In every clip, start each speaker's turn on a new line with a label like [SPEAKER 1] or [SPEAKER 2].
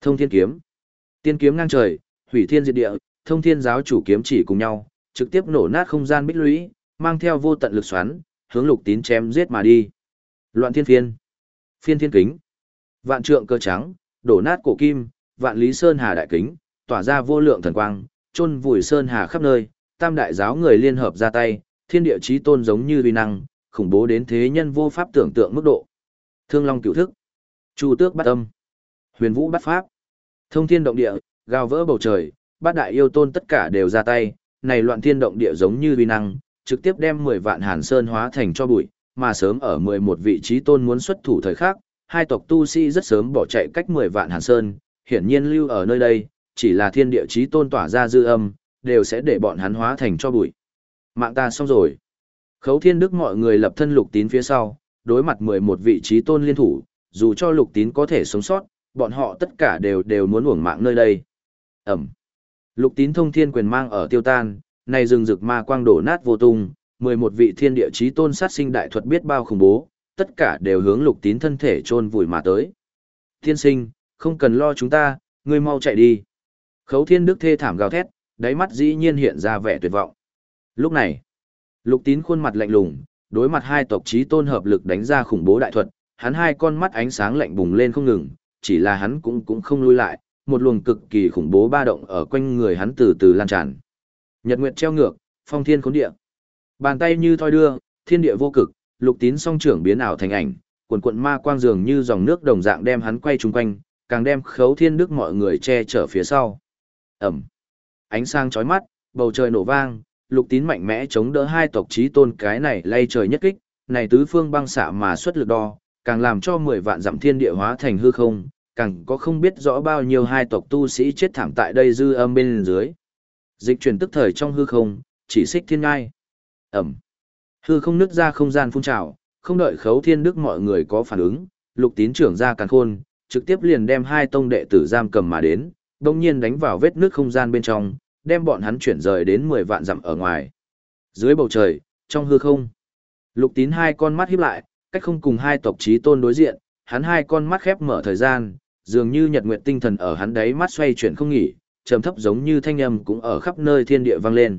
[SPEAKER 1] Thông thiên kiếm. Tiên kiếm ngang trời, hủy thiên diệt địa, thông thiên giáo chủ kiếm chỉ cùng nhau, trực tiếp nổ nát không gian bích lũy, mang theo vô tận lực xoắn, hướng lục tín chém giết mà đi. Loạn thiên phiên. Phiên thiên kính. Vạn trượng cơ trắng, đổ nát cổ kim, vạn lý sơn hà đại kính, tỏa ra vô lượng thần quang, chôn vùi sơn hà khắp nơi, tam đại giáo người liên hợp ra tay, thiên địa chí tôn giống như uy năng, khủng bố đến thế nhân vô pháp tưởng tượng mức độ. Thương Long cửu thức, Chu Tước bắt âm, Huyền Vũ bắt pháp, Thông Thiên động địa, gào vỡ bầu trời, bát đại yêu tôn tất cả đều ra tay, này loạn thiên động địa giống như uy năng, trực tiếp đem 10 vạn Hàn Sơn hóa thành cho bụi, mà sớm ở 11 vị trí tôn muốn xuất thủ thời khắc, hai tộc tu sĩ rất sớm bỏ chạy cách 10 vạn Hàn Sơn, hiển nhiên lưu ở nơi đây, chỉ là thiên địa chí tôn tỏa ra dư âm, đều sẽ để bọn hắn hóa thành cho bụi. Mạng ta xong rồi. Khấu thiên đức mọi người lập thân lục tín phía sau, đối mặt 11 vị trí tôn liên thủ, dù cho lục tín có thể sống sót, bọn họ tất cả đều đều muốn uổng mạng nơi đây. Ẩm. Lục tín thông thiên quyền mang ở tiêu tan, này rừng rực ma quang đổ nát vô tung, 11 vị thiên địa chí tôn sát sinh đại thuật biết bao khủng bố, tất cả đều hướng lục tín thân thể chôn vùi mà tới. Thiên sinh, không cần lo chúng ta, ngươi mau chạy đi. Khấu thiên đức thê thảm gào thét, đáy mắt dĩ nhiên hiện ra vẻ tuyệt vọng. Lúc này, lục tín khuôn mặt lạnh lùng, đối mặt hai tộc chí tôn hợp lực đánh ra khủng bố đại thuật, hắn hai con mắt ánh sáng lạnh bùng lên không ngừng, chỉ là hắn cũng cũng không lui lại, một luồng cực kỳ khủng bố ba động ở quanh người hắn từ từ lan tràn. Nhật nguyệt treo ngược, phong thiên khốn địa. Bàn tay như thoi đưa, thiên địa vô cực, lục tín song trưởng biến ảo thành ảnh, cuộn cuộn ma quang dường như dòng nước đồng dạng đem hắn quay trung quanh, càng đem khấu thiên đức mọi người che chở phía sau. Ẩm. Ánh sáng chói mắt, bầu trời nổ vang, lục tín mạnh mẽ chống đỡ hai tộc chí tôn cái này lay trời nhất kích, này tứ phương băng xạ mà xuất lực đo, càng làm cho mười vạn dặm thiên địa hóa thành hư không, càng có không biết rõ bao nhiêu hai tộc tu sĩ chết thảm tại đây dư âm bên dưới. Dịch chuyển tức thời trong hư không, chỉ xích thiên ngai. Ẩm. Hư không nứt ra không gian phun trào, không đợi khấu thiên đức mọi người có phản ứng, lục tín trưởng ra càng khôn, trực tiếp liền đem hai tông đệ tử giam cầm mà đến, đồng nhiên đánh vào vết nước không gian bên trong, đem bọn hắn chuyển rời đến 10 vạn dặm ở ngoài. Dưới bầu trời, trong hư không, lục tín hai con mắt híp lại, cách không cùng hai tộc trí tôn đối diện, hắn hai con mắt khép mở thời gian, dường như nhật nguyệt tinh thần ở hắn đấy mắt xoay chuyển không nghỉ, trầm thấp giống như thanh âm cũng ở khắp nơi thiên địa vang lên.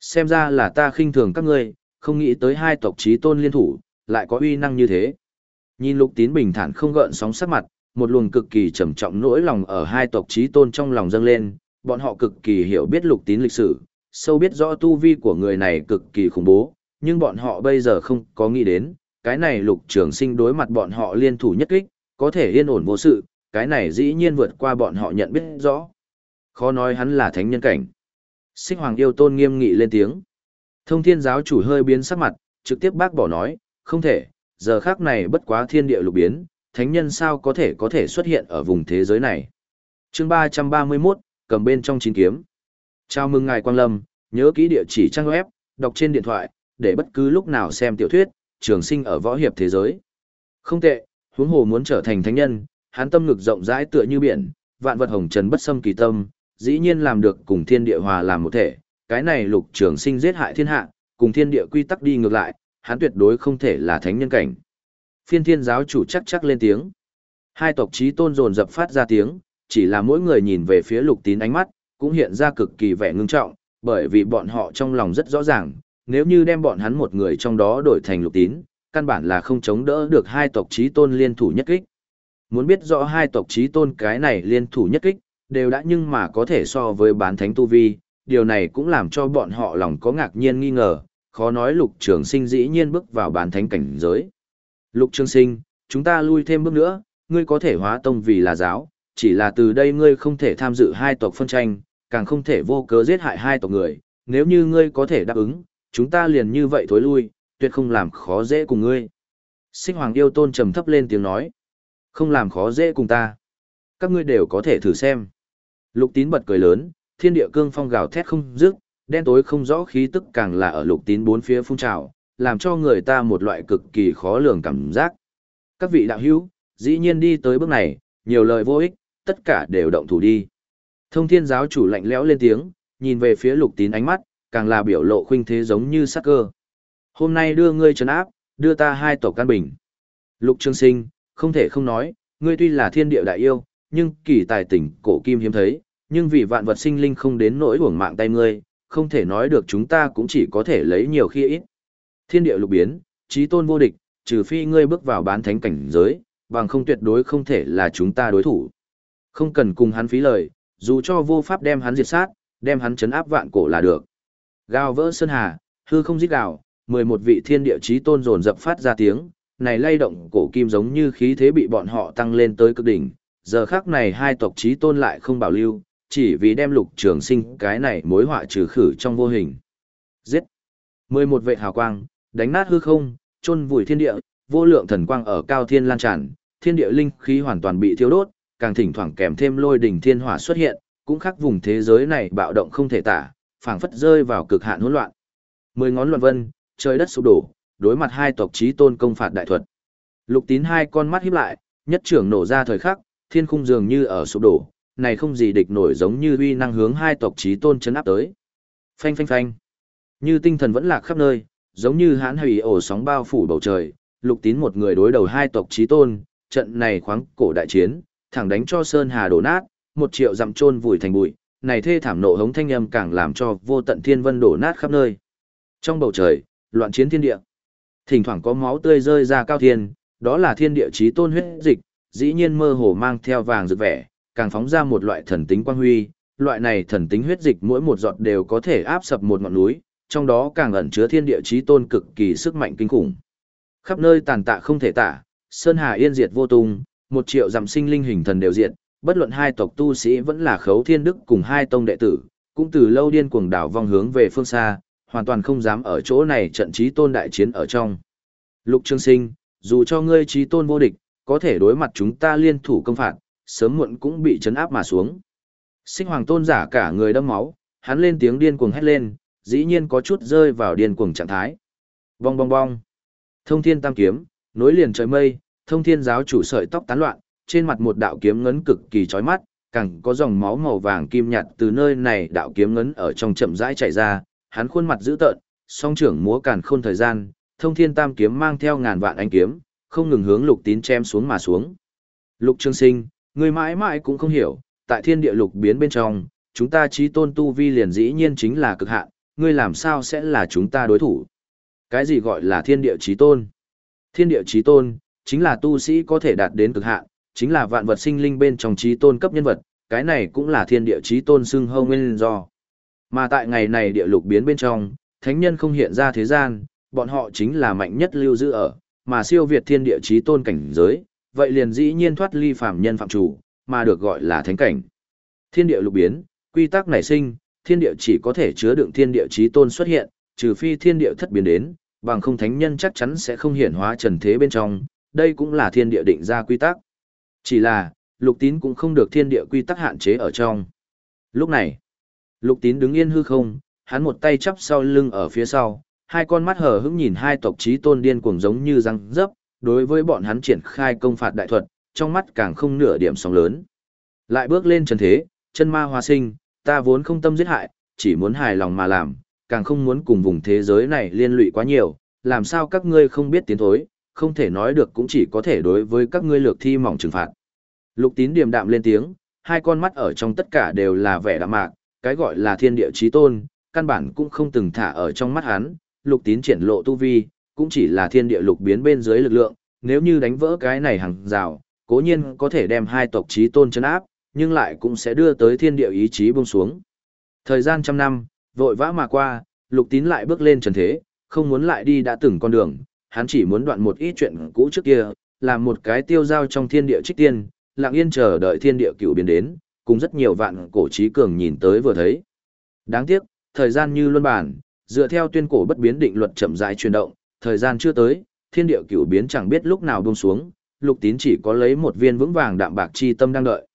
[SPEAKER 1] Xem ra là ta khinh thường các ngươi, không nghĩ tới hai tộc trí tôn liên thủ, lại có uy năng như thế. Nhìn lục tín bình thản không gợn sóng sắc mặt, một luồng cực kỳ trầm trọng nỗi lòng ở hai tộc trí tôn trong lòng dâng lên, bọn họ cực kỳ hiểu biết lục tín lịch sử, sâu biết rõ tu vi của người này cực kỳ khủng bố, nhưng bọn họ bây giờ không có nghĩ đến, cái này lục trường sinh đối mặt bọn họ liên thủ nhất kích, có thể yên ổn vô sự, cái này dĩ nhiên vượt qua bọn họ nhận biết rõ. Khó nói hắn là thánh nhân cảnh. Sinh hoàng yêu tôn nghiêm nghị lên tiếng. Thông thiên giáo chủ hơi biến sắc mặt, trực tiếp bác bỏ nói, không thể, giờ khác này bất quá thiên địa lục biến, thánh nhân sao có thể có thể xuất hiện ở vùng thế giới này. chương 331, cầm bên trong chín kiếm. Chào mừng ngài Quang Lâm, nhớ kỹ địa chỉ trang web, đọc trên điện thoại, để bất cứ lúc nào xem tiểu thuyết, trường sinh ở võ hiệp thế giới. Không tệ, huống hồ muốn trở thành thánh nhân, hắn tâm ngực rộng rãi tựa như biển, vạn vật hồng trần bất xâm kỳ tâm, dĩ nhiên làm được cùng thiên địa hòa làm một thể, cái này lục trường sinh giết hại thiên hạ, cùng thiên địa quy tắc đi ngược lại, hắn tuyệt đối không thể là thánh nhân cảnh. Phiên thiên giáo chủ chắc chắc lên tiếng. Hai tộc chí tôn dồn dập phát ra tiếng, chỉ là mỗi người nhìn về phía lục tín ánh mắt, cũng hiện ra cực kỳ vẻ ngưng trọng, bởi vì bọn họ trong lòng rất rõ ràng, nếu như đem bọn hắn một người trong đó đổi thành lục tín, căn bản là không chống đỡ được hai tộc chí tôn liên thủ nhất kích. Muốn biết rõ hai tộc chí tôn cái này liên thủ nhất kích, đều đã nhưng mà có thể so với bán thánh tu vi, điều này cũng làm cho bọn họ lòng có ngạc nhiên nghi ngờ, khó nói lục trường sinh dĩ nhiên bước vào bán thánh cảnh giới. Lục trường sinh, chúng ta lui thêm bước nữa, ngươi có thể hóa tông vì là giáo, chỉ là từ đây ngươi không thể tham dự hai tộc phân tranh, càng không thể vô cớ giết hại hai tộc người, nếu như ngươi có thể đáp ứng, chúng ta liền như vậy thối lui, tuyệt không làm khó dễ cùng ngươi. Sinh hoàng yêu tôn trầm thấp lên tiếng nói, không làm khó dễ cùng ta. Các ngươi đều có thể thử xem. Lục tín bật cười lớn, thiên địa cương phong gào thét không dứt, đen tối không rõ khí tức càng là ở lục tín bốn phía phun trào, làm cho người ta một loại cực kỳ khó lường cảm giác. Các vị đạo hữu, dĩ nhiên đi tới bước này, nhiều lời vô ích, tất cả đều động thủ đi. Thông thiên giáo chủ lạnh lẽo lên tiếng, nhìn về phía lục tín ánh mắt, càng là biểu lộ khuynh thế giống như sắc cơ. Hôm nay đưa ngươi trấn áp, đưa ta hai tổ căn bình. Lục Trường Sinh, không thể không nói, ngươi tuy là thiên địa đại yêu, nhưng kỳ tài tỉnh cổ kim hiếm thấy, nhưng vì vạn vật sinh linh không đến nỗi uổng mạng tay ngươi, không thể nói được chúng ta cũng chỉ có thể lấy nhiều khi ít. Thiên địa lục biến, trí tôn vô địch, trừ phi ngươi bước vào bán thánh cảnh giới, bằng không tuyệt đối không thể là chúng ta đối thủ. Không cần cùng hắn phí lời, dù cho vô pháp đem hắn diệt sát, đem hắn chấn áp vạn cổ là được. Gào vỡ sơn hà, hư không giết gào, 11 vị thiên địa chí tôn dồn dập phát ra tiếng, này lay động cổ kim giống như khí thế bị bọn họ tăng lên tới cực đỉnh. Giờ khắc này hai tộc chí tôn lại không bảo lưu, chỉ vì đem lục trường sinh cái này mối họa trừ khử trong vô hình. Giết! 11 vệ hào quang, đánh nát hư không, chôn vùi thiên địa, vô lượng thần quang ở cao thiên lan tràn, thiên địa linh khí hoàn toàn bị thiêu đốt, càng thỉnh thoảng kèm thêm lôi đỉnh thiên hỏa xuất hiện, cũng khắc vùng thế giới này bạo động không thể tả, phảng phất rơi vào cực hạn hỗn loạn. Mười ngón luận vân, trời đất sụp đổ, đối mặt hai tộc chí tôn công phạt đại thuật. Lục Tín hai con mắt híp lại, nhất trưởng nổ ra thời khắc, thiên khung dường như ở sụp đổ, này không gì địch nổi giống như uy năng hướng hai tộc chí tôn chấn áp tới. Phanh phanh phanh. Như tinh thần vẫn lạc khắp nơi, giống như hãn hủy ổ sóng bao phủ bầu trời, Lục Tín một người đối đầu hai tộc chí tôn, trận này khoáng cổ đại chiến, thẳng đánh cho Sơn Hà đổ nát, một triệu dặm trôn vùi thành bụi, này thê thảm nộ hống thanh âm càng làm cho vô tận thiên vân đổ nát khắp nơi. Trong bầu trời, loạn chiến thiên địa. Thỉnh thoảng có máu tươi rơi ra cao thiên, đó là thiên địa chí tôn huyết dịch, dĩ nhiên mơ hồ mang theo vàng rực vẻ, càng phóng ra một loại thần tính quang huy, loại này thần tính huyết dịch mỗi một giọt đều có thể áp sập một ngọn núi, trong đó càng ẩn chứa thiên địa chí tôn cực kỳ sức mạnh kinh khủng. Khắp nơi tàn tạ không thể tả, sơn hà yên diệt vô tung, một triệu dặm sinh linh hình thần đều diệt, bất luận hai tộc tu sĩ vẫn là khấu thiên đức cùng hai tông đệ tử, cũng từ lâu điên cuồng đảo vong hướng về phương xa, hoàn toàn không dám ở chỗ này trận trí tôn đại chiến ở trong. Lục Trương Sinh, dù cho ngươi trí tôn vô địch, có thể đối mặt chúng ta liên thủ công phạt, sớm muộn cũng bị chấn áp mà xuống. Sinh hoàng tôn giả cả người đâm máu, hắn lên tiếng điên cuồng hét lên, dĩ nhiên có chút rơi vào điên cuồng trạng thái. Bong bong bong. Thông thiên tam kiếm, nối liền trời mây, thông thiên giáo chủ sợi tóc tán loạn, trên mặt một đạo kiếm ngấn cực kỳ chói mắt, càng có dòng máu màu vàng kim nhạt từ nơi này đạo kiếm ngấn ở trong chậm rãi chảy ra, hắn khuôn mặt dữ tợn, song trưởng múa càn khôn thời gian, thông thiên tam kiếm mang theo ngàn vạn ánh kiếm, không ngừng hướng lục tín chém xuống mà xuống. Lục Trương Sinh, người mãi mãi cũng không hiểu, tại thiên địa lục biến bên trong, chúng ta trí tôn tu vi liền dĩ nhiên chính là cực hạn, ngươi làm sao sẽ là chúng ta đối thủ? Cái gì gọi là thiên địa trí tôn? Thiên địa trí tôn, chính là tu sĩ có thể đạt đến cực hạn, chính là vạn vật sinh linh bên trong trí tôn cấp nhân vật, cái này cũng là thiên địa trí tôn xưng hâu nguyên do. Mà tại ngày này địa lục biến bên trong, thánh nhân không hiện ra thế gian, bọn họ chính là mạnh nhất lưu giữ ở, mà siêu việt thiên địa trí tôn cảnh giới, vậy liền dĩ nhiên thoát ly phàm nhân phạm chủ, mà được gọi là thánh cảnh. Thiên địa lục biến, quy tắc nảy sinh, thiên địa chỉ có thể chứa đựng thiên địa trí tôn xuất hiện, trừ phi thiên địa thất biến đến, bằng không thánh nhân chắc chắn sẽ không hiện hóa trần thế bên trong, đây cũng là thiên địa định ra quy tắc. Chỉ là, lục tín cũng không được thiên địa quy tắc hạn chế ở trong. Lúc này, lục tín đứng yên hư không, hắn một tay chắp sau lưng ở phía sau, hai con mắt hờ hững nhìn hai tộc trí tôn điên cuồng giống như răng dấp, đối với bọn hắn triển khai công phạt đại thuật, trong mắt càng không nửa điểm sóng lớn. Lại bước lên trần thế, chân ma hóa sinh, ta vốn không tâm giết hại, chỉ muốn hài lòng mà làm, càng không muốn cùng vùng thế giới này liên lụy quá nhiều, làm sao các ngươi không biết tiến thối, không thể nói được cũng chỉ có thể đối với các ngươi lược thi mỏng trừng phạt. Lục tín điềm đạm lên tiếng, hai con mắt ở trong tất cả đều là vẻ đạm mạc, cái gọi là thiên địa trí tôn, căn bản cũng không từng thả ở trong mắt hắn, lục tín triển lộ tu vi, cũng chỉ là thiên địa lục biến bên dưới lực lượng, nếu như đánh vỡ cái này hàng rào, cố nhiên có thể đem hai tộc trí tôn chấn áp, nhưng lại cũng sẽ đưa tới thiên địa ý chí buông xuống. Thời gian trăm năm, vội vã mà qua, lục tín lại bước lên trần thế, không muốn lại đi đã từng con đường, hắn chỉ muốn đoạn một ít chuyện cũ trước kia, làm một cái tiêu giao trong thiên địa trích tiên, lặng yên chờ đợi thiên địa cựu biến đến, cùng rất nhiều vạn cổ trí cường nhìn tới vừa thấy. Đáng tiếc, thời gian như luân bản, dựa theo tuyên cổ bất biến định luật chậm rãi chuyển động, thời gian chưa tới, thiên địa cựu biến chẳng biết lúc nào buông xuống, Lục Tín chỉ có lấy một viên vững vàng đạm bạc chi tâm đang đợi.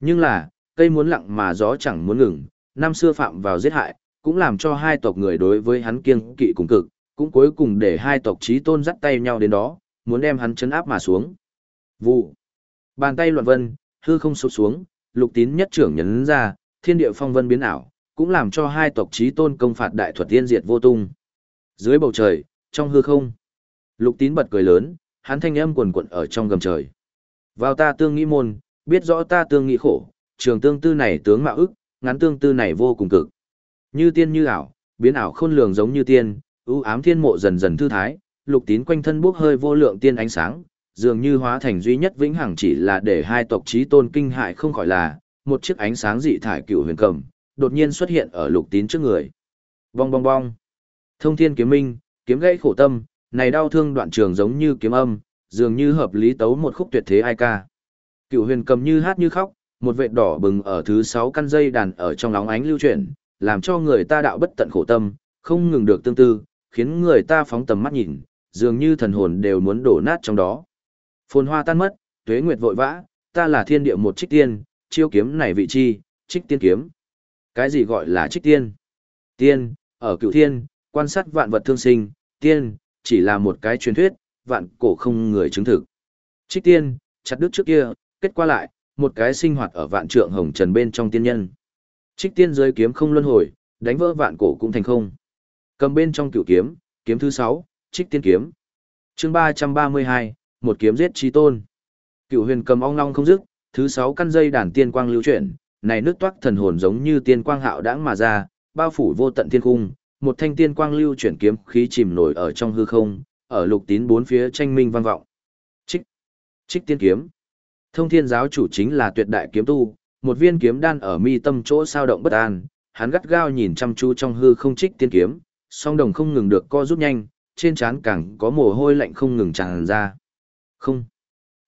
[SPEAKER 1] Nhưng là, cây muốn lặng mà gió chẳng muốn ngừng, năm xưa phạm vào giết hại, cũng làm cho hai tộc người đối với hắn kiêng kỵ cùng cực, cũng cuối cùng để hai tộc chí tôn dắt tay nhau đến đó, muốn đem hắn chấn áp mà xuống. Vụ. Bàn tay loạn vân, hư không sụt xuống, lục tín nhất trưởng nhấn ra, thiên địa phong vân biến ảo, cũng làm cho hai tộc chí tôn công phạt đại thuật tiên diệt vô tung. Dưới bầu trời, trong hư không, lục tín bật cười lớn, hắn thanh âm quần quận ở trong gầm trời. Vào ta tương nghĩ môn, biết rõ ta tương nghĩ khổ, trường tương tư này tướng mạo ức, ngắn tương tư này vô cùng cực. Như tiên như ảo, biến ảo khôn lường giống như tiên, ưu ám thiên mộ dần dần thư thái, lục tín quanh thân bốc hơi vô lượng tiên ánh sáng, dường như hóa thành duy nhất vĩnh hằng chỉ là để hai tộc chí tôn kinh hại không khỏi là, một chiếc ánh sáng dị thải cựu huyền cầm, đột nhiên xuất hiện ở lục tín trước người. Bong bong bong. Thông thiên kiếm minh, kiếm gãy khổ tâm, này đau thương đoạn trường giống như kiếm âm, dường như hợp lý tấu một khúc tuyệt thế ai ca. Cựu huyền cầm như hát như khóc, một vệt đỏ bừng ở thứ sáu căn dây đàn ở trong nóng ánh lưu chuyển, làm cho người ta đạo bất tận khổ tâm, không ngừng được tương tư, khiến người ta phóng tầm mắt nhìn, dường như thần hồn đều muốn đổ nát trong đó. Phồn hoa tan mất, tuế nguyệt vội vã, ta là thiên địa một trích tiên, chiêu kiếm này vị chi, trích tiên kiếm. Cái gì gọi là trích tiên? Tiên, ở cựu thiên, quan sát vạn vật thương sinh, tiên, chỉ là một cái truyền thuyết, vạn cổ không người chứng thực. Trích tiên, chặt đứt trước kia, kết qua lại, một cái sinh hoạt ở vạn trượng hồng trần bên trong tiên nhân. Trích tiên giới kiếm không luân hồi, đánh vỡ vạn cổ cũng thành không. Cầm bên trong cựu kiếm, kiếm thứ 6, trích tiên kiếm. chương 332, một kiếm giết trí tôn. Cựu huyền cầm ong long không dứt, thứ sáu căn dây đàn tiên quang lưu chuyển, này nước toát thần hồn giống như tiên quang hạo đãng mà ra, bao phủ vô tận thiên cung, một thanh tiên quang lưu chuyển kiếm khí chìm nổi ở trong hư không, ở lục tín bốn phía tranh minh vang vọng. Trích, trích tiên kiếm. Thông thiên giáo chủ chính là tuyệt đại kiếm tu, một viên kiếm đan ở mi tâm chỗ sao động bất an, hắn gắt gao nhìn chăm chú trong hư không trích tiên kiếm, song đồng không ngừng được co rút nhanh, trên trán càng có mồ hôi lạnh không ngừng tràn ra. Không,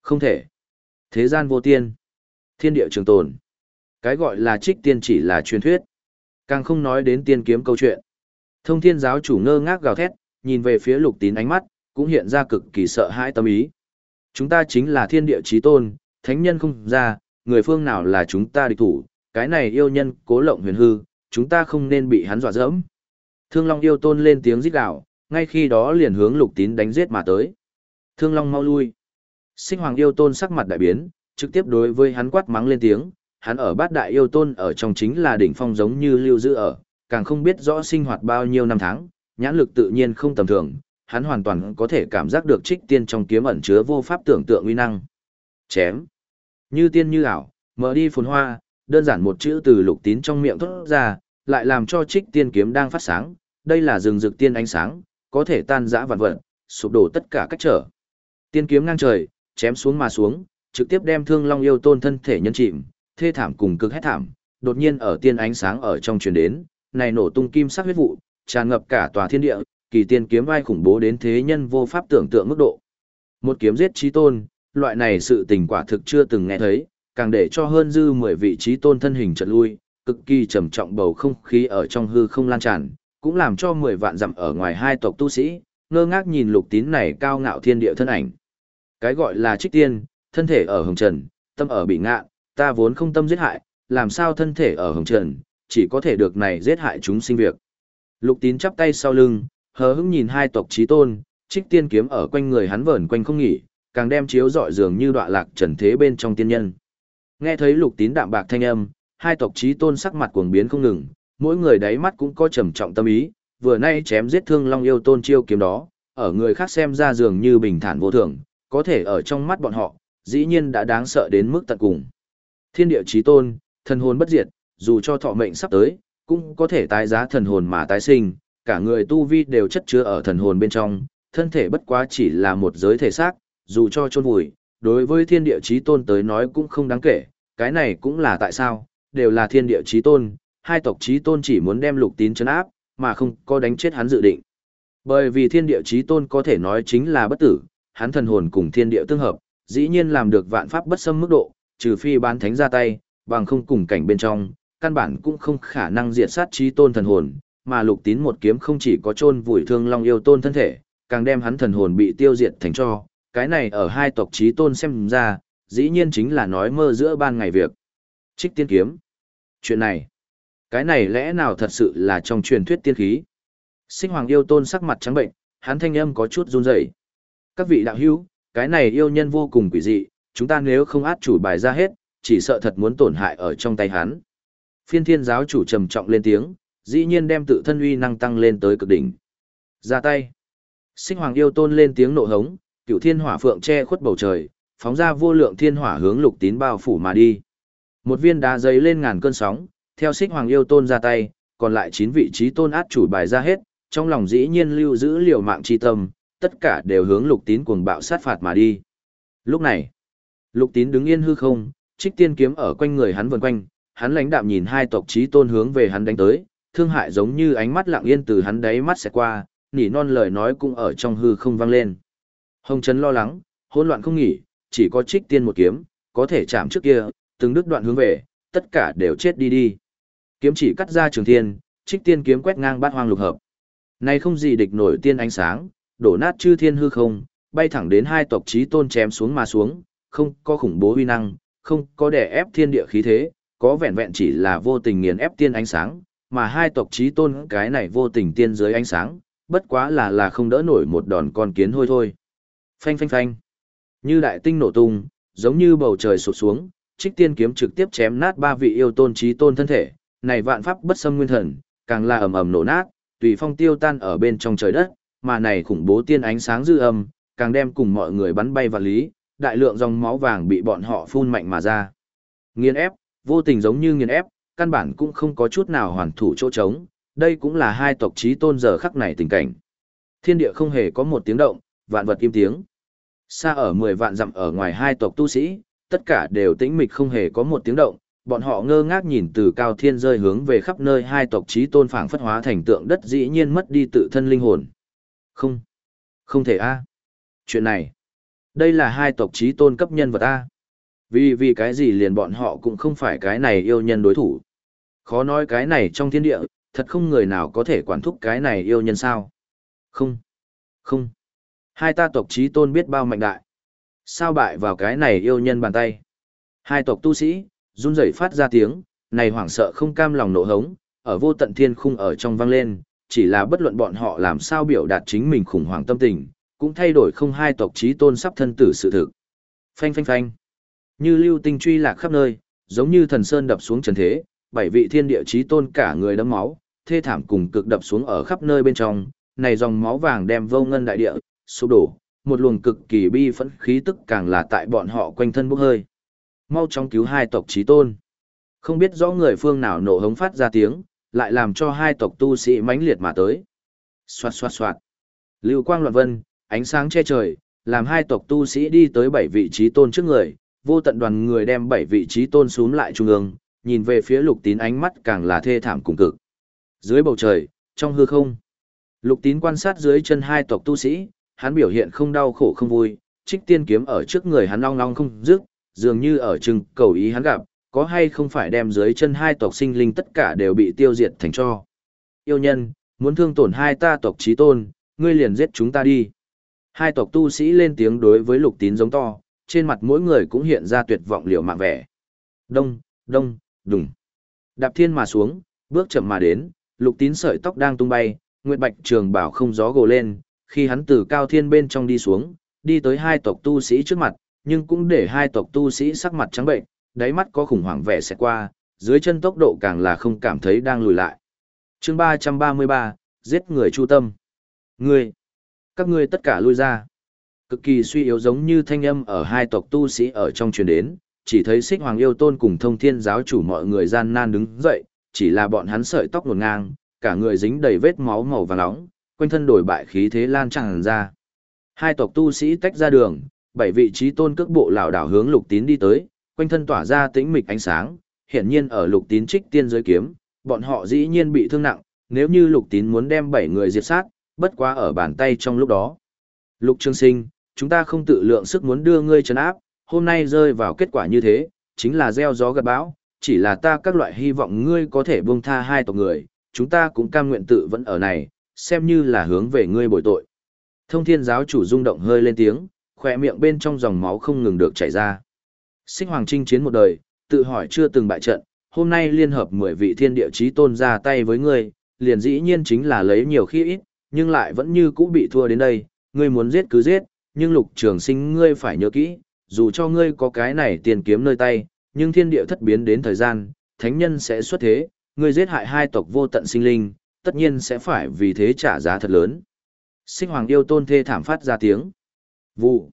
[SPEAKER 1] không thể. Thế gian vô tiên, thiên địa trường tồn. Cái gọi là trích tiên chỉ là truyền thuyết, càng không nói đến tiên kiếm câu chuyện. Thông thiên giáo chủ ngơ ngác gào thét, nhìn về phía lục tín ánh mắt, cũng hiện ra cực kỳ sợ hãi tâm ý. Chúng ta chính là thiên địa chí tôn, thánh nhân không ra, người phương nào là chúng ta địch thủ, cái này yêu nhân cố lộng huyền hư, chúng ta không nên bị hắn dọa dẫm. Thương Long yêu tôn lên tiếng rít gào, ngay khi đó liền hướng lục tín đánh giết mà tới. Thương Long mau lui. Sinh Hoàng yêu tôn sắc mặt đại biến, trực tiếp đối với hắn quát mắng lên tiếng, hắn ở bát đại yêu tôn ở trong chính là đỉnh phong giống như lưu giữ ở, càng không biết rõ sinh hoạt bao nhiêu năm tháng, nhãn lực tự nhiên không tầm thường, hắn hoàn toàn có thể cảm giác được trích tiên trong kiếm ẩn chứa vô pháp tưởng tượng uy năng. Chém. Như tiên như ảo, mở đi phồn hoa, đơn giản một chữ từ lục tín trong miệng thốt ra, lại làm cho trích tiên kiếm đang phát sáng, đây là rừng rực tiên ánh sáng, có thể tan rã vạn vật, sụp đổ tất cả cách trở. Tiên kiếm ngang trời, chém xuống mà xuống, trực tiếp đem thương long yêu tôn thân thể nhân chìm, thê thảm cùng cực hét thảm, đột nhiên ở tiên ánh sáng ở trong truyền đến, này nổ tung kim sắc huyết vụ, tràn ngập cả tòa thiên địa, kỳ tiên kiếm vai khủng bố đến thế nhân vô pháp tưởng tượng mức độ. Một kiếm giết chí tôn, loại này sự tình quả thực chưa từng nghe thấy, càng để cho hơn dư 10 vị trí tôn thân hình chợt lui, cực kỳ trầm trọng bầu không khí ở trong hư không lan tràn, cũng làm cho 10 vạn dặm ở ngoài hai tộc tu sĩ, ngơ ngác nhìn lục tín này cao ngạo thiên địa thân ảnh. Cái gọi là trích tiên, thân thể ở hồng trần, tâm ở bị ngạ, ta vốn không tâm giết hại, làm sao thân thể ở hồng trần, chỉ có thể được này giết hại chúng sinh việc. Lục tín chắp tay sau lưng, hờ hững nhìn hai tộc trí tôn, trích tiên kiếm ở quanh người hắn vẩn quanh không nghỉ, càng đem chiếu dọi dường như đọa lạc trần thế bên trong tiên nhân. Nghe thấy lục tín đạm bạc thanh âm, hai tộc trí tôn sắc mặt cuồng biến không ngừng, mỗi người đáy mắt cũng có trầm trọng tâm ý, vừa nay chém giết thương long yêu tôn chiêu kiếm đó, ở người khác xem ra dường như bình thản vô thường, có thể ở trong mắt bọn họ, dĩ nhiên đã đáng sợ đến mức tận cùng. Thiên địa chí tôn, thần hồn bất diệt, dù cho thọ mệnh sắp tới, cũng có thể tái giá thần hồn mà tái sinh, cả người tu vi đều chất chứa ở thần hồn bên trong, thân thể bất quá chỉ là một giới thể xác, dù cho chôn vùi, đối với thiên địa chí tôn tới nói cũng không đáng kể, cái này cũng là tại sao, đều là thiên địa chí tôn, hai tộc chí tôn chỉ muốn đem lục tín chấn áp, mà không có đánh chết hắn dự định. Bởi vì thiên địa chí tôn có thể nói chính là bất tử, hắn thần hồn cùng thiên địa tương hợp, dĩ nhiên làm được vạn pháp bất xâm mức độ, trừ phi bán thánh ra tay, bằng không cùng cảnh bên trong, căn bản cũng không khả năng diệt sát chí tôn thần hồn, mà lục tín một kiếm không chỉ có chôn vùi thương long yêu tôn thân thể, càng đem hắn thần hồn bị tiêu diệt thành cho, cái này ở hai tộc chí tôn xem ra, dĩ nhiên chính là nói mơ giữa ban ngày việc. Trích tiên kiếm. Chuyện này, cái này lẽ nào thật sự là trong truyền thuyết tiên khí? Sinh hoàng yêu tôn sắc mặt trắng bệnh, hắn thanh âm có chút run rẩy. Các vị đạo hữu, cái này yêu nhân vô cùng quỷ dị, chúng ta nếu không át chủ bài ra hết, chỉ sợ thật muốn tổn hại ở trong tay hắn. Phiên thiên giáo chủ trầm trọng lên tiếng, dĩ nhiên đem tự thân uy năng tăng lên tới cực đỉnh. Ra tay. Sinh hoàng yêu tôn lên tiếng nộ hống, cựu thiên hỏa phượng che khuất bầu trời, phóng ra vô lượng thiên hỏa hướng lục tín bao phủ mà đi. Một viên đá giấy lên ngàn cơn sóng, theo xích hoàng yêu tôn ra tay, còn lại chín vị trí tôn át chủ bài ra hết, trong lòng dĩ nhiên lưu giữ liều mạng chi tâm, tất cả đều hướng lục tín cuồng bạo sát phạt mà đi. Lúc này, lục tín đứng yên hư không, trích tiên kiếm ở quanh người hắn vần quanh, hắn lãnh đạm nhìn hai tộc trí tôn hướng về hắn đánh tới, thương hại giống như ánh mắt lặng yên từ hắn đáy mắt sẽ qua, nỉ non lời nói cũng ở trong hư không vang lên. Hồng Trấn lo lắng, hỗn loạn không nghỉ, chỉ có trích tiên một kiếm, có thể chạm trước kia, từng đứt đoạn hướng về, tất cả đều chết đi đi. Kiếm chỉ cắt ra trường thiên, trích tiên kiếm quét ngang bát hoang lục hợp. nay không gì địch nổi tiên ánh sáng, đổ nát chư thiên hư không, bay thẳng đến hai tộc chí tôn chém xuống mà xuống, không có khủng bố uy năng, không có đè ép thiên địa khí thế, có vẹn vẹn chỉ là vô tình nghiền ép tiên ánh sáng, mà hai tộc chí tôn cái này vô tình tiên dưới ánh sáng, bất quá là là không đỡ nổi một đòn con kiến hôi thôi. Phanh phanh phanh. Như đại tinh nổ tung, giống như bầu trời sụp xuống, trích tiên kiếm trực tiếp chém nát ba vị yêu tôn chí tôn thân thể, này vạn pháp bất xâm nguyên thần, càng là ầm ầm nổ nát, tùy phong tiêu tan ở bên trong trời đất, mà này khủng bố tiên ánh sáng dư âm, càng đem cùng mọi người bắn bay và lý, đại lượng dòng máu vàng bị bọn họ phun mạnh mà ra. Nghiền ép, vô tình giống như nghiền ép, căn bản cũng không có chút nào hoàn thủ chỗ trống, đây cũng là hai tộc chí tôn giờ khắc này tình cảnh. Thiên địa không hề có một tiếng động, vạn vật im tiếng. Xa ở 10 vạn dặm ở ngoài hai tộc tu sĩ, tất cả đều tĩnh mịch không hề có một tiếng động, bọn họ ngơ ngác nhìn từ cao thiên rơi hướng về khắp nơi hai tộc chí tôn phảng phất hóa thành tượng đất dĩ nhiên mất đi tự thân linh hồn. Không, không thể a. Chuyện này, đây là hai tộc chí tôn cấp nhân vật a. Vì vì cái gì liền bọn họ cũng không phải cái này yêu nhân đối thủ. Khó nói cái này trong thiên địa, thật không người nào có thể quản thúc cái này yêu nhân sao. Không, không. Hai ta tộc chí tôn biết bao mạnh đại. Sao bại vào cái này yêu nhân bàn tay. Hai tộc tu sĩ, run rẩy phát ra tiếng, này hoảng sợ không cam lòng nộ hống, ở vô tận thiên khung ở trong vang lên, chỉ là bất luận bọn họ làm sao biểu đạt chính mình khủng hoảng tâm tình, cũng thay đổi không hai tộc chí tôn sắp thân tử sự thực. Phanh phanh phanh. Như lưu tinh truy lạc khắp nơi, giống như thần sơn đập xuống trần thế, bảy vị thiên địa chí tôn cả người đẫm máu, thê thảm cùng cực đập xuống ở khắp nơi bên trong, này dòng máu vàng đem vô ngân đại địa, sụp đổ, một luồng cực kỳ bi phẫn khí tức càng là tại bọn họ quanh thân bốc hơi. Mau chóng cứu hai tộc chí tôn. Không biết rõ người phương nào nổ hống phát ra tiếng, lại làm cho hai tộc tu sĩ mãnh liệt mà tới. Xoạt xoạt xoạt. Lưu quang loạn vân, ánh sáng che trời, làm hai tộc tu sĩ đi tới bảy vị trí tôn trước người, vô tận đoàn người đem bảy vị trí tôn xuống lại trung ương, nhìn về phía lục tín ánh mắt càng là thê thảm cùng cực. Dưới bầu trời, trong hư không, lục tín quan sát dưới chân hai tộc tu sĩ, hắn biểu hiện không đau khổ không vui, trích tiên kiếm ở trước người hắn long long không dứt, dường như ở chừng cầu ý hắn gặp, có hay không phải đem dưới chân hai tộc sinh linh tất cả đều bị tiêu diệt thành cho. Yêu nhân, muốn thương tổn hai ta tộc trí tôn, ngươi liền giết chúng ta đi. Hai tộc tu sĩ lên tiếng đối với lục tín giống to, trên mặt mỗi người cũng hiện ra tuyệt vọng liều mạng vẻ. Đông, đông, đùng. Đạp thiên mà xuống, bước chậm mà đến, lục tín sợi tóc đang tung bay, Nguyệt Bạch trường bảo không gió gồ lên, khi hắn từ cao thiên bên trong đi xuống, đi tới hai tộc tu sĩ trước mặt, nhưng cũng để hai tộc tu sĩ sắc mặt trắng bệnh, đáy mắt có khủng hoảng vẻ sẽ qua, dưới chân tốc độ càng là không cảm thấy đang lùi lại. chương 333, giết người chu tâm. Ngươi, các ngươi tất cả lui ra. Cực kỳ suy yếu giống như thanh âm ở hai tộc tu sĩ ở trong truyền đến, chỉ thấy xích hoàng yêu tôn cùng thông thiên giáo chủ mọi người gian nan đứng dậy, chỉ là bọn hắn sợi tóc nổn ngang, cả người dính đầy vết máu màu vàng nóng, quanh thân đổi bại khí thế lan tràn ra. Hai tộc tu sĩ tách ra đường, bảy vị trí tôn cước bộ lảo đảo hướng lục tín đi tới, quanh thân tỏa ra tĩnh mịch ánh sáng, hiển nhiên ở lục tín trích tiên giới kiếm, bọn họ dĩ nhiên bị thương nặng, nếu như lục tín muốn đem bảy người diệt sát, bất quá ở bàn tay trong lúc đó. Lục Trương Sinh, chúng ta không tự lượng sức muốn đưa ngươi trấn áp, hôm nay rơi vào kết quả như thế, chính là gieo gió gặt bão, chỉ là ta các loại hy vọng ngươi có thể buông tha hai tộc người, chúng ta cũng cam nguyện tự vẫn ở này, xem như là hướng về ngươi bồi tội. Thông thiên giáo chủ rung động hơi lên tiếng, khỏe miệng bên trong dòng máu không ngừng được chảy ra. Sinh Hoàng Trinh chiến một đời, tự hỏi chưa từng bại trận, hôm nay liên hợp 10 vị thiên địa chí tôn ra tay với ngươi, liền dĩ nhiên chính là lấy nhiều khi ít, nhưng lại vẫn như cũ bị thua đến đây, ngươi muốn giết cứ giết, nhưng lục trường sinh ngươi phải nhớ kỹ, dù cho ngươi có cái này tiền kiếm nơi tay, nhưng thiên địa thất biến đến thời gian, thánh nhân sẽ xuất thế, ngươi giết hại hai tộc vô tận sinh linh, tất nhiên sẽ phải vì thế trả giá thật lớn. Sinh hoàng yêu tôn thê thảm phát ra tiếng. Vụ.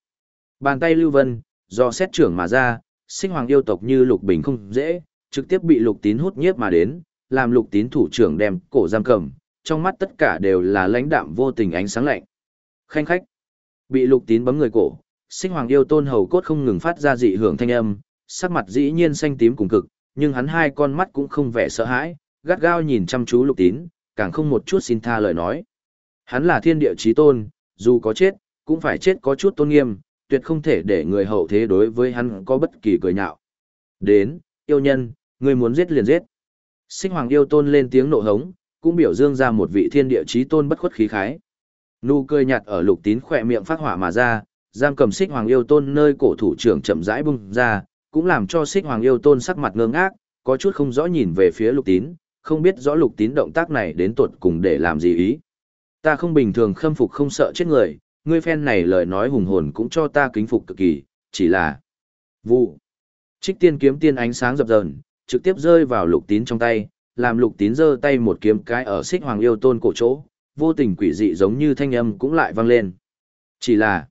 [SPEAKER 1] Bàn tay Lưu Vân, Do xét trưởng mà ra, sinh hoàng yêu tộc như lục bình không dễ, trực tiếp bị lục tín hút nhiếp mà đến, làm lục tín thủ trưởng đem cổ giam cầm, trong mắt tất cả đều là lãnh đạm vô tình ánh sáng lạnh. Khanh khách, bị lục tín bấm người cổ, sinh hoàng yêu tôn hầu cốt không ngừng phát ra dị hưởng thanh âm, sắc mặt dĩ nhiên xanh tím cùng cực, nhưng hắn hai con mắt cũng không vẻ sợ hãi, gắt gao nhìn chăm chú lục tín, càng không một chút xin tha lời nói. Hắn là thiên địa chí tôn, dù có chết, cũng phải chết có chút tôn nghiêm, tuyệt không thể để người hậu thế đối với hắn có bất kỳ cười nhạo. Đến, yêu nhân, người muốn giết liền giết. Sinh hoàng yêu tôn lên tiếng nộ hống, cũng biểu dương ra một vị thiên địa chí tôn bất khuất khí khái. Nụ cười nhạt ở lục tín khỏe miệng phát hỏa mà ra, giam cầm xích hoàng yêu tôn nơi cổ thủ trưởng chậm rãi bung ra, cũng làm cho xích hoàng yêu tôn sắc mặt ngơ ngác, có chút không rõ nhìn về phía lục tín, không biết rõ lục tín động tác này đến tuột cùng để làm gì ý. Ta không bình thường khâm phục không sợ chết người, ngươi phen này lời nói hùng hồn cũng cho ta kính phục cực kỳ, chỉ là vụ. Trích tiên kiếm tiên ánh sáng dập dờn, trực tiếp rơi vào lục tín trong tay, làm lục tín giơ tay một kiếm cái ở xích hoàng yêu tôn cổ chỗ, vô tình quỷ dị giống như thanh âm cũng lại vang lên. Chỉ là,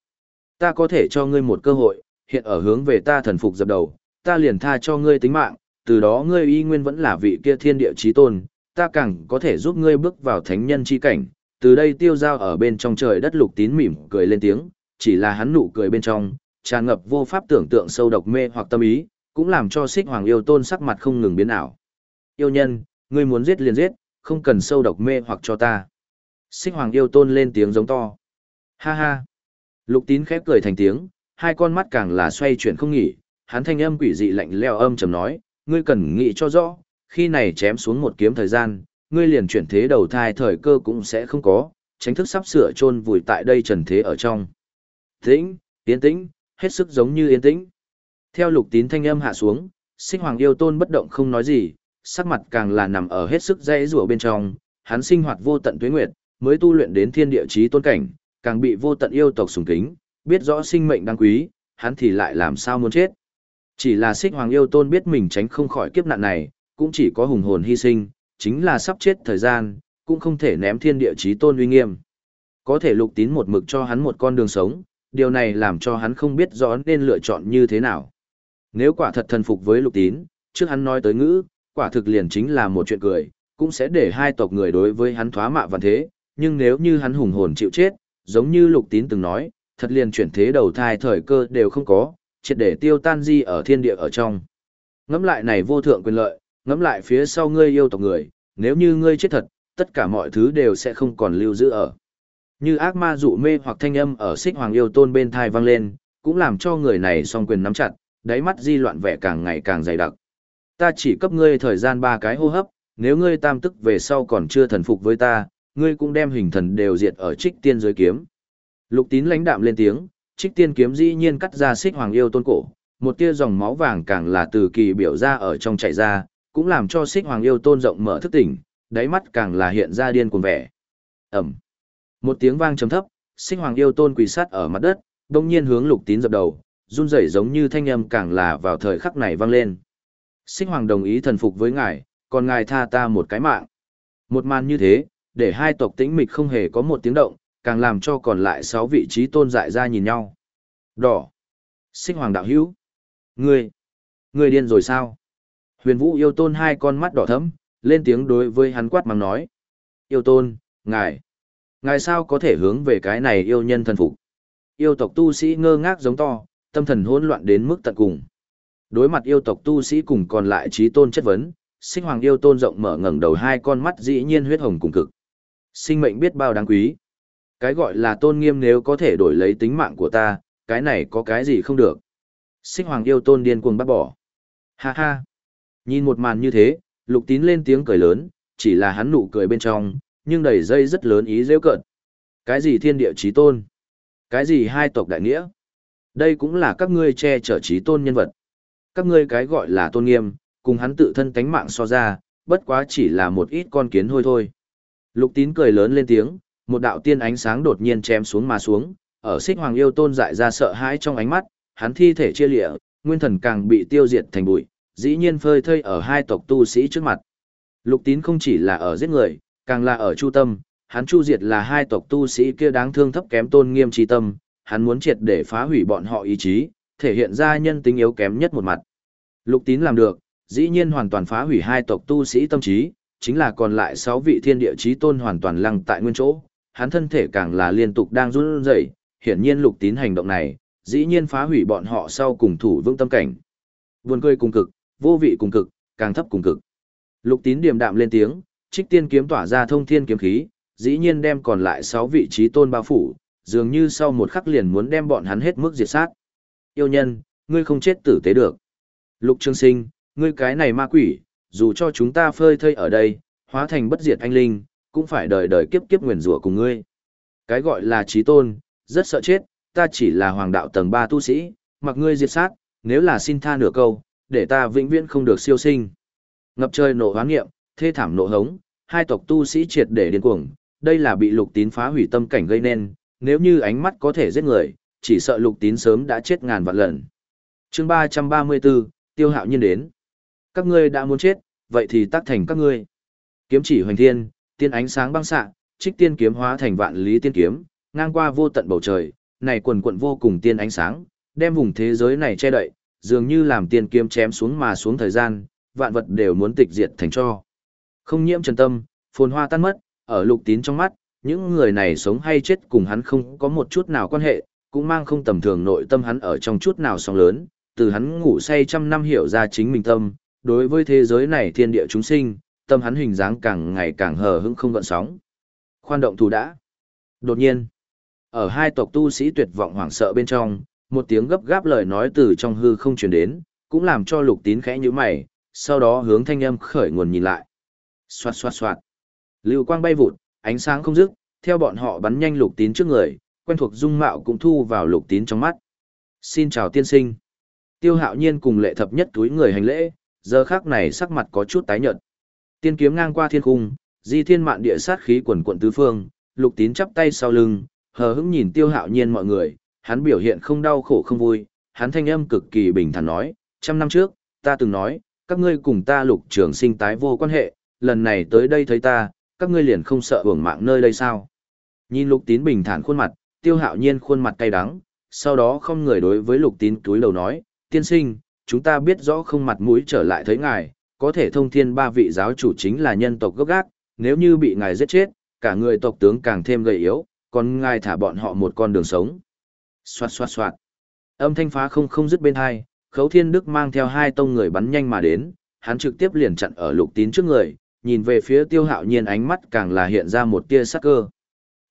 [SPEAKER 1] ta có thể cho ngươi một cơ hội, hiện ở hướng về ta thần phục dập đầu, ta liền tha cho ngươi tính mạng, từ đó ngươi y nguyên vẫn là vị kia thiên địa chí tôn, ta càng có thể giúp ngươi bước vào thánh nhân chi cảnh. Từ đây tiêu giao ở bên trong trời đất lục tín mỉm cười lên tiếng, chỉ là hắn nụ cười bên trong, tràn ngập vô pháp tưởng tượng sâu độc mê hoặc tâm ý, cũng làm cho xích hoàng yêu tôn sắc mặt không ngừng biến ảo. Yêu nhân, ngươi muốn giết liền giết, không cần sâu độc mê hoặc cho ta. Xích hoàng yêu tôn lên tiếng giống to. Ha ha. Lục tín khép cười thành tiếng, hai con mắt càng là xoay chuyển không nghỉ, hắn thanh âm quỷ dị lạnh leo âm trầm nói, ngươi cần nghĩ cho rõ, khi này chém xuống một kiếm thời gian, ngươi liền chuyển thế đầu thai thời cơ cũng sẽ không có, tránh thức sắp sửa chôn vùi tại đây trần thế ở trong. Tĩnh, yên tĩnh, hết sức giống như yên tĩnh. Theo lục tín thanh âm hạ xuống, sinh hoàng yêu tôn bất động không nói gì, sắc mặt càng là nằm ở hết sức dây rủa bên trong, hắn sinh hoạt vô tận tuế nguyệt, mới tu luyện đến thiên địa chí tôn cảnh, càng bị vô tận yêu tộc sùng kính, biết rõ sinh mệnh đáng quý, hắn thì lại làm sao muốn chết. Chỉ là xích hoàng yêu tôn biết mình tránh không khỏi kiếp nạn này, cũng chỉ có hùng hồn hy sinh, chính là sắp chết thời gian, cũng không thể ném thiên địa chí tôn uy nghiêm. Có thể lục tín một mực cho hắn một con đường sống, điều này làm cho hắn không biết rõ nên lựa chọn như thế nào. Nếu quả thật thần phục với lục tín, trước hắn nói tới ngữ, quả thực liền chính là một chuyện cười, cũng sẽ để hai tộc người đối với hắn thoá mạ văn thế, nhưng nếu như hắn hùng hồn chịu chết, giống như lục tín từng nói, thật liền chuyển thế đầu thai thời cơ đều không có, triệt để tiêu tan di ở thiên địa ở trong. Ngẫm lại này vô thượng quyền lợi, ngẫm lại phía sau ngươi yêu tộc người, nếu như ngươi chết thật, tất cả mọi thứ đều sẽ không còn lưu giữ ở. Như ác ma dụ mê hoặc thanh âm ở xích hoàng yêu tôn bên thai vang lên, cũng làm cho người này song quyền nắm chặt, đáy mắt di loạn vẻ càng ngày càng dày đặc. Ta chỉ cấp ngươi thời gian ba cái hô hấp, nếu ngươi tam tức về sau còn chưa thần phục với ta, ngươi cũng đem hình thần đều diệt ở trích tiên dưới kiếm. Lục tín lãnh đạm lên tiếng, trích tiên kiếm dĩ nhiên cắt ra xích hoàng yêu tôn cổ, một tia dòng máu vàng càng là từ kỳ biểu ra ở trong chạy ra, cũng làm cho xích hoàng yêu tôn rộng mở thức tỉnh, đáy mắt càng là hiện ra điên cuồng vẻ. Ẩm. Một tiếng vang trầm thấp, xích hoàng yêu tôn quỳ sát ở mặt đất, đông nhiên hướng lục tín dập đầu, run rẩy giống như thanh âm càng là vào thời khắc này vang lên. Xích hoàng đồng ý thần phục với ngài, còn ngài tha ta một cái mạng. Một màn như thế, để hai tộc tĩnh mịch không hề có một tiếng động, càng làm cho còn lại sáu vị trí tôn dại ra nhìn nhau. Đỏ. Xích hoàng đạo hữu. Ngươi. Ngươi điên rồi sao? Huyền vũ yêu tôn hai con mắt đỏ thẫm, lên tiếng đối với hắn quát mắng nói. Yêu tôn, ngài. Ngài sao có thể hướng về cái này yêu nhân thần phục? Yêu tộc tu sĩ ngơ ngác giống to, tâm thần hỗn loạn đến mức tận cùng. Đối mặt yêu tộc tu sĩ cùng còn lại trí tôn chất vấn, sinh hoàng yêu tôn rộng mở ngẩng đầu hai con mắt dĩ nhiên huyết hồng cùng cực. Sinh mệnh biết bao đáng quý. Cái gọi là tôn nghiêm nếu có thể đổi lấy tính mạng của ta, cái này có cái gì không được. Sinh hoàng yêu tôn điên cuồng bắt bỏ. Ha ha. Nhìn một màn như thế, lục tín lên tiếng cười lớn, chỉ là hắn nụ cười bên trong, nhưng đầy dây rất lớn ý dễ cận. Cái gì thiên địa trí tôn? Cái gì hai tộc đại nghĩa? Đây cũng là các ngươi che chở trí tôn nhân vật. Các ngươi cái gọi là tôn nghiêm, cùng hắn tự thân tánh mạng so ra, bất quá chỉ là một ít con kiến hôi thôi. Lục tín cười lớn lên tiếng, một đạo tiên ánh sáng đột nhiên chém xuống mà xuống, ở xích hoàng yêu tôn dại ra sợ hãi trong ánh mắt, hắn thi thể chia lịa, nguyên thần càng bị tiêu diệt thành bụi, dĩ nhiên phơi thây ở hai tộc tu sĩ trước mặt. Lục tín không chỉ là ở giết người, càng là ở chu tâm, hắn chu diệt là hai tộc tu sĩ kia đáng thương thấp kém tôn nghiêm trí tâm, hắn muốn triệt để phá hủy bọn họ ý chí, thể hiện ra nhân tính yếu kém nhất một mặt. Lục tín làm được, dĩ nhiên hoàn toàn phá hủy hai tộc tu sĩ tâm trí, chính là còn lại sáu vị thiên địa chí tôn hoàn toàn lăng tại nguyên chỗ, hắn thân thể càng là liên tục đang run rẩy, hiển nhiên lục tín hành động này, dĩ nhiên phá hủy bọn họ sau cùng thủ vững tâm cảnh. Buồn cười cùng cực, vô vị cùng cực, càng thấp cùng cực. Lục tín điềm đạm lên tiếng, trích tiên kiếm tỏa ra thông thiên kiếm khí, dĩ nhiên đem còn lại sáu vị trí tôn bao phủ, dường như sau một khắc liền muốn đem bọn hắn hết mức diệt sát. Yêu nhân, ngươi không chết tử tế được. Lục Trương Sinh, ngươi cái này ma quỷ, dù cho chúng ta phơi thây ở đây, hóa thành bất diệt anh linh, cũng phải đời đời kiếp kiếp nguyền rủa cùng ngươi. Cái gọi là trí tôn, rất sợ chết, ta chỉ là hoàng đạo tầng 3 tu sĩ, mặc ngươi diệt sát, nếu là xin tha nửa câu, để ta vĩnh viễn không được siêu sinh. Ngập trời nộ hoán nghiệm, thê thảm nộ hống, hai tộc tu sĩ triệt để điên cuồng, đây là bị lục tín phá hủy tâm cảnh gây nên, nếu như ánh mắt có thể giết người, chỉ sợ lục tín sớm đã chết ngàn vạn lần. chương 334, tiêu hạo nhiên đến. Các ngươi đã muốn chết, vậy thì tác thành các ngươi. Kiếm chỉ hoành thiên, tiên ánh sáng băng xạ, trích tiên kiếm hóa thành vạn lý tiên kiếm, ngang qua vô tận bầu trời, này quần quận vô cùng tiên ánh sáng, đem vùng thế giới này che đậy, dường như làm tiền kiếm chém xuống mà xuống thời gian, vạn vật đều muốn tịch diệt thành cho. Không nhiễm trần tâm, phồn hoa tan mất, ở lục tín trong mắt, những người này sống hay chết cùng hắn không có một chút nào quan hệ, cũng mang không tầm thường nội tâm hắn ở trong chút nào sóng lớn, từ hắn ngủ say trăm năm hiểu ra chính mình tâm, đối với thế giới này thiên địa chúng sinh, tâm hắn hình dáng càng ngày càng hờ hững không gợn sóng. Khoan động thủ đã. Đột nhiên, ở hai tộc tu sĩ tuyệt vọng hoảng sợ bên trong, một tiếng gấp gáp lời nói từ trong hư không truyền đến, cũng làm cho lục tín khẽ như mày, sau đó hướng thanh âm khởi nguồn nhìn lại. Xoạt xoạt xoạt. Lưu quang bay vụt, ánh sáng không dứt, theo bọn họ bắn nhanh lục tín trước người, quen thuộc dung mạo cũng thu vào lục tín trong mắt. Xin chào tiên sinh. Tiêu hạo nhiên cùng lệ thập nhất túi người hành lễ, giờ khác này sắc mặt có chút tái nhợt. Tiên kiếm ngang qua thiên cung, di thiên mạn địa sát khí quần quận tứ phương, lục tín chắp tay sau lưng, hờ hững nhìn tiêu hạo nhiên mọi người, hắn biểu hiện không đau khổ không vui, hắn thanh âm cực kỳ bình thản nói, trăm năm trước, ta từng nói, các ngươi cùng ta lục trường sinh tái vô quan hệ, lần này tới đây thấy ta, các ngươi liền không sợ hưởng mạng nơi đây sao. Nhìn lục tín bình thản khuôn mặt, tiêu hạo nhiên khuôn mặt cay đắng, sau đó không người đối với lục tín túi đầu nói, tiên sinh, chúng ta biết rõ không mặt mũi trở lại thấy ngài, có thể thông thiên ba vị giáo chủ chính là nhân tộc gốc gác, nếu như bị ngài giết chết, cả người tộc tướng càng thêm gầy yếu, còn ngài thả bọn họ một con đường sống. Xoạt xoạt xoạt. Âm thanh phá không không dứt bên hai, Khấu Thiên Đức mang theo hai tông người bắn nhanh mà đến, hắn trực tiếp liền chặn ở Lục Tín trước người, nhìn về phía Tiêu Hạo Nhiên ánh mắt càng là hiện ra một tia sắc cơ.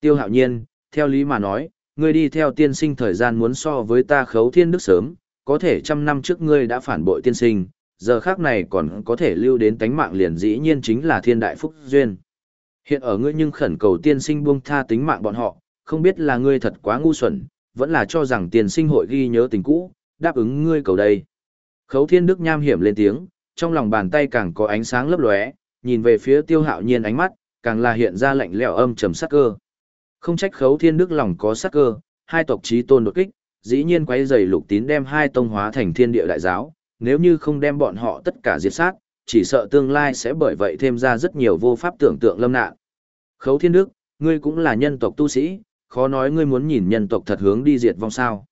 [SPEAKER 1] Tiêu Hạo Nhiên, theo lý mà nói, ngươi đi theo tiên sinh thời gian muốn so với ta Khấu Thiên Đức sớm, có thể trăm năm trước ngươi đã phản bội tiên sinh, giờ khác này còn có thể lưu đến tánh mạng liền dĩ nhiên chính là thiên đại phúc duyên. Hiện ở ngươi nhưng khẩn cầu tiên sinh buông tha tính mạng bọn họ, không biết là ngươi thật quá ngu xuẩn, vẫn là cho rằng tiền sinh hội ghi nhớ tình cũ, đáp ứng ngươi cầu đây. Khấu thiên đức nham hiểm lên tiếng, trong lòng bàn tay càng có ánh sáng lấp lóe, nhìn về phía tiêu hạo nhiên ánh mắt, càng là hiện ra lạnh lẽo âm trầm sắc cơ. Không trách khấu thiên đức lòng có sắc cơ, hai tộc trí tôn đột kích, dĩ nhiên quấy giày lục tín đem hai tông hóa thành thiên địa đại giáo, nếu như không đem bọn họ tất cả diệt sát, chỉ sợ tương lai sẽ bởi vậy thêm ra rất nhiều vô pháp tưởng tượng lâm nạn. Khấu thiên đức, ngươi cũng là nhân tộc tu sĩ, khó nói ngươi muốn nhìn nhân tộc thật hướng đi diệt vong sao.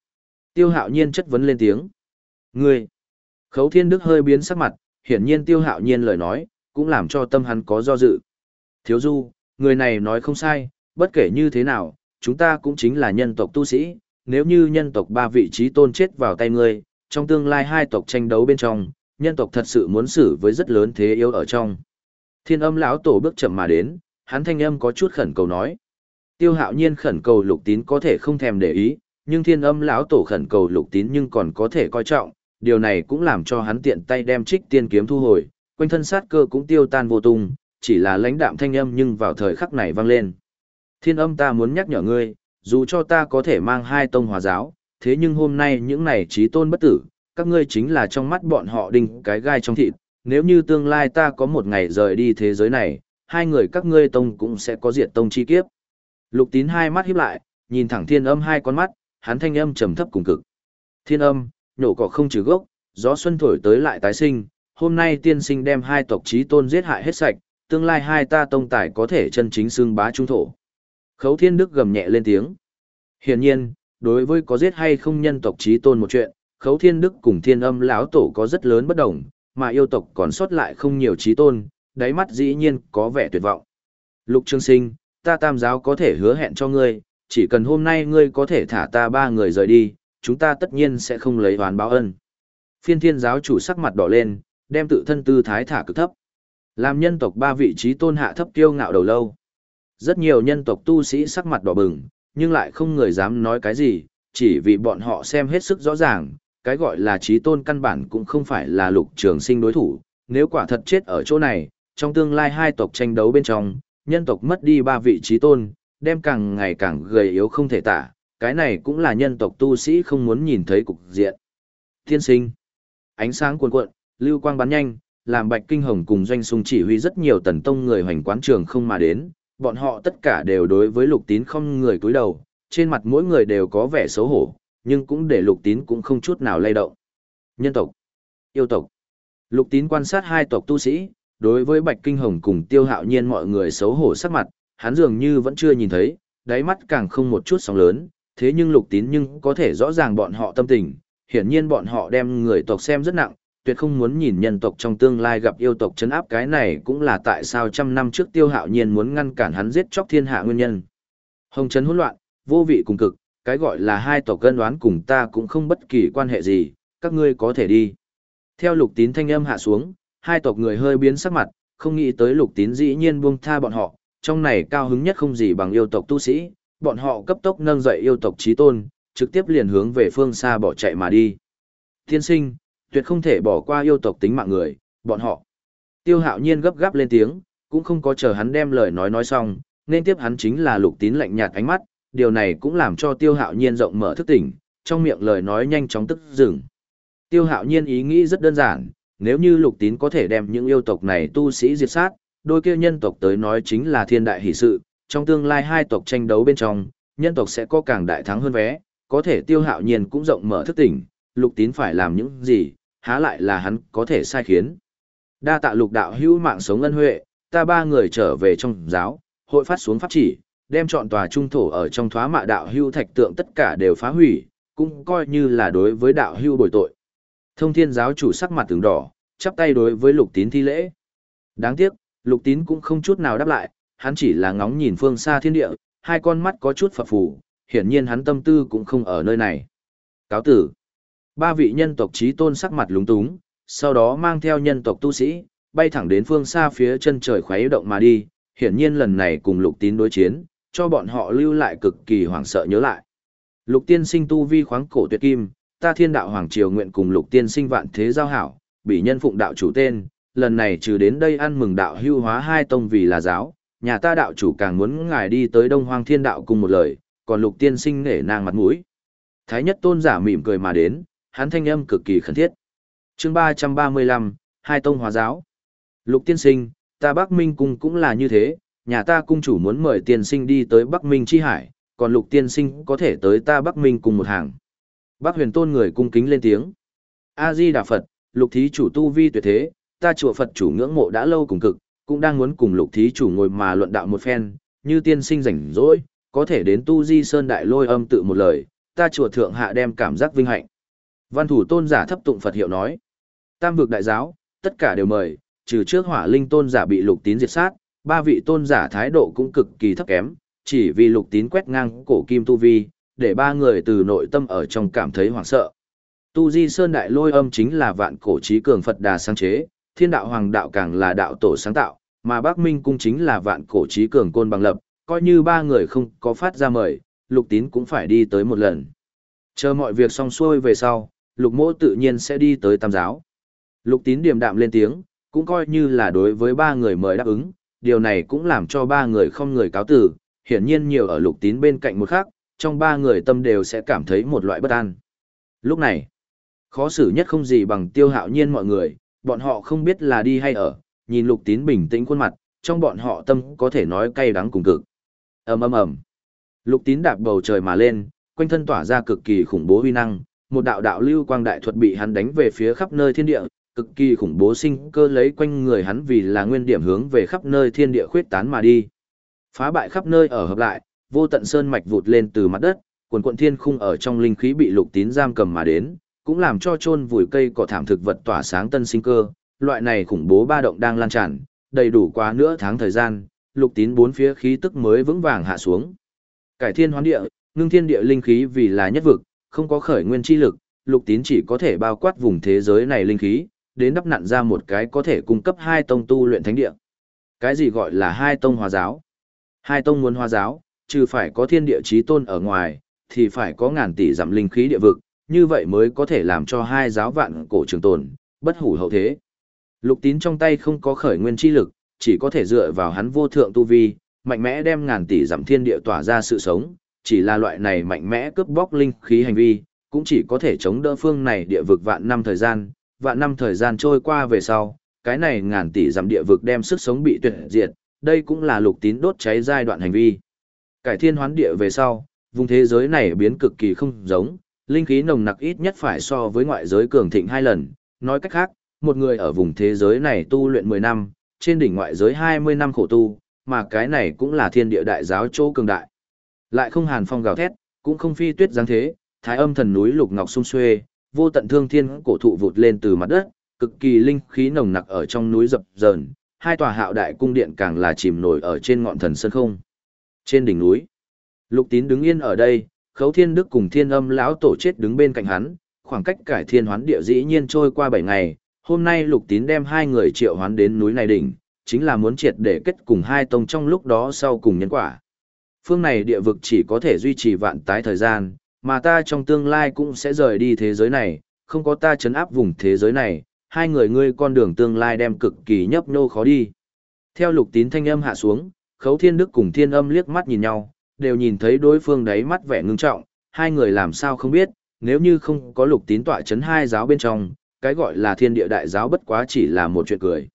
[SPEAKER 1] Tiêu hạo nhiên chất vấn lên tiếng. Ngươi! Khấu thiên đức hơi biến sắc mặt, hiển nhiên tiêu hạo nhiên lời nói, cũng làm cho tâm hắn có do dự. Thiếu du, người này nói không sai, bất kể như thế nào, chúng ta cũng chính là nhân tộc tu sĩ, nếu như nhân tộc ba vị trí tôn chết vào tay ngươi, trong tương lai hai tộc tranh đấu bên trong, nhân tộc thật sự muốn xử với rất lớn thế yếu ở trong. Thiên âm lão tổ bước chậm mà đến, hắn thanh âm có chút khẩn cầu nói. Tiêu hạo nhiên khẩn cầu lục tín có thể không thèm để ý, nhưng thiên âm lão tổ khẩn cầu lục tín nhưng còn có thể coi trọng, điều này cũng làm cho hắn tiện tay đem trích tiên kiếm thu hồi, quanh thân sát cơ cũng tiêu tan vô tung, chỉ là lãnh đạm thanh âm nhưng vào thời khắc này vang lên. Thiên âm ta muốn nhắc nhở ngươi, dù cho ta có thể mang hai tông hòa giáo, thế nhưng hôm nay những này trí tôn bất tử, các ngươi chính là trong mắt bọn họ đinh cái gai trong thịt, nếu như tương lai ta có một ngày rời đi thế giới này, hai người các ngươi tông cũng sẽ có diệt tông chi kiếp. Lục tín hai mắt híp lại, nhìn thẳng thiên âm hai con mắt, hắn thanh âm trầm thấp cùng cực. Thiên âm, nhổ cỏ không trừ gốc, gió xuân thổi tới lại tái sinh, hôm nay tiên sinh đem hai tộc trí tôn giết hại hết sạch, tương lai hai ta tông tài có thể chân chính xương bá trung thổ. Khấu thiên đức gầm nhẹ lên tiếng. Hiển nhiên, đối với có giết hay không nhân tộc trí tôn một chuyện, Khấu Thiên Đức cùng Thiên Âm lão tổ có rất lớn bất đồng, mà yêu tộc còn sót lại không nhiều trí tôn, đáy mắt dĩ nhiên có vẻ tuyệt vọng. Lục Trương Sinh, ta tam giáo có thể hứa hẹn cho ngươi, chỉ cần hôm nay ngươi có thể thả ta ba người rời đi, chúng ta tất nhiên sẽ không lấy oán báo ân. Phiên thiên giáo chủ sắc mặt đỏ lên, đem tự thân tư thái thả cực thấp. Làm nhân tộc ba vị trí tôn hạ thấp kiêu ngạo đầu lâu. Rất nhiều nhân tộc tu sĩ sắc mặt đỏ bừng, nhưng lại không người dám nói cái gì, chỉ vì bọn họ xem hết sức rõ ràng, cái gọi là trí tôn căn bản cũng không phải là lục trường sinh đối thủ, nếu quả thật chết ở chỗ này, trong tương lai hai tộc tranh đấu bên trong, nhân tộc mất đi ba vị trí tôn, đem càng ngày càng gầy yếu không thể tả, cái này cũng là nhân tộc tu sĩ không muốn nhìn thấy cục diện. Thiên sinh, ánh sáng cuồn cuộn, lưu quang bắn nhanh, làm Bạch Kinh Hồng cùng Doanh Sung chỉ huy rất nhiều tần tông người hoành quán trường không mà đến, bọn họ tất cả đều đối với lục tín không người cúi đầu, trên mặt mỗi người đều có vẻ xấu hổ, nhưng cũng để lục tín cũng không chút nào lay động. Nhân tộc, yêu tộc, lục tín quan sát hai tộc tu sĩ, đối với Bạch Kinh Hồng cùng Tiêu Hạo Nhiên mọi người xấu hổ sắc mặt, hắn dường như vẫn chưa nhìn thấy, đáy mắt càng không một chút sóng lớn, thế nhưng lục tín nhưng có thể rõ ràng bọn họ tâm tình, hiển nhiên bọn họ đem người tộc xem rất nặng, tuyệt không muốn nhìn nhân tộc trong tương lai gặp yêu tộc chấn áp cái này cũng là tại sao trăm năm trước tiêu hạo nhiên muốn ngăn cản hắn giết chóc thiên hạ nguyên nhân. Hồng chấn hỗn loạn, vô vị cùng cực, cái gọi là hai tộc cân đoán cùng ta cũng không bất kỳ quan hệ gì, các ngươi có thể đi. Theo lục tín thanh âm hạ xuống, hai tộc người hơi biến sắc mặt, không nghĩ tới lục tín dĩ nhiên buông tha bọn họ, trong này cao hứng nhất không gì bằng yêu tộc tu sĩ, bọn họ cấp tốc nâng dậy yêu tộc trí tôn, trực tiếp liền hướng về phương xa bỏ chạy mà đi. Thiên sinh, tuyệt không thể bỏ qua yêu tộc tính mạng người, bọn họ. Tiêu hạo nhiên gấp gáp lên tiếng, cũng không có chờ hắn đem lời nói nói xong, nên tiếp hắn chính là lục tín lạnh nhạt ánh mắt, điều này cũng làm cho tiêu hạo nhiên rộng mở thức tỉnh, trong miệng lời nói nhanh chóng tức dừng. Tiêu hạo nhiên ý nghĩ rất đơn giản, nếu như lục tín có thể đem những yêu tộc này tu sĩ diệt sát, đôi kia nhân tộc tới nói chính là thiên đại hỷ sự, trong tương lai hai tộc tranh đấu bên trong, nhân tộc sẽ có càng đại thắng hơn vé, có thể tiêu hạo nhiên cũng rộng mở thức tỉnh, lục tín phải làm những gì, há lại là hắn có thể sai khiến. Đa tạ lục đạo hữu mạng sống ân huệ, ta ba người trở về trong giáo, hội phát xuống pháp chỉ, đem chọn tòa trung thổ ở trong thoá mạ đạo hữu thạch tượng tất cả đều phá hủy, cũng coi như là đối với đạo hữu bồi tội. Thông thiên giáo chủ sắc mặt tướng đỏ, chắp tay đối với lục tín thi lễ. Đáng tiếc, lục tín cũng không chút nào đáp lại, hắn chỉ là ngóng nhìn phương xa thiên địa, hai con mắt có chút phập phù, hiển nhiên hắn tâm tư cũng không ở nơi này. Cáo tử. Ba vị nhân tộc trí tôn sắc mặt lúng túng, sau đó mang theo nhân tộc tu sĩ, bay thẳng đến phương xa phía chân trời khuấy động mà đi, hiển nhiên lần này cùng lục tín đối chiến, cho bọn họ lưu lại cực kỳ hoảng sợ nhớ lại. Lục tiên sinh tu vi khoáng cổ tuyệt kim, ta thiên đạo hoàng triều nguyện cùng lục tiên sinh vạn thế giao hảo, bị nhân phụng đạo chủ tên, lần này trừ đến đây ăn mừng đạo hưu hóa hai tông vì là giáo, nhà ta đạo chủ càng muốn ngài đi tới đông hoang thiên đạo cùng một lời, còn lục tiên sinh nể nang mặt mũi. Thái nhất tôn giả mỉm cười mà đến, hắn thanh âm cực kỳ khẩn thiết. chương ba trăm ba mươi lăm hai tông hóa giáo. Lục tiên sinh, ta Bắc Minh cung cũng là như thế, nhà ta cung chủ muốn mời tiên sinh đi tới Bắc Minh chi hải, còn lục tiên sinh có thể tới ta Bắc Minh cùng một hàng. Bắc huyền tôn người cung kính lên tiếng. A-di Đà Phật, lục thí chủ tu vi tuyệt thế, ta chùa Phật chủ ngưỡng mộ đã lâu cùng cực, cũng đang muốn cùng lục thí chủ ngồi mà luận đạo một phen, như tiên sinh rảnh rỗi, có thể đến tu di sơn đại lôi âm tự một lời, ta chùa thượng hạ đem cảm giác vinh hạnh. Văn thủ tôn giả thấp tụng Phật hiệu nói. Tam vực đại giáo, tất cả đều mời, trừ trước hỏa linh tôn giả bị lục tín diệt sát, ba vị tôn giả thái độ cũng cực kỳ thấp kém, chỉ vì lục tín quét ngang cổ kim tu vi, để ba người từ nội tâm ở trong cảm thấy hoảng sợ. Tu Di Sơn Đại Lôi Âm chính là vạn cổ trí cường Phật Đà sáng chế, Thiên Đạo Hoàng Đạo càng là đạo tổ sáng tạo, mà Bắc Minh Cung chính là vạn cổ trí cường côn bằng lập, coi như ba người không có phát ra mời, Lục Tín cũng phải đi tới một lần. Chờ mọi việc xong xuôi về sau, lục mỗ tự nhiên sẽ đi tới tam giáo. Lục tín điềm đạm lên tiếng, cũng coi như là đối với ba người mời đáp ứng, điều này cũng làm cho ba người không người cáo tử, hiển nhiên nhiều ở lục tín bên cạnh một khác, trong ba người tâm đều sẽ cảm thấy một loại bất an. Lúc này, khó xử nhất không gì bằng tiêu hạo nhiên mọi người, bọn họ không biết là đi hay ở, nhìn lục tín bình tĩnh khuôn mặt, trong bọn họ tâm có thể nói cay đắng cùng cực. ầm ầm ầm, lục tín đạp bầu trời mà lên, quanh thân tỏa ra cực kỳ khủng bố huy năng, một đạo đạo lưu quang đại thuật bị hắn đánh về phía khắp nơi thiên địa, cực kỳ khủng bố sinh cơ lấy quanh người hắn vì là nguyên điểm hướng về khắp nơi thiên địa khuyết tán mà đi. Phá bại khắp nơi ở hợp lại, vô tận sơn mạch vụt lên từ mặt đất, quần quận thiên khung ở trong linh khí bị lục tín giam cầm mà đến, cũng làm cho chôn vùi cây cỏ thảm thực vật tỏa sáng tân sinh cơ, loại này khủng bố ba động đang lan tràn, đầy đủ quá nửa tháng thời gian, lục tín bốn phía khí tức mới vững vàng hạ xuống. Cải thiên hoán địa, ngưng thiên địa linh khí vì là nhất vực, không có khởi nguyên chi lực, lục tín chỉ có thể bao quát vùng thế giới này linh khí, đến đắp nặn ra một cái có thể cung cấp hai tông tu luyện thánh địa. Cái gì gọi là hai tông hòa giáo? Hai tông muốn hòa giáo, trừ phải có thiên địa chí tôn ở ngoài, thì phải có ngàn tỷ giảm linh khí địa vực, như vậy mới có thể làm cho hai giáo vạn cổ trường tồn, bất hủ hậu thế. Lục tín trong tay không có khởi nguyên chi lực, chỉ có thể dựa vào hắn vô thượng tu vi, mạnh mẽ đem ngàn tỷ giảm thiên địa tỏa ra sự sống, chỉ là loại này mạnh mẽ cướp bóc linh khí hành vi, cũng chỉ có thể chống đỡ phương này địa vực vạn năm thời gian, vạn năm thời gian trôi qua về sau, cái này ngàn tỷ giảm địa vực đem sức sống bị tuyệt diệt, đây cũng là lục tín đốt cháy giai đoạn hành vi. Cải thiên hoán địa về sau, vùng thế giới này biến cực kỳ không giống, linh khí nồng nặc ít nhất phải so với ngoại giới cường thịnh hai lần, nói cách khác, một người ở vùng thế giới này tu luyện 10 năm, trên đỉnh ngoại giới 20 năm khổ tu, mà cái này cũng là thiên địa đại giáo chỗ cường đại. Lại không hàn phong gào thét, cũng không phi tuyết giáng thế, thái âm thần núi lục ngọc sung xuê, vô tận thương thiên cổ thụ vụt lên từ mặt đất, cực kỳ linh khí nồng nặc ở trong núi dập dờn, hai tòa hạo đại cung điện càng là chìm nổi ở trên ngọn thần sơn không. Trên đỉnh núi, Lục Tín đứng yên ở đây, Khấu Thiên Đức cùng Thiên Âm lão tổ chết đứng bên cạnh hắn, khoảng cách cải thiên hoán địa dĩ nhiên trôi qua 7 ngày, hôm nay Lục Tín đem hai người triệu hoán đến núi này đỉnh, chính là muốn triệt để kết cùng hai tông trong lúc đó sau cùng nhân quả. Phương này địa vực chỉ có thể duy trì vạn tái thời gian, mà ta trong tương lai cũng sẽ rời đi thế giới này, không có ta chấn áp vùng thế giới này, hai người ngươi con đường tương lai đem cực kỳ nhấp nhô khó đi. Theo lục tín thanh âm hạ xuống, khấu thiên đức cùng thiên âm liếc mắt nhìn nhau, đều nhìn thấy đối phương đáy mắt vẻ ngưng trọng, hai người làm sao không biết, nếu như không có lục tín tọa chấn hai giáo bên trong, cái gọi là thiên địa đại giáo bất quá chỉ là một chuyện cười.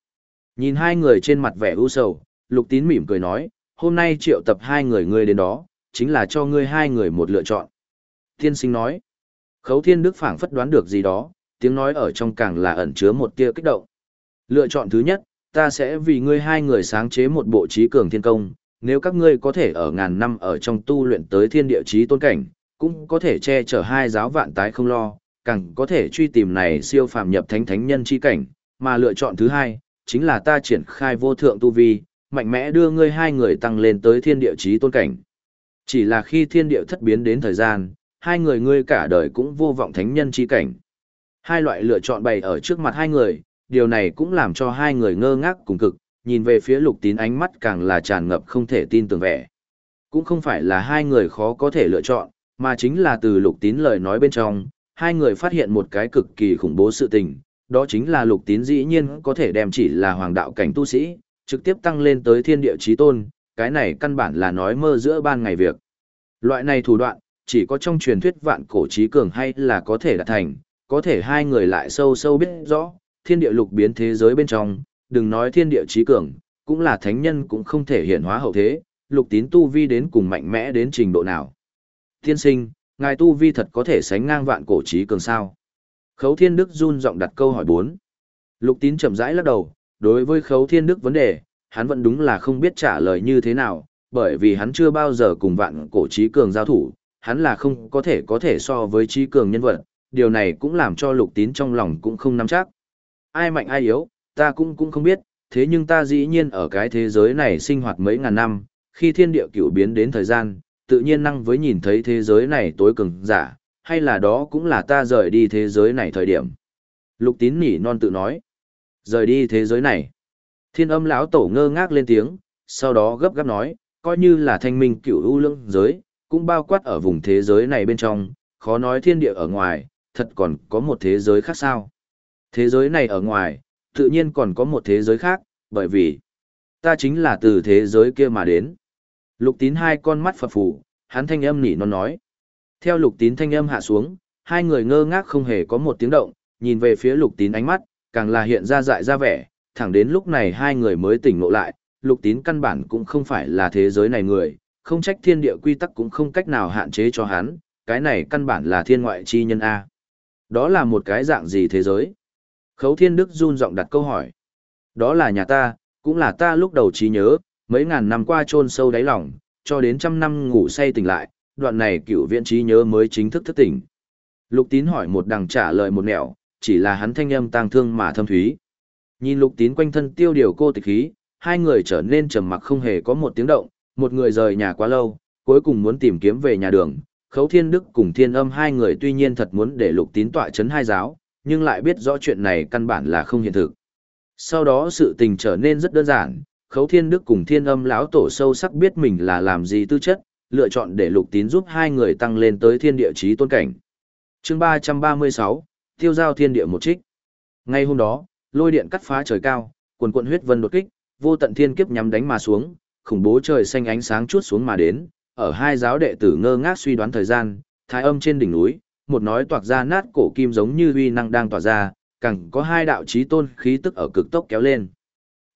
[SPEAKER 1] Nhìn hai người trên mặt vẻ u sầu, lục tín mỉm cười nói, hôm nay triệu tập hai người ngươi đến đó, chính là cho ngươi hai người một lựa chọn. Tiên sinh nói, khấu thiên đức phảng phất đoán được gì đó, tiếng nói ở trong càng là ẩn chứa một tia kích động. Lựa chọn thứ nhất, ta sẽ vì ngươi hai người sáng chế một bộ trí cường thiên công, nếu các ngươi có thể ở ngàn năm ở trong tu luyện tới thiên địa trí tôn cảnh, cũng có thể che chở hai giáo vạn tái không lo, càng có thể truy tìm này siêu phàm nhập thánh thánh nhân chi cảnh, mà lựa chọn thứ hai, chính là ta triển khai vô thượng tu vi, mạnh mẽ đưa ngươi hai người tăng lên tới thiên địa trí tôn cảnh. Chỉ là khi thiên địa thất biến đến thời gian, hai người ngươi cả đời cũng vô vọng thánh nhân chi cảnh. Hai loại lựa chọn bày ở trước mặt hai người, điều này cũng làm cho hai người ngơ ngác cùng cực, nhìn về phía lục tín ánh mắt càng là tràn ngập không thể tin tưởng vẻ. Cũng không phải là hai người khó có thể lựa chọn, mà chính là từ lục tín lời nói bên trong, hai người phát hiện một cái cực kỳ khủng bố sự tình, đó chính là lục tín dĩ nhiên có thể đem chỉ là hoàng đạo cảnh tu sĩ, trực tiếp tăng lên tới thiên địa chí tôn, cái này căn bản là nói mơ giữa ban ngày việc. Loại này thủ đoạn, chỉ có trong truyền thuyết vạn cổ trí cường hay là có thể đạt thành, có thể hai người lại sâu sâu biết rõ, thiên địa lục biến thế giới bên trong, đừng nói thiên địa trí cường, cũng là thánh nhân cũng không thể hiện hóa hậu thế, lục tín tu vi đến cùng mạnh mẽ đến trình độ nào. Thiên sinh, ngài tu vi thật có thể sánh ngang vạn cổ trí cường sao. Khấu thiên đức run giọng đặt câu hỏi 4. Lục tín chậm rãi lắc đầu, đối với khấu thiên đức vấn đề, hắn vẫn đúng là không biết trả lời như thế nào, bởi vì hắn chưa bao giờ cùng vạn cổ trí cường giao thủ, hắn là không có thể có thể so với trí cường nhân vật, điều này cũng làm cho lục tín trong lòng cũng không nắm chắc. Ai mạnh ai yếu, ta cũng cũng không biết, thế nhưng ta dĩ nhiên ở cái thế giới này sinh hoạt mấy ngàn năm, khi thiên địa cửu biến đến thời gian, tự nhiên năng với nhìn thấy thế giới này tối cường giả, hay là đó cũng là ta rời đi thế giới này thời điểm. Lục tín nỉ non tự nói, rời đi thế giới này. Thiên âm lão tổ ngơ ngác lên tiếng, sau đó gấp gáp nói, coi như là thanh minh cửu u lương giới, cũng bao quát ở vùng thế giới này bên trong, khó nói thiên địa ở ngoài, thật còn có một thế giới khác sao. Thế giới này ở ngoài, tự nhiên còn có một thế giới khác, bởi vì ta chính là từ thế giới kia mà đến. Lục tín hai con mắt phập phù, hắn thanh âm nỉ non nói. Theo lục tín thanh âm hạ xuống, hai người ngơ ngác không hề có một tiếng động, nhìn về phía lục tín ánh mắt, càng là hiện ra dại ra vẻ, thẳng đến lúc này hai người mới tỉnh ngộ lại, lục tín căn bản cũng không phải là thế giới này người, không trách thiên địa quy tắc cũng không cách nào hạn chế cho hắn, cái này căn bản là thiên ngoại chi nhân A. Đó là một cái dạng gì thế giới? Khấu Thiên Đức run giọng đặt câu hỏi. Đó là nhà ta, cũng là ta lúc đầu trí nhớ, mấy ngàn năm qua chôn sâu đáy lòng, cho đến trăm năm ngủ say tỉnh lại, đoạn này cựu viện trí nhớ mới chính thức thức tỉnh. Lục tín hỏi một đằng trả lời một nẻo, chỉ là hắn thanh âm tang thương mà thâm thúy. Nhìn lục tín quanh thân tiêu điều cô tịch khí, hai người trở nên trầm mặc không hề có một tiếng động, một người rời nhà quá lâu, cuối cùng muốn tìm kiếm về nhà đường. Khấu Thiên Đức cùng Thiên Âm hai người tuy nhiên thật muốn để lục tín tọa chấn hai giáo, nhưng lại biết rõ chuyện này căn bản là không hiện thực. Sau đó sự tình trở nên rất đơn giản, Khấu Thiên Đức cùng Thiên Âm lão tổ sâu sắc biết mình là làm gì tư chất, lựa chọn để Lục Tín giúp hai người tăng lên tới thiên địa chí tôn cảnh. Chương 336, Tiêu giao thiên địa một trích. Ngay hôm đó, lôi điện cắt phá trời cao, quần cuộn huyết vân đột kích, vô tận thiên kiếp nhắm đánh mà xuống, khủng bố trời xanh ánh sáng chút xuống mà đến, ở hai giáo đệ tử ngơ ngác suy đoán thời gian, thái âm trên đỉnh núi, một nói toạc ra nát cổ kim giống như uy năng đang tỏa ra, càng có hai đạo chí tôn khí tức ở cực tốc kéo lên.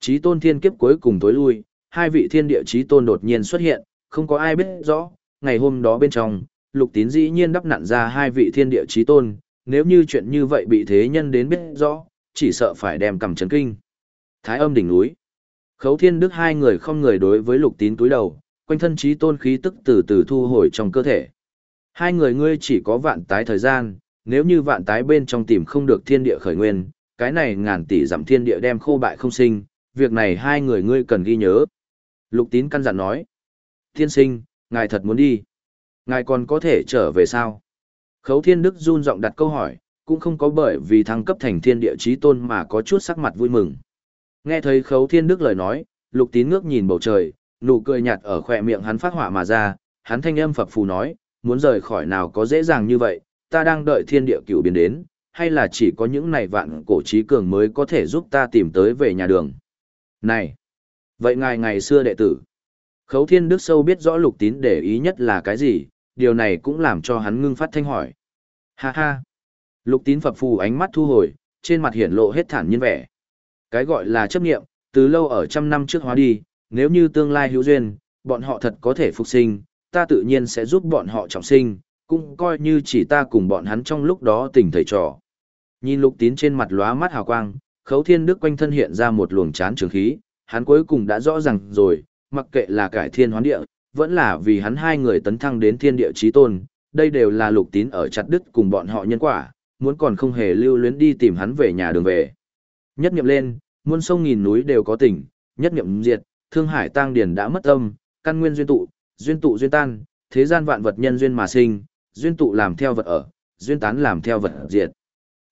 [SPEAKER 1] Chí tôn thiên kiếp cuối cùng tối lui, hai vị thiên địa chí tôn đột nhiên xuất hiện, không có ai biết rõ, ngày hôm đó bên trong, lục tín dĩ nhiên đắp nặn ra hai vị thiên địa chí tôn, nếu như chuyện như vậy bị thế nhân đến biết rõ, chỉ sợ phải đem cầm chấn kinh. Thái âm đỉnh núi. Khấu thiên đức hai người không người đối với lục tín túi đầu, quanh thân chí tôn khí tức từ từ thu hồi trong cơ thể. Hai người ngươi chỉ có vạn tái thời gian, nếu như vạn tái bên trong tìm không được thiên địa khởi nguyên, cái này ngàn tỷ giảm thiên địa đem khô bại không sinh, việc này hai người ngươi cần ghi nhớ. Lục tín căn dặn nói. Thiên sinh, ngài thật muốn đi. Ngài còn có thể trở về sao? Khấu thiên đức run giọng đặt câu hỏi, cũng không có bởi vì thăng cấp thành thiên địa chí tôn mà có chút sắc mặt vui mừng. Nghe thấy khấu thiên đức lời nói, lục tín ngước nhìn bầu trời, nụ cười nhạt ở khỏe miệng hắn phát hỏa mà ra, hắn thanh âm phập phù nói, muốn rời khỏi nào có dễ dàng như vậy, ta đang đợi thiên địa cửu biến đến, hay là chỉ có những này vạn cổ trí cường mới có thể giúp ta tìm tới về nhà đường. Này! Vậy ngài ngày xưa đệ tử, khấu thiên đức sâu biết rõ lục tín để ý nhất là cái gì, điều này cũng làm cho hắn ngưng phát thanh hỏi. Ha ha! Lục tín phập phù ánh mắt thu hồi, trên mặt hiển lộ hết thản nhiên vẻ. Cái gọi là chấp nghiệm, từ lâu ở trăm năm trước hóa đi, nếu như tương lai hữu duyên, bọn họ thật có thể phục sinh, ta tự nhiên sẽ giúp bọn họ trọng sinh, cũng coi như chỉ ta cùng bọn hắn trong lúc đó tình thầy trò. Nhìn lục tín trên mặt lóa mắt hào quang, khấu thiên đức quanh thân hiện ra một luồng chán trường khí, hắn cuối cùng đã rõ ràng rồi, mặc kệ là cải thiên hoán địa, vẫn là vì hắn hai người tấn thăng đến thiên địa chí tôn, đây đều là lục tín ở chặt đức cùng bọn họ nhân quả, muốn còn không hề lưu luyến đi tìm hắn về nhà đường về. Nhất niệm lên, muôn sông nghìn núi đều có tỉnh, nhất niệm diệt, thương hải tăng Điền đã mất âm, căn nguyên duyên tụ, duyên tụ duyên tan, thế gian vạn vật nhân duyên mà sinh, duyên tụ làm theo vật ở, duyên tán làm theo vật diệt.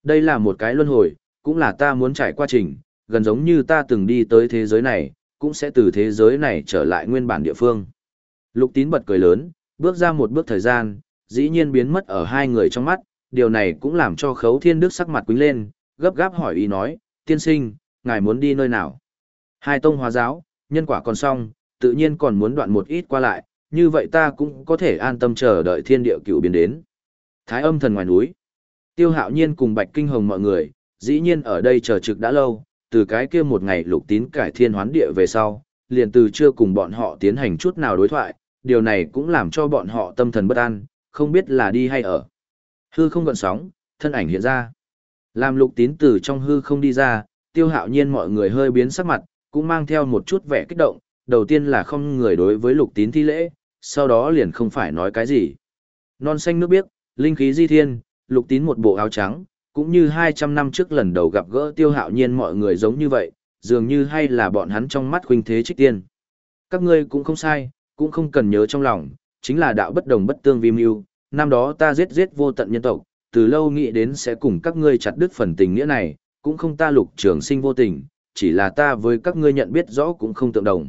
[SPEAKER 1] Đây là một cái luân hồi, cũng là ta muốn trải qua trình, gần giống như ta từng đi tới thế giới này, cũng sẽ từ thế giới này trở lại nguyên bản địa phương. Lục tín bật cười lớn, bước ra một bước thời gian, dĩ nhiên biến mất ở hai người trong mắt, điều này cũng làm cho khấu thiên đức sắc mặt quính lên, gấp gáp hỏi ý nói, tiên sinh, ngài muốn đi nơi nào? Hai tông hóa giáo, nhân quả còn xong, tự nhiên còn muốn đoạn một ít qua lại, như vậy ta cũng có thể an tâm chờ đợi thiên địa cựu biến đến. Thái âm thần ngoài núi. Tiêu hạo nhiên cùng bạch kinh hồng mọi người, dĩ nhiên ở đây chờ trực đã lâu, từ cái kia một ngày lục tín cải thiên hoán địa về sau, liền từ chưa cùng bọn họ tiến hành chút nào đối thoại, điều này cũng làm cho bọn họ tâm thần bất an, không biết là đi hay ở. Hư không gợn sóng, thân ảnh hiện ra. Làm lục tín từ trong hư không đi ra, tiêu hạo nhiên mọi người hơi biến sắc mặt, cũng mang theo một chút vẻ kích động, đầu tiên là không người đối với lục tín thi lễ, sau đó liền không phải nói cái gì. Non xanh nước biếc, linh khí di thiên, lục tín một bộ áo trắng, cũng như 200 năm trước lần đầu gặp gỡ tiêu hạo nhiên mọi người giống như vậy, dường như hay là bọn hắn trong mắt huynh thế trích tiên. Các ngươi cũng không sai, cũng không cần nhớ trong lòng, chính là đạo bất đồng bất tương vi mưu, năm đó ta giết giết vô tận nhân tộc, từ lâu nghĩ đến sẽ cùng các ngươi chặt đứt phần tình nghĩa này, cũng không ta lục trường sinh vô tình, chỉ là ta với các ngươi nhận biết rõ cũng không tượng đồng.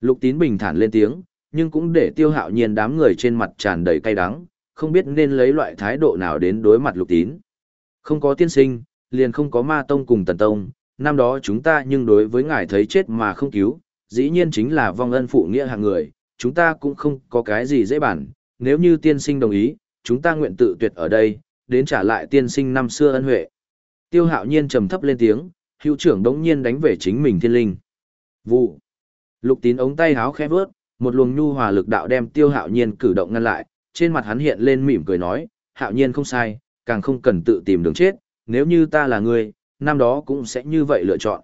[SPEAKER 1] Lục tín bình thản lên tiếng, nhưng cũng để tiêu hạo nhiên đám người trên mặt tràn đầy cay đắng, không biết nên lấy loại thái độ nào đến đối mặt lục tín. Không có tiên sinh, liền không có ma tông cùng tần tông, năm đó chúng ta nhưng đối với ngài thấy chết mà không cứu, dĩ nhiên chính là vong ân phụ nghĩa hàng người, chúng ta cũng không có cái gì dễ bản, nếu như tiên sinh đồng ý, chúng ta nguyện tự tuyệt ở đây, đến trả lại tiên sinh năm xưa ân huệ. Tiêu hạo nhiên trầm thấp lên tiếng, hữu trưởng đống nhiên đánh về chính mình thiên linh. Vụ. Lục tín ống tay háo khẽ vớt, một luồng nhu hòa lực đạo đem tiêu hạo nhiên cử động ngăn lại, trên mặt hắn hiện lên mỉm cười nói, hạo nhiên không sai, càng không cần tự tìm đường chết, nếu như ta là ngươi, năm đó cũng sẽ như vậy lựa chọn.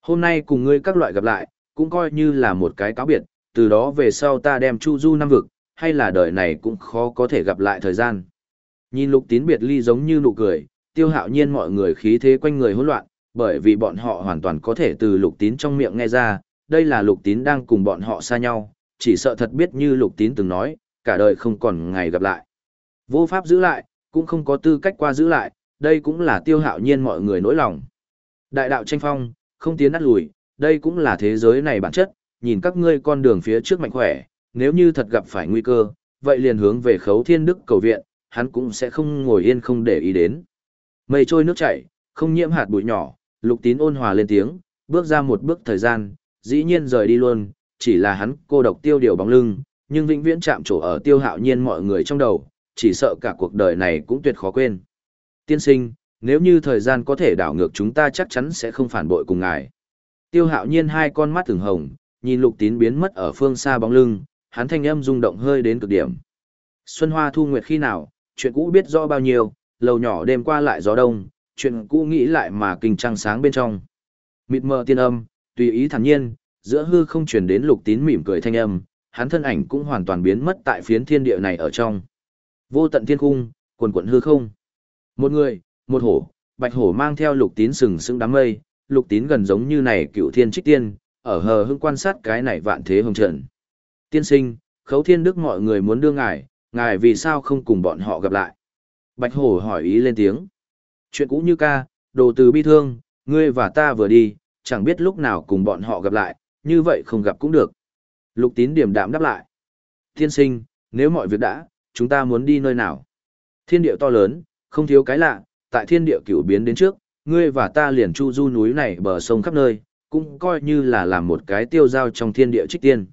[SPEAKER 1] Hôm nay cùng ngươi các loại gặp lại, cũng coi như là một cái cáo biệt, từ đó về sau ta đem chu du năm vực, hay là đời này cũng khó có thể gặp lại thời gian. Nhìn lục tín biệt ly giống như nụ cười, tiêu hạo nhiên mọi người khí thế quanh người hỗn loạn, bởi vì bọn họ hoàn toàn có thể từ lục tín trong miệng nghe ra, đây là lục tín đang cùng bọn họ xa nhau, chỉ sợ thật biết như lục tín từng nói, cả đời không còn ngày gặp lại. Vô pháp giữ lại, cũng không có tư cách qua giữ lại, đây cũng là tiêu hạo nhiên mọi người nỗi lòng. Đại đạo tranh phong, không tiến nát lùi, đây cũng là thế giới này bản chất, nhìn các ngươi con đường phía trước mạnh khỏe, nếu như thật gặp phải nguy cơ, vậy liền hướng về khấu thiên đức cầu viện, hắn cũng sẽ không ngồi yên không để ý đến. Mây trôi nước chảy, không nhiễm hạt bụi nhỏ, lục tín ôn hòa lên tiếng, bước ra một bước thời gian, dĩ nhiên rời đi luôn, chỉ là hắn cô độc tiêu điều bóng lưng, nhưng vĩnh viễn chạm trổ ở tiêu hạo nhiên mọi người trong đầu, chỉ sợ cả cuộc đời này cũng tuyệt khó quên. Tiên sinh, nếu như thời gian có thể đảo ngược chúng ta chắc chắn sẽ không phản bội cùng ngài. Tiêu hạo nhiên hai con mắt thường hồng, nhìn lục tín biến mất ở phương xa bóng lưng, hắn thanh âm rung động hơi đến cực điểm. Xuân hoa thu nguyệt khi nào, chuyện cũ biết rõ bao nhiêu, lầu nhỏ đêm qua lại gió đông, chuyện cũ nghĩ lại mà kinh trăng sáng bên trong. Mịt mờ tiên âm, tùy ý thản nhiên, giữa hư không truyền đến lục tín mỉm cười thanh âm, hắn thân ảnh cũng hoàn toàn biến mất tại phiến thiên địa này ở trong. Vô tận thiên cung, quần quần hư không. Một người, một hổ, bạch hổ mang theo lục tín sừng sững đám mây, lục tín gần giống như này cựu thiên trích tiên, ở hờ hưng quan sát cái này vạn thế hồng trận. Tiên sinh, khấu thiên đức mọi người muốn đưa ngài, ngài vì sao không cùng bọn họ gặp lại? Bạch hổ hỏi ý lên tiếng. Chuyện cũ như ca, đồ từ bi thương, ngươi và ta vừa đi, chẳng biết lúc nào cùng bọn họ gặp lại, như vậy không gặp cũng được. Lục tín điểm đạm đáp lại. thiên sinh, nếu mọi việc đã, chúng ta muốn đi nơi nào? Thiên địa to lớn, không thiếu cái lạ, tại thiên địa cửu biến đến trước, ngươi và ta liền chu du núi này bờ sông khắp nơi, cũng coi như là làm một cái tiêu giao trong thiên địa trích tiên.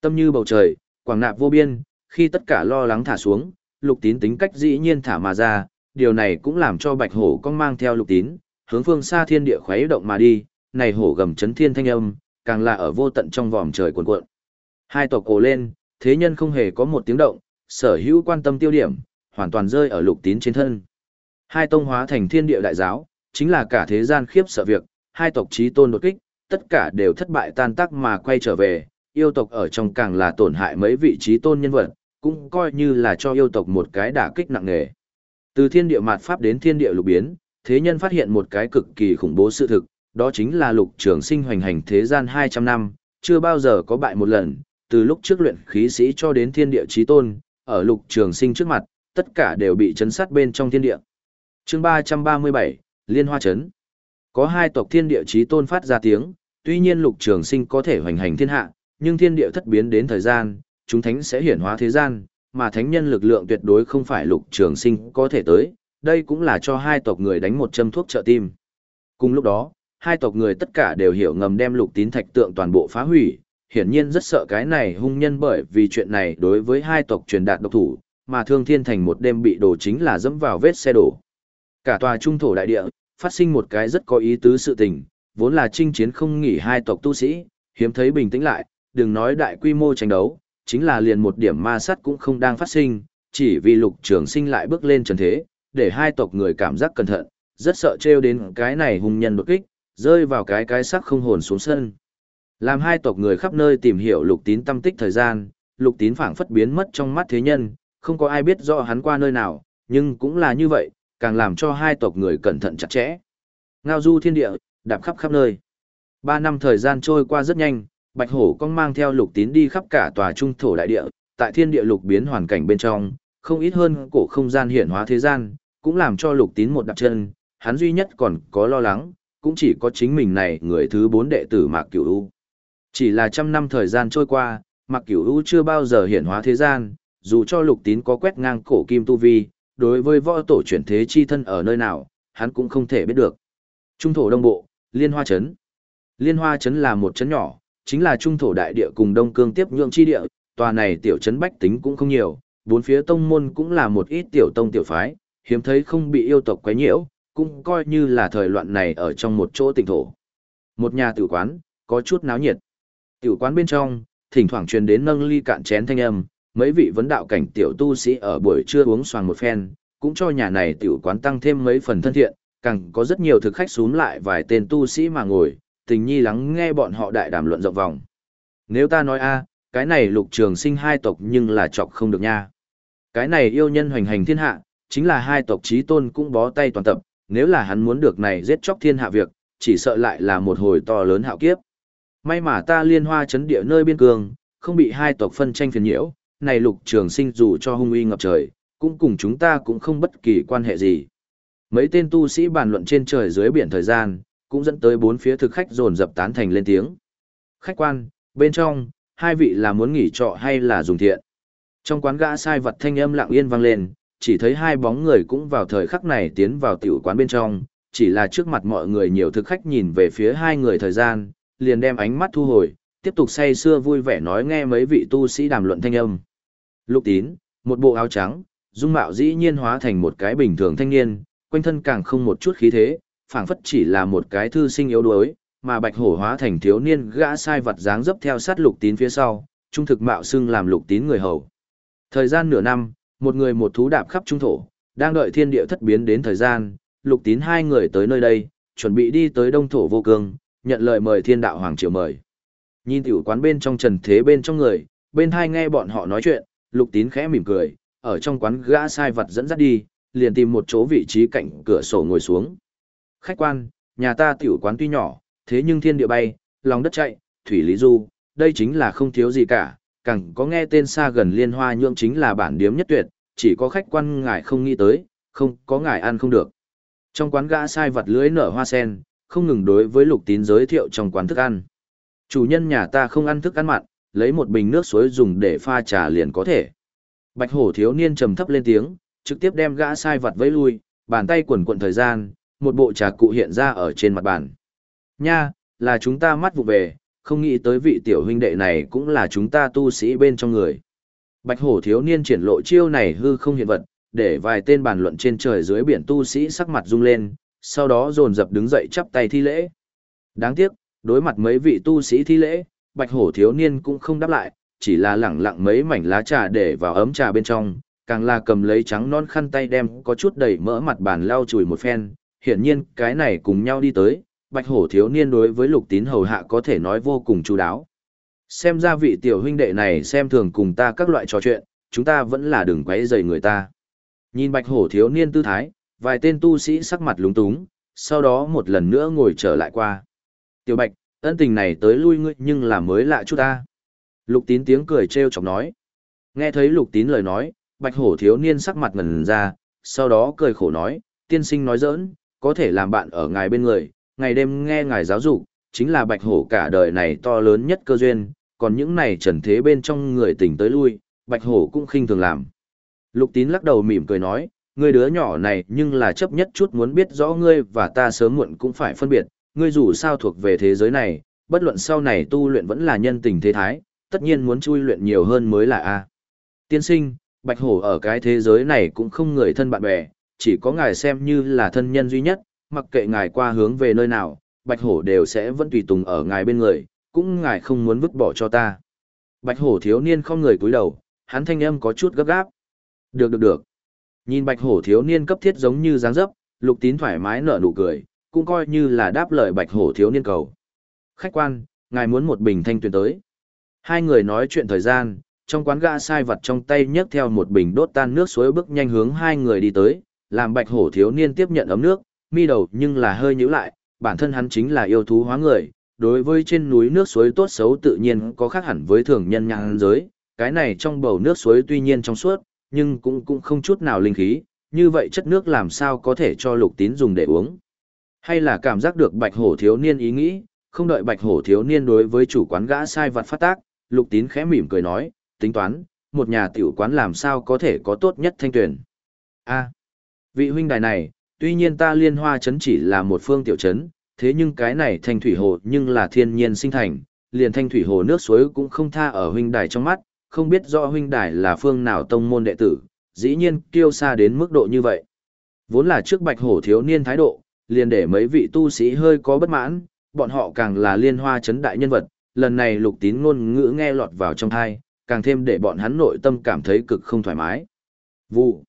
[SPEAKER 1] Tâm như bầu trời, quảng nạp vô biên, khi tất cả lo lắng thả xuống, lục tín tính cách dĩ nhiên thả mà ra, điều này cũng làm cho bạch hổ con mang theo lục tín, hướng phương xa thiên địa khuấy động mà đi, này hổ gầm chấn thiên thanh âm, càng là ở vô tận trong vòm trời cuộn cuộn. Hai tộc cổ lên, thế nhân không hề có một tiếng động, sở hữu quan tâm tiêu điểm, hoàn toàn rơi ở lục tín trên thân. Hai tông hóa thành thiên địa đại giáo, chính là cả thế gian khiếp sợ việc, hai tộc trí tôn đột kích, tất cả đều thất bại tan tác mà quay trở về, yêu tộc ở trong càng là tổn hại mấy vị trí tôn nhân vật, cũng coi như là cho yêu tộc một cái đả kích nặng nề. Từ thiên địa mạt pháp đến thiên địa lục biến, thế nhân phát hiện một cái cực kỳ khủng bố sự thực, đó chính là lục trường sinh hoành hành thế gian 200 năm, chưa bao giờ có bại một lần, từ lúc trước luyện khí sĩ cho đến thiên địa trí tôn, ở lục trường sinh trước mặt, tất cả đều bị chấn sát bên trong thiên địa. chương 337, Liên Hoa Chấn. Có hai tộc thiên địa trí tôn phát ra tiếng, tuy nhiên lục trường sinh có thể hoành hành thiên hạ, nhưng thiên địa thất biến đến thời gian, chúng thánh sẽ hiển hóa thế gian, mà thánh nhân lực lượng tuyệt đối không phải lục trường sinh có thể tới, đây cũng là cho hai tộc người đánh một châm thuốc trợ tim. Cùng lúc đó, hai tộc người tất cả đều hiểu ngầm đem lục tín thạch tượng toàn bộ phá hủy, hiển nhiên rất sợ cái này hung nhân bởi vì chuyện này đối với hai tộc truyền đạt độc thủ, mà thương thiên thành một đêm bị đổ chính là dẫm vào vết xe đổ. Cả tòa trung thổ đại địa, phát sinh một cái rất có ý tứ sự tình, vốn là chinh chiến không nghỉ hai tộc tu sĩ, hiếm thấy bình tĩnh lại, đừng nói đại quy mô tranh đấu, chính là liền một điểm ma sát cũng không đang phát sinh, chỉ vì lục trường sinh lại bước lên trần thế, để hai tộc người cảm giác cẩn thận, rất sợ treo đến cái này hung nhân đột kích, rơi vào cái cái sắc không hồn xuống sân. Làm hai tộc người khắp nơi tìm hiểu lục tín tâm tích thời gian, lục tín phảng phất biến mất trong mắt thế nhân, không có ai biết rõ hắn qua nơi nào, nhưng cũng là như vậy, càng làm cho hai tộc người cẩn thận chặt chẽ. Ngao du thiên địa, đạp khắp khắp nơi. Ba năm thời gian trôi qua rất nhanh, Bạch Hổ con mang theo lục tín đi khắp cả tòa trung thổ đại địa, tại thiên địa lục biến hoàn cảnh bên trong, không ít hơn cổ không gian hiển hóa thế gian, cũng làm cho lục tín một đặt chân, hắn duy nhất còn có lo lắng, cũng chỉ có chính mình này người thứ bốn đệ tử Mạc Cửu U. Chỉ là trăm năm thời gian trôi qua, Mạc Cửu U chưa bao giờ hiển hóa thế gian, dù cho lục tín có quét ngang cổ kim tu vi, đối với võ tổ chuyển thế chi thân ở nơi nào, hắn cũng không thể biết được. Trung thổ đông bộ, Liên Hoa Trấn. Liên Hoa Trấn là một trấn nhỏ, chính là trung thổ đại địa cùng đông cương tiếp nhượng chi địa, tòa này tiểu trấn bách tính cũng không nhiều, bốn phía tông môn cũng là một ít tiểu tông tiểu phái, hiếm thấy không bị yêu tộc quấy nhiễu, cũng coi như là thời loạn này ở trong một chỗ tỉnh thổ. Một nhà tử quán, có chút náo nhiệt. Tiểu quán bên trong, thỉnh thoảng truyền đến nâng ly cạn chén thanh âm, mấy vị vấn đạo cảnh tiểu tu sĩ ở buổi trưa uống xoàng một phen, cũng cho nhà này tiểu quán tăng thêm mấy phần thân thiện, càng có rất nhiều thực khách xuống lại vài tên tu sĩ mà ngồi, tình nhi lắng nghe bọn họ đại đàm luận rộng vòng. Nếu ta nói a, cái này lục trường sinh hai tộc nhưng là chọc không được nha. Cái này yêu nhân hoành hành thiên hạ, chính là hai tộc trí tôn cũng bó tay toàn tập, nếu là hắn muốn được này giết chóc thiên hạ việc, chỉ sợ lại là một hồi to lớn hạo kiếp. May mà ta liên hoa chấn địa nơi biên cương, không bị hai tộc phân tranh phiền nhiễu, này lục trường sinh dù cho hung uy ngập trời, cũng cùng chúng ta cũng không bất kỳ quan hệ gì. Mấy tên tu sĩ bàn luận trên trời dưới biển thời gian, cũng dẫn tới bốn phía thực khách dồn dập tán thành lên tiếng. Khách quan, bên trong, hai vị là muốn nghỉ trọ hay là dùng thiện? Trong quán gã sai vật thanh âm lặng yên vang lên, chỉ thấy hai bóng người cũng vào thời khắc này tiến vào tiểu quán bên trong, chỉ là trước mặt mọi người nhiều thực khách nhìn về phía hai người thời gian, liền đem ánh mắt thu hồi, tiếp tục say sưa vui vẻ nói nghe mấy vị tu sĩ đàm luận thanh âm. Lục tín, một bộ áo trắng, dung mạo dĩ nhiên hóa thành một cái bình thường thanh niên, quanh thân càng không một chút khí thế, phảng phất chỉ là một cái thư sinh yếu đuối, mà bạch hổ hóa thành thiếu niên gã sai vật dáng dấp theo sát lục tín phía sau, trung thực mạo xưng làm lục tín người hầu. Thời gian nửa năm, một người một thú đạp khắp trung thổ, đang đợi thiên địa thất biến đến thời gian, lục tín hai người tới nơi đây, chuẩn bị đi tới đông thổ vô cương, nhận lời mời thiên đạo hoàng triều mời. Nhìn tiểu quán bên trong trần thế bên trong người, bên hai nghe bọn họ nói chuyện, lục tín khẽ mỉm cười, ở trong quán gã sai vật dẫn dắt đi, liền tìm một chỗ vị trí cạnh cửa sổ ngồi xuống. Khách quan, nhà ta tiểu quán tuy nhỏ, thế nhưng thiên địa bay, lòng đất chạy, thủy lý du, đây chính là không thiếu gì cả, càng có nghe tên xa gần liên hoa nhượng chính là bản điếm nhất tuyệt, chỉ có khách quan ngài không nghĩ tới, không có ngài ăn không được. Trong quán gã sai vật lưới nở hoa sen, không ngừng đối với lục tín giới thiệu trong quán thức ăn. Chủ nhân nhà ta không ăn thức ăn mặn, lấy một bình nước suối dùng để pha trà liền có thể. Bạch hổ thiếu niên trầm thấp lên tiếng, trực tiếp đem gã sai vật vẫy lui, bàn tay quần quận thời gian, một bộ trà cụ hiện ra ở trên mặt bàn. Nha, là chúng ta mắt vụ về, không nghĩ tới vị tiểu huynh đệ này cũng là chúng ta tu sĩ bên trong người. Bạch hổ thiếu niên triển lộ chiêu này hư không hiện vật, để vài tên bàn luận trên trời dưới biển tu sĩ sắc mặt rung lên, sau đó dồn dập đứng dậy chắp tay thi lễ. Đáng tiếc, đối mặt mấy vị tu sĩ thi lễ, bạch hổ thiếu niên cũng không đáp lại, chỉ là lẳng lặng mấy mảnh lá trà để vào ấm trà bên trong, càng là cầm lấy trắng non khăn tay đem có chút đầy mỡ mặt bàn lau chùi một phen, hiển nhiên cái này cùng nhau đi tới, bạch hổ thiếu niên đối với lục tín hầu hạ có thể nói vô cùng chú đáo. Xem ra vị tiểu huynh đệ này xem thường cùng ta các loại trò chuyện, chúng ta vẫn là đừng quấy rầy người ta. Nhìn bạch hổ thiếu niên tư thái, vài tên tu sĩ sắc mặt lúng túng, sau đó một lần nữa ngồi trở lại qua. Tiểu bạch, ân tình này tới lui ngươi nhưng là mới lạ chút ta. Lục tín tiếng cười trêu chọc nói. Nghe thấy lục tín lời nói, bạch hổ thiếu niên sắc mặt ngần ra, sau đó cười khổ nói, tiên sinh nói giỡn, có thể làm bạn ở ngài bên người, ngày đêm nghe ngài giáo dục, chính là bạch hổ cả đời này to lớn nhất cơ duyên, còn những này trần thế bên trong người tỉnh tới lui, bạch hổ cũng khinh thường làm. Lục tín lắc đầu mỉm cười nói, ngươi đứa nhỏ này nhưng là chấp nhất chút muốn biết rõ ngươi và ta sớm muộn cũng phải phân biệt, ngươi dù sao thuộc về thế giới này, bất luận sau này tu luyện vẫn là nhân tình thế thái, tất nhiên muốn chui luyện nhiều hơn mới là A. Tiên sinh, Bạch Hổ ở cái thế giới này cũng không người thân bạn bè, chỉ có ngài xem như là thân nhân duy nhất, mặc kệ ngài qua hướng về nơi nào, Bạch Hổ đều sẽ vẫn tùy tùng ở ngài bên người, cũng ngài không muốn vứt bỏ cho ta. Bạch Hổ thiếu niên không người cúi đầu, hắn thanh âm có chút gấp gáp. Được được được. Nhìn Bạch Hổ thiếu niên cấp thiết giống như dáng dấp, Lục Tín thoải mái nở nụ cười, cũng coi như là đáp lời Bạch Hổ thiếu niên cầu. Khách quan, ngài muốn một bình thanh tuyền tới. Hai người nói chuyện thời gian, trong quán gã sai vật trong tay nhấc theo một bình đốt tan nước suối bước nhanh hướng hai người đi tới, làm Bạch Hổ thiếu niên tiếp nhận ấm nước, mi đầu nhưng là hơi nhíu lại, bản thân hắn chính là yêu thú hóa người, đối với trên núi nước suối tốt xấu tự nhiên có khác hẳn với thường nhân nhang giới, cái này trong bầu nước suối tuy nhiên trong suốt, nhưng cũng cũng không chút nào linh khí, như vậy chất nước làm sao có thể cho lục tín dùng để uống. Hay là cảm giác được bạch hổ thiếu niên ý nghĩ, không đợi bạch hổ thiếu niên đối với chủ quán gã sai vật phát tác, lục tín khẽ mỉm cười nói, tính toán, một nhà tiểu quán làm sao có thể có tốt nhất thanh tuyển. a vị huynh đài này, tuy nhiên ta liên hoa chấn chỉ là một phương tiểu chấn, thế nhưng cái này thanh thủy hồ nhưng là thiên nhiên sinh thành, liền thanh thủy hồ nước suối cũng không tha ở huynh đài trong mắt, không biết rõ huynh đài là phương nào tông môn đệ tử, dĩ nhiên kiêu xa đến mức độ như vậy. Vốn là trước bạch hổ thiếu niên thái độ, liền để mấy vị tu sĩ hơi có bất mãn, bọn họ càng là liên hoa chấn đại nhân vật, lần này lục tín ngôn ngữ nghe lọt vào trong thai, càng thêm để bọn hắn nội tâm cảm thấy cực không thoải mái. Vụ.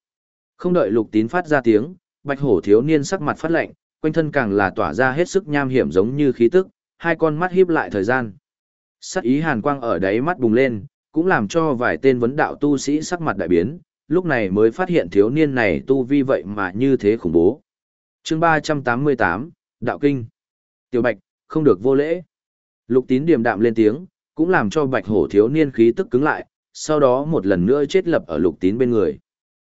[SPEAKER 1] Không đợi lục tín phát ra tiếng, bạch hổ thiếu niên sắc mặt phát lạnh, quanh thân càng là tỏa ra hết sức nham hiểm giống như khí tức, hai con mắt híp lại thời gian. Sắc ý hàn quang ở đáy mắt bùng lên, cũng làm cho vài tên vấn đạo tu sĩ sắc mặt đại biến, lúc này mới phát hiện thiếu niên này tu vi vậy mà như thế khủng bố. chương 388, Đạo Kinh. Tiểu Bạch, không được vô lễ. Lục tín điềm đạm lên tiếng, cũng làm cho bạch hổ thiếu niên khí tức cứng lại, sau đó một lần nữa chết lập ở lục tín bên người.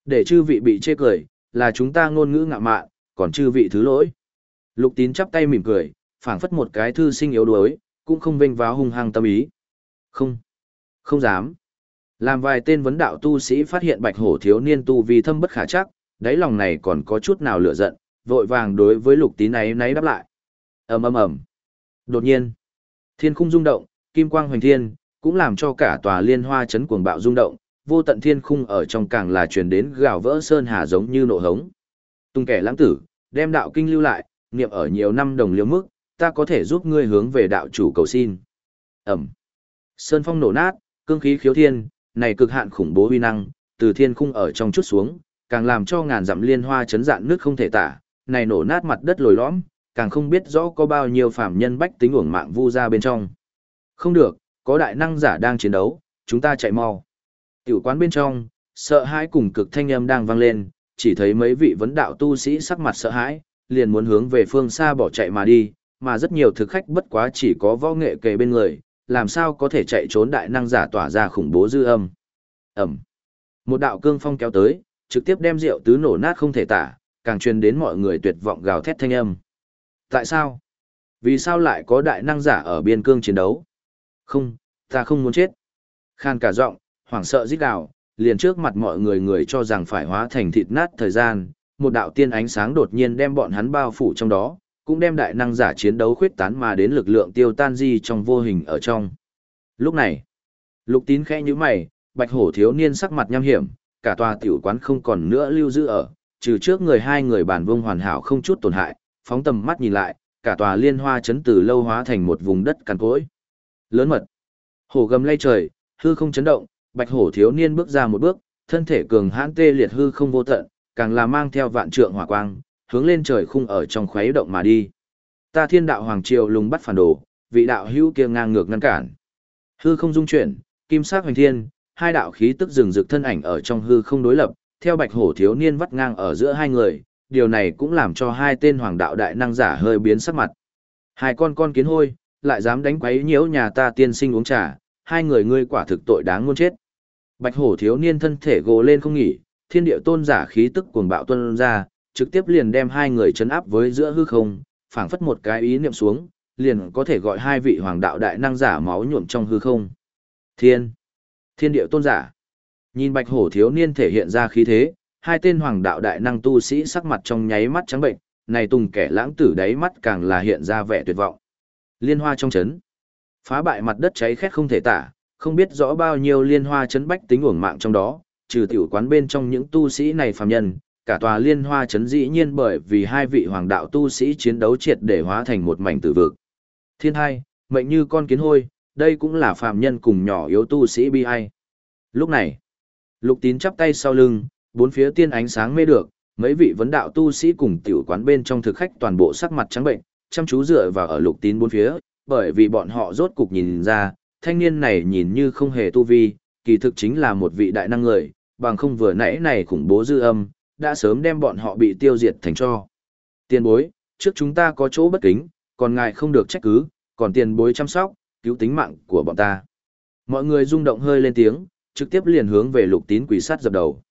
[SPEAKER 1] Để chư vị bị chê cười, là chúng ta ngôn ngữ ngạ mạn, còn chư vị thứ lỗi. Lục tín chắp tay mỉm cười, phảng phất một cái thư sinh yếu đuối, cũng không vênh váo hung hăng tâm ý. Không, không dám. Làm vài tên vấn đạo tu sĩ phát hiện bạch hổ thiếu niên tu vì thâm bất khả chắc, đáy lòng này còn có chút nào lửa giận, vội vàng đối với lục tín này nấy đáp lại. ầm ầm ầm. Đột nhiên, thiên khung rung động, kim quang hoành thiên, cũng làm cho cả tòa liên hoa chấn cuồng bạo rung động, vô tận thiên khung ở trong càng là truyền đến gào vỡ sơn hà giống như nộ hống. Tung kẻ lãng tử, đem đạo kinh lưu lại, niệm ở nhiều năm đồng liêu mức, ta có thể giúp ngươi hướng về đạo chủ cầu xin. Ẩm. Sơn phong nổ nát, cương khí khiếu thiên, này cực hạn khủng bố uy năng, từ thiên khung ở trong chút xuống, càng làm cho ngàn dặm liên hoa chấn dạn nước không thể tả, này nổ nát mặt đất lồi lõm, càng không biết rõ có bao nhiêu phạm nhân bách tính uổng mạng vu ra bên trong. Không được, có đại năng giả đang chiến đấu, chúng ta chạy mau. Tiểu quán bên trong, sợ hãi cùng cực thanh âm đang vang lên, chỉ thấy mấy vị vấn đạo tu sĩ sắc mặt sợ hãi, liền muốn hướng về phương xa bỏ chạy mà đi, mà rất nhiều thực khách bất quá chỉ có võ nghệ kề bên người, làm sao có thể chạy trốn đại năng giả tỏa ra khủng bố dư âm. Ẩm. Một đạo cương phong kéo tới, trực tiếp đem rượu tứ nổ nát không thể tả, càng truyền đến mọi người tuyệt vọng gào thét thanh âm. Tại sao? Vì sao lại có đại năng giả ở biên cương chiến đấu? Không, ta không muốn chết. Khan cả giọng, hoảng sợ rít gào, liền trước mặt mọi người người cho rằng phải hóa thành thịt nát thời gian, một đạo tiên ánh sáng đột nhiên đem bọn hắn bao phủ trong đó, cũng đem đại năng giả chiến đấu khuyết tán mà đến lực lượng tiêu tan di trong vô hình ở trong. Lúc này, lục tín khẽ như mày, bạch hổ thiếu niên sắc mặt nham hiểm, cả tòa tiểu quán không còn nữa lưu giữ ở, trừ trước người hai người bản vương hoàn hảo không chút tổn hại, phóng tầm mắt nhìn lại, cả tòa liên hoa chấn từ lâu hóa thành một vùng đất cằn cỗi. Lớn mật. Hổ gầm lay trời, hư không chấn động, bạch hổ thiếu niên bước ra một bước, thân thể cường hãn tê liệt hư không vô tận, càng là mang theo vạn trượng hỏa quang, hướng lên trời khung ở trong khuấy động mà đi. Ta thiên đạo hoàng triều lùng bắt phản đồ, vị đạo hữu kia ngang ngược ngăn cản. Hư không dung chuyển, kim sắc hoành thiên, hai đạo khí tức rừng rực thân ảnh ở trong hư không đối lập, theo bạch hổ thiếu niên vắt ngang ở giữa hai người, điều này cũng làm cho hai tên hoàng đạo đại năng giả hơi biến sắc mặt. Hai con con kiến hôi, lại dám đánh quấy nhiễu nhà ta tiên sinh uống trà, hai người ngươi quả thực tội đáng muôn chết. Bạch hổ thiếu niên thân thể gồ lên không nghỉ, thiên địa tôn giả khí tức cuồng bạo tuân ra, trực tiếp liền đem hai người chấn áp với giữa hư không, phảng phất một cái ý niệm xuống, liền có thể gọi hai vị hoàng đạo đại năng giả máu nhuộm trong hư không. Thiên, thiên địa tôn giả. Nhìn bạch hổ thiếu niên thể hiện ra khí thế, hai tên hoàng đạo đại năng tu sĩ sắc mặt trong nháy mắt trắng bệnh, này tùng kẻ lãng tử đáy mắt càng là hiện ra vẻ tuyệt vọng. Liên hoa trong chấn. Phá bại mặt đất cháy khét không thể tả, không biết rõ bao nhiêu liên hoa chấn bách tính uổng mạng trong đó, trừ tiểu quán bên trong những tu sĩ này phàm nhân, cả tòa liên hoa chấn dĩ nhiên bởi vì hai vị hoàng đạo tu sĩ chiến đấu triệt để hóa thành một mảnh tử vực. Thiên hai, mệnh như con kiến hôi, đây cũng là phàm nhân cùng nhỏ yếu tu sĩ bi ai. Lúc này, lục tín chắp tay sau lưng, bốn phía tiên ánh sáng mê được, mấy vị vấn đạo tu sĩ cùng tiểu quán bên trong thực khách toàn bộ sắc mặt trắng bệnh, chăm chú dựa vào ở lục tín bốn phía, bởi vì bọn họ rốt cục nhìn ra, thanh niên này nhìn như không hề tu vi, kỳ thực chính là một vị đại năng người, bằng không vừa nãy này khủng bố dư âm, đã sớm đem bọn họ bị tiêu diệt thành cho. Tiền bối, trước chúng ta có chỗ bất kính, còn ngài không được trách cứ, còn tiền bối chăm sóc, cứu tính mạng của bọn ta. Mọi người rung động hơi lên tiếng, trực tiếp liền hướng về lục tín quỷ sát dập đầu.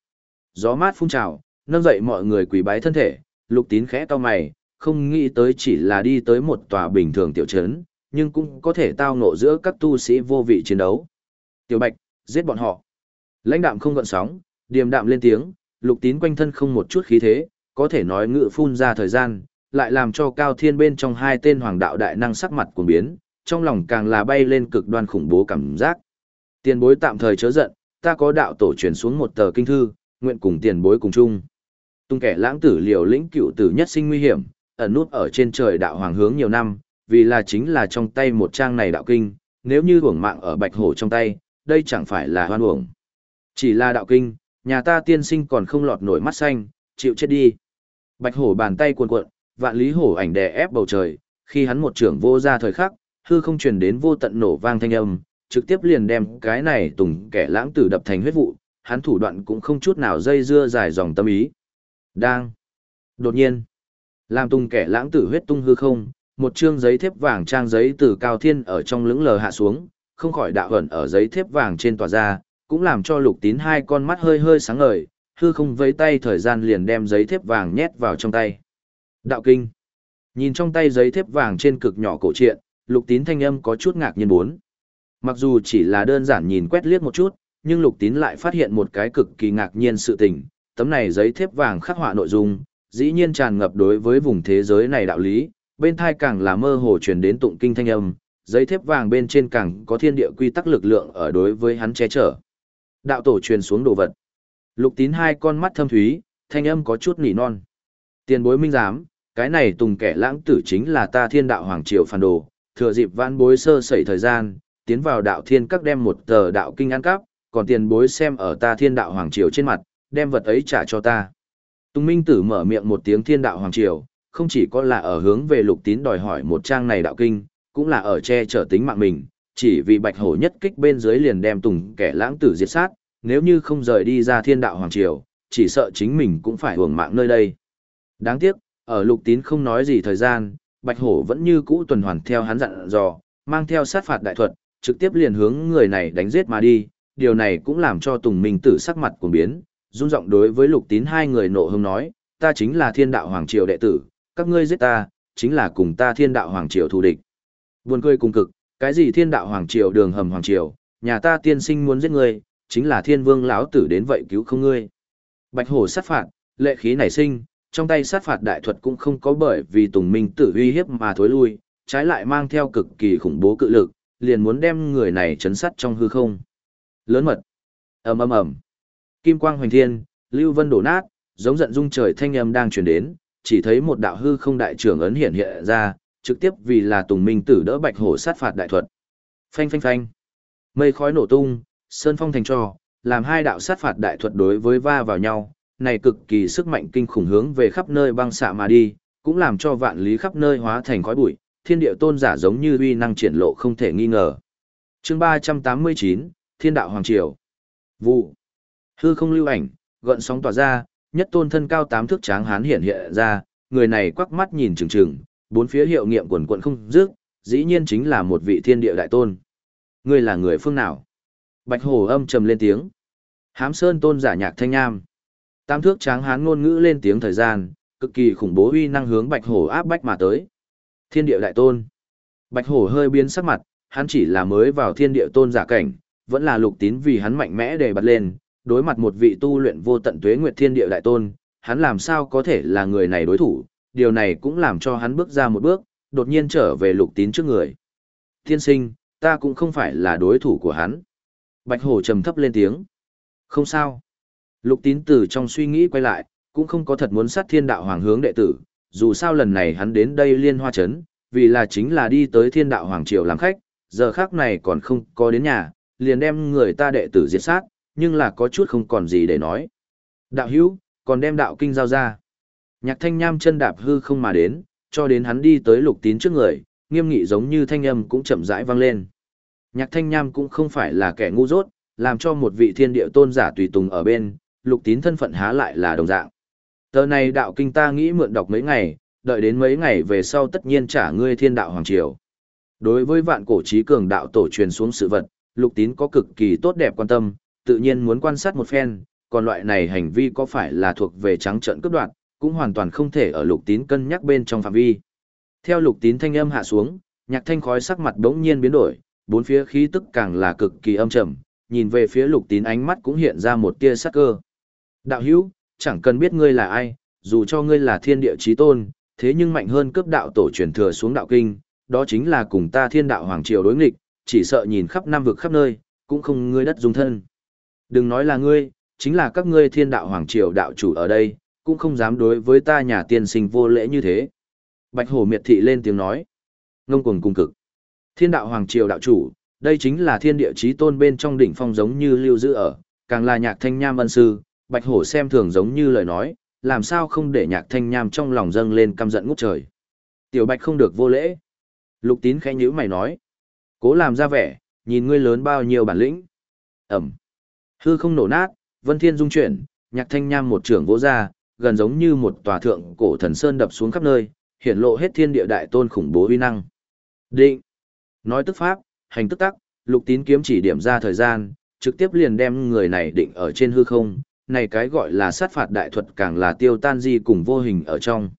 [SPEAKER 1] Gió mát phun trào, nâng dậy mọi người quỳ bái thân thể, lục tín khẽ to mày, không nghĩ tới chỉ là đi tới một tòa bình thường tiểu trấn, nhưng cũng có thể tao ngộ giữa các tu sĩ vô vị chiến đấu. Tiểu Bạch, giết bọn họ. Lãnh đạm không gợn sóng, điềm đạm lên tiếng, lục tín quanh thân không một chút khí thế, có thể nói ngự phun ra thời gian, lại làm cho cao thiên bên trong hai tên hoàng đạo đại năng sắc mặt cuồng biến, trong lòng càng là bay lên cực đoan khủng bố cảm giác. Tiền bối tạm thời chớ giận, ta có đạo tổ truyền xuống một tờ kinh thư, nguyện cùng tiền bối cùng chung. Tung kẻ lãng tử liều lĩnh cựu tử nhất sinh nguy hiểm, ẩn nút ở trên trời đạo hoàng hướng nhiều năm, vì là chính là trong tay một trang này đạo kinh, nếu như hưởng mạng ở bạch hổ trong tay, đây chẳng phải là hoan uổng. Chỉ là đạo kinh, nhà ta tiên sinh còn không lọt nổi mắt xanh, chịu chết đi. Bạch hổ bàn tay cuộn cuộn, vạn lý hổ ảnh đè ép bầu trời, khi hắn một trưởng vô ra thời khắc, hư không truyền đến vô tận nổ vang thanh âm, trực tiếp liền đem cái này tùng kẻ lãng tử đập thành huyết vụ, hắn thủ đoạn cũng không chút nào dây dưa dài dòng tâm ý. Đang. Đột nhiên. Làm tung kẻ lãng tử huyết tung hư không, một chương giấy thép vàng trang giấy từ cao thiên ở trong lưỡng lờ hạ xuống, không khỏi đạo ẩn ở giấy thép vàng trên tòa ra, cũng làm cho lục tín hai con mắt hơi hơi sáng ngời, hư không vấy tay thời gian liền đem giấy thép vàng nhét vào trong tay. Đạo kinh. Nhìn trong tay giấy thép vàng trên cực nhỏ cổ truyện, lục tín thanh âm có chút ngạc nhiên bốn. Mặc dù chỉ là đơn giản nhìn quét liếc một chút, nhưng lục tín lại phát hiện một cái cực kỳ ngạc nhiên sự tình. Tấm này giấy thép vàng khắc họa nội dung, dĩ nhiên tràn ngập đối với vùng thế giới này đạo lý, bên thai càng là mơ hồ truyền đến tụng kinh thanh âm, giấy thép vàng bên trên càng có thiên địa quy tắc lực lượng ở đối với hắn che chở. Đạo tổ truyền xuống đồ vật. Lục tín hai con mắt thâm thúy, thanh âm có chút nỉ non. Tiền bối minh giám, cái này tùng kẻ lãng tử chính là ta thiên đạo hoàng triều phản đồ, thừa dịp vãn bối sơ sẩy thời gian, tiến vào đạo thiên các đem một tờ đạo kinh ăn cắp, còn tiền bối xem ở ta thiên đạo hoàng triều trên mặt, đem vật ấy trả cho ta. Tùng minh tử mở miệng một tiếng thiên đạo hoàng triều, không chỉ có là ở hướng về lục tín đòi hỏi một trang này đạo kinh, cũng là ở che chở tính mạng mình, chỉ vì bạch hổ nhất kích bên dưới liền đem tùng kẻ lãng tử diệt sát, nếu như không rời đi ra thiên đạo hoàng triều, chỉ sợ chính mình cũng phải hưởng mạng nơi đây. Đáng tiếc, ở lục tín không nói gì thời gian, bạch hổ vẫn như cũ tuần hoàn theo hắn dặn dò, mang theo sát phạt đại thuật, trực tiếp liền hướng người này đánh giết mà đi, điều này cũng làm cho Tùng Minh Tử sắc mặt cuồng biến, run giọng đối với Lục Tín hai người nộ hưng nói, ta chính là Thiên Đạo Hoàng triều đệ tử, các ngươi giết ta, chính là cùng ta Thiên Đạo Hoàng triều thù địch. Buồn cười cùng cực, cái gì Thiên Đạo Hoàng triều đường hầm hoàng triều, nhà ta tiên sinh muốn giết ngươi, chính là Thiên Vương lão tử đến vậy cứu không ngươi. Bạch Hổ sát phạt, lệ khí nảy sinh, trong tay sát phạt đại thuật cũng không có bởi vì Tùng Minh Tử uy hiếp mà thối lui, trái lại mang theo cực kỳ khủng bố cự lực, liền muốn đem người này chấn sát trong hư không. Lớn mật. ầm ầm ầm. Kim quang hoành thiên, lưu vân đổ nát, giống giận dung trời thanh âm đang truyền đến, chỉ thấy một đạo hư không đại trưởng ấn hiện hiện ra, trực tiếp vì là Tùng Minh Tử đỡ Bạch Hổ sát phạt đại thuật. Phanh phanh phanh. Mây khói nổ tung, sơn phong thành trò, làm hai đạo sát phạt đại thuật đối với va vào nhau, này cực kỳ sức mạnh kinh khủng hướng về khắp nơi băng xạ mà đi, cũng làm cho vạn lý khắp nơi hóa thành khói bụi, thiên địa tôn giả giống như uy năng triển lộ không thể nghi ngờ. Chương 389, Thiên đạo hoàng triều. Vụ. Hư không lưu ảnh, gợn sóng tỏa ra, nhất tôn thân cao tám thước tráng hán hiện hiện ra, người này quắc mắt nhìn chừng chừng, bốn phía hiệu nghiệm quần quận không dứt, dĩ nhiên chính là một vị thiên địa đại tôn. Ngươi là người phương nào? Bạch Hổ âm trầm lên tiếng. Hám Sơn tôn giả nhạc thanh nham. tám thước tráng hán ngôn ngữ lên tiếng thời gian, cực kỳ khủng bố uy năng hướng Bạch Hổ áp bách mà tới. Thiên địa đại tôn. Bạch hổ hơi biến sắc mặt, hắn chỉ là mới vào thiên địa tôn giả cảnh, vẫn là lục tín vì hắn mạnh mẽ để bật lên, đối mặt một vị tu luyện vô tận tuế nguyệt thiên địa đại tôn, hắn làm sao có thể là người này đối thủ, điều này cũng làm cho hắn bước ra một bước, đột nhiên trở về lục tín trước người. Thiên sinh, ta cũng không phải là đối thủ của hắn. Bạch hổ trầm thấp lên tiếng. Không sao. Lục tín từ trong suy nghĩ quay lại, cũng không có thật muốn sát thiên đạo hoàng hướng đệ tử, dù sao lần này hắn đến đây liên hoa chấn, vì là chính là đi tới thiên đạo hoàng triều làm khách, giờ khác này còn không có đến nhà, liền đem người ta đệ tử diệt sát, nhưng là có chút không còn gì để nói. Đạo hữu, còn đem đạo kinh giao ra. Nhạc thanh nham chân đạp hư không mà đến, cho đến hắn đi tới lục tín trước người, nghiêm nghị giống như thanh âm cũng chậm rãi vang lên. Nhạc thanh nham cũng không phải là kẻ ngu dốt, làm cho một vị thiên địa tôn giả tùy tùng ở bên, lục tín thân phận há lại là đồng dạng. Tờ này đạo kinh ta nghĩ mượn đọc mấy ngày, đợi đến mấy ngày về sau tất nhiên trả ngươi thiên đạo hoàng triều. Đối với vạn cổ trí cường đạo tổ truyền xuống sự vật, lục tín có cực kỳ tốt đẹp quan tâm, tự nhiên muốn quan sát một phen, còn loại này hành vi có phải là thuộc về trắng trận cướp đoạt, cũng hoàn toàn không thể ở lục tín cân nhắc bên trong phạm vi. Theo lục tín thanh âm hạ xuống, nhạc thanh khói sắc mặt đống nhiên biến đổi, bốn phía khí tức càng là cực kỳ âm trầm, nhìn về phía lục tín ánh mắt cũng hiện ra một tia sắc cơ. Đạo hữu, chẳng cần biết ngươi là ai, dù cho ngươi là thiên địa chí tôn, thế nhưng mạnh hơn cấp đạo tổ truyền thừa xuống đạo kinh, đó chính là cùng ta thiên đạo hoàng triều đối nghịch, chỉ sợ nhìn khắp nam vực khắp nơi, cũng không ngươi đất dung thân. Đừng nói là ngươi, chính là các ngươi thiên đạo hoàng triều đạo chủ ở đây, cũng không dám đối với ta nhà tiên sinh vô lễ như thế. Bạch hổ miệt thị lên tiếng nói. Ngông cuồng cung cực. Thiên đạo hoàng triều đạo chủ, đây chính là thiên địa chí tôn bên trong đỉnh phong giống như lưu giữ ở, càng là nhạc thanh nham ân sư, Bạch hổ xem thường giống như lời nói, làm sao không để nhạc thanh nham trong lòng dâng lên căm giận ngút trời. Tiểu bạch không được vô lễ. Lục tín khẽ nhíu mày nói. Cố làm ra vẻ, nhìn ngươi lớn bao nhiêu bản lĩnh. Ẩm. Hư không nổ nát, vân thiên dung chuyển, nhạc thanh nham một trưởng vỗ ra, gần giống như một tòa thượng cổ thần sơn đập xuống khắp nơi, hiển lộ hết thiên địa đại tôn khủng bố uy năng. Định. Nói tức pháp, hành tức tắc, lục tín kiếm chỉ điểm ra thời gian, trực tiếp liền đem người này định ở trên hư không, này cái gọi là sát phạt đại thuật càng là tiêu tan di cùng vô hình ở trong.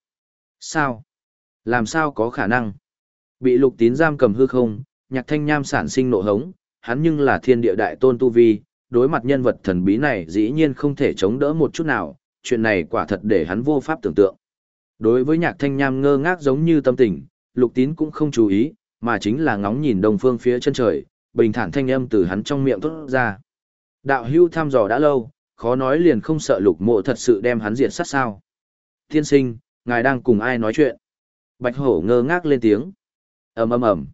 [SPEAKER 1] Sao? Làm sao có khả năng? Bị lục tín giam cầm hư không, nhạc thanh nham sản sinh nộ hống, hắn nhưng là thiên địa đại tôn tu vi, đối mặt nhân vật thần bí này dĩ nhiên không thể chống đỡ một chút nào, chuyện này quả thật để hắn vô pháp tưởng tượng. Đối với nhạc thanh nham ngơ ngác giống như tâm tình, lục tín cũng không chú ý, mà chính là ngóng nhìn đông phương phía chân trời, bình thản thanh âm từ hắn trong miệng thốt ra. Đạo hưu thăm dò đã lâu, khó nói liền không sợ lục mộ thật sự đem hắn diệt sát sao. Thiên sinh, ngài đang cùng ai nói chuyện? Bạch hổ ngơ ngác lên tiếng. ầm ầm ầm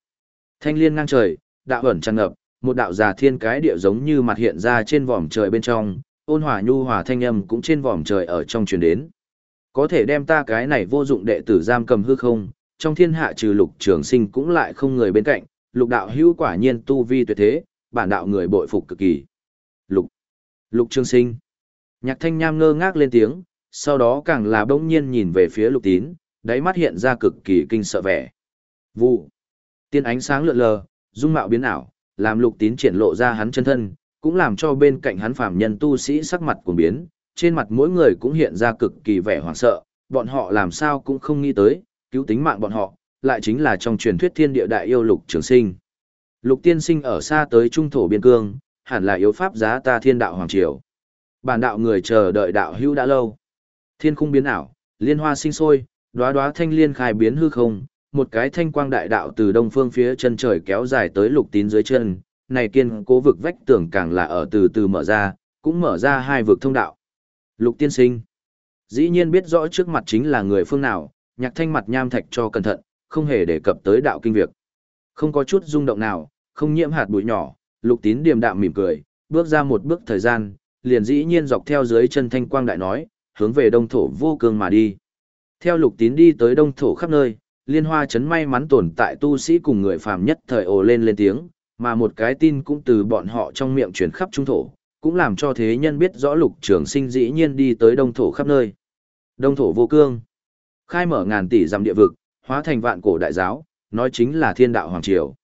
[SPEAKER 1] Thanh liên ngang trời, đạo ẩn tràn ngập, một đạo già thiên cái địa giống như mặt hiện ra trên vòm trời bên trong, ôn hòa nhu hòa thanh âm cũng trên vòm trời ở trong truyền đến. Có thể đem ta cái này vô dụng đệ tử giam cầm hư không, trong thiên hạ trừ lục trường sinh cũng lại không người bên cạnh, lục đạo hữu quả nhiên tu vi tuyệt thế, bản đạo người bội phục cực kỳ. Lục, lục trường sinh. Nhạc thanh nham ngơ ngác lên tiếng, sau đó càng là bỗng nhiên nhìn về phía lục tín, đáy mắt hiện ra cực kỳ kinh sợ vẻ. Vụ, tiên ánh sáng lượn lờ, dung mạo biến ảo, làm lục tín triển lộ ra hắn chân thân, cũng làm cho bên cạnh hắn phàm nhân tu sĩ sắc mặt cuồng biến, trên mặt mỗi người cũng hiện ra cực kỳ vẻ hoảng sợ, bọn họ làm sao cũng không nghĩ tới, cứu tính mạng bọn họ, lại chính là trong truyền thuyết thiên địa đại yêu lục trường sinh. Lục tiên sinh ở xa tới trung thổ biên cương, hẳn là yếu pháp giá ta thiên đạo hoàng triều. Bản đạo người chờ đợi đạo hữu đã lâu. Thiên khung biến ảo, liên hoa sinh sôi, đóa đóa thanh liên khai biến hư không, một cái thanh quang đại đạo từ đông phương phía chân trời kéo dài tới lục tín dưới chân, này kiên cố vực vách tường càng là ở từ từ mở ra, cũng mở ra hai vực thông đạo. Lục tiên sinh, dĩ nhiên biết rõ trước mặt chính là người phương nào, nhạc thanh mặt nham thạch cho cẩn thận, không hề đề cập tới đạo kinh việc. Không có chút rung động nào, không nhiễm hạt bụi nhỏ, lục tín điềm đạm mỉm cười, bước ra một bước thời gian, liền dĩ nhiên dọc theo dưới chân thanh quang đại nói, hướng về đông thổ vô cương mà đi. Theo lục tín đi tới đông thổ khắp nơi, liên hoa chấn may mắn tồn tại tu sĩ cùng người phàm nhất thời ồ lên lên tiếng, mà một cái tin cũng từ bọn họ trong miệng truyền khắp trung thổ, cũng làm cho thế nhân biết rõ lục trường sinh dĩ nhiên đi tới đông thổ khắp nơi. Đông thổ vô cương, khai mở ngàn tỷ dặm địa vực, hóa thành vạn cổ đại giáo, nói chính là thiên đạo hoàng triều.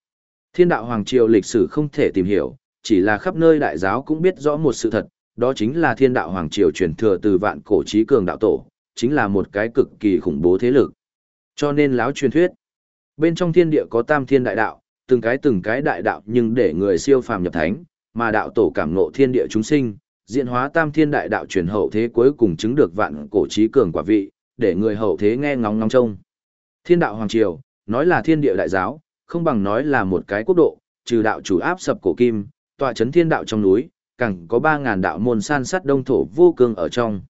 [SPEAKER 1] Thiên đạo hoàng triều lịch sử không thể tìm hiểu, chỉ là khắp nơi đại giáo cũng biết rõ một sự thật, đó chính là thiên đạo hoàng triều truyền thừa từ vạn cổ trí cường đạo tổ, chính là một cái cực kỳ khủng bố thế lực. Cho nên láo truyền thuyết, bên trong thiên địa có tam thiên đại đạo, từng cái từng cái đại đạo nhưng để người siêu phàm nhập thánh, mà đạo tổ cảm ngộ thiên địa chúng sinh, diễn hóa tam thiên đại đạo truyền hậu thế cuối cùng chứng được vạn cổ trí cường quả vị, để người hậu thế nghe ngóng ngóng trông. Thiên đạo hoàng triều, nói là thiên địa đại giáo, không bằng nói là một cái quốc độ, trừ đạo chủ áp sập cổ kim, tọa chấn thiên đạo trong núi, càng có 3000 đạo môn san sát đông thổ vô cương ở trong.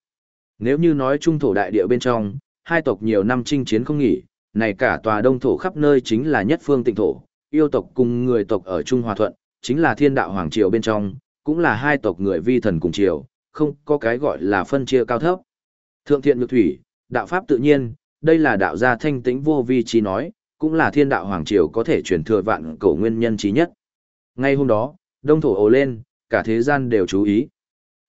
[SPEAKER 1] Nếu như nói trung thổ đại địa bên trong, hai tộc nhiều năm chinh chiến không nghỉ, này cả tòa đông thổ khắp nơi chính là nhất phương tịnh thổ, yêu tộc cùng người tộc ở Trung Hòa Thuận, chính là thiên đạo hoàng triều bên trong, cũng là hai tộc người vi thần cùng triều, không có cái gọi là phân chia cao thấp. Thượng thiện nhược thủy, đạo pháp tự nhiên, đây là đạo gia thanh tĩnh vô vi trí nói, cũng là thiên đạo hoàng triều có thể truyền thừa vạn cổ nguyên nhân trí nhất. Ngay hôm đó, đông thổ ồ lên, cả thế gian đều chú ý.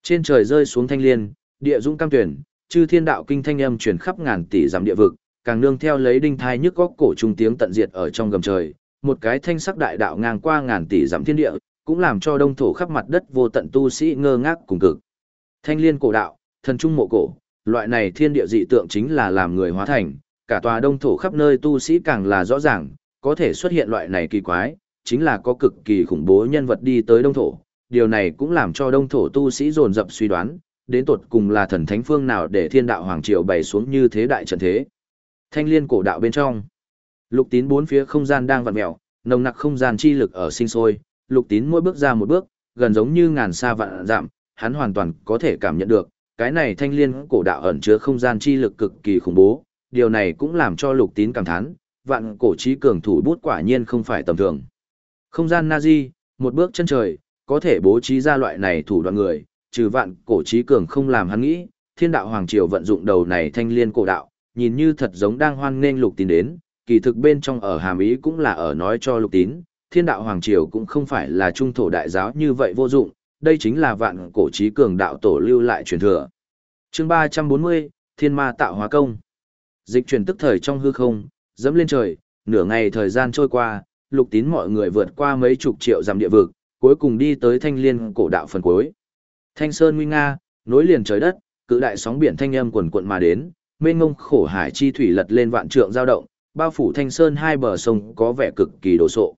[SPEAKER 1] Trên trời rơi xuống thanh liên, địa dung cam tuyển, chư thiên đạo kinh thanh âm truyền khắp ngàn tỷ dặm địa vực, càng nương theo lấy đinh thai nhức góc cổ trung tiếng tận diệt ở trong gầm trời, một cái thanh sắc đại đạo ngang qua ngàn tỷ dặm thiên địa, cũng làm cho đông thổ khắp mặt đất vô tận tu sĩ ngơ ngác cùng cực. Thanh liên cổ đạo, thần trung mộ cổ, loại này thiên địa dị tượng chính là làm người hóa thành, cả tòa đông thổ khắp nơi tu sĩ càng là rõ ràng, có thể xuất hiện loại này kỳ quái, chính là có cực kỳ khủng bố nhân vật đi tới đông thổ. Điều này cũng làm cho đông thổ tu sĩ dồn dập suy đoán, đến tột cùng là thần thánh phương nào để thiên đạo hoàng triều bày xuống như thế đại trận thế. Thanh liên cổ đạo bên trong, lục tín bốn phía không gian đang vặn mẹo, nồng nặc không gian chi lực ở sinh sôi, lục tín mỗi bước ra một bước, gần giống như ngàn xa vạn giảm, hắn hoàn toàn có thể cảm nhận được, cái này thanh liên cổ đạo ẩn chứa không gian chi lực cực kỳ khủng bố, điều này cũng làm cho lục tín cảm thán, vạn cổ trí cường thủ bút quả nhiên không phải tầm thường. Không gian Nazi, một bước chân trời, có thể bố trí ra loại này thủ đoạn người, trừ vạn cổ trí cường không làm hắn nghĩ, thiên đạo hoàng triều vận dụng đầu này thanh liên cổ đạo, nhìn như thật giống đang hoan nghênh lục tín đến, kỳ thực bên trong ở hàm ý cũng là ở nói cho lục tín, thiên đạo hoàng triều cũng không phải là trung thổ đại giáo như vậy vô dụng, đây chính là vạn cổ trí cường đạo tổ lưu lại truyền thừa. chương 340, Thiên Ma tạo hóa công. Dịch chuyển tức thời trong hư không, dẫm lên trời, nửa ngày thời gian trôi qua, lục tín mọi người vượt qua mấy chục triệu dặm địa vực, cuối cùng đi tới thanh liên cổ đạo phần cuối. Thanh sơn nguy nga, nối liền trời đất, cự đại sóng biển thanh âm quần quận mà đến, mênh ngông khổ hải chi thủy lật lên vạn trượng giao động, bao phủ thanh sơn hai bờ sông có vẻ cực kỳ đồ sộ.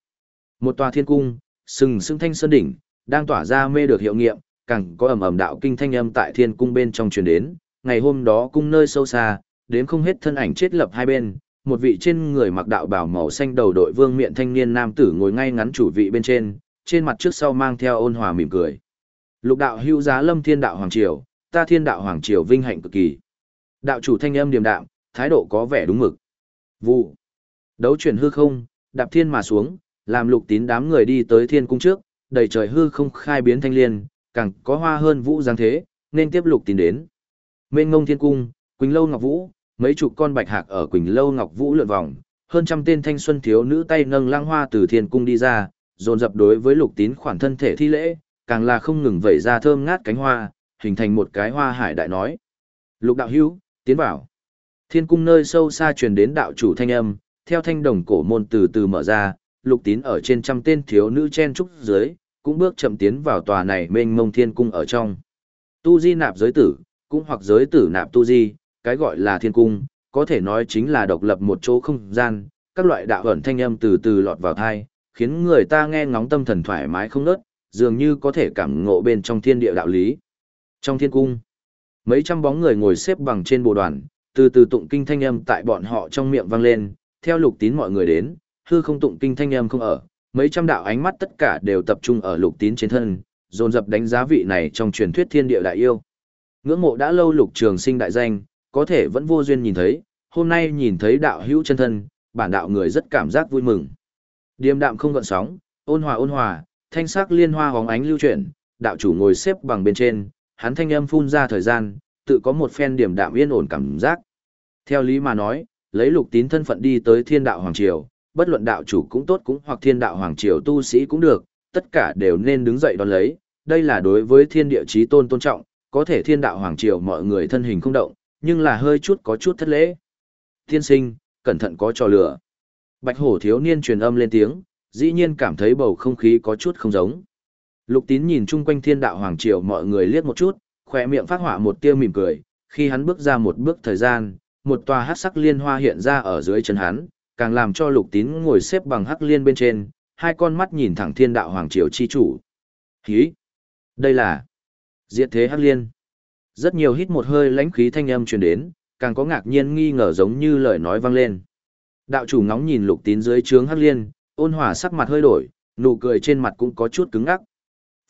[SPEAKER 1] Một tòa thiên cung, sừng sững thanh sơn đỉnh, đang tỏa ra mê được hiệu nghiệm, càng có ầm ầm đạo kinh thanh âm tại thiên cung bên trong truyền đến, ngày hôm đó cung nơi sâu xa, đến không hết thân ảnh chết lập hai bên, một vị trên người mặc đạo bào màu xanh đầu đội vương miện thanh niên nam tử ngồi ngay ngắn chủ vị bên trên, trên mặt trước sau mang theo ôn hòa mỉm cười. Lục đạo hưu giá lâm thiên đạo hoàng triều, ta thiên đạo hoàng triều vinh hạnh cực kỳ. Đạo chủ thanh âm điềm đạm, thái độ có vẻ đúng mực. Vụ. Đấu chuyển hư không, đạp thiên mà xuống, làm lục tín đám người đi tới thiên cung trước, đầy trời hư không khai biến thanh liên, càng có hoa hơn vũ giáng thế, nên tiếp lục tín đến. Mênh ngông thiên cung, Quỳnh Lâu Ngọc Vũ, mấy chục con bạch hạc ở Quỳnh Lâu Ngọc Vũ lượn vòng, hơn trăm tên thanh xuân thiếu nữ tay nâng lăng hoa từ thiên cung đi ra, dồn dập đối với lục tín khoản thân thể thi lễ, càng là không ngừng vẩy ra thơm ngát cánh hoa, hình thành một cái hoa hải đại nói. Lục đạo hữu, tiến vào. Thiên cung nơi sâu xa truyền đến đạo chủ thanh âm, theo thanh đồng cổ môn từ từ mở ra, lục tín ở trên trăm tên thiếu nữ chen trúc dưới, cũng bước chậm tiến vào tòa này mênh mông thiên cung ở trong. Tu di nạp giới tử, cũng hoặc giới tử nạp tu di, cái gọi là thiên cung, có thể nói chính là độc lập một chỗ không gian, các loại đạo ẩn thanh âm từ từ lọt vào thai, khiến người ta nghe ngóng tâm thần thoải mái không nớt, dường như có thể cảm ngộ bên trong thiên địa đạo lý. Trong thiên cung, mấy trăm bóng người ngồi xếp bằng trên bồ đoàn, từ từ tụng kinh thanh âm tại bọn họ trong miệng vang lên, theo lục tín mọi người đến, hư không tụng kinh thanh âm không ở, mấy trăm đạo ánh mắt tất cả đều tập trung ở lục tín trên thân, dồn dập đánh giá vị này trong truyền thuyết thiên địa đại yêu. Ngưỡng mộ đã lâu lục trường sinh đại danh, có thể vẫn vô duyên nhìn thấy, hôm nay nhìn thấy đạo hữu chân thân, bản đạo người rất cảm giác vui mừng. Điềm đạm không gợn sóng, ôn hòa ôn hòa, thanh sắc liên hoa hóng ánh lưu chuyển, đạo chủ ngồi xếp bằng bên trên, hắn thanh âm phun ra thời gian, tự có một phen điểm đạm yên ổn cảm giác. Theo lý mà nói, lấy lục tín thân phận đi tới thiên đạo hoàng triều, bất luận đạo chủ cũng tốt cũng hoặc thiên đạo hoàng triều tu sĩ cũng được, tất cả đều nên đứng dậy đón lấy, đây là đối với thiên địa chí tôn tôn trọng, có thể thiên đạo hoàng triều mọi người thân hình không động, nhưng là hơi chút có chút thất lễ. Tiên sinh, cẩn thận có trò lửa. Bạch hổ thiếu niên truyền âm lên tiếng, dĩ nhiên cảm thấy bầu không khí có chút không giống. Lục tín nhìn chung quanh thiên đạo hoàng triều mọi người liếc một chút, khỏe miệng phát hỏa một tia mỉm cười, khi hắn bước ra một bước thời gian, một tòa hắc sắc liên hoa hiện ra ở dưới chân hắn, càng làm cho lục tín ngồi xếp bằng hắc liên bên trên, hai con mắt nhìn thẳng thiên đạo hoàng triều chi chủ. Hí! Đây là diệt thế hắc liên. Rất nhiều hít một hơi lãnh khí thanh âm truyền đến, càng có ngạc nhiên nghi ngờ giống như lời nói vang lên. Đạo chủ ngóng nhìn lục tín dưới trướng hắc liên, ôn hòa sắc mặt hơi đổi, nụ cười trên mặt cũng có chút cứng ngắc.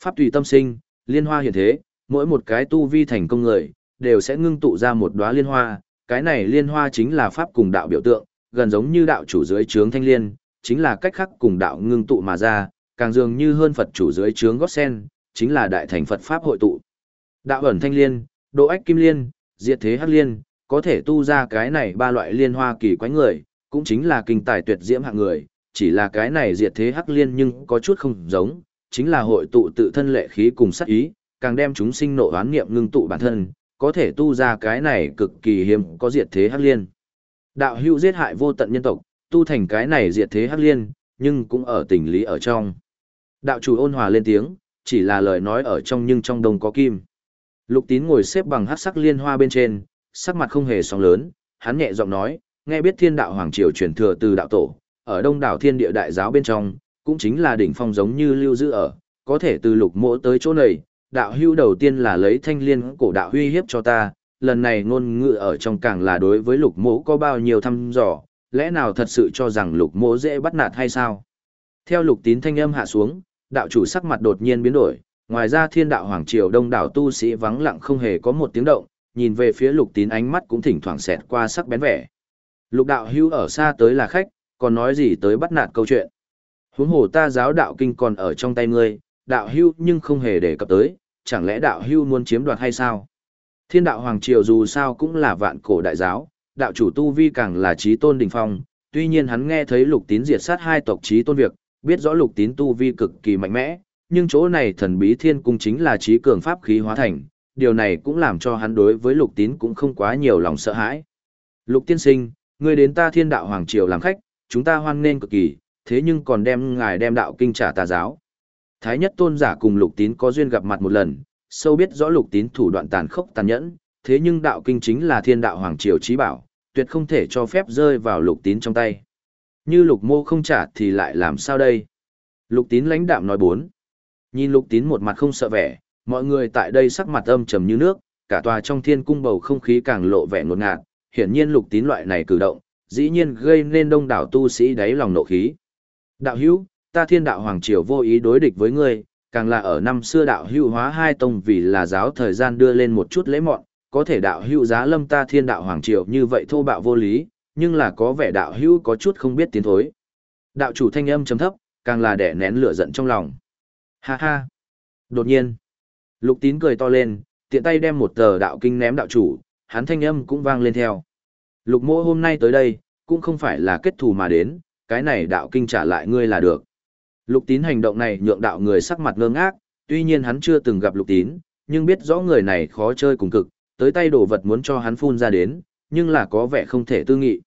[SPEAKER 1] Pháp tùy tâm sinh, liên hoa hiện thế, mỗi một cái tu vi thành công người, đều sẽ ngưng tụ ra một đóa liên hoa, cái này liên hoa chính là pháp cùng đạo biểu tượng, gần giống như đạo chủ dưới trướng thanh liên, chính là cách khắc cùng đạo ngưng tụ mà ra, càng dường như hơn Phật chủ dưới trướng gót sen, chính là đại thành Phật pháp hội tụ. Đạo ẩn thanh liên, độ ách kim liên, diệt thế hắc liên, có thể tu ra cái này ba loại liên hoa kỳ quái người, cũng chính là kinh tài tuyệt diễm hạng người, chỉ là cái này diệt thế hắc liên nhưng có chút không giống, chính là hội tụ tự thân lệ khí cùng sát ý, càng đem chúng sinh nộ oán niệm ngưng tụ bản thân, có thể tu ra cái này cực kỳ hiếm có diệt thế hắc liên. Đạo hữu giết hại vô tận nhân tộc, tu thành cái này diệt thế hắc liên, nhưng cũng ở tình lý ở trong. Đạo chủ ôn hòa lên tiếng, chỉ là lời nói ở trong nhưng trong đồng có kim. Lục tín ngồi xếp bằng hắc sắc liên hoa bên trên, sắc mặt không hề sóng lớn, hắn nhẹ giọng nói, nghe biết thiên đạo hoàng triều truyền thừa từ đạo tổ, ở đông đảo thiên địa đại giáo bên trong, cũng chính là đỉnh phong giống như lưu giữ ở, có thể từ lục mỗ tới chỗ này, đạo hưu đầu tiên là lấy thanh liên cổ đạo huy hiếp cho ta, lần này ngôn ngữ ở trong càng là đối với lục mỗ có bao nhiêu thăm dò, lẽ nào thật sự cho rằng lục mỗ dễ bắt nạt hay sao? Theo lục tín thanh âm hạ xuống, đạo chủ sắc mặt đột nhiên biến đổi, ngoài ra thiên đạo hoàng triều đông đảo tu sĩ vắng lặng không hề có một tiếng động, nhìn về phía lục tín ánh mắt cũng thỉnh thoảng xẹt qua sắc bén vẻ. Lục đạo hưu ở xa tới là khách, còn nói gì tới bắt nạt câu chuyện. Huống hồ ta giáo đạo kinh còn ở trong tay ngươi, đạo hưu nhưng không hề đề cập tới, chẳng lẽ đạo hưu muốn chiếm đoạt hay sao? Thiên đạo Hoàng Triều dù sao cũng là vạn cổ đại giáo, đạo chủ Tu Vi càng là trí tôn đỉnh phong, tuy nhiên hắn nghe thấy lục tín diệt sát hai tộc trí tôn việc, biết rõ lục tín Tu Vi cực kỳ mạnh mẽ, nhưng chỗ này thần bí thiên cung chính là trí cường pháp khí hóa thành, điều này cũng làm cho hắn đối với lục tín cũng không quá nhiều lòng sợ hãi. Lục tiên sinh, người đến ta thiên đạo hoàng triều làm khách, chúng ta hoan nghênh cực kỳ, thế nhưng còn đem ngài đem đạo kinh trả tà giáo. Thái nhất tôn giả cùng lục tín có duyên gặp mặt một lần, sâu biết rõ lục tín thủ đoạn tàn khốc tàn nhẫn, thế nhưng đạo kinh chính là thiên đạo hoàng triều trí bảo, tuyệt không thể cho phép rơi vào lục tín trong tay. Như lục mô không trả thì lại làm sao đây? Lục tín lãnh đạm nói bốn. Nhìn lục tín một mặt không sợ vẻ, mọi người tại đây sắc mặt âm trầm như nước, cả tòa trong thiên cung bầu không khí càng lộ vẻ ngột ngạt, hiển nhiên lục tín loại này cử động, dĩ nhiên gây nên đông đảo tu sĩ đáy lòng nộ khí. Đạo hữu, ta thiên đạo hoàng triều vô ý đối địch với ngươi, càng là ở năm xưa đạo hữu hóa hai tông vì là giáo thời gian đưa lên một chút lễ mọn, có thể đạo hữu giá lâm ta thiên đạo hoàng triều như vậy thô bạo vô lý, nhưng là có vẻ đạo hữu có chút không biết tiến thối. Đạo chủ thanh âm chấm thấp, càng là đẻ nén lửa giận trong lòng. Ha ha. Đột nhiên, lục tín cười to lên, tiện tay đem một tờ đạo kinh ném đạo chủ, hắn thanh âm cũng vang lên theo. Lục mô hôm nay tới đây, cũng không phải là kết thù mà đến, cái này đạo kinh trả lại ngươi là được. Lục tín hành động này nhượng đạo người sắc mặt ngơ ngác, tuy nhiên hắn chưa từng gặp lục tín, nhưng biết rõ người này khó chơi cùng cực, tới tay đồ vật muốn cho hắn phun ra đến, nhưng là có vẻ không thể tư nghị.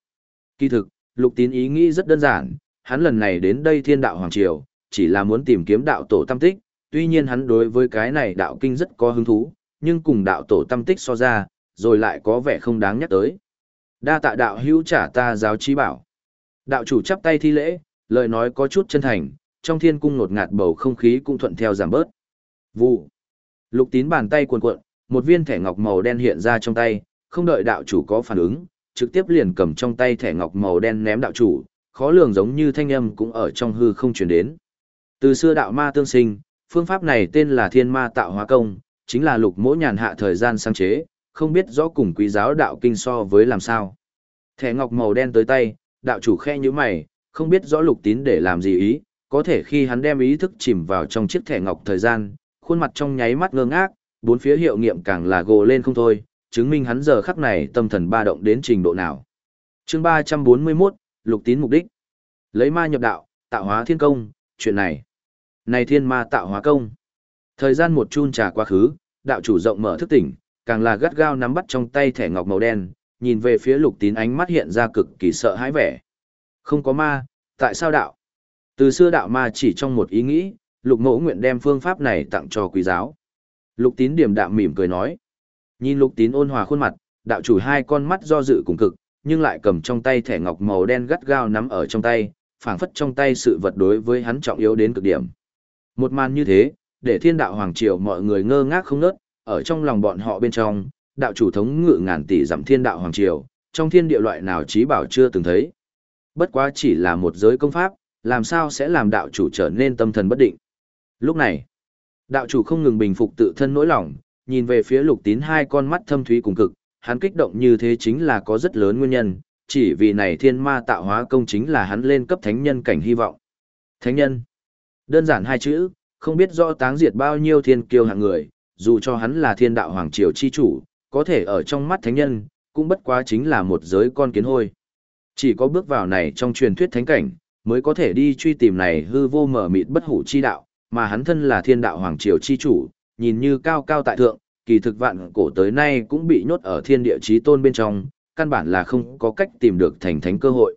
[SPEAKER 1] Kỳ thực, lục tín ý nghĩ rất đơn giản, hắn lần này đến đây thiên đạo Hoàng Triều, chỉ là muốn tìm kiếm đạo tổ tâm tích, tuy nhiên hắn đối với cái này đạo kinh rất có hứng thú, nhưng cùng đạo tổ tâm tích so ra, rồi lại có vẻ không đáng nhắc tới. Đa tạ đạo hữu trả ta giáo trí bảo. Đạo chủ chắp tay thi lễ, lời nói có chút chân thành, trong thiên cung ngột ngạt bầu không khí cũng thuận theo giảm bớt. Vụ. Lục tín bàn tay cuộn cuộn, một viên thẻ ngọc màu đen hiện ra trong tay, không đợi đạo chủ có phản ứng, trực tiếp liền cầm trong tay thẻ ngọc màu đen ném đạo chủ, khó lường giống như thanh âm cũng ở trong hư không truyền đến. Từ xưa đạo ma tương sinh, phương pháp này tên là thiên ma tạo hóa công, chính là lục mỗi nhàn hạ thời gian sáng chế, không biết rõ cùng quý giáo đạo kinh so với làm sao. Thẻ ngọc màu đen tới tay, đạo chủ khe như mày, không biết rõ lục tín để làm gì ý, có thể khi hắn đem ý thức chìm vào trong chiếc thẻ ngọc thời gian, khuôn mặt trong nháy mắt ngơ ngác, bốn phía hiệu nghiệm càng là gồ lên không thôi, chứng minh hắn giờ khắc này tâm thần ba động đến trình độ nào. chương 341, lục tín mục đích. Lấy ma nhập đạo, tạo hóa thiên công, chuyện này. Này thiên ma tạo hóa công. Thời gian một chun trà quá khứ, đạo chủ rộng mở thức tỉnh, càng là gắt gao nắm bắt trong tay thẻ ngọc màu đen, nhìn về phía lục tín ánh mắt hiện ra cực kỳ sợ hãi vẻ. Không có ma, tại sao đạo? Từ xưa đạo ma chỉ trong một ý nghĩ, lục ngỗ nguyện đem phương pháp này tặng cho quý giáo. Lục tín điểm đạm mỉm cười nói. Nhìn lục tín ôn hòa khuôn mặt, đạo chủ hai con mắt do dự cùng cực, nhưng lại cầm trong tay thẻ ngọc màu đen gắt gao nắm ở trong tay, phảng phất trong tay sự vật đối với hắn trọng yếu đến cực điểm. Một màn như thế, để thiên đạo hoàng triều mọi người ngơ ngác không nớt, ở trong lòng bọn họ bên trong, đạo chủ thống ngự ngàn tỷ giảm thiên đạo hoàng triều, trong thiên địa loại nào trí bảo chưa từng thấy. Bất quá chỉ là một giới công pháp, làm sao sẽ làm đạo chủ trở nên tâm thần bất định. Lúc này, đạo chủ không ngừng bình phục tự thân nỗi lòng, nhìn về phía lục tín hai con mắt thâm thúy cùng cực, hắn kích động như thế chính là có rất lớn nguyên nhân, chỉ vì này thiên ma tạo hóa công chính là hắn lên cấp thánh nhân cảnh hy vọng. Thánh nhân. Đơn giản hai chữ, không biết rõ táng diệt bao nhiêu thiên kiêu hạng người, dù cho hắn là thiên đạo hoàng triều chi chủ, có thể ở trong mắt thánh nhân, cũng bất quá chính là một giới con kiến hôi. Chỉ có bước vào này trong truyền thuyết thánh cảnh, mới có thể đi truy tìm này hư vô mở mịt bất hủ chi đạo, mà hắn thân là thiên đạo hoàng triều chi chủ, nhìn như cao cao tại thượng, kỳ thực vạn cổ tới nay cũng bị nhốt ở thiên địa chí tôn bên trong, căn bản là không có cách tìm được thành thánh cơ hội.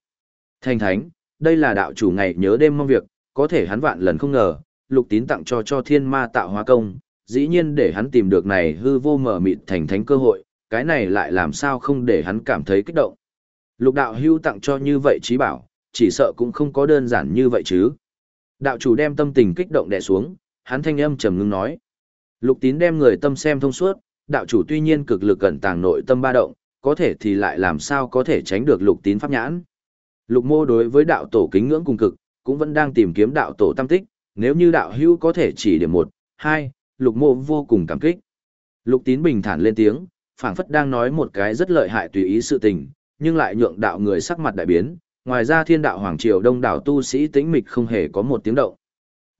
[SPEAKER 1] Thành thánh, đây là đạo chủ ngày nhớ đêm mong việc, có thể hắn vạn lần không ngờ, lục tín tặng cho cho thiên ma tạo hóa công, dĩ nhiên để hắn tìm được này hư vô mở mịt thành thánh cơ hội, cái này lại làm sao không để hắn cảm thấy kích động. Lục đạo hưu tặng cho như vậy trí bảo, chỉ sợ cũng không có đơn giản như vậy chứ. Đạo chủ đem tâm tình kích động đè xuống, hắn thanh âm trầm ngưng nói. Lục tín đem người tâm xem thông suốt, đạo chủ tuy nhiên cực lực cẩn tàng nội tâm ba động, có thể thì lại làm sao có thể tránh được lục tín pháp nhãn. Lục mô đối với đạo tổ kính ngưỡng cùng cực, cũng vẫn đang tìm kiếm đạo tổ tâm tích, nếu như đạo hưu có thể chỉ điểm một, hai, lục mô vô cùng cảm kích. Lục tín bình thản lên tiếng, phảng phất đang nói một cái rất lợi hại tùy ý sự tình, nhưng lại nhượng đạo người sắc mặt đại biến, ngoài ra thiên đạo hoàng triều đông đảo tu sĩ tĩnh mịch không hề có một tiếng động.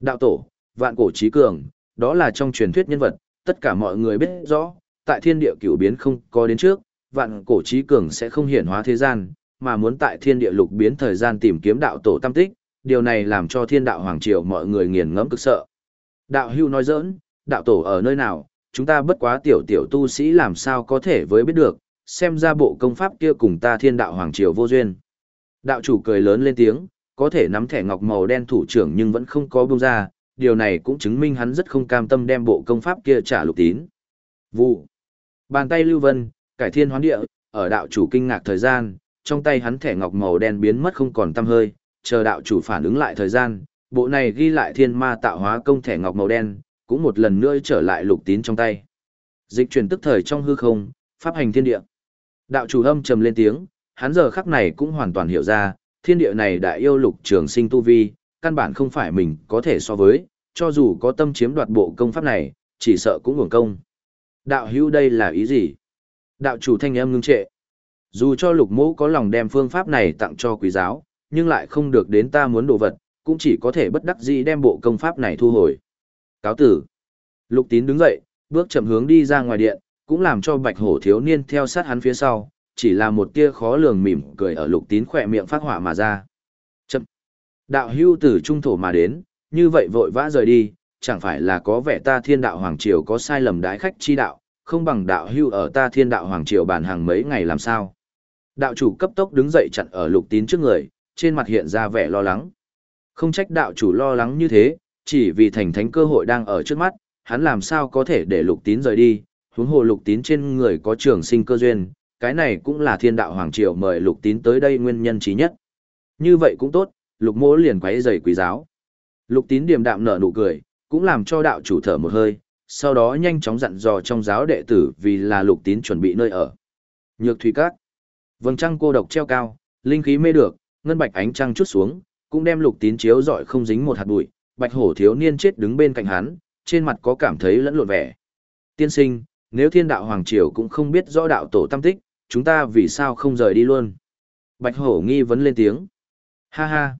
[SPEAKER 1] Đạo tổ, vạn cổ trí cường, đó là trong truyền thuyết nhân vật, tất cả mọi người biết rõ, tại thiên địa cửu biến không có đến trước, vạn cổ trí cường sẽ không hiển hóa thế gian, mà muốn tại thiên địa lục biến thời gian tìm kiếm đạo tổ tam tích, điều này làm cho thiên đạo hoàng triều mọi người nghiền ngẫm cực sợ. Đạo hưu nói giỡn, đạo tổ ở nơi nào, chúng ta bất quá tiểu tiểu tu sĩ làm sao có thể với biết được, xem ra bộ công pháp kia cùng ta thiên đạo hoàng triều vô duyên. Đạo chủ cười lớn lên tiếng, có thể nắm thẻ ngọc màu đen thủ trưởng nhưng vẫn không có buông ra, điều này cũng chứng minh hắn rất không cam tâm đem bộ công pháp kia trả lục tín. Vụ. Bàn tay Lưu Vân, cải thiên hoán địa, ở đạo chủ kinh ngạc thời gian, trong tay hắn thẻ ngọc màu đen biến mất không còn tăm hơi, chờ đạo chủ phản ứng lại thời gian, bộ này ghi lại thiên ma tạo hóa công thẻ ngọc màu đen, cũng một lần nữa trở lại lục tín trong tay. Dịch chuyển tức thời trong hư không, pháp hành thiên địa. Đạo chủ âm trầm lên tiếng, hắn giờ khắc này cũng hoàn toàn hiểu ra, thiên địa này đã yêu lục trường sinh tu vi, căn bản không phải mình có thể so với, cho dù có tâm chiếm đoạt bộ công pháp này, chỉ sợ cũng nguồn công. Đạo hữu đây là ý gì? Đạo chủ thanh âm ngưng trệ. Dù cho lục mẫu có lòng đem phương pháp này tặng cho quý giáo, nhưng lại không được đến ta muốn đồ vật, cũng chỉ có thể bất đắc dĩ đem bộ công pháp này thu hồi. Cáo tử. Lục tín đứng dậy, bước chậm hướng đi ra ngoài điện, cũng làm cho bạch hổ thiếu niên theo sát hắn phía sau, chỉ là một tia khó lường mỉm cười ở lục tín khỏe miệng phát hỏa mà ra. Chậm. Đạo hưu từ trung thổ mà đến, như vậy vội vã rời đi, chẳng phải là có vẻ ta thiên đạo hoàng triều có sai lầm đái khách chi đạo, không bằng đạo hưu ở ta thiên đạo hoàng triều bàn hàng mấy ngày làm sao. Đạo chủ cấp tốc đứng dậy chặn ở lục tín trước người, trên mặt hiện ra vẻ lo lắng. Không trách đạo chủ lo lắng như thế, chỉ vì thành thánh cơ hội đang ở trước mắt, hắn làm sao có thể để lục tín rời đi, huống hồ lục tín trên người có trường sinh cơ duyên, cái này cũng là thiên đạo hoàng triều mời lục tín tới đây nguyên nhân trí nhất. Như vậy cũng tốt, lục mỗ liền quấy giày quý giáo. Lục tín điềm đạm nở nụ cười, cũng làm cho đạo chủ thở một hơi, sau đó nhanh chóng dặn dò trong giáo đệ tử vì là lục tín chuẩn bị nơi ở. Nhược thủy các. Vầng trăng cô độc treo cao, linh khí mê được, ngân bạch ánh trăng chút xuống, cũng đem lục tín chiếu rọi không dính một hạt bụi, bạch hổ thiếu niên chết đứng bên cạnh hắn, trên mặt có cảm thấy lẫn lộn vẻ. Tiên sinh, nếu thiên đạo hoàng triều cũng không biết rõ đạo tổ tâm tích, chúng ta vì sao không rời đi luôn? Bạch hổ nghi vấn lên tiếng. Ha ha.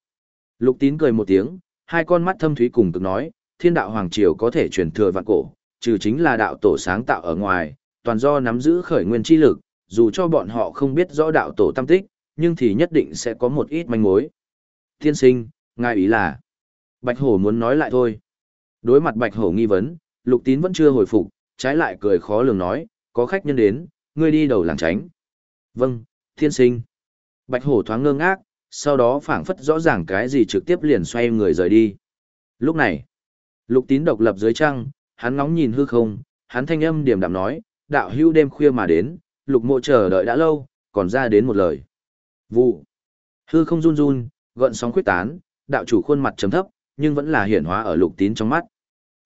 [SPEAKER 1] Lục tín cười một tiếng, hai con mắt thâm thúy cùng cực nói, thiên đạo hoàng triều có thể truyền thừa vạn cổ, trừ chính là đạo tổ sáng tạo ở ngoài, toàn do nắm giữ khởi nguyên chi lực, dù cho bọn họ không biết rõ đạo tổ tâm tích, nhưng thì nhất định sẽ có một ít manh mối. Tiên sinh, ngài ý là, Bạch Hổ muốn nói lại thôi. Đối mặt Bạch Hổ nghi vấn, Lục Tín vẫn chưa hồi phục, trái lại cười khó lường nói, có khách nhân đến, ngươi đi đầu làng tránh. Vâng, Thiên sinh. Bạch Hổ thoáng ngơ ngác, sau đó phảng phất rõ ràng cái gì trực tiếp liền xoay người rời đi. Lúc này, Lục Tín độc lập dưới trăng, hắn ngóng nhìn hư không, hắn thanh âm điềm đạm nói, đạo hưu đêm khuya mà đến, Lục Mộ chờ đợi đã lâu, còn ra đến một lời. Vụ. Hư không run run, gợn sóng khuyết tán, đạo chủ khuôn mặt chấm thấp, nhưng vẫn là hiển hóa ở Lục Tín trong mắt.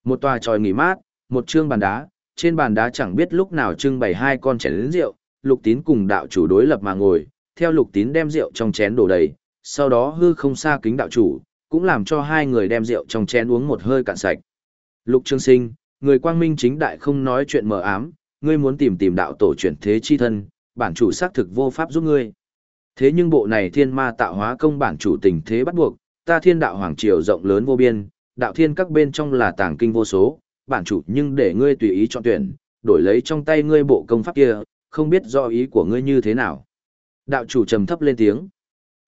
[SPEAKER 1] Một tòa tròi nghỉ mát, một trương bàn đá, trên bàn đá chẳng biết lúc nào trưng bày hai con chén lớn rượu, Lục Tín cùng đạo chủ đối lập mà ngồi, theo Lục Tín đem rượu trong chén đổ đầy, sau đó hư không xa kính đạo chủ, cũng làm cho hai người đem rượu trong chén uống một hơi cạn sạch. Lục Trương Sinh, người quang minh chính đại không nói chuyện mờ ám, ngươi muốn tìm tìm đạo tổ chuyển thế chi thân, bản chủ xác thực vô pháp giúp ngươi. Thế nhưng bộ này thiên ma tạo hóa công bản chủ tình thế bắt buộc, ta thiên đạo hoàng triều rộng lớn vô biên, đạo thiên các bên trong là tàng kinh vô số, bản chủ nhưng để ngươi tùy ý chọn tuyển, đổi lấy trong tay ngươi bộ công pháp kia, không biết do ý của ngươi như thế nào. Đạo chủ trầm thấp lên tiếng.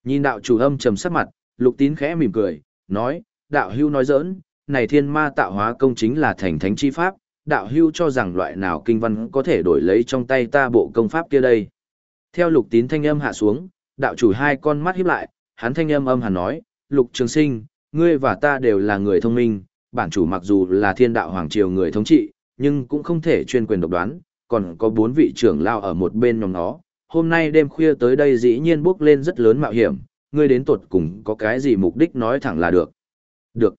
[SPEAKER 1] Nhìn đạo chủ âm trầm sắc mặt, lục tín khẽ mỉm cười, nói, đạo hưu nói giỡn, này thiên ma tạo hóa công chính là thành thánh chi pháp, đạo hưu cho rằng loại nào kinh văn có thể đổi lấy trong tay ta bộ công pháp kia đây. Theo lục tín thanh âm hạ xuống, đạo chủ hai con mắt híp lại, hắn thanh âm âm hẳn nói, lục trường sinh, ngươi và ta đều là người thông minh, bản chủ mặc dù là thiên đạo hoàng triều người thống trị, nhưng cũng không thể chuyên quyền độc đoán, còn có bốn vị trưởng lao ở một bên nhóm nó. Hôm nay đêm khuya tới đây dĩ nhiên bước lên rất lớn mạo hiểm, ngươi đến tuột cùng có cái gì mục đích nói thẳng là được. Được.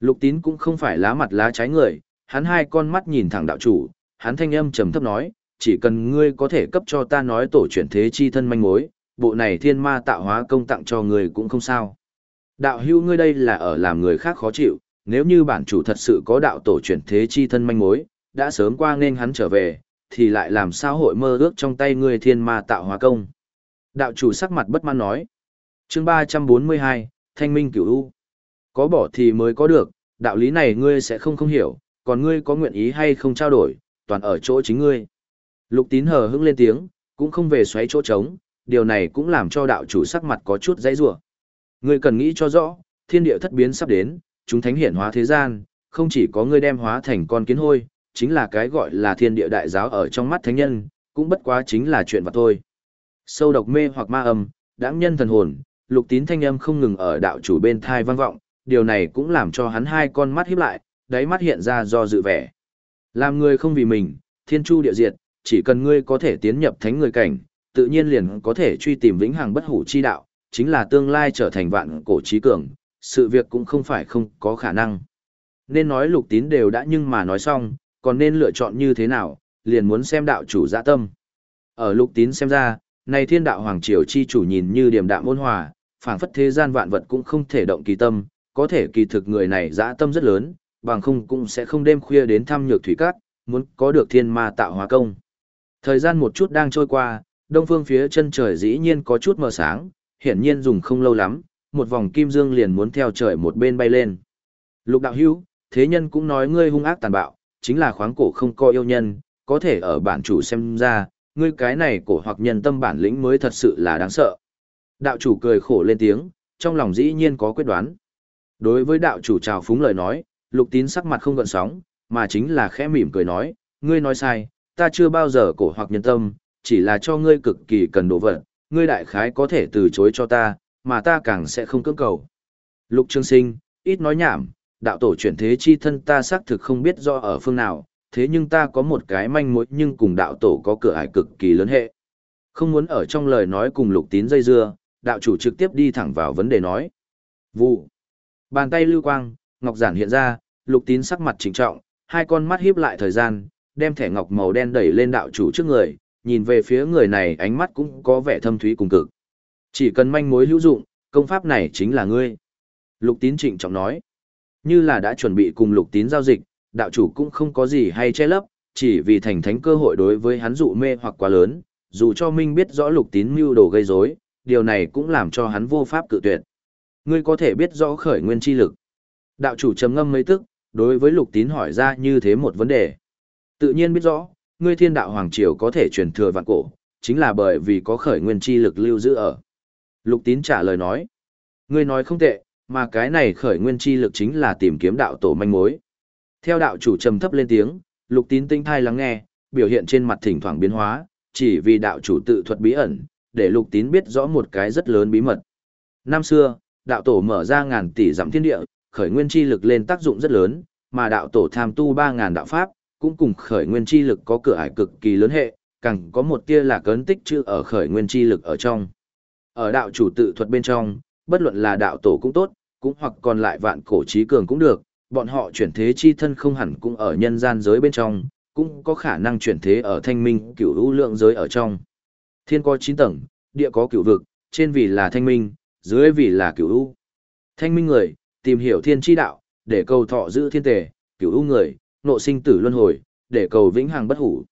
[SPEAKER 1] Lục tín cũng không phải lá mặt lá trái người, hắn hai con mắt nhìn thẳng đạo chủ, hắn thanh âm trầm thấp nói, chỉ cần ngươi có thể cấp cho ta nói tổ chuyển thế chi thân manh mối, bộ này thiên ma tạo hóa công tặng cho ngươi cũng không sao. Đạo hưu ngươi đây là ở làm người khác khó chịu, nếu như bản chủ thật sự có đạo tổ chuyển thế chi thân manh mối, đã sớm qua nên hắn trở về, thì lại làm sao hội mơ ước trong tay ngươi thiên ma tạo hóa công. Đạo chủ sắc mặt bất mãn nói. chương 342, Thanh minh cửu u. Có bỏ thì mới có được, đạo lý này ngươi sẽ không không hiểu, còn ngươi có nguyện ý hay không trao đổi, toàn ở chỗ chính ngươi. Lục tín hờ hững lên tiếng, cũng không về xoáy chỗ trống, điều này cũng làm cho đạo chủ sắc mặt có chút dãy rủa. Ngươi cần nghĩ cho rõ, thiên địa thất biến sắp đến, chúng thánh hiển hóa thế gian, không chỉ có ngươi đem hóa thành con kiến hôi, chính là cái gọi là thiên địa đại giáo ở trong mắt thánh nhân, cũng bất quá chính là chuyện vật thôi. Sâu độc mê hoặc ma âm, đãng nhân thần hồn, lục tín thanh âm không ngừng ở đạo chủ bên thai vang vọng, điều này cũng làm cho hắn hai con mắt híp lại, đáy mắt hiện ra do dự vẻ. Làm người không vì mình, thiên chu địa diệt, chỉ cần ngươi có thể tiến nhập thánh người cảnh, tự nhiên liền có thể truy tìm vĩnh hằng bất hủ chi đạo, chính là tương lai trở thành vạn cổ trí cường, sự việc cũng không phải không có khả năng. Nên nói lục tín đều đã nhưng mà nói xong, còn nên lựa chọn như thế nào, liền muốn xem đạo chủ dạ tâm. Ở lục tín xem ra, này thiên đạo hoàng triều chi chủ nhìn như điềm đạm ôn hòa, phảng phất thế gian vạn vật cũng không thể động kỳ tâm, có thể kỳ thực người này dạ tâm rất lớn, bằng không cũng sẽ không đêm khuya đến thăm nhược thủy cát, muốn có được thiên ma tạo hóa công. Thời gian một chút đang trôi qua, đông phương phía chân trời dĩ nhiên có chút mờ sáng, hiển nhiên dùng không lâu lắm, một vòng kim dương liền muốn theo trời một bên bay lên. Lục đạo hữu, thế nhân cũng nói ngươi hung ác tàn bạo, chính là khoáng cổ không coi yêu nhân, có thể ở bản chủ xem ra, ngươi cái này cổ hoặc nhân tâm bản lĩnh mới thật sự là đáng sợ. Đạo chủ cười khổ lên tiếng, trong lòng dĩ nhiên có quyết đoán. Đối với đạo chủ trào phúng lời nói, lục tín sắc mặt không gợn sóng, mà chính là khẽ mỉm cười nói, ngươi nói sai, ta chưa bao giờ cổ hoặc nhân tâm, chỉ là cho ngươi cực kỳ cần đồ vật, ngươi đại khái có thể từ chối cho ta, mà ta càng sẽ không cưỡng cầu. Lục Trương Sinh, ít nói nhảm, đạo tổ chuyển thế chi thân ta xác thực không biết do ở phương nào, thế nhưng ta có một cái manh mối nhưng cùng đạo tổ có cửa ải cực kỳ lớn hệ. Không muốn ở trong lời nói cùng lục tín dây dưa, đạo chủ trực tiếp đi thẳng vào vấn đề nói. Vụ. Bàn tay lưu quang, ngọc giản hiện ra, lục tín sắc mặt trịnh trọng, hai con mắt híp lại thời gian, đem thẻ ngọc màu đen đẩy lên đạo chủ trước người, nhìn về phía người này ánh mắt cũng có vẻ thâm thúy cùng cực. Chỉ cần manh mối hữu dụng, công pháp này chính là ngươi. Lục tín trịnh trọng nói. Như là đã chuẩn bị cùng lục tín giao dịch, đạo chủ cũng không có gì hay che lấp, chỉ vì thành thánh cơ hội đối với hắn dụ mê hoặc quá lớn, dù cho Minh biết rõ lục tín mưu đồ gây rối, điều này cũng làm cho hắn vô pháp cự tuyệt. Ngươi có thể biết rõ khởi nguyên chi lực. Đạo chủ trầm ngâm mấy tức, đối với lục tín hỏi ra như thế một vấn đề. Tự nhiên biết rõ, ngươi thiên đạo hoàng triều có thể truyền thừa vạn cổ, chính là bởi vì có khởi nguyên chi lực lưu giữ ở. Lục tín trả lời nói, ngươi nói không tệ, mà cái này khởi nguyên chi lực chính là tìm kiếm đạo tổ manh mối. Theo đạo chủ trầm thấp lên tiếng, lục tín tinh thai lắng nghe, biểu hiện trên mặt thỉnh thoảng biến hóa, chỉ vì đạo chủ tự thuật bí ẩn, để lục tín biết rõ một cái rất lớn bí mật. Năm xưa, đạo tổ mở ra ngàn tỷ giảm thiên địa, khởi nguyên chi lực lên tác dụng rất lớn, mà đạo tổ tham tu 3.000 đạo pháp, cũng cùng khởi nguyên chi lực có cửa ải cực kỳ lớn hệ, càng có một tia là cấn tích chữ ở khởi nguyên chi lực ở trong. Ở đạo chủ tự thuật bên trong, bất luận là đạo tổ cũng tốt, cũng hoặc còn lại vạn cổ trí cường cũng được, bọn họ chuyển thế chi thân không hẳn cũng ở nhân gian giới bên trong, cũng có khả năng chuyển thế ở thanh minh cửu hữu lượng giới ở trong. Thiên có 9 tầng, địa có cửu vực, trên vì là thanh minh, dưới vì là cửu hữu. Thanh minh người, tìm hiểu thiên chi đạo, để cầu thọ giữ thiên tề, cửu hữu người, nộ sinh tử luân hồi, để cầu vĩnh hằng bất hủ.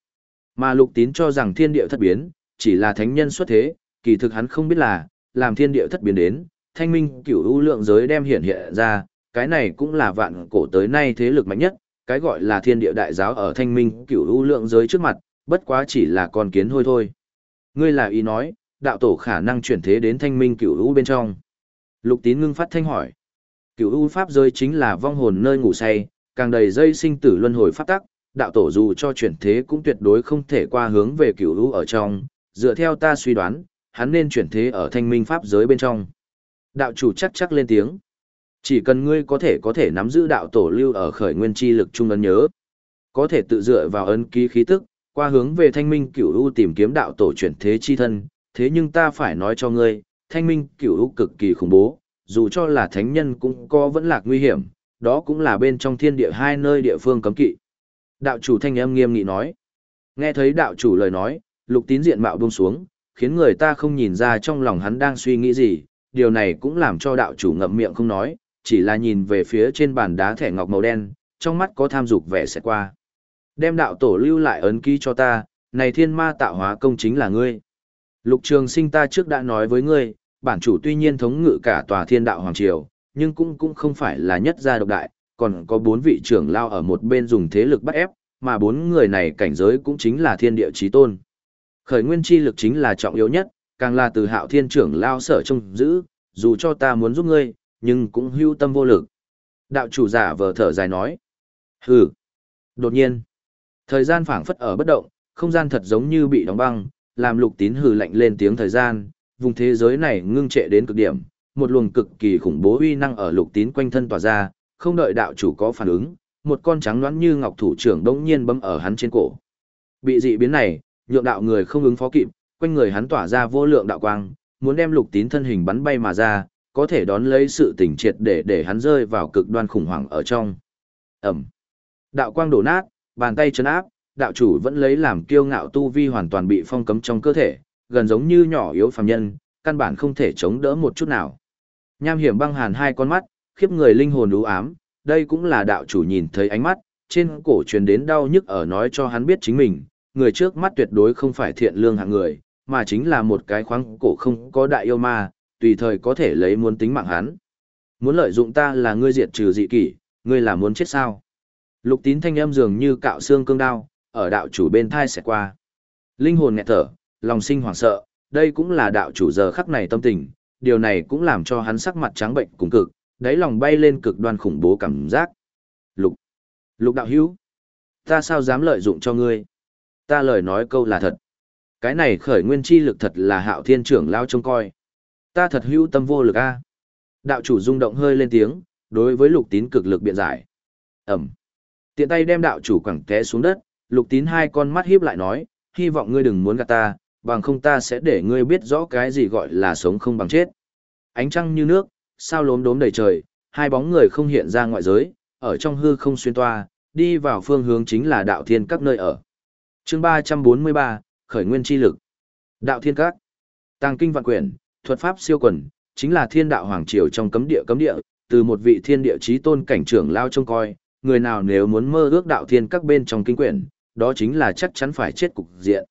[SPEAKER 1] Mà lục tín cho rằng thiên địa thất biến, chỉ là thánh nhân xuất thế, kỳ thực hắn không biết là, làm thiên địa thất biến đến, thanh minh cửu u lượng giới đem hiện hiện ra, cái này cũng là vạn cổ tới nay thế lực mạnh nhất, cái gọi là thiên địa đại giáo ở thanh minh cửu u lượng giới trước mặt, bất quá chỉ là con kiến hôi thôi. Ngươi là ý nói, đạo tổ khả năng chuyển thế đến thanh minh cửu u bên trong. Lục tín ngưng phát thanh hỏi. Cửu u pháp giới chính là vong hồn nơi ngủ say, càng đầy dây sinh tử luân hồi pháp tắc, đạo tổ dù cho chuyển thế cũng tuyệt đối không thể qua hướng về cửu u ở trong, dựa theo ta suy đoán, hắn nên chuyển thế ở thanh minh pháp giới bên trong. Đạo chủ chắc chắc lên tiếng. Chỉ cần ngươi có thể có thể nắm giữ đạo tổ lưu ở khởi nguyên chi lực trung ấn nhớ, có thể tự dựa vào ấn ký khí tức, qua hướng về thanh minh cửu u tìm kiếm đạo tổ chuyển thế chi thân, thế nhưng ta phải nói cho ngươi, thanh minh cửu u cực kỳ khủng bố, dù cho là thánh nhân cũng có vẫn lạc nguy hiểm, đó cũng là bên trong thiên địa hai nơi địa phương cấm kỵ. Đạo chủ thanh âm nghiêm nghị nói. Nghe thấy đạo chủ lời nói, lục tín diện mạo buông xuống, khiến người ta không nhìn ra trong lòng hắn đang suy nghĩ gì, điều này cũng làm cho đạo chủ ngậm miệng không nói, chỉ là nhìn về phía trên bàn đá thẻ ngọc màu đen, trong mắt có tham dục vẻ sẽ qua. Đem đạo tổ lưu lại ấn ký cho ta, này thiên ma tạo hóa công chính là ngươi. Lục trường sinh ta trước đã nói với ngươi, bản chủ tuy nhiên thống ngự cả tòa thiên đạo hoàng triều, nhưng cũng cũng không phải là nhất gia độc đại, còn có bốn vị trưởng lao ở một bên dùng thế lực bắt ép, mà bốn người này cảnh giới cũng chính là thiên địa chí tôn. Khởi nguyên chi lực chính là trọng yếu nhất, càng là từ hạo thiên trưởng lao sở trông giữ, dù cho ta muốn giúp ngươi, nhưng cũng hưu tâm vô lực. Đạo chủ giả vờ thở dài nói, Hừ. Đột nhiên, thời gian phảng phất ở bất động, không gian thật giống như bị đóng băng, làm lục tín hừ lạnh lên tiếng thời gian, vùng thế giới này ngưng trệ đến cực điểm, một luồng cực kỳ khủng bố uy năng ở lục tín quanh thân tỏa ra, không đợi đạo chủ có phản ứng, một con trắng loãng như ngọc thủ trưởng đống nhiên bấm ở hắn trên cổ. Bị dị biến này, nhượng đạo người không ứng phó kịp, quanh người hắn tỏa ra vô lượng đạo quang, muốn đem lục tín thân hình bắn bay mà ra, có thể đón lấy sự tỉnh triệt để để hắn rơi vào cực đoan khủng hoảng ở trong. Ẩm. Đạo quang đổ nát, bàn tay chấn áp, đạo chủ vẫn lấy làm kiêu ngạo tu vi hoàn toàn bị phong cấm trong cơ thể, gần giống như nhỏ yếu phàm nhân, căn bản không thể chống đỡ một chút nào. Nham hiểm băng hàn hai con mắt, khiếp người linh hồn u ám, đây cũng là đạo chủ nhìn thấy ánh mắt, trên cổ truyền đến đau nhức ở nói cho hắn biết chính mình, người trước mắt tuyệt đối không phải thiện lương hạng người, mà chính là một cái khoáng cổ không có đại yêu ma, tùy thời có thể lấy muốn tính mạng hắn. Muốn lợi dụng ta là ngươi diệt trừ dị kỷ, ngươi là muốn chết sao? Lục tín thanh âm dường như cạo xương cương đao, ở đạo chủ bên thai sẽ qua. Linh hồn nghẹt thở, lòng sinh hoảng sợ, đây cũng là đạo chủ giờ khắc này tâm tình, điều này cũng làm cho hắn sắc mặt trắng bệnh cùng cực, đáy lòng bay lên cực đoan khủng bố cảm giác. Lục, lục đạo hữu, ta sao dám lợi dụng cho ngươi? Ta lời nói câu là thật. Cái này khởi nguyên chi lực thật là hạo thiên trưởng lao trông coi. Ta thật hữu tâm vô lực a. Đạo chủ rung động hơi lên tiếng, đối với lục tín cực lực biện giải. Ẩm. Tiện tay đem đạo chủ quẳng té xuống đất, lục tín hai con mắt híp lại nói, hy vọng ngươi đừng muốn gạt ta, bằng không ta sẽ để ngươi biết rõ cái gì gọi là sống không bằng chết. Ánh trăng như nước, sao lốm đốm đầy trời, hai bóng người không hiện ra ngoại giới, ở trong hư không xuyên toa, đi vào phương hướng chính là đạo thiên các nơi ở. chương 343, Khởi Nguyên Chi Lực. Đạo thiên các. Tàng kinh vạn quyển, thuật pháp siêu quần, chính là thiên đạo hoàng triều trong cấm địa cấm địa, từ một vị thiên địa chí tôn cảnh trưởng lao trông coi, người nào nếu muốn mơ ước đạo thiên các bên trong kinh quyển, đó chính là chắc chắn phải chết cục diện.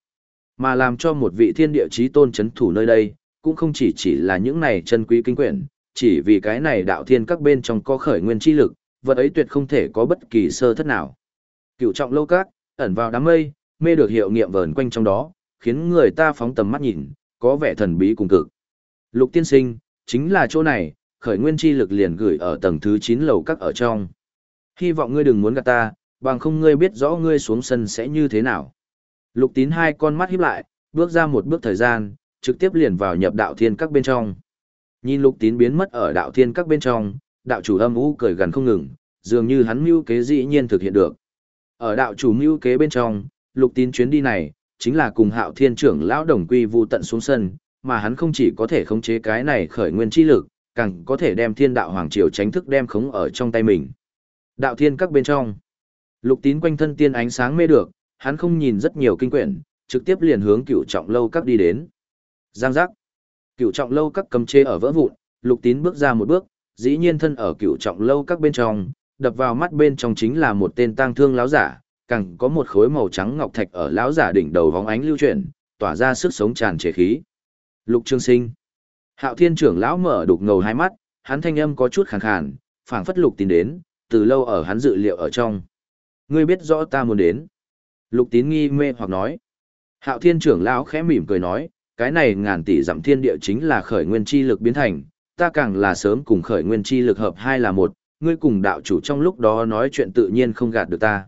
[SPEAKER 1] Mà làm cho một vị thiên địa chí tôn chấn thủ nơi đây, cũng không chỉ chỉ là những này chân quý kinh quyển, chỉ vì cái này đạo thiên các bên trong có khởi nguyên chi lực, vật ấy tuyệt không thể có bất kỳ sơ thất nào. Cựu trọng lâu các, ẩn vào đám mây, mê được hiệu nghiệm vờn quanh trong đó, khiến người ta phóng tầm mắt nhìn, có vẻ thần bí cùng cực. Lục tiên sinh, chính là chỗ này, khởi nguyên chi lực liền gửi ở tầng thứ 9 lầu các ở trong. Hy vọng ngươi đừng muốn gạt ta, bằng không ngươi biết rõ ngươi xuống sân sẽ như thế nào. Lục tín hai con mắt híp lại, bước ra một bước thời gian, trực tiếp liền vào nhập đạo thiên các bên trong. Nhìn lục tín biến mất ở đạo thiên các bên trong, đạo chủ âm u cười gần không ngừng, dường như hắn mưu kế dĩ nhiên thực hiện được. Ở đạo chủ mưu kế bên trong, lục tín chuyến đi này, chính là cùng hạo thiên trưởng lão đồng quy vu tận xuống sân, mà hắn không chỉ có thể khống chế cái này khởi nguyên chi lực, càng có thể đem thiên đạo hoàng triều tránh thức đem khống ở trong tay mình. Đạo thiên các bên trong, lục tín quanh thân tiên ánh sáng mê được, hắn không nhìn rất nhiều kinh quyển, trực tiếp liền hướng cựu trọng lâu các đi đến. Giang giác, cựu trọng lâu các cầm chế ở vỡ vụn, lục tín bước ra một bước, dĩ nhiên thân ở cựu trọng lâu các bên trong, đập vào mắt bên trong chính là một tên tang thương láo giả, càng có một khối màu trắng ngọc thạch ở láo giả đỉnh đầu vóng ánh lưu chuyển, tỏa ra sức sống tràn trề khí. Lục Trương Sinh. Hạo Thiên trưởng lão mở đục ngầu hai mắt, hắn thanh âm có chút khàn khàn, phảng phất Lục Tín đến, từ lâu ở hắn dự liệu ở trong. Ngươi biết rõ ta muốn đến. Lục Tín nghi mê hoặc nói. Hạo Thiên trưởng lão khẽ mỉm cười nói, cái này ngàn tỷ dặm thiên địa chính là khởi nguyên chi lực biến thành, ta càng là sớm cùng khởi nguyên chi lực hợp hai là một, ngươi cùng đạo chủ trong lúc đó nói chuyện tự nhiên không gạt được ta.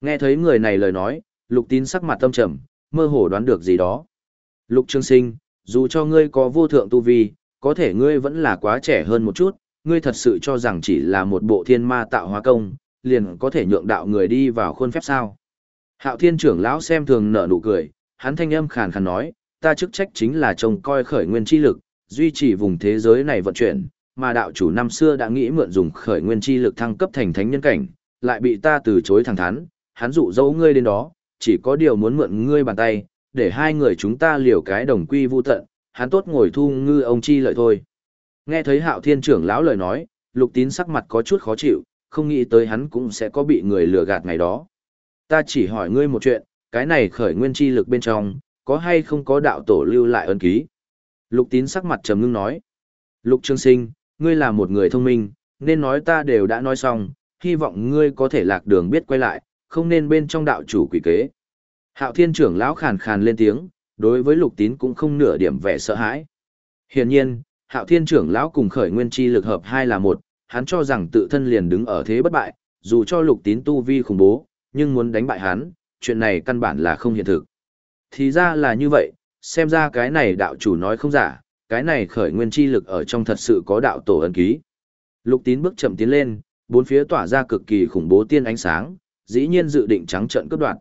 [SPEAKER 1] Nghe thấy người này lời nói, Lục Tín sắc mặt tâm trầm, mơ hồ đoán được gì đó. Lục Trương Sinh, dù cho ngươi có vô thượng tu vi, có thể ngươi vẫn là quá trẻ hơn một chút, ngươi thật sự cho rằng chỉ là một bộ thiên ma tạo hóa công, liền có thể nhượng đạo người đi vào khuôn phép sao. Hạo thiên trưởng lão xem thường nở nụ cười, hắn thanh âm khàn khàn nói, ta chức trách chính là trông coi khởi nguyên chi lực, duy trì vùng thế giới này vận chuyển, mà đạo chủ năm xưa đã nghĩ mượn dùng khởi nguyên chi lực thăng cấp thành thánh nhân cảnh, lại bị ta từ chối thẳng thắn, hắn dụ dỗ ngươi đến đó, chỉ có điều muốn mượn ngươi bàn tay, để hai người chúng ta liều cái đồng quy vu tận, hắn tốt ngồi thu ngư ông chi lợi thôi. Nghe thấy hạo thiên trưởng lão lời nói, lục tín sắc mặt có chút khó chịu, không nghĩ tới hắn cũng sẽ có bị người lừa gạt ngày đó. Ta chỉ hỏi ngươi một chuyện, cái này khởi nguyên chi lực bên trong, có hay không có đạo tổ lưu lại ân ký? Lục tín sắc mặt trầm ngưng nói. Lục trương sinh, ngươi là một người thông minh, nên nói ta đều đã nói xong, hy vọng ngươi có thể lạc đường biết quay lại, không nên bên trong đạo chủ quỷ kế. Hạo thiên trưởng lão khàn khàn lên tiếng, đối với lục tín cũng không nửa điểm vẻ sợ hãi. Hiển nhiên, hạo thiên trưởng lão cùng khởi nguyên chi lực hợp hai là một, hắn cho rằng tự thân liền đứng ở thế bất bại, dù cho lục tín tu vi khủng bố, nhưng muốn đánh bại hắn, chuyện này căn bản là không hiện thực. Thì ra là như vậy, xem ra cái này đạo chủ nói không giả, cái này khởi nguyên chi lực ở trong thật sự có đạo tổ ấn ký. Lục tín bước chậm tiến lên, bốn phía tỏa ra cực kỳ khủng bố tiên ánh sáng, dĩ nhiên dự định trắng trợn cướp đoạt.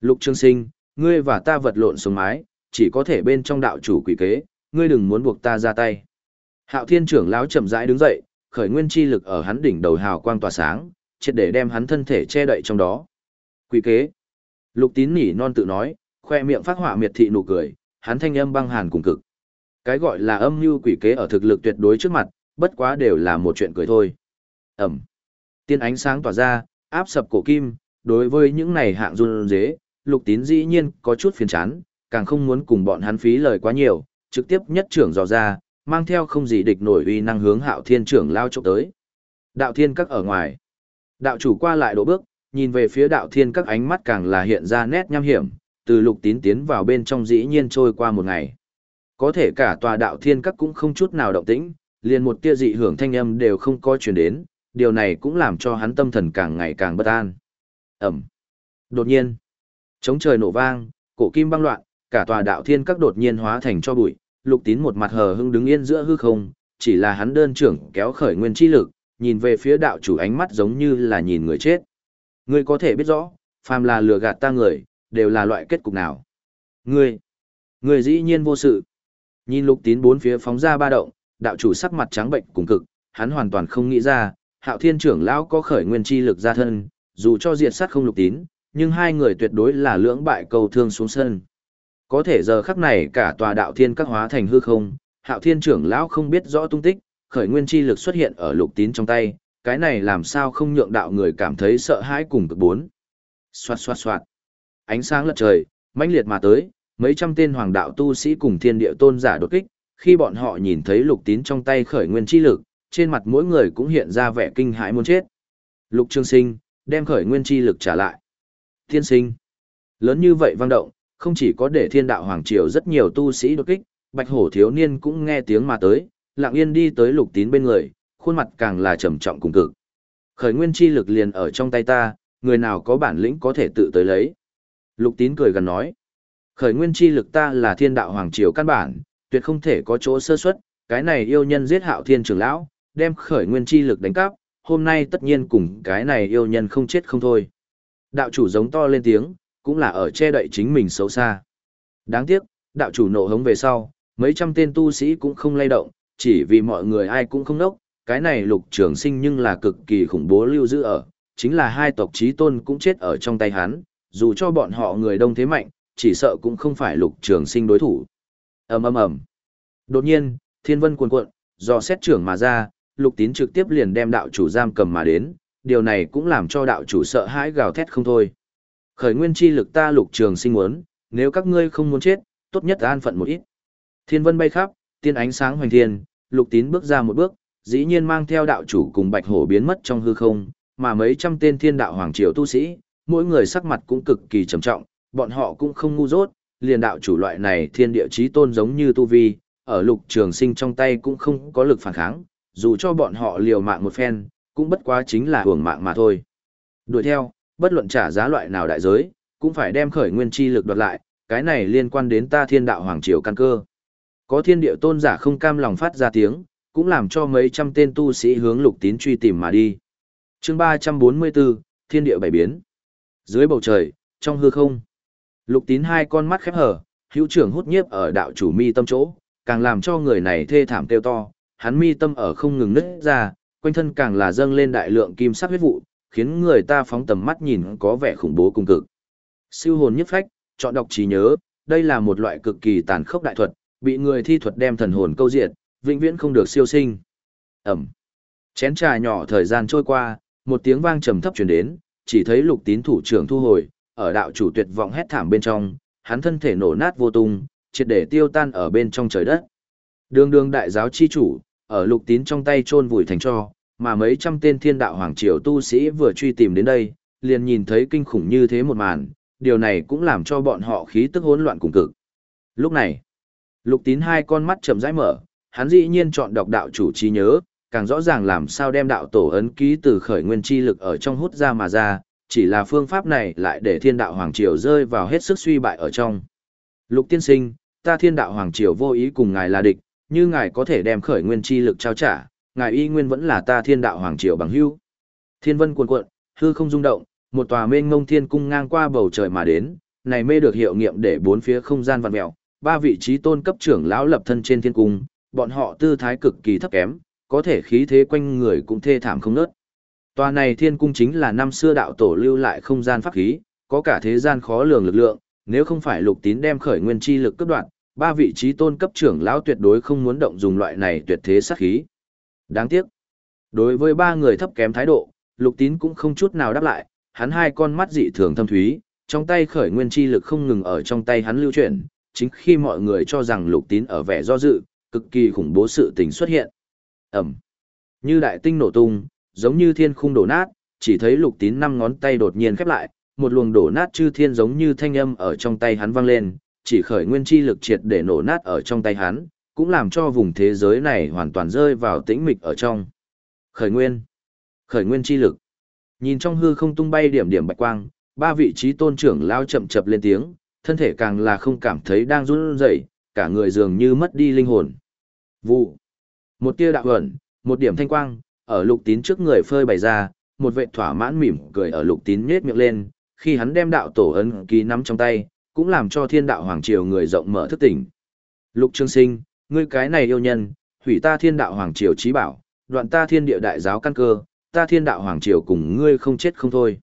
[SPEAKER 1] Lục Trương Sinh, ngươi và ta vật lộn xuống mái, chỉ có thể bên trong đạo chủ quỷ kế, ngươi đừng muốn buộc ta ra tay. Hạo Thiên trưởng lão chậm rãi đứng dậy, khởi nguyên chi lực ở hắn đỉnh đầu hào quang tỏa sáng, triệt để đem hắn thân thể che đậy trong đó. Quỷ kế. Lục Tín nỉ non tự nói, khoe miệng phát hỏa miệt thị nụ cười, hắn thanh âm băng hàn cùng cực. Cái gọi là âm mưu quỷ kế ở thực lực tuyệt đối trước mặt, bất quá đều là một chuyện cười thôi. Ẩm. Tiên ánh sáng tỏa ra, áp sập cổ kim, đối với những này hạng run dế, lục tín dĩ nhiên có chút phiền chán, càng không muốn cùng bọn hắn phí lời quá nhiều, trực tiếp nhất trưởng dò ra, mang theo không gì địch nổi uy năng hướng hạo thiên trưởng lao chốc tới. Đạo thiên các ở ngoài. Đạo chủ qua lại đổ bước, nhìn về phía đạo thiên các ánh mắt càng là hiện ra nét nham hiểm, từ lục tín tiến vào bên trong dĩ nhiên trôi qua một ngày. Có thể cả tòa đạo thiên các cũng không chút nào động tĩnh, liền một tia dị hưởng thanh âm đều không có truyền đến, điều này cũng làm cho hắn tâm thần càng ngày càng bất an. Ẩm. Đột nhiên, chống trời nổ vang, cổ kim băng loạn, cả tòa đạo thiên các đột nhiên hóa thành cho bụi, lục tín một mặt hờ hững đứng yên giữa hư không, chỉ là hắn đơn trưởng kéo khởi nguyên chi lực, nhìn về phía đạo chủ ánh mắt giống như là nhìn người chết. Ngươi có thể biết rõ, phàm là lừa gạt ta người, đều là loại kết cục nào. Ngươi, ngươi dĩ nhiên vô sự. Nhìn lục tín bốn phía phóng ra ba động, đạo chủ sắc mặt trắng bệnh cùng cực, hắn hoàn toàn không nghĩ ra, hạo thiên trưởng lão có khởi nguyên chi lực ra thân, dù cho diệt sát không lục tín, nhưng hai người tuyệt đối là lưỡng bại cầu thương xuống sân. Có thể giờ khắc này cả tòa đạo thiên các hóa thành hư không, hạo thiên trưởng lão không biết rõ tung tích, khởi nguyên chi lực xuất hiện ở lục tín trong tay, cái này làm sao không nhượng đạo người cảm thấy sợ hãi cùng cực bốn. Xoạt xoạt xoạt. Ánh sáng lật trời, mãnh liệt mà tới, mấy trăm tên hoàng đạo tu sĩ cùng thiên địa tôn giả đột kích, khi bọn họ nhìn thấy lục tín trong tay khởi nguyên chi lực, trên mặt mỗi người cũng hiện ra vẻ kinh hãi muốn chết. Lục Trương Sinh, đem khởi nguyên chi lực trả lại. Thiên sinh. Lớn như vậy vang động, không chỉ có để thiên đạo hoàng triều rất nhiều tu sĩ đột kích, bạch hổ thiếu niên cũng nghe tiếng mà tới, lặng yên đi tới lục tín bên người, khuôn mặt càng là trầm trọng cùng cực. Khởi nguyên chi lực liền ở trong tay ta, người nào có bản lĩnh có thể tự tới lấy. Lục tín cười gần nói. Khởi nguyên chi lực ta là thiên đạo hoàng triều căn bản, tuyệt không thể có chỗ sơ suất, cái này yêu nhân giết hạo thiên trưởng lão, đem khởi nguyên chi lực đánh cắp, hôm nay tất nhiên cùng cái này yêu nhân không chết không thôi. Đạo chủ giống to lên tiếng, cũng là ở che đậy chính mình xấu xa. Đáng tiếc, đạo chủ nộ hống về sau, mấy trăm tên tu sĩ cũng không lay động, chỉ vì mọi người ai cũng không đốc, cái này lục trường sinh nhưng là cực kỳ khủng bố lưu giữ ở, chính là hai tộc trí tôn cũng chết ở trong tay hắn, dù cho bọn họ người đông thế mạnh, chỉ sợ cũng không phải lục trường sinh đối thủ. ầm ầm ầm. Đột nhiên, thiên vân cuồn cuộn, do xét trưởng mà ra, lục tín trực tiếp liền đem đạo chủ giam cầm mà đến, điều này cũng làm cho đạo chủ sợ hãi gào thét không thôi. Khởi nguyên chi lực ta lục trường sinh muốn, nếu các ngươi không muốn chết, tốt nhất an phận một ít. Thiên vân bay khắp, tiên ánh sáng hoành thiên, lục tín bước ra một bước, dĩ nhiên mang theo đạo chủ cùng bạch hổ biến mất trong hư không, mà mấy trăm tên thiên đạo hoàng triều tu sĩ, mỗi người sắc mặt cũng cực kỳ trầm trọng, bọn họ cũng không ngu dốt, liền đạo chủ loại này thiên địa chí tôn giống như tu vi, ở lục trường sinh trong tay cũng không có lực phản kháng, dù cho bọn họ liều mạng một phen, cũng bất quá chính là hưởng mạng mà thôi. Đuổi theo, bất luận trả giá loại nào đại giới, cũng phải đem khởi nguyên chi lực đoạt lại, cái này liên quan đến ta thiên đạo hoàng triều căn cơ. Có thiên địa tôn giả không cam lòng phát ra tiếng, cũng làm cho mấy trăm tên tu sĩ hướng lục tín truy tìm mà đi. chương 344, thiên địa bảy biến. Dưới bầu trời, trong hư không, lục tín hai con mắt khép hở, hữu trưởng hút nhiếp ở đạo chủ mi tâm chỗ, càng làm cho người này thê thảm kêu to, hắn mi tâm ở không ngừng nứt ra, quanh thân càng là dâng lên đại lượng kim sắc huyết vụ, khiến người ta phóng tầm mắt nhìn có vẻ khủng bố cùng cực. Siêu hồn nhất phách, chọn đọc trí nhớ, đây là một loại cực kỳ tàn khốc đại thuật, bị người thi thuật đem thần hồn câu diệt, vĩnh viễn không được siêu sinh. Ẩm. Chén trà nhỏ thời gian trôi qua, một tiếng vang trầm thấp truyền đến, chỉ thấy lục tín thủ trưởng thu hồi, ở đạo chủ tuyệt vọng hét thảm bên trong, hắn thân thể nổ nát vô tung, triệt để tiêu tan ở bên trong trời đất. Đường đường đại giáo chi chủ, ở lục tín trong tay chôn vùi thành cho, mà mấy trăm tên thiên đạo hoàng triều tu sĩ vừa truy tìm đến đây, liền nhìn thấy kinh khủng như thế một màn, điều này cũng làm cho bọn họ khí tức hỗn loạn cùng cực. Lúc này, lục tín hai con mắt chậm rãi mở, hắn dĩ nhiên chọn đọc đạo chủ trí nhớ, càng rõ ràng làm sao đem đạo tổ ấn ký từ khởi nguyên chi lực ở trong hút ra mà ra, chỉ là phương pháp này lại để thiên đạo hoàng triều rơi vào hết sức suy bại ở trong. Lục tiên sinh, ta thiên đạo hoàng triều vô ý cùng ngài là địch, như ngài có thể đem khởi nguyên chi lực trao trả, ngài y nguyên vẫn là ta thiên đạo hoàng triều bằng hữu. Thiên vân cuồn cuộn, hư không rung động, một tòa mênh mông thiên cung ngang qua bầu trời mà đến, này mê được hiệu nghiệm để bốn phía không gian vặn mèo, ba vị trí tôn cấp trưởng lão lập thân trên thiên cung, bọn họ tư thái cực kỳ thấp kém, có thể khí thế quanh người cũng thê thảm không nớt. Tòa này thiên cung chính là năm xưa đạo tổ lưu lại không gian pháp khí, có cả thế gian khó lường lực lượng, nếu không phải lục tín đem khởi nguyên chi lực cấp đoạn, ba vị trí tôn cấp trưởng lão tuyệt đối không muốn động dùng loại này tuyệt thế sát khí. Đáng tiếc. Đối với ba người thấp kém thái độ, lục tín cũng không chút nào đáp lại, hắn hai con mắt dị thường thâm thúy, trong tay khởi nguyên chi lực không ngừng ở trong tay hắn lưu chuyển, chính khi mọi người cho rằng lục tín ở vẻ do dự, cực kỳ khủng bố sự tình xuất hiện. Ẩm. Như đại tinh nổ tung, giống như thiên khung đổ nát, chỉ thấy lục tín năm ngón tay đột nhiên khép lại, một luồng đổ nát chư thiên giống như thanh âm ở trong tay hắn vang lên, chỉ khởi nguyên chi lực triệt để nổ nát ở trong tay hắn, cũng làm cho vùng thế giới này hoàn toàn rơi vào tĩnh mịch ở trong. Khởi nguyên. Khởi nguyên chi lực. Nhìn trong hư không tung bay điểm điểm bạch quang, ba vị trí tôn trưởng lao chậm chập lên tiếng, thân thể càng là không cảm thấy đang run rẩy, cả người dường như mất đi linh hồn. Vụ. Một tia đạo ẩn, một điểm thanh quang, ở lục tín trước người phơi bày ra, một vệ thỏa mãn mỉm cười ở lục tín nhếch miệng lên, khi hắn đem đạo tổ ấn ký nắm trong tay, cũng làm cho thiên đạo hoàng triều người rộng mở thức tỉnh. Lục Trương Sinh, ngươi cái này yêu nhân, hủy ta thiên đạo hoàng triều trí bảo, đoạn ta thiên địa đại giáo căn cơ, ta thiên đạo hoàng triều cùng ngươi không chết không thôi.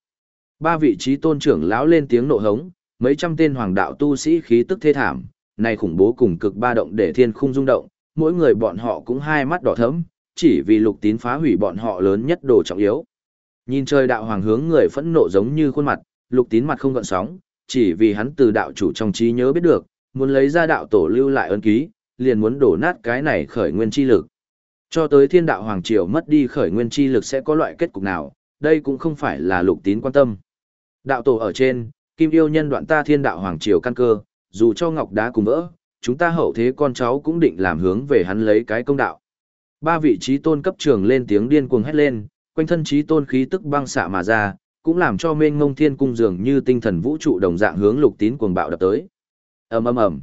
[SPEAKER 1] Ba vị trí tôn trưởng lão lên tiếng nộ hống, mấy trăm tên hoàng đạo tu sĩ khí tức thê thảm, này khủng bố cùng cực ba động để thiên khung rung động, mỗi người bọn họ cũng hai mắt đỏ thẫm, chỉ vì lục tín phá hủy bọn họ lớn nhất đồ trọng yếu. Nhìn trời đạo hoàng hướng người phẫn nộ giống như khuôn mặt, lục tín mặt không gợn sóng, chỉ vì hắn từ đạo chủ trong trí nhớ biết được, muốn lấy ra đạo tổ lưu lại ân ký, liền muốn đổ nát cái này khởi nguyên chi lực. Cho tới thiên đạo hoàng triều mất đi khởi nguyên chi lực sẽ có loại kết cục nào, đây cũng không phải là lục tín quan tâm. Đạo tổ ở trên, kim yêu nhân đoạn ta thiên đạo hoàng triều căn cơ, dù cho ngọc đá cùng vỡ, chúng ta hậu thế con cháu cũng định làm hướng về hắn lấy cái công đạo. Ba vị trí tôn cấp trường lên tiếng điên cuồng hét lên, quanh thân trí tôn khí tức băng xạ mà ra, cũng làm cho mênh ngông thiên cung dường như tinh thần vũ trụ đồng dạng hướng lục tín cuồng bạo đập tới. ầm ầm ầm,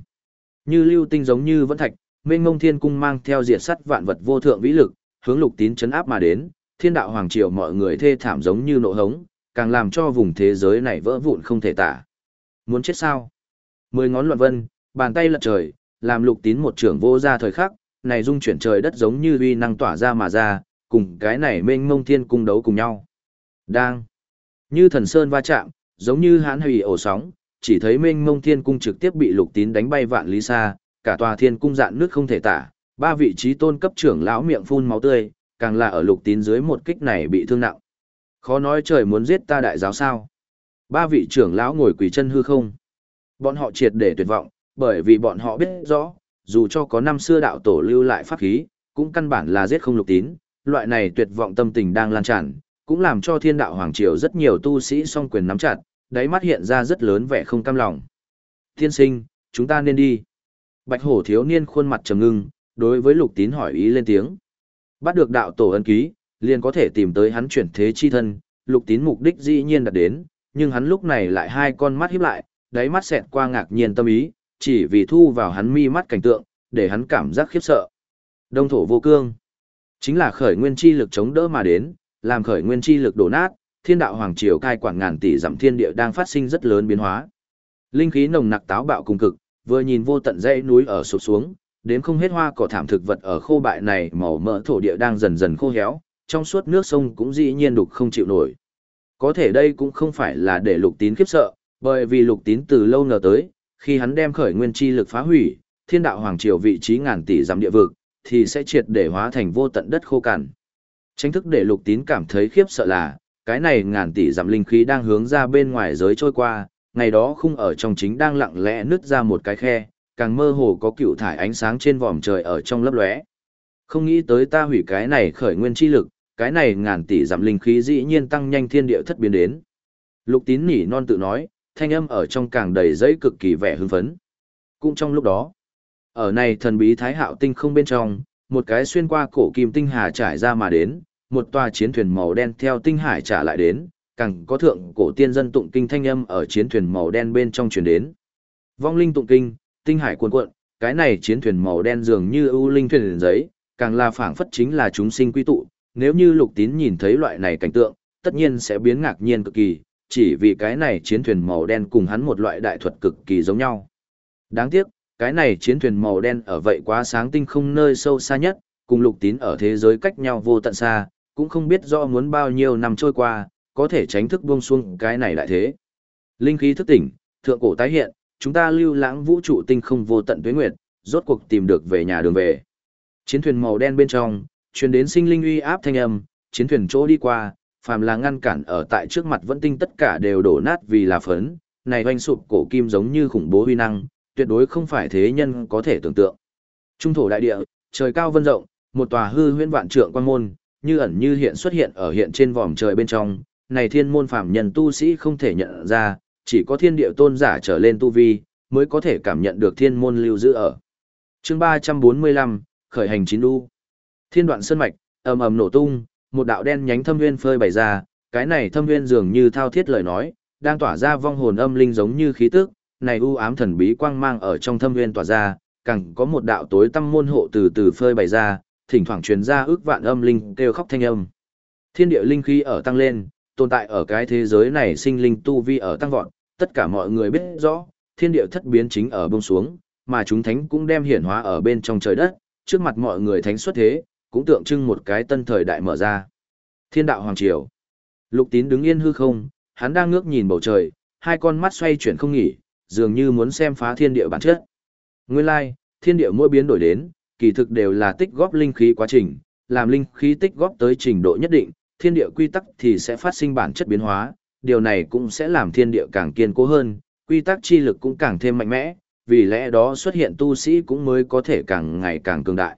[SPEAKER 1] như lưu tinh giống như vẫn thạch, mênh ngông thiên cung mang theo diệt sắt vạn vật vô thượng vĩ lực, hướng lục tín chấn áp mà đến, thiên đạo hoàng triều mọi người thê thảm giống như nộ hống, càng làm cho vùng thế giới này vỡ vụn không thể tả. Muốn chết sao? Mười ngón luận vân, bàn tay lật trời, làm lục tín một trưởng vô ra thời khắc, này dung chuyển trời đất giống như uy năng tỏa ra mà ra, cùng cái này mênh mông thiên cung đấu cùng nhau. Đang như thần sơn va chạm, giống như hãn hủy ổ sóng, chỉ thấy mênh mông thiên cung trực tiếp bị lục tín đánh bay vạn lý xa, cả tòa thiên cung dạn nước không thể tả, ba vị trí tôn cấp trưởng lão miệng phun máu tươi, càng là ở lục tín dưới một kích này bị thương nặng. Khó nói trời muốn giết ta đại giáo sao. Ba vị trưởng lão ngồi quỳ chân hư không. Bọn họ triệt để tuyệt vọng, bởi vì bọn họ biết rõ, dù cho có năm xưa đạo tổ lưu lại pháp khí, cũng căn bản là giết không lục tín, loại này tuyệt vọng tâm tình đang lan tràn, cũng làm cho thiên đạo hoàng triều rất nhiều tu sĩ song quyền nắm chặt, đáy mắt hiện ra rất lớn vẻ không cam lòng. Thiên sinh, chúng ta nên đi. Bạch hổ thiếu niên khuôn mặt trầm ngưng, đối với lục tín hỏi ý lên tiếng. Bắt được đạo tổ ân ký, liền có thể tìm tới hắn chuyển thế chi thân, lục tín mục đích dĩ nhiên đạt đến, nhưng hắn lúc này lại hai con mắt híp lại, đáy mắt xẹt qua ngạc nhiên tâm ý, chỉ vì thu vào hắn mi mắt cảnh tượng, để hắn cảm giác khiếp sợ. Đông thổ vô cương, chính là khởi nguyên chi lực chống đỡ mà đến, làm khởi nguyên chi lực đổ nát, thiên đạo hoàng triều cai quản ngàn tỷ dặm thiên địa đang phát sinh rất lớn biến hóa. Linh khí nồng nặc táo bạo cùng cực, vừa nhìn vô tận dãy núi ở sụp xuống, đến không hết hoa cỏ thảm thực vật ở khô bại này màu mỡ thổ địa đang dần dần khô héo, trong suốt nước sông cũng dĩ nhiên đục không chịu nổi. Có thể đây cũng không phải là để lục tín khiếp sợ, bởi vì lục tín từ lâu ngờ tới, khi hắn đem khởi nguyên chi lực phá hủy, thiên đạo hoàng triều vị trí ngàn tỷ dặm địa vực, thì sẽ triệt để hóa thành vô tận đất khô cằn. Tranh thức để lục tín cảm thấy khiếp sợ là, cái này ngàn tỷ dặm linh khí đang hướng ra bên ngoài giới trôi qua, ngày đó khung ở trong chính đang lặng lẽ nứt ra một cái khe, càng mơ hồ có cựu thải ánh sáng trên vòm trời ở trong lấp lóe. Không nghĩ tới ta hủy cái này khởi nguyên chi lực, cái này ngàn tỷ giảm linh khí dĩ nhiên tăng nhanh thiên địa thất biến đến. Lục tín nỉ non tự nói, thanh âm ở trong càng đầy giấy cực kỳ vẻ hưng phấn. Cũng trong lúc đó, ở này thần bí thái hạo tinh không bên trong, một cái xuyên qua cổ kim tinh hà trải ra mà đến, một tòa chiến thuyền màu đen theo tinh hải trả lại đến, càng có thượng cổ tiên dân tụng kinh thanh âm ở chiến thuyền màu đen bên trong truyền đến. Vong linh tụng kinh, tinh hải cuồn cuộn, cái này chiến thuyền màu đen dường như ưu linh thuyền giấy, càng là phảng phất chính là chúng sinh quy tụ, nếu như Lục Tín nhìn thấy loại này cảnh tượng, tất nhiên sẽ biến ngạc nhiên cực kỳ, chỉ vì cái này chiến thuyền màu đen cùng hắn một loại đại thuật cực kỳ giống nhau. Đáng tiếc, cái này chiến thuyền màu đen ở vậy quá sáng tinh không nơi sâu xa nhất, cùng Lục Tín ở thế giới cách nhau vô tận xa, cũng không biết do muốn bao nhiêu năm trôi qua, có thể tránh thức buông xuống cái này lại thế. Linh khí thức tỉnh, thượng cổ tái hiện, chúng ta lưu lãng vũ trụ tinh không vô tận tuế nguyệt, rốt cuộc tìm được về nhà đường về. Chiến thuyền màu đen bên trong, truyền đến sinh linh uy áp thanh âm, chiến thuyền chỗ đi qua, phàm là ngăn cản ở tại trước mặt vẫn tinh tất cả đều đổ nát vì là phấn, này oanh sụp cổ kim giống như khủng bố huy năng, tuyệt đối không phải thế nhân có thể tưởng tượng. Trung thổ đại địa, trời cao vân rộng, một tòa hư huyễn vạn trượng quan môn, như ẩn như hiện xuất hiện ở hiện trên vòm trời bên trong, này thiên môn phàm nhân tu sĩ không thể nhận ra, chỉ có thiên địa tôn giả trở lên tu vi, mới có thể cảm nhận được thiên môn lưu giữ ở. chương 345, khởi hành chín đu. Thiên đoạn sơn mạch, ầm ầm nổ tung, một đạo đen nhánh thâm nguyên phơi bày ra, cái này thâm nguyên dường như thao thiết lời nói, đang tỏa ra vong hồn âm linh giống như khí tức, này u ám thần bí quang mang ở trong thâm nguyên tỏa ra, càng có một đạo tối tăm môn hộ từ từ phơi bày ra, thỉnh thoảng truyền ra ước vạn âm linh kêu khóc thanh âm. Thiên địa linh khí ở tăng lên, tồn tại ở cái thế giới này sinh linh tu vi ở tăng vọt, tất cả mọi người biết rõ, thiên địa thất biến chính ở bông xuống, mà chúng thánh cũng đem hiển hóa ở bên trong trời đất, trước mặt mọi người thánh xuất thế, cũng tượng trưng một cái tân thời đại mở ra. Thiên đạo hoàng triều. Lục Tín đứng yên hư không, hắn đang ngước nhìn bầu trời, hai con mắt xoay chuyển không nghỉ, dường như muốn xem phá thiên địa bản chất. Nguyên lai, thiên địa mỗi biến đổi đến, kỳ thực đều là tích góp linh khí quá trình, làm linh khí tích góp tới trình độ nhất định, thiên địa quy tắc thì sẽ phát sinh bản chất biến hóa, điều này cũng sẽ làm thiên địa càng kiên cố hơn, quy tắc chi lực cũng càng thêm mạnh mẽ, vì lẽ đó xuất hiện tu sĩ cũng mới có thể càng ngày càng cường đại.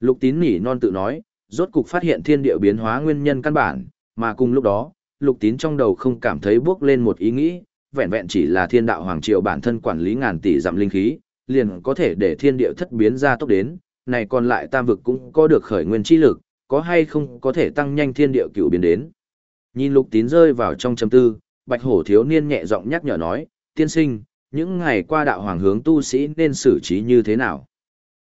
[SPEAKER 1] Lục tín nỉ non tự nói, rốt cục phát hiện thiên địa biến hóa nguyên nhân căn bản, mà cùng lúc đó, lục tín trong đầu không cảm thấy bước lên một ý nghĩ, vẹn vẹn chỉ là thiên đạo hoàng triều bản thân quản lý ngàn tỷ giảm linh khí, liền có thể để thiên địa thất biến ra tốc đến, này còn lại tam vực cũng có được khởi nguyên chi lực, có hay không có thể tăng nhanh thiên địa cửu biến đến. Nhìn lục tín rơi vào trong châm tư, bạch hổ thiếu niên nhẹ giọng nhắc nhở nói, tiên sinh, những ngày qua đạo hoàng hướng tu sĩ nên xử trí như thế nào?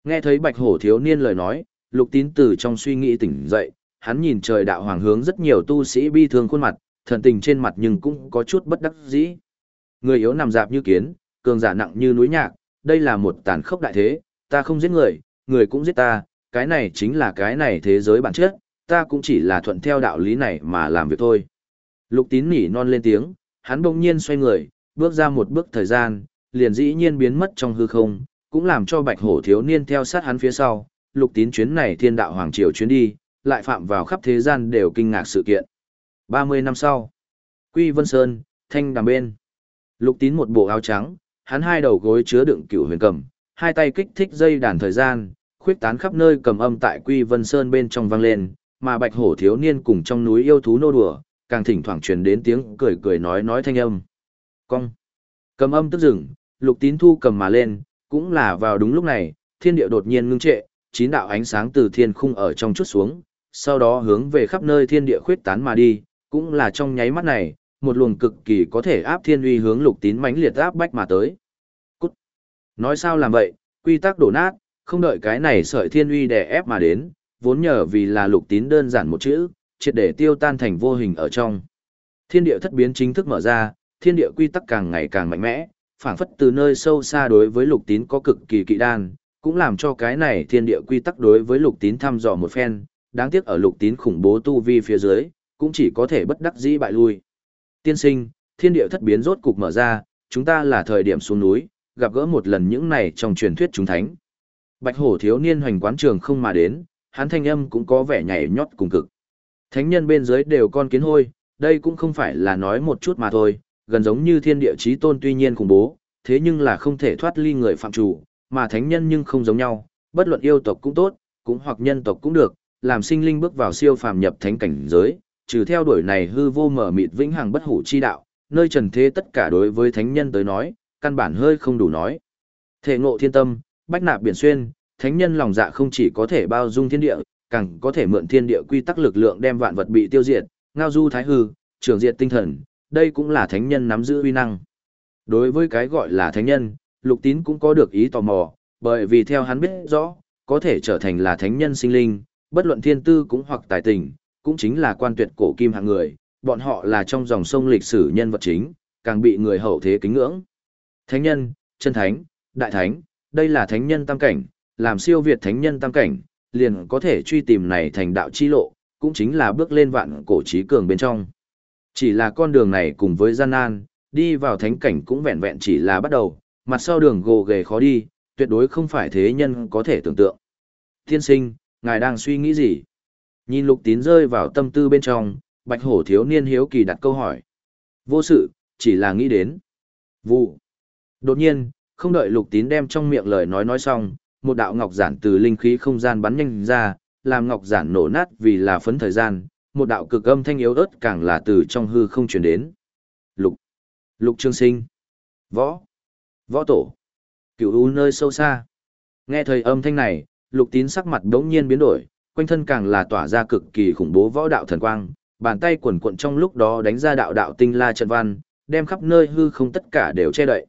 [SPEAKER 1] Nghe thấy bạch hổ thiếu niên lời nói, lục tín từ trong suy nghĩ tỉnh dậy, hắn nhìn trời đạo hoàng hướng rất nhiều tu sĩ bi thương khuôn mặt, thần tình trên mặt nhưng cũng có chút bất đắc dĩ. Người yếu nằm dạp như kiến, cường giả nặng như núi nhạc, đây là một tàn khốc đại thế, ta không giết người, người cũng giết ta, cái này chính là cái này thế giới bản chất, ta cũng chỉ là thuận theo đạo lý này mà làm việc thôi. Lục tín nỉ non lên tiếng, hắn bỗng nhiên xoay người, bước ra một bước thời gian, liền dĩ nhiên biến mất trong hư không, cũng làm cho bạch hổ thiếu niên theo sát hắn phía sau, lục tín chuyến này thiên đạo hoàng triều chuyến đi, lại phạm vào khắp thế gian đều kinh ngạc sự kiện. 30 năm sau, Quy Vân Sơn, Thanh Đàm Bên. Lục tín một bộ áo trắng, hắn hai đầu gối chứa đựng cửu huyền cầm, hai tay kích thích dây đàn thời gian, khuyết tán khắp nơi cầm âm tại Quy Vân Sơn bên trong vang lên, mà bạch hổ thiếu niên cùng trong núi yêu thú nô đùa, càng thỉnh thoảng truyền đến tiếng cười cười nói nói thanh âm. Cong. Cầm âm tức dừng, lục tín thu cầm mà lên, cũng là vào đúng lúc này, thiên địa đột nhiên ngưng trệ, chín đạo ánh sáng từ thiên khung ở trong chút xuống, sau đó hướng về khắp nơi thiên địa khuyết tán mà đi, cũng là trong nháy mắt này, một luồng cực kỳ có thể áp thiên uy hướng lục tín mãnh liệt áp bách mà tới. Cút. Nói sao làm vậy, quy tắc đổ nát, không đợi cái này sợi thiên uy đè ép mà đến, vốn nhờ vì là lục tín đơn giản một chữ, triệt để tiêu tan thành vô hình ở trong. Thiên địa thất biến chính thức mở ra, thiên địa quy tắc càng ngày càng mạnh mẽ, phảng phất từ nơi sâu xa đối với lục tín có cực kỳ kỵ đan, cũng làm cho cái này thiên địa quy tắc đối với lục tín thăm dò một phen, đáng tiếc ở lục tín khủng bố tu vi phía dưới, cũng chỉ có thể bất đắc dĩ bại lui. Tiên sinh, thiên địa thất biến rốt cục mở ra, chúng ta là thời điểm xuống núi, gặp gỡ một lần những này trong truyền thuyết chúng thánh. Bạch hổ thiếu niên hoành quán trường không mà đến, hắn thanh âm cũng có vẻ nhảy nhót cùng cực. Thánh nhân bên dưới đều con kiến hôi, đây cũng không phải là nói một chút mà thôi, gần giống như thiên địa chí tôn tuy nhiên khủng bố, thế nhưng là không thể thoát ly người phạm chủ, mà thánh nhân nhưng không giống nhau, bất luận yêu tộc cũng tốt, cũng hoặc nhân tộc cũng được, làm sinh linh bước vào siêu phàm nhập thánh cảnh giới, trừ theo đuổi này hư vô mở mịt vĩnh hằng bất hủ chi đạo, nơi trần thế tất cả đối với thánh nhân tới nói, căn bản hơi không đủ nói. Thể ngộ thiên tâm, bách nạp biển xuyên, thánh nhân lòng dạ không chỉ có thể bao dung thiên địa, càng có thể mượn thiên địa quy tắc lực lượng đem vạn vật bị tiêu diệt, ngao du thái hư, trường diệt tinh thần, đây cũng là thánh nhân nắm giữ uy năng. Đối với cái gọi là thánh nhân, lục tín cũng có được ý tò mò, bởi vì theo hắn biết rõ, có thể trở thành là thánh nhân sinh linh, bất luận thiên tư cũng hoặc tài tình, cũng chính là quan tuyệt cổ kim hạng người, bọn họ là trong dòng sông lịch sử nhân vật chính, càng bị người hậu thế kính ngưỡng. Thánh nhân, chân thánh, đại thánh, đây là thánh nhân tam cảnh, làm siêu việt thánh nhân tam cảnh, liền có thể truy tìm này thành đạo chi lộ, cũng chính là bước lên vạn cổ trí cường bên trong. Chỉ là con đường này cùng với gian nan, đi vào thánh cảnh cũng vẹn vẹn chỉ là bắt đầu, mặt sau đường gồ ghề khó đi, tuyệt đối không phải thế nhân có thể tưởng tượng. Thiên sinh, ngài đang suy nghĩ gì? Nhìn lục tín rơi vào tâm tư bên trong, bạch hổ thiếu niên hiếu kỳ đặt câu hỏi. Vô sự, chỉ là nghĩ đến. Vụ. Đột nhiên, không đợi lục tín đem trong miệng lời nói nói xong, một đạo ngọc giản từ linh khí không gian bắn nhanh ra, làm ngọc giản nổ nát vì là phấn thời gian, một đạo cực âm thanh yếu ớt càng là từ trong hư không truyền đến. Lục. Lục Trương Sinh. Võ. Võ Tổ. Cửu u nơi sâu xa. Nghe thời âm thanh này, Lục Tín sắc mặt đống nhiên biến đổi, quanh thân càng là tỏa ra cực kỳ khủng bố võ đạo thần quang, bàn tay quần cuộn trong lúc đó đánh ra đạo đạo tinh la trận văn, đem khắp nơi hư không tất cả đều che đậy.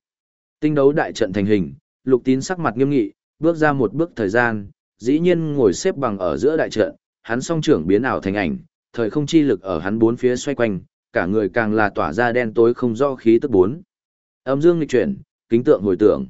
[SPEAKER 1] Tinh đấu đại trận thành hình, Lục Tín sắc mặt nghiêm nghị, bước ra một bước thời gian, dĩ nhiên ngồi xếp bằng ở giữa đại trận, hắn song trưởng biến ảo thành ảnh, thời không chi lực ở hắn bốn phía xoay quanh, cả người càng là tỏa ra đen tối không rõ khí tức bốn. Âm dương nghịch chuyển, kính tượng hồi tưởng.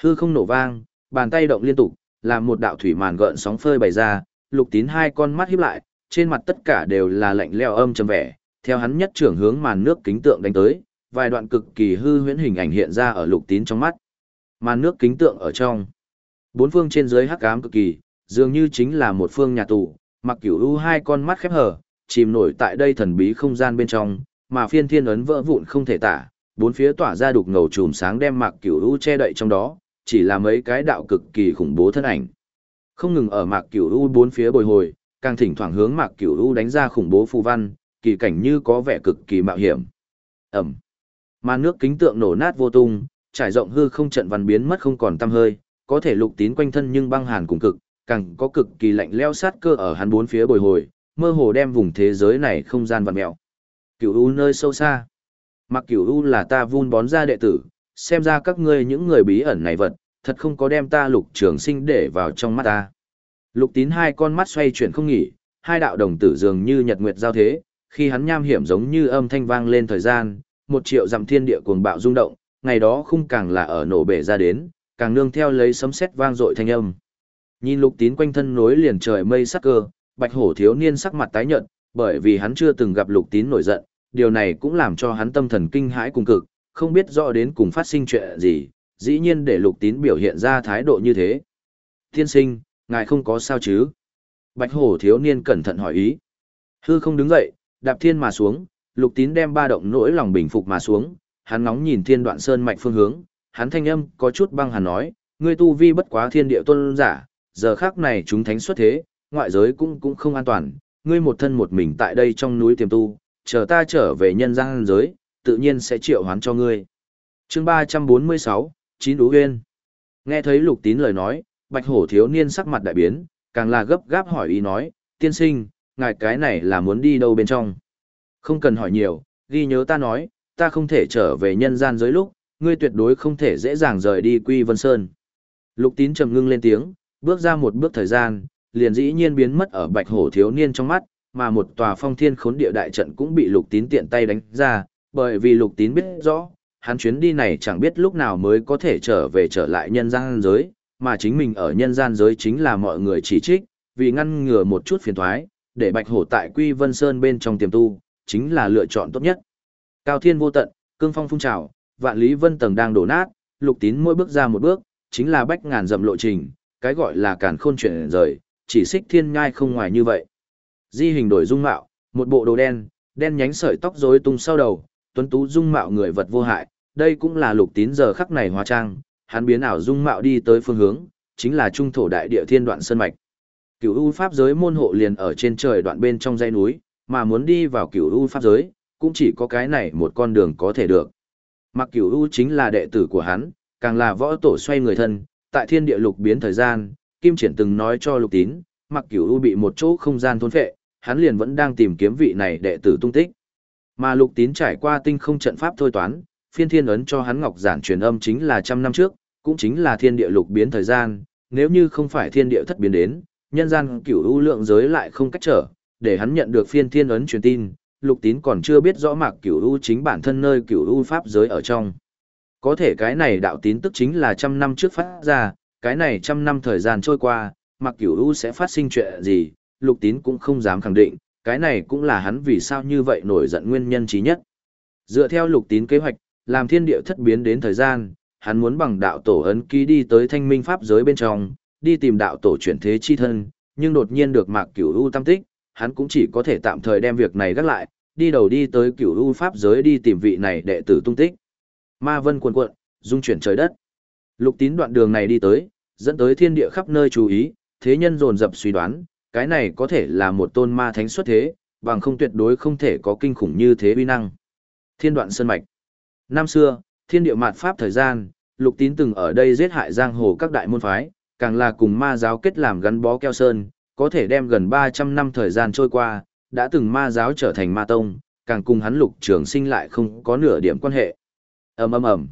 [SPEAKER 1] Hư không nổ vang, bàn tay động liên tục, làm một đạo thủy màn gợn sóng phơi bày ra, lục tín hai con mắt híp lại, trên mặt tất cả đều là lạnh leo âm trầm vẻ, theo hắn nhất trưởng hướng màn nước kính tượng đánh tới, vài đoạn cực kỳ hư huyễn hình ảnh hiện ra ở lục tín trong mắt. Màn nước kính tượng ở trong. Bốn phương trên dưới hắc ám cực kỳ, dường như chính là một phương nhà tù, mặc cửu u hai con mắt khép hờ, chìm nổi tại đây thần bí không gian bên trong, mà phiên thiên ấn vỡ vụn không thể tả, bốn phía tỏa ra đục ngầu chùm sáng đem mạc cửu u che đậy trong đó, chỉ là mấy cái đạo cực kỳ khủng bố thân ảnh. Không ngừng ở mạc cửu u bốn phía bồi hồi, càng thỉnh thoảng hướng mạc cửu u đánh ra khủng bố phù văn, kỳ cảnh như có vẻ cực kỳ mạo hiểm. Ẩm. Màn nước kính tượng nổ nát vô tung, trải rộng hư không trận văn biến mất không còn tăm hơi, có thể lục tín quanh thân nhưng băng hàn cùng cực, càng có cực kỳ lạnh leo sát cơ ở hắn bốn phía bồi hồi, mơ hồ đem vùng thế giới này không gian vặn mèo. Cửu U nơi sâu xa. Mặc Cửu U là ta vun bón ra đệ tử, xem ra các ngươi những người bí ẩn này vật, thật không có đem ta lục trường sinh để vào trong mắt ta. Lục tín hai con mắt xoay chuyển không nghỉ, hai đạo đồng tử dường như nhật nguyệt giao thế, khi hắn nham hiểm giống như âm thanh vang lên thời gian, một triệu dặm thiên địa cuồng bạo rung động, ngày đó khung càng là ở nổ bể ra đến, càng nương theo lấy sấm sét vang dội thanh âm. Nhìn lục tín quanh thân nối liền trời mây sắc cơ, bạch hổ thiếu niên sắc mặt tái nhợt, bởi vì hắn chưa từng gặp lục tín nổi giận, điều này cũng làm cho hắn tâm thần kinh hãi cùng cực, không biết rõ đến cùng phát sinh chuyện gì, dĩ nhiên để lục tín biểu hiện ra thái độ như thế. Tiên sinh, ngài không có sao chứ? Bạch hổ thiếu niên cẩn thận hỏi ý. Hư không đứng dậy, đạp thiên mà xuống, lục tín đem ba động nỗi lòng bình phục mà xuống, hắn ngóng nhìn thiên đoạn sơn mạch phương hướng, hắn thanh âm có chút băng hàn nói, ngươi tu vi bất quá thiên địa tôn giả, giờ khác này chúng thánh xuất thế, ngoại giới cũng cũng không an toàn, ngươi một thân một mình tại đây trong núi tiềm tu, chờ ta trở về nhân gian giới, tự nhiên sẽ triệu hoán cho ngươi. Chương 346, Chín Đú Huyên. Nghe thấy Lục Tín lời nói, Bạch Hổ thiếu niên sắc mặt đại biến, càng là gấp gáp hỏi ý nói, tiên sinh, ngài cái này là muốn đi đâu bên trong? Không cần hỏi nhiều, ghi nhớ ta nói, ta không thể trở về nhân gian giới lúc, ngươi tuyệt đối không thể dễ dàng rời đi Quy Vân Sơn. Lục Tín trầm ngưng lên tiếng, bước ra một bước thời gian, liền dĩ nhiên biến mất ở bạch hổ thiếu niên trong mắt, mà một tòa phong thiên khốn địa đại trận cũng bị lục tín tiện tay đánh ra, bởi vì lục tín biết rõ, hắn chuyến đi này chẳng biết lúc nào mới có thể trở về trở lại nhân gian giới, mà chính mình ở nhân gian giới chính là mọi người chỉ trích, vì ngăn ngừa một chút phiền thoái, để bạch hổ tại Quy Vân Sơn bên trong tiềm tu, chính là lựa chọn tốt nhất. Cao thiên vô tận, cương phong phun trào, vạn lý vân tầng đang đổ nát, lục tín mỗi bước ra một bước, chính là bách ngàn dặm lộ trình, cái gọi là càn khôn chuyển rời, chỉ xích thiên nhai không ngoài như vậy. Di hình đổi dung mạo, một bộ đồ đen, đen nhánh sợi tóc rối tung sau đầu, tuấn tú dung mạo người vật vô hại, đây cũng là lục tín giờ khắc này hóa trang, hắn biến ảo dung mạo đi tới phương hướng, chính là trung thổ đại địa thiên đoạn sơn mạch. Cửu U pháp giới môn hộ liền ở trên trời đoạn bên trong dãy núi, mà muốn đi vào Cửu U pháp giới, cũng chỉ có cái này một con đường có thể được. Mặc Cửu U chính là đệ tử của hắn, càng là võ tổ xoay người thân, tại thiên địa lục biến thời gian, Kim Triển từng nói cho Lục Tín, mặc cửu u bị một chỗ không gian thôn phệ, hắn liền vẫn đang tìm kiếm vị này đệ tử tung tích. Mà Lục Tín trải qua tinh không trận pháp thôi toán, phiên thiên ấn cho hắn ngọc giản truyền âm chính là trăm năm trước, cũng chính là thiên địa lục biến thời gian, nếu như không phải thiên địa thất biến đến, nhân gian cửu u lượng giới lại không cách trở, để hắn nhận được phiên thiên ấn truyền tin, Lục Tín còn chưa biết rõ mạc cửu u chính bản thân nơi cửu u pháp giới ở trong. Có thể cái này đạo tín tức chính là trăm năm trước phát ra, cái này trăm năm thời gian trôi qua, mặc cửu u sẽ phát sinh chuyện gì, lục tín cũng không dám khẳng định, cái này cũng là hắn vì sao như vậy nổi giận nguyên nhân trí nhất. Dựa theo lục tín kế hoạch, làm thiên địa thất biến đến thời gian, hắn muốn bằng đạo tổ ấn ký đi tới thanh minh pháp giới bên trong, đi tìm đạo tổ chuyển thế chi thân, nhưng đột nhiên được mạc cửu u tâm tích, hắn cũng chỉ có thể tạm thời đem việc này gác lại, đi đầu đi tới cửu u pháp giới đi tìm vị này đệ tử tung tích. Ma vân cuồn cuộn, dung chuyển trời đất. Lục tín đoạn đường này đi tới, dẫn tới thiên địa khắp nơi chú ý, thế nhân dồn dập suy đoán, cái này có thể là một tôn ma thánh xuất thế, bằng không tuyệt đối không thể có kinh khủng như thế uy năng. Thiên đoạn sơn mạch. Năm xưa, thiên địa mạt pháp thời gian, lục tín từng ở đây giết hại giang hồ các đại môn phái, càng là cùng ma giáo kết làm gắn bó keo sơn, có thể đem gần 300 năm thời gian trôi qua, đã từng ma giáo trở thành ma tông, càng cùng hắn lục trường sinh lại không có nửa điểm quan hệ ầm ầm ầm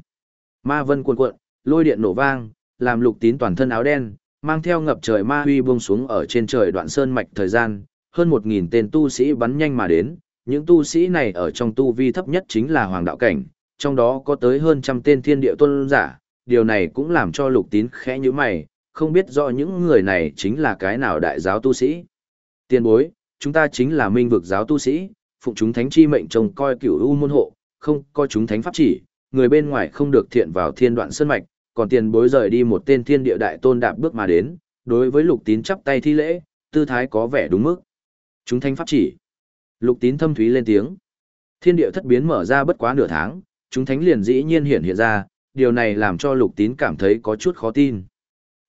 [SPEAKER 1] ma vân cuồn cuộn lôi điện nổ vang làm lục tín toàn thân áo đen mang theo ngập trời ma huy buông xuống ở trên trời đoạn sơn mạch thời gian hơn một nghìn tên tu sĩ bắn nhanh mà đến những tu sĩ này ở trong tu vi thấp nhất chính là hoàng đạo cảnh trong đó có tới hơn trăm tên thiên địa tôn giả điều này cũng làm cho lục tín khẽ nhíu mày không biết rõ những người này chính là cái nào đại giáo tu sĩ. Tiền bối chúng ta chính là minh vực giáo tu sĩ phụng chúng thánh chi mệnh trông coi cửu u môn hộ không coi chúng thánh pháp chỉ người bên ngoài không được thiện vào thiên đoạn sơn mạch, còn tiền bối rời đi một tên thiên địa đại tôn đạp bước mà đến, đối với lục tín chắp tay thi lễ, tư thái có vẻ đúng mức. Chúng thanh pháp chỉ. Lục tín thâm thúy lên tiếng. Thiên địa thất biến mở ra bất quá nửa tháng, chúng thánh liền dĩ nhiên hiện hiện ra, điều này làm cho lục tín cảm thấy có chút khó tin.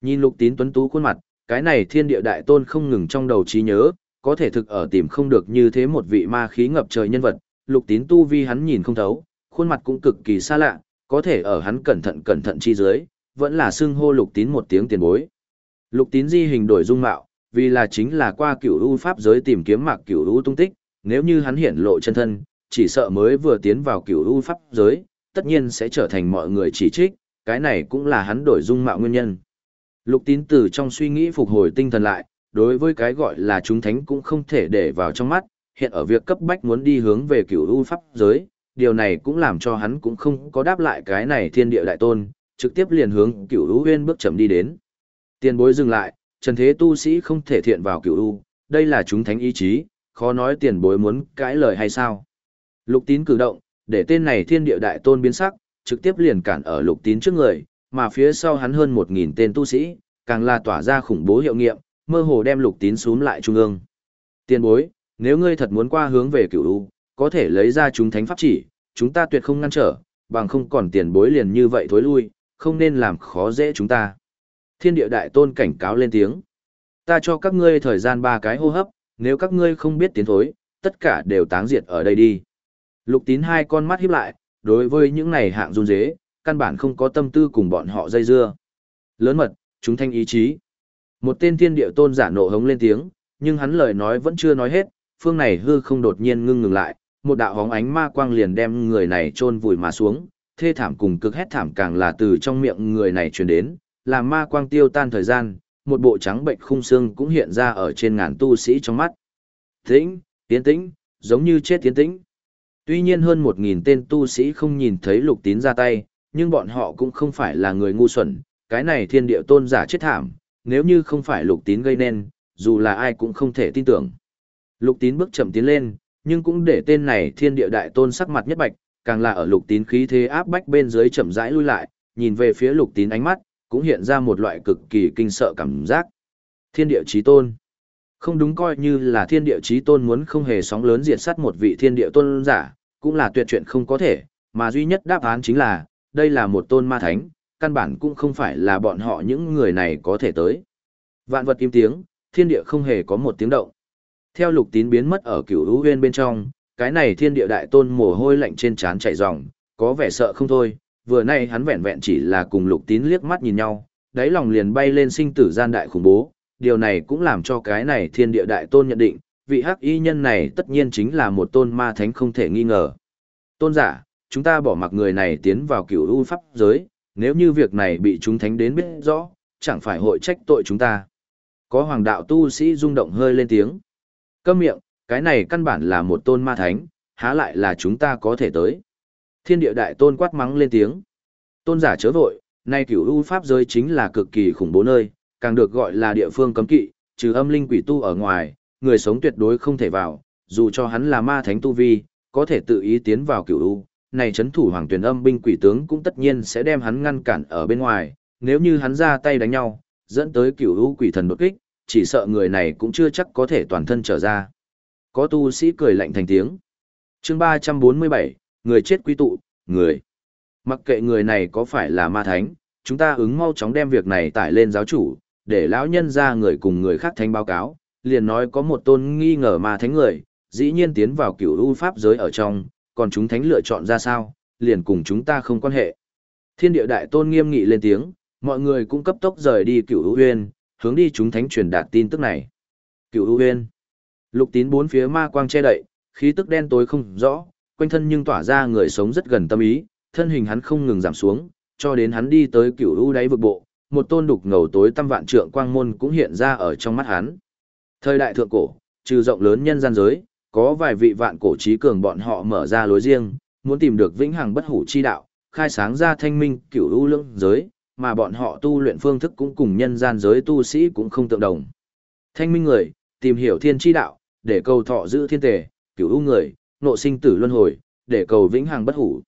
[SPEAKER 1] Nhìn lục tín tuấn tú khuôn mặt, cái này thiên địa đại tôn không ngừng trong đầu trí nhớ, có thể thực ở tìm không được như thế một vị ma khí ngập trời nhân vật, lục tín tu vi hắn nhìn không thấu, khuôn mặt cũng cực kỳ xa lạ, có thể ở hắn cẩn thận cẩn thận chi dưới, vẫn là xưng hô lục tín một tiếng tiền bối. Lục tín di hình đổi dung mạo, vì là chính là qua cửu u pháp giới tìm kiếm mạc cửu u tung tích, nếu như hắn hiện lộ chân thân, chỉ sợ mới vừa tiến vào cửu u pháp giới, tất nhiên sẽ trở thành mọi người chỉ trích, cái này cũng là hắn đổi dung mạo nguyên nhân. Lục tín từ trong suy nghĩ phục hồi tinh thần lại, đối với cái gọi là chúng thánh cũng không thể để vào trong mắt, hiện ở việc cấp bách muốn đi hướng về cửu u pháp giới, điều này cũng làm cho hắn cũng không có đáp lại cái này thiên địa đại tôn, trực tiếp liền hướng cửu u huyên bước chậm đi đến. Tiền bối dừng lại, trần thế tu sĩ không thể thiện vào cửu u, đây là chúng thánh ý chí, khó nói tiền bối muốn cãi lời hay sao. Lục tín cử động, để tên này thiên địa đại tôn biến sắc, trực tiếp liền cản ở lục tín trước người, mà phía sau hắn hơn một nghìn tên tu sĩ, càng là tỏa ra khủng bố hiệu nghiệm, mơ hồ đem lục tín xuống lại trung ương. Tiền bối, nếu ngươi thật muốn qua hướng về cửu u, có thể lấy ra chúng thánh pháp chỉ, chúng ta tuyệt không ngăn trở, bằng không còn tiền bối liền như vậy thối lui, không nên làm khó dễ chúng ta. Thiên địa đại tôn cảnh cáo lên tiếng. Ta cho các ngươi thời gian ba cái hô hấp, nếu các ngươi không biết tiến thối, tất cả đều táng diệt ở đây đi. Lục tín hai con mắt híp lại, đối với những này hạng run dế, căn bản không có tâm tư cùng bọn họ dây dưa. Lớn mật, chúng thanh ý chí. Một tên thiên địa tôn giả nộ hống lên tiếng, nhưng hắn lời nói vẫn chưa nói hết, phương này hư không đột nhiên ngưng ngừng lại, một đạo hóng ánh ma quang liền đem người này chôn vùi mà xuống, thê thảm cùng cực hét thảm càng là từ trong miệng người này truyền đến, làm ma quang tiêu tan thời gian, một bộ trắng bệnh khung xương cũng hiện ra ở trên ngàn tu sĩ trong mắt. Tĩnh, tiến tĩnh, giống như chết tiến tĩnh. Tuy nhiên hơn một nghìn tên tu sĩ không nhìn thấy lục tín ra tay, nhưng bọn họ cũng không phải là người ngu xuẩn, cái này thiên địa tôn giả chết thảm, nếu như không phải lục tín gây nên, dù là ai cũng không thể tin tưởng. Lục tín bước chậm tiến lên, nhưng cũng để tên này thiên địa đại tôn sắc mặt nhất bạch, càng là ở lục tín khí thế áp bách bên dưới chậm rãi lui lại, nhìn về phía lục tín ánh mắt, cũng hiện ra một loại cực kỳ kinh sợ cảm giác. Thiên địa chí tôn. Không đúng coi như là thiên địa chí tôn muốn không hề sóng lớn diệt sát một vị thiên địa tôn giả, cũng là tuyệt chuyện không có thể, mà duy nhất đáp án chính là, đây là một tôn ma thánh, căn bản cũng không phải là bọn họ những người này có thể tới. Vạn vật im tiếng, thiên địa không hề có một tiếng động. Theo lục tín biến mất ở cửu hữu huyên bên trong, cái này thiên địa đại tôn mồ hôi lạnh trên trán chảy ròng, có vẻ sợ không thôi, vừa nay hắn vẹn vẹn chỉ là cùng lục tín liếc mắt nhìn nhau, đáy lòng liền bay lên sinh tử gian đại khủng bố, điều này cũng làm cho cái này thiên địa đại tôn nhận định, vị hắc y nhân này tất nhiên chính là một tôn ma thánh không thể nghi ngờ. Tôn giả, chúng ta bỏ mặc người này tiến vào cửu u pháp giới, nếu như việc này bị chúng thánh đến biết rõ, chẳng phải hội trách tội chúng ta. Có hoàng đạo tu sĩ rung động hơi lên tiếng. Câm miệng, cái này căn bản là một tôn ma thánh, há lại là chúng ta có thể tới. Thiên địa đại tôn quát mắng lên tiếng. Tôn giả chớ vội, nay cửu u pháp giới chính là cực kỳ khủng bố nơi, càng được gọi là địa phương cấm kỵ, trừ âm linh quỷ tu ở ngoài, người sống tuyệt đối không thể vào, dù cho hắn là ma thánh tu vi, có thể tự ý tiến vào cửu u, này chấn thủ hoàng tuyển âm binh quỷ tướng cũng tất nhiên sẽ đem hắn ngăn cản ở bên ngoài, nếu như hắn ra tay đánh nhau, dẫn tới cửu u quỷ thần đột kích, chỉ sợ người này cũng chưa chắc có thể toàn thân trở ra. Có tu sĩ cười lạnh thành tiếng. chương 347, người chết quy tụ, người. Mặc kệ người này có phải là ma thánh, chúng ta ứng mau chóng đem việc này tải lên giáo chủ, để lão nhân ra người cùng người khác thánh báo cáo, liền nói có một tôn nghi ngờ ma thánh người, dĩ nhiên tiến vào cửu u pháp giới ở trong, còn chúng thánh lựa chọn ra sao, liền cùng chúng ta không quan hệ. Thiên địa đại tôn nghiêm nghị lên tiếng, mọi người cũng cấp tốc rời đi cửu u huyên, hướng đi chúng thánh truyền đạt tin tức này. Cửu u huyên. Lục tín bốn phía ma quang che đậy, khí tức đen tối không rõ, quanh thân nhưng tỏa ra người sống rất gần tâm ý, thân hình hắn không ngừng giảm xuống, cho đến hắn đi tới cửu u đáy vực bộ, một tôn đục ngầu tối tâm vạn trượng quang môn cũng hiện ra ở trong mắt hắn. Thời đại thượng cổ, trừ rộng lớn nhân gian giới, có vài vị vạn cổ trí cường bọn họ mở ra lối riêng, muốn tìm được vĩnh hằng bất hủ chi đạo, khai sáng ra thanh minh cửu u lưỡng giới, mà bọn họ tu luyện phương thức cũng cùng nhân gian giới tu sĩ cũng không tương đồng. Thanh minh người, tìm hiểu thiên chi đạo, để cầu thọ giữ thiên tề, cửu u người, nộ sinh tử luân hồi, để cầu vĩnh hằng bất hủ.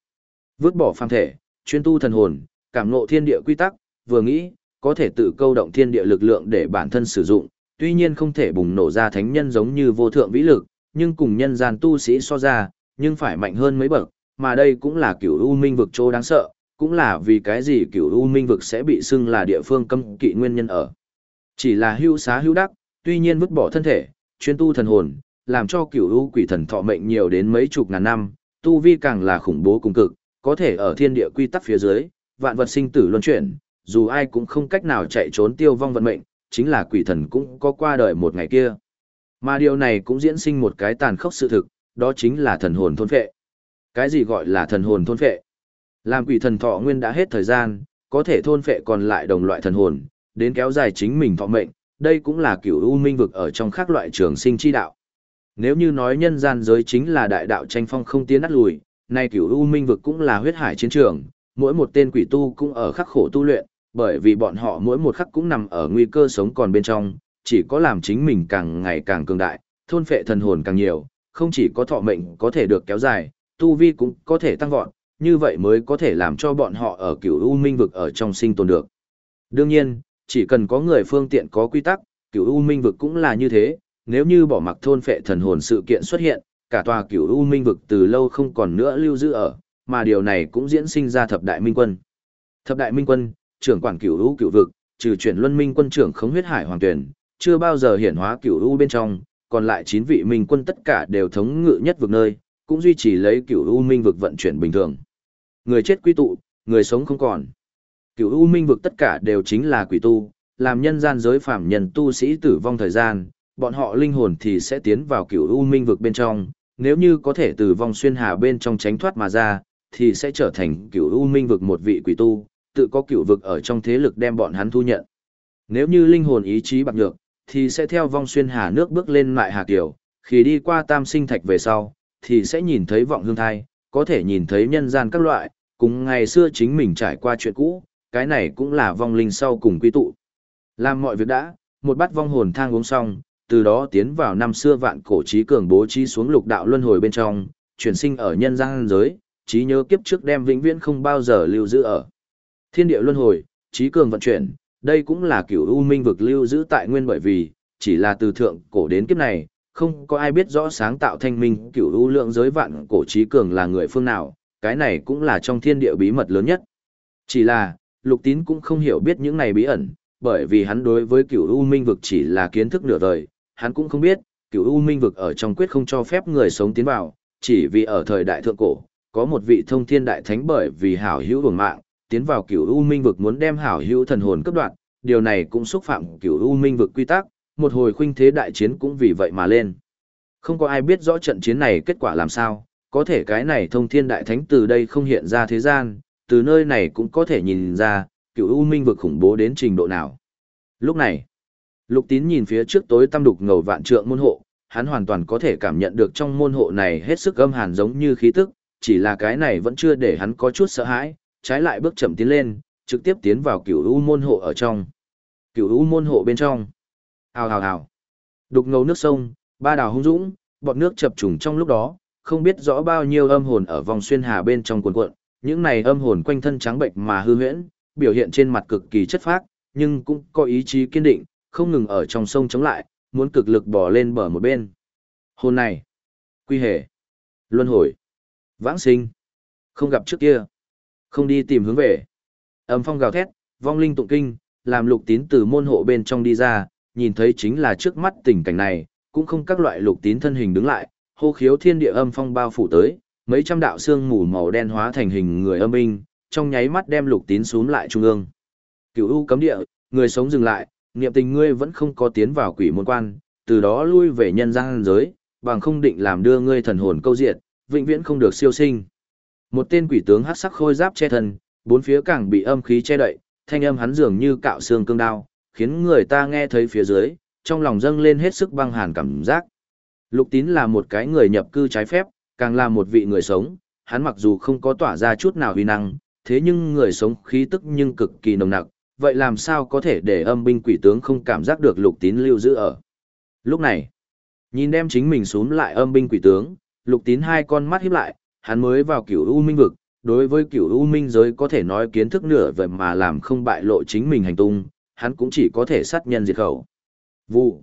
[SPEAKER 1] Vứt bỏ phàm thể, chuyên tu thần hồn, cảm ngộ thiên địa quy tắc, vừa nghĩ, có thể tự câu động thiên địa lực lượng để bản thân sử dụng, tuy nhiên không thể bùng nổ ra thánh nhân giống như vô thượng vĩ lực, nhưng cùng nhân gian tu sĩ so ra, nhưng phải mạnh hơn mấy bậc, mà đây cũng là cửu u minh vực chỗ đáng sợ, cũng là vì cái gì cửu u minh vực sẽ bị xưng là địa phương cấm kỵ nguyên nhân ở. Chỉ là hưu xá hưu đắc, tuy nhiên vứt bỏ thân thể, chuyên tu thần hồn, làm cho cửu u quỷ thần thọ mệnh nhiều đến mấy chục ngàn năm, tu vi càng là khủng bố cùng cực, có thể ở thiên địa quy tắc phía dưới, vạn vật sinh tử luân chuyển, dù ai cũng không cách nào chạy trốn tiêu vong vận mệnh, chính là quỷ thần cũng có qua đời một ngày kia. Mà điều này cũng diễn sinh một cái tàn khốc sự thực, đó chính là thần hồn thôn phệ. Cái gì gọi là thần hồn thôn phệ? Làm quỷ thần thọ nguyên đã hết thời gian, có thể thôn phệ còn lại đồng loại thần hồn, đến kéo dài chính mình thọ mệnh, đây cũng là kiểu u minh vực ở trong khác loại trường sinh chi đạo. Nếu như nói nhân gian giới chính là đại đạo tranh phong không tiến nát lùi, nay kiểu u minh vực cũng là huyết hải chiến trường, mỗi một tên quỷ tu cũng ở khắc khổ tu luyện, bởi vì bọn họ mỗi một khắc cũng nằm ở nguy cơ sống còn bên trong, chỉ có làm chính mình càng ngày càng cường đại, thôn phệ thần hồn càng nhiều, không chỉ có thọ mệnh có thể được kéo dài, tu vi cũng có thể tăng vọt, như vậy mới có thể làm cho bọn họ ở cửu u minh vực ở trong sinh tồn được. Đương nhiên, chỉ cần có người phương tiện có quy tắc, cửu u minh vực cũng là như thế, nếu như bỏ mặc thôn phệ thần hồn sự kiện xuất hiện, cả tòa cửu u minh vực từ lâu không còn nữa lưu giữ ở, mà điều này cũng diễn sinh ra thập đại minh quân. Thập đại minh quân, trưởng quản cửu u cửu vực, trừ chuyển luân minh quân trưởng khống huyết hải hoàng tuyển, chưa bao giờ hiển hóa cửu u bên trong, còn lại 9 vị minh quân tất cả đều thống ngự nhất vực nơi, cũng duy trì lấy cửu u minh vực vận chuyển bình thường. Người chết quy tụ, người sống không còn. Cửu u minh vực tất cả đều chính là quỷ tu, làm nhân gian giới phạm nhân tu sĩ tử vong thời gian, bọn họ linh hồn thì sẽ tiến vào cửu u minh vực bên trong, nếu như có thể từ vong xuyên hà bên trong tránh thoát mà ra, thì sẽ trở thành cửu u minh vực một vị quỷ tu, tự có cửu vực ở trong thế lực đem bọn hắn thu nhận. Nếu như linh hồn ý chí bạc nhược, thì sẽ theo vong xuyên hà nước bước lên lại hà kiều, khi đi qua tam sinh thạch về sau, thì sẽ nhìn thấy vọng hương thai, có thể nhìn thấy nhân gian các loại, cùng ngày xưa chính mình trải qua chuyện cũ, cái này cũng là vong linh sau cùng quy tụ. Làm mọi việc đã, một bát vong hồn thang uống xong, từ đó tiến vào năm xưa vạn cổ trí cường bố trí xuống lục đạo luân hồi bên trong, chuyển sinh ở nhân gian giới, trí nhớ kiếp trước đem vĩnh viễn không bao giờ lưu giữ ở. Thiên địa luân hồi, trí cường vận chuyển, đây cũng là kiểu u minh vực lưu giữ tại nguyên bởi vì, chỉ là từ thượng cổ đến kiếp này, không có ai biết rõ sáng tạo thanh minh cửu u lượng giới vạn cổ trí cường là người phương nào, cái này cũng là trong thiên địa bí mật lớn nhất. Chỉ là, lục tín cũng không hiểu biết những này bí ẩn, bởi vì hắn đối với cửu u minh vực chỉ là kiến thức nửa đời, hắn cũng không biết, cửu u minh vực ở trong quyết không cho phép người sống tiến vào, chỉ vì ở thời đại thượng cổ, có một vị thông thiên đại thánh bởi vì hảo hữu hưởng mạng, tiến vào cửu u minh vực muốn đem hảo hữu thần hồn cấp đoạn, điều này cũng xúc phạm cửu u minh vực quy tắc, một hồi khuynh thế đại chiến cũng vì vậy mà lên. Không có ai biết rõ trận chiến này kết quả làm sao, có thể cái này thông thiên đại thánh từ đây không hiện ra thế gian, từ nơi này cũng có thể nhìn ra, cựu u minh vực khủng bố đến trình độ nào. Lúc này, lục tín nhìn phía trước tối tăm đục ngầu vạn trượng môn hộ, hắn hoàn toàn có thể cảm nhận được trong môn hộ này hết sức âm hàn giống như khí tức, chỉ là cái này vẫn chưa để hắn có chút sợ hãi, trái lại bước chậm tiến lên, trực tiếp tiến vào cựu u môn hộ ở trong. cựu u môn hộ bên trong. Hào hào hào. Đục ngầu nước sông, ba đào hung dũng, bọt nước chập trùng trong lúc đó, không biết rõ bao nhiêu âm hồn ở vòng xuyên hà bên trong cuồn cuộn, những này âm hồn quanh thân trắng bệnh mà hư huyễn, biểu hiện trên mặt cực kỳ chất phác, nhưng cũng có ý chí kiên định, không ngừng ở trong sông chống lại, muốn cực lực bỏ lên bờ một bên. Hồn này, quy hệ, luân hồi, vãng sinh, không gặp trước kia, không đi tìm hướng về. Âm phong gào thét, vong linh tụng kinh, làm lục tín từ môn hộ bên trong đi ra, nhìn thấy chính là trước mắt tình cảnh này, cũng không các loại lục tín thân hình đứng lại, hô khiếu thiên địa âm phong bao phủ tới, mấy trăm đạo xương mù màu đen hóa thành hình người âm binh, trong nháy mắt đem lục tín xuống lại trung ương. Cửu u cấm địa, người sống dừng lại, niệm tình ngươi vẫn không có tiến vào quỷ môn quan, từ đó lui về nhân gian giới, bằng không định làm đưa ngươi thần hồn câu diệt, vĩnh viễn không được siêu sinh. Một tên quỷ tướng hắc sắc khôi giáp che thân, bốn phía càng bị âm khí che đậy, thanh âm hắn dường như cạo xương cương đao, khiến người ta nghe thấy phía dưới, trong lòng dâng lên hết sức băng hàn cảm giác. Lục tín là một cái người nhập cư trái phép, càng là một vị người sống, hắn mặc dù không có tỏa ra chút nào huy năng, thế nhưng người sống khí tức nhưng cực kỳ nồng nặc, vậy làm sao có thể để âm binh quỷ tướng không cảm giác được lục tín lưu giữ ở. Lúc này, nhìn đem chính mình xuống lại âm binh quỷ tướng, lục tín hai con mắt híp lại, hắn mới vào cửu u minh vực, đối với cửu u minh giới có thể nói kiến thức nửa vậy mà làm không bại lộ chính mình hành tung, hắn cũng chỉ có thể sát nhân diệt khẩu. Vụ.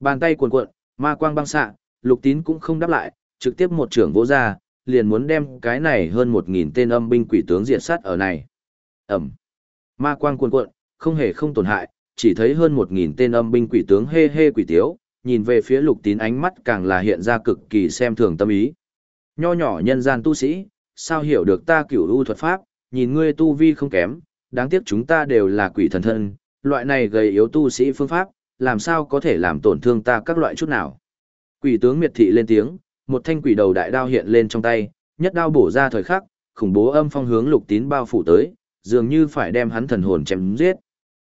[SPEAKER 1] Bàn tay cuồn cuộn, ma quang băng xạ, lục tín cũng không đáp lại, trực tiếp một trưởng vỗ ra, liền muốn đem cái này hơn một nghìn tên âm binh quỷ tướng diệt sát ở này. Ẩm. Ma quang cuồn cuộn, không hề không tổn hại, chỉ thấy hơn một nghìn tên âm binh quỷ tướng hê hê quỷ tiếu, nhìn về phía lục tín ánh mắt càng là hiện ra cực kỳ xem thường tâm ý. Nho nhỏ nhân gian tu sĩ, sao hiểu được ta cửu u thuật pháp, nhìn ngươi tu vi không kém, đáng tiếc chúng ta đều là quỷ thần thân, loại này gây yếu tu sĩ phương pháp, làm sao có thể làm tổn thương ta các loại chút nào. Quỷ tướng miệt thị lên tiếng, một thanh quỷ đầu đại đao hiện lên trong tay, nhất đao bổ ra thời khắc, khủng bố âm phong hướng lục tín bao phủ tới, dường như phải đem hắn thần hồn chém giết.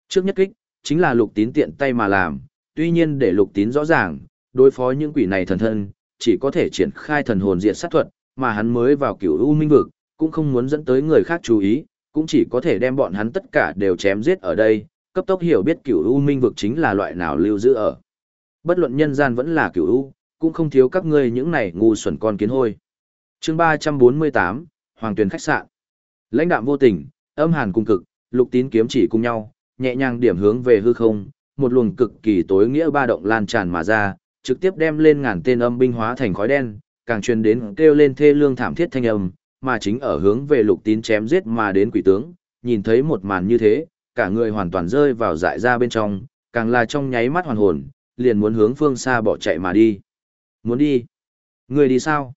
[SPEAKER 1] Trước nhất kích, chính là lục tín tiện tay mà làm, tuy nhiên để lục tín rõ ràng, đối phó những quỷ này thần thân, chỉ có thể triển khai thần hồn diện sát thuật, mà hắn mới vào cửu u minh vực, cũng không muốn dẫn tới người khác chú ý, cũng chỉ có thể đem bọn hắn tất cả đều chém giết ở đây, cấp tốc hiểu biết cửu u minh vực chính là loại nào lưu giữ ở. Bất luận nhân gian vẫn là cửu u, cũng không thiếu các ngươi những này ngu xuẩn con kiến hôi. Chương 348, Hoàng Tuyền khách sạn. Lãnh đạm vô tình, âm hàn cung cực, lục tín kiếm chỉ cùng nhau, nhẹ nhàng điểm hướng về hư không, một luồng cực kỳ tối nghĩa ba động lan tràn mà ra, trực tiếp đem lên ngàn tên âm binh hóa thành khói đen, càng truyền đến kêu lên thê lương thảm thiết thanh âm, mà chính ở hướng về lục tín chém giết mà đến quỷ tướng, nhìn thấy một màn như thế, cả người hoàn toàn rơi vào dại ra bên trong, càng là trong nháy mắt hoàn hồn, liền muốn hướng phương xa bỏ chạy mà đi. Muốn đi? Người đi sao?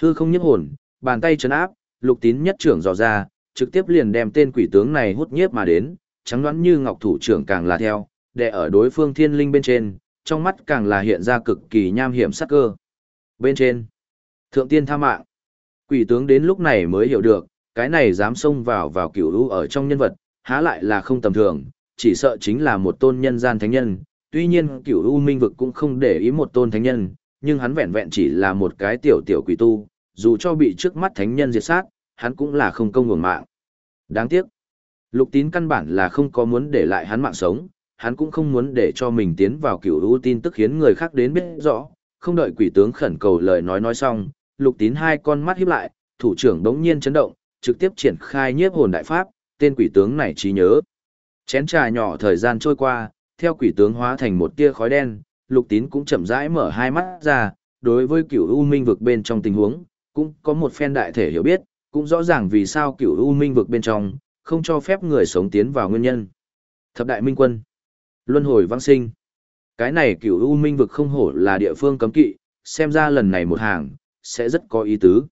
[SPEAKER 1] Hư không nhấp hồn, bàn tay chấn áp, lục tín nhất trưởng dò ra, trực tiếp liền đem tên quỷ tướng này hút nhiếp mà đến, trắng đoán như ngọc thủ trưởng càng là theo, để ở đối phương thiên linh bên trên, trong mắt càng là hiện ra cực kỳ nham hiểm sắc cơ. Bên trên, thượng tiên tha mạng. Quỷ tướng đến lúc này mới hiểu được, cái này dám xông vào vào cửu lũ ở trong nhân vật, há lại là không tầm thường, chỉ sợ chính là một tôn nhân gian thánh nhân. Tuy nhiên cửu u minh vực cũng không để ý một tôn thánh nhân, nhưng hắn vẹn vẹn chỉ là một cái tiểu tiểu quỷ tu, dù cho bị trước mắt thánh nhân diệt sát, hắn cũng là không công ngưỡng mạng. Đáng tiếc, lục tín căn bản là không có muốn để lại hắn mạng sống, hắn cũng không muốn để cho mình tiến vào cửu u tin tức khiến người khác đến biết rõ, không đợi quỷ tướng khẩn cầu lời nói nói xong, lục tín hai con mắt híp lại, thủ trưởng đống nhiên chấn động, trực tiếp triển khai nhiếp hồn đại pháp, tên quỷ tướng này trí nhớ. Chén trà nhỏ thời gian trôi qua, theo quỷ tướng hóa thành một tia khói đen, lục tín cũng chậm rãi mở hai mắt ra, đối với cửu u minh vực bên trong tình huống, cũng có một phen đại thể hiểu biết, cũng rõ ràng vì sao cửu u minh vực bên trong, không cho phép người sống tiến vào nguyên nhân. Thập đại minh quân, luân hồi vãng sinh. Cái này cửu u minh vực không hổ là địa phương cấm kỵ, xem ra lần này một hàng, sẽ rất có ý tứ.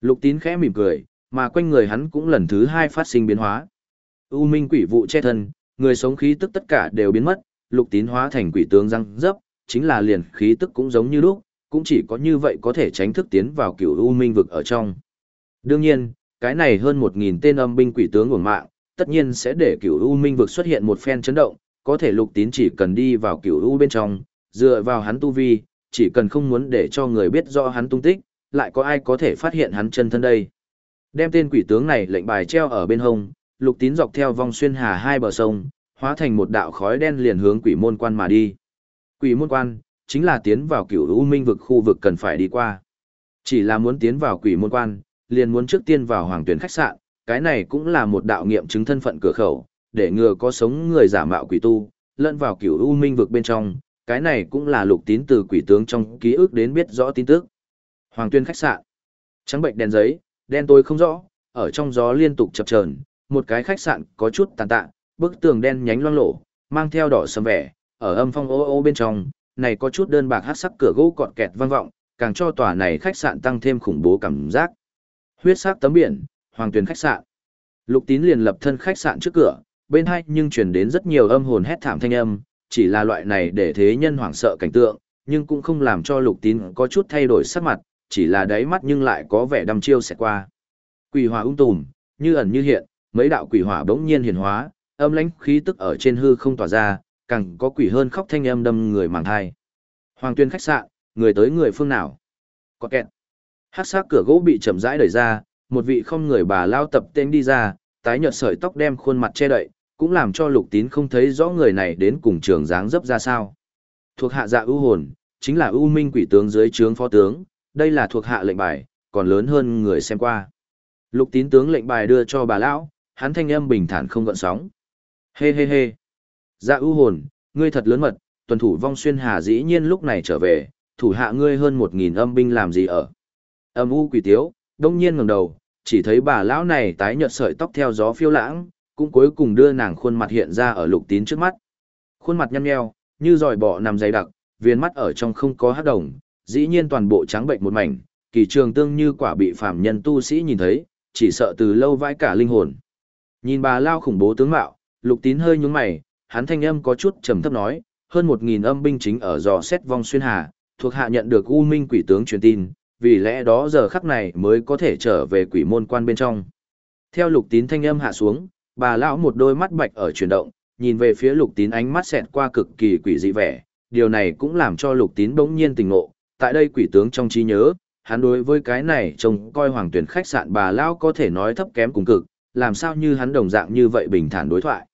[SPEAKER 1] Lục tín khẽ mỉm cười, mà quanh người hắn cũng lần thứ hai phát sinh biến hóa. U minh quỷ vụ che thân, người sống khí tức tất cả đều biến mất, lục tín hóa thành quỷ tướng răng dấp, chính là liền khí tức cũng giống như lúc, cũng chỉ có như vậy có thể tránh thức tiến vào cựu U minh vực ở trong. Đương nhiên, cái này hơn 1.000 tên âm binh quỷ tướng của mạng, tất nhiên sẽ để cựu U minh vực xuất hiện một phen chấn động, có thể lục tín chỉ cần đi vào cựu U bên trong, dựa vào hắn tu vi, chỉ cần không muốn để cho người biết rõ hắn tung tích, lại có ai có thể phát hiện hắn chân thân đây. Đem tên quỷ tướng này lệnh bài treo ở bên hông, lục tín dọc theo vòng xuyên hà hai bờ sông, hóa thành một đạo khói đen liền hướng quỷ môn quan mà đi. Quỷ môn quan, chính là tiến vào cửu u minh vực khu vực cần phải đi qua. Chỉ là muốn tiến vào quỷ môn quan, liền muốn trước tiên vào hoàng tuyển khách sạn, cái này cũng là một đạo nghiệm chứng thân phận cửa khẩu, để ngừa có sống người giả mạo quỷ tu, lẫn vào cửu u minh vực bên trong, cái này cũng là lục tín từ quỷ tướng trong ký ức đến biết rõ tin tức. Hoàng tuyên khách sạn, trắng bệnh đèn giấy, đen tối không rõ, ở trong gió liên tục chập chờn, một cái khách sạn có chút tàn tạ, bức tường đen nhánh loang lổ, mang theo đỏ sầm vẻ, ở âm phong ô ô bên trong, này có chút đơn bạc hát sắc cửa gỗ cọt kẹt vang vọng, càng cho tòa này khách sạn tăng thêm khủng bố cảm giác. Huyết sắc tấm biển, hoàng tuyền khách sạn. Lục Tín liền lập thân khách sạn trước cửa, bên hai nhưng truyền đến rất nhiều âm hồn hét thảm thanh âm, chỉ là loại này để thế nhân hoảng sợ cảnh tượng, nhưng cũng không làm cho Lục Tín có chút thay đổi sắc mặt, chỉ là đáy mắt nhưng lại có vẻ đăm chiêu sẽ qua. Quỷ hỏa ung tùm, như ẩn như hiện, mấy đạo quỷ hỏa bỗng nhiên hiển hóa, âm lãnh khí tức ở trên hư không tỏa ra, càng có quỷ hơn khóc thanh âm đâm người màng thai. Hoàng tuyên khách sạn, người tới người phương nào? Có kẹt. Hát sắc cửa gỗ bị chậm rãi đẩy ra, một vị không người bà lao tập tên đi ra, tái nhợt sợi tóc đem khuôn mặt che đậy, cũng làm cho lục tín không thấy rõ người này đến cùng trường dáng dấp ra sao. Thuộc hạ dạ ưu hồn, chính là ưu minh quỷ tướng dưới trướng phó tướng, đây là thuộc hạ lệnh bài, còn lớn hơn người xem qua. Lục tín tướng lệnh bài đưa cho bà lão, hắn thanh âm bình thản không gợn sóng. Hê hê hê. Dạ ưu hồn, ngươi thật lớn mật, tuần thủ vong xuyên hà dĩ nhiên lúc này trở về, thủ hạ ngươi hơn một nghìn âm binh làm gì ở. Âm u quỷ tiếu, đông nhiên ngẩng đầu, chỉ thấy bà lão này tái nhợt sợi tóc theo gió phiêu lãng, cũng cuối cùng đưa nàng khuôn mặt hiện ra ở lục tín trước mắt. Khuôn mặt nhăn nheo, như dòi bọ nằm dày đặc, viên mắt ở trong không có hát đồng, dĩ nhiên toàn bộ trắng bệnh một mảnh, kỳ trường tương như quả bị phàm nhân tu sĩ nhìn thấy, chỉ sợ từ lâu vãi cả linh hồn. Nhìn bà lao khủng bố tướng mạo, lục tín hơi nhướng mày, hắn thanh âm có chút trầm thấp nói, hơn một nghìn âm binh chính ở dò xét vong xuyên hà, thuộc hạ nhận được U Minh quỷ tướng truyền tin, vì lẽ đó giờ khắc này mới có thể trở về quỷ môn quan bên trong. Theo lục tín thanh âm hạ xuống, bà lão một đôi mắt bạch ở chuyển động, nhìn về phía lục tín ánh mắt xẹt qua cực kỳ quỷ dị vẻ, điều này cũng làm cho lục tín bỗng nhiên tỉnh ngộ, tại đây quỷ tướng trong trí nhớ, hắn đối với cái này trông coi hoàng tuyển khách sạn bà lão có thể nói thấp kém cùng cực, làm sao như hắn đồng dạng như vậy bình thản đối thoại.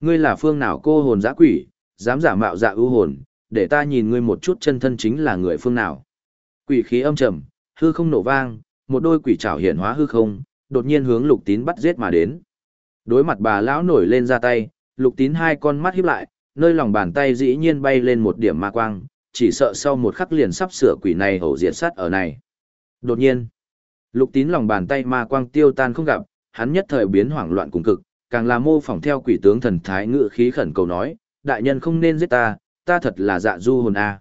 [SPEAKER 1] Ngươi là phương nào cô hồn giã quỷ, dám giả mạo dạ ưu hồn, để ta nhìn ngươi một chút chân thân chính là người phương nào. Quỷ khí âm trầm, hư không nổ vang, một đôi quỷ trảo hiện hóa hư không, đột nhiên hướng lục tín bắt giết mà đến. Đối mặt bà lão nổi lên ra tay, lục tín hai con mắt híp lại, nơi lòng bàn tay dĩ nhiên bay lên một điểm ma quang, chỉ sợ sau một khắc liền sắp sửa quỷ này hổ diệt sát ở này. Đột nhiên, lục tín lòng bàn tay ma quang tiêu tan không gặp, hắn nhất thời biến hoảng loạn cùng cực, càng là mô phỏng theo quỷ tướng thần thái ngự khí khẩn cầu nói, đại nhân không nên giết ta, ta thật là dạ du hồn a.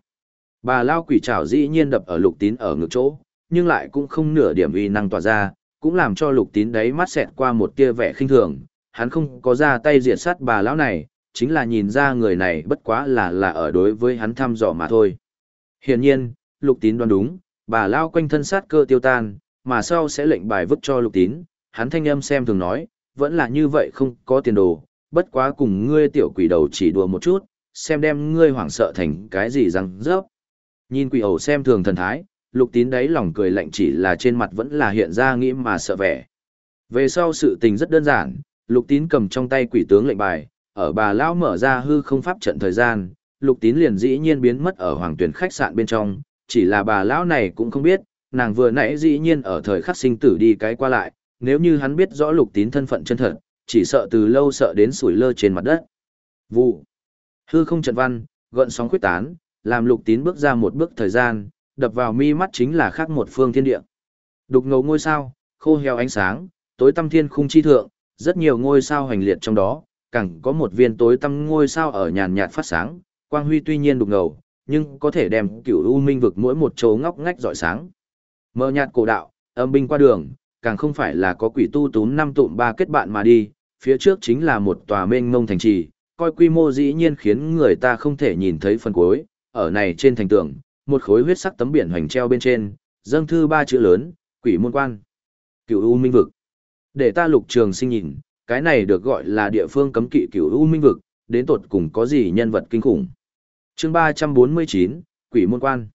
[SPEAKER 1] Bà lao quỷ trảo dĩ nhiên đập ở lục tín ở ngực chỗ, nhưng lại cũng không nửa điểm uy năng tỏa ra, cũng làm cho lục tín đấy mắt xẹt qua một tia vẻ khinh thường, hắn không có ra tay diệt sát bà lão này, chính là nhìn ra người này bất quá là là ở đối với hắn thăm dò mà thôi. Hiển nhiên, lục tín đoán đúng, bà lao quanh thân sát cơ tiêu tan, mà sau sẽ lệnh bài vứt cho lục tín, hắn thanh âm xem thường nói, vẫn là như vậy không có tiền đồ, bất quá cùng ngươi tiểu quỷ đầu chỉ đùa một chút, xem đem ngươi hoảng sợ thành cái gì răng rớp. Nhìn quỷ ẩu xem thường thần thái, lục tín đấy lòng cười lạnh chỉ là trên mặt vẫn là hiện ra nghĩ mà sợ vẻ. Về sau sự tình rất đơn giản, lục tín cầm trong tay quỷ tướng lệnh bài, ở bà lão mở ra hư không pháp trận thời gian, lục tín liền dĩ nhiên biến mất ở hoàng tuyển khách sạn bên trong, chỉ là bà lão này cũng không biết, nàng vừa nãy dĩ nhiên ở thời khắc sinh tử đi cái qua lại, nếu như hắn biết rõ lục tín thân phận chân thật, chỉ sợ từ lâu sợ đến sủi lơ trên mặt đất. Vụ. Hư không trận văn, gợn sóng khuyết tán, làm lục tín bước ra một bước thời gian, đập vào mi mắt chính là khác một phương thiên địa. Đục ngầu ngôi sao, khô heo ánh sáng, tối tăm thiên khung chi thượng, rất nhiều ngôi sao hành liệt trong đó, càng có một viên tối tăm ngôi sao ở nhàn nhạt phát sáng, quang huy tuy nhiên đục ngầu, nhưng có thể đem cửu u minh vực mỗi một chỗ ngóc ngách rọi sáng. Mơ nhạt cổ đạo, âm binh qua đường, càng không phải là có quỷ tu túm năm tụm ba kết bạn mà đi, phía trước chính là một tòa mênh mông thành trì, coi quy mô dĩ nhiên khiến người ta không thể nhìn thấy phần cuối, ở này trên thành tường, một khối huyết sắc tấm biển hoành treo bên trên, dâng thư ba chữ lớn, quỷ môn quan, cửu u minh vực. Để ta lục trường sinh nhìn, cái này được gọi là địa phương cấm kỵ cửu u minh vực, đến tột cùng có gì nhân vật kinh khủng. chương 349, quỷ môn quan.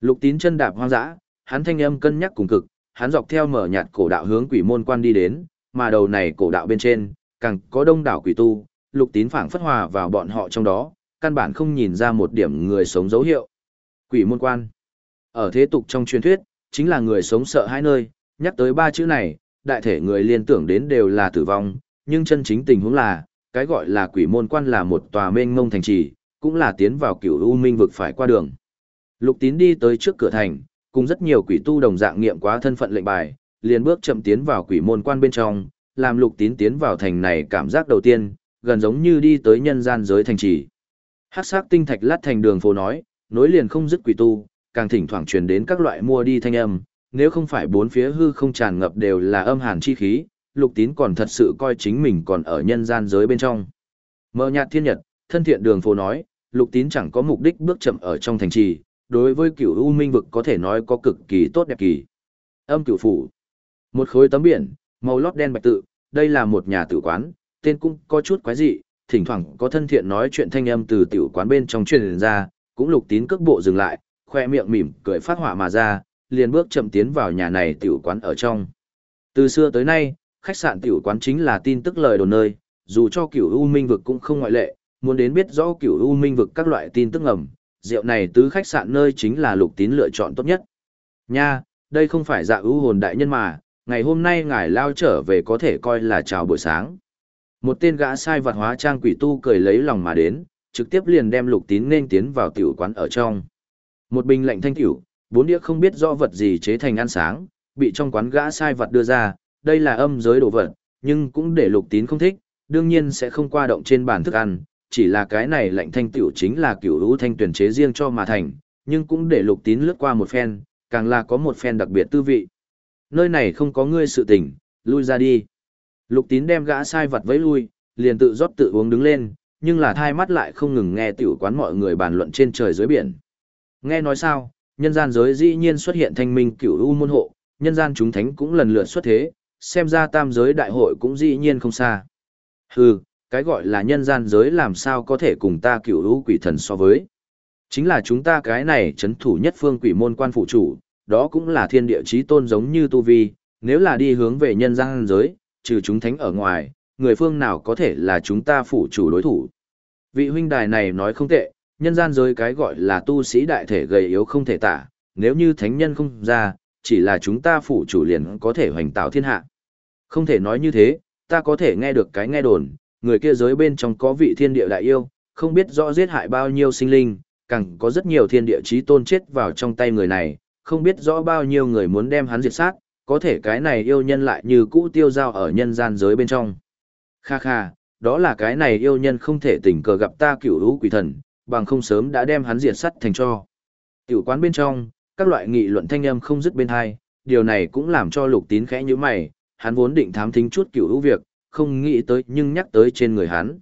[SPEAKER 1] Lục tín chân đạp hoang dã, hắn thanh âm cân nhắc cùng cực, hắn dọc theo mở nhạt cổ đạo hướng quỷ môn quan đi đến, mà đầu này cổ đạo bên trên, càng có đông đảo quỷ tu, lục tín phảng phất hòa vào bọn họ trong đó, căn bản không nhìn ra một điểm người sống dấu hiệu. Quỷ môn quan. Ở thế tục trong truyền thuyết, chính là người sống sợ hai nơi, nhắc tới ba chữ này, đại thể người liên tưởng đến đều là tử vong, nhưng chân chính tình huống là, cái gọi là quỷ môn quan là một tòa mênh mông thành trì, cũng là tiến vào cửu u minh vực phải qua đường. Lục tín đi tới trước cửa thành, cùng rất nhiều quỷ tu đồng dạng nghiệm quá thân phận lệnh bài, liền bước chậm tiến vào quỷ môn quan bên trong, làm lục tín tiến vào thành này cảm giác đầu tiên, gần giống như đi tới nhân gian giới thành trì. Hắc sắc tinh thạch lát thành đường phố nói, nối liền không dứt quỷ tu, càng thỉnh thoảng truyền đến các loại mua đi thanh âm, nếu không phải bốn phía hư không tràn ngập đều là âm hàn chi khí, lục tín còn thật sự coi chính mình còn ở nhân gian giới bên trong. Mờ nhạt thiên nhật, thân thiện đường phố nói, lục tín chẳng có mục đích bước chậm ở trong thành trì, đối với cửu u minh vực có thể nói có cực kỳ tốt đẹp kỳ. Âm cửu phủ. Một khối tấm biển, màu lót đen bạch tự, đây là một nhà tử quán, tên cũng có chút quái dị, thỉnh thoảng có thân thiện nói chuyện thanh âm từ tiểu quán bên trong truyền ra, cũng lục tín cước bộ dừng lại, khoe miệng mỉm cười phát hỏa mà ra, liền bước chậm tiến vào nhà này tiểu quán ở trong. Từ xưa tới nay, khách sạn tiểu quán chính là tin tức lời đồn nơi, dù cho cửu U Minh vực cũng không ngoại lệ, muốn đến biết rõ cửu U Minh vực các loại tin tức ngầm, rượu này tứ khách sạn nơi chính là lục tín lựa chọn tốt nhất. Nha, đây không phải dạ ưu hồn đại nhân mà, ngày hôm nay ngài lao trở về có thể coi là chào buổi sáng. Một tên gã sai vật hóa trang quỷ tu cười lấy lòng mà đến, trực tiếp liền đem lục tín nên tiến vào tiểu quán ở trong. Một bình lạnh thanh tiểu, bốn đĩa không biết rõ vật gì chế thành ăn sáng, bị trong quán gã sai vật đưa ra, đây là âm giới đồ vật, nhưng cũng để lục tín không thích, đương nhiên sẽ không qua động trên bàn thức ăn, chỉ là cái này lạnh thanh tiểu chính là kiểu lũ thanh tuyển chế riêng cho mà thành, nhưng cũng để lục tín lướt qua một phen, càng là có một phen đặc biệt tư vị. Nơi này không có ngươi sự tình, lui ra đi. Lục tín đem gã sai vật với lui, liền tự rót tự uống đứng lên, nhưng là thai mắt lại không ngừng nghe tiểu quán mọi người bàn luận trên trời dưới biển. Nghe nói sao, nhân gian giới dĩ nhiên xuất hiện thanh minh cửu u môn hộ, nhân gian chúng thánh cũng lần lượt xuất thế, xem ra tam giới đại hội cũng dĩ nhiên không xa. Hừ, cái gọi là nhân gian giới làm sao có thể cùng ta cửu lũ quỷ thần so với. Chính là chúng ta cái này chấn thủ nhất phương quỷ môn quan phụ chủ, đó cũng là thiên địa chí tôn giống như tu vi, nếu là đi hướng về nhân gian giới, trừ chúng thánh ở ngoài, người phương nào có thể là chúng ta phụ chủ đối thủ. Vị huynh đài này nói không tệ, nhân gian giới cái gọi là tu sĩ đại thể gầy yếu không thể tả, nếu như thánh nhân không ra, chỉ là chúng ta phụ chủ liền có thể hoành tạo thiên hạ. Không thể nói như thế, ta có thể nghe được cái nghe đồn, người kia giới bên trong có vị thiên địa đại yêu, không biết rõ giết hại bao nhiêu sinh linh, càng có rất nhiều thiên địa chí tôn chết vào trong tay người này, không biết rõ bao nhiêu người muốn đem hắn diệt sát, có thể cái này yêu nhân lại như cũ tiêu dao ở nhân gian giới bên trong. Kha kha, đó là cái này yêu nhân không thể tình cờ gặp ta cửu hữu quỷ thần, bằng không sớm đã đem hắn diệt sắt thành cho. Tiểu quán bên trong, các loại nghị luận thanh âm không dứt bên hai, điều này cũng làm cho lục tín khẽ như mày, hắn vốn định thám thính chút cửu hữu việc, không nghĩ tới nhưng nhắc tới trên người hắn.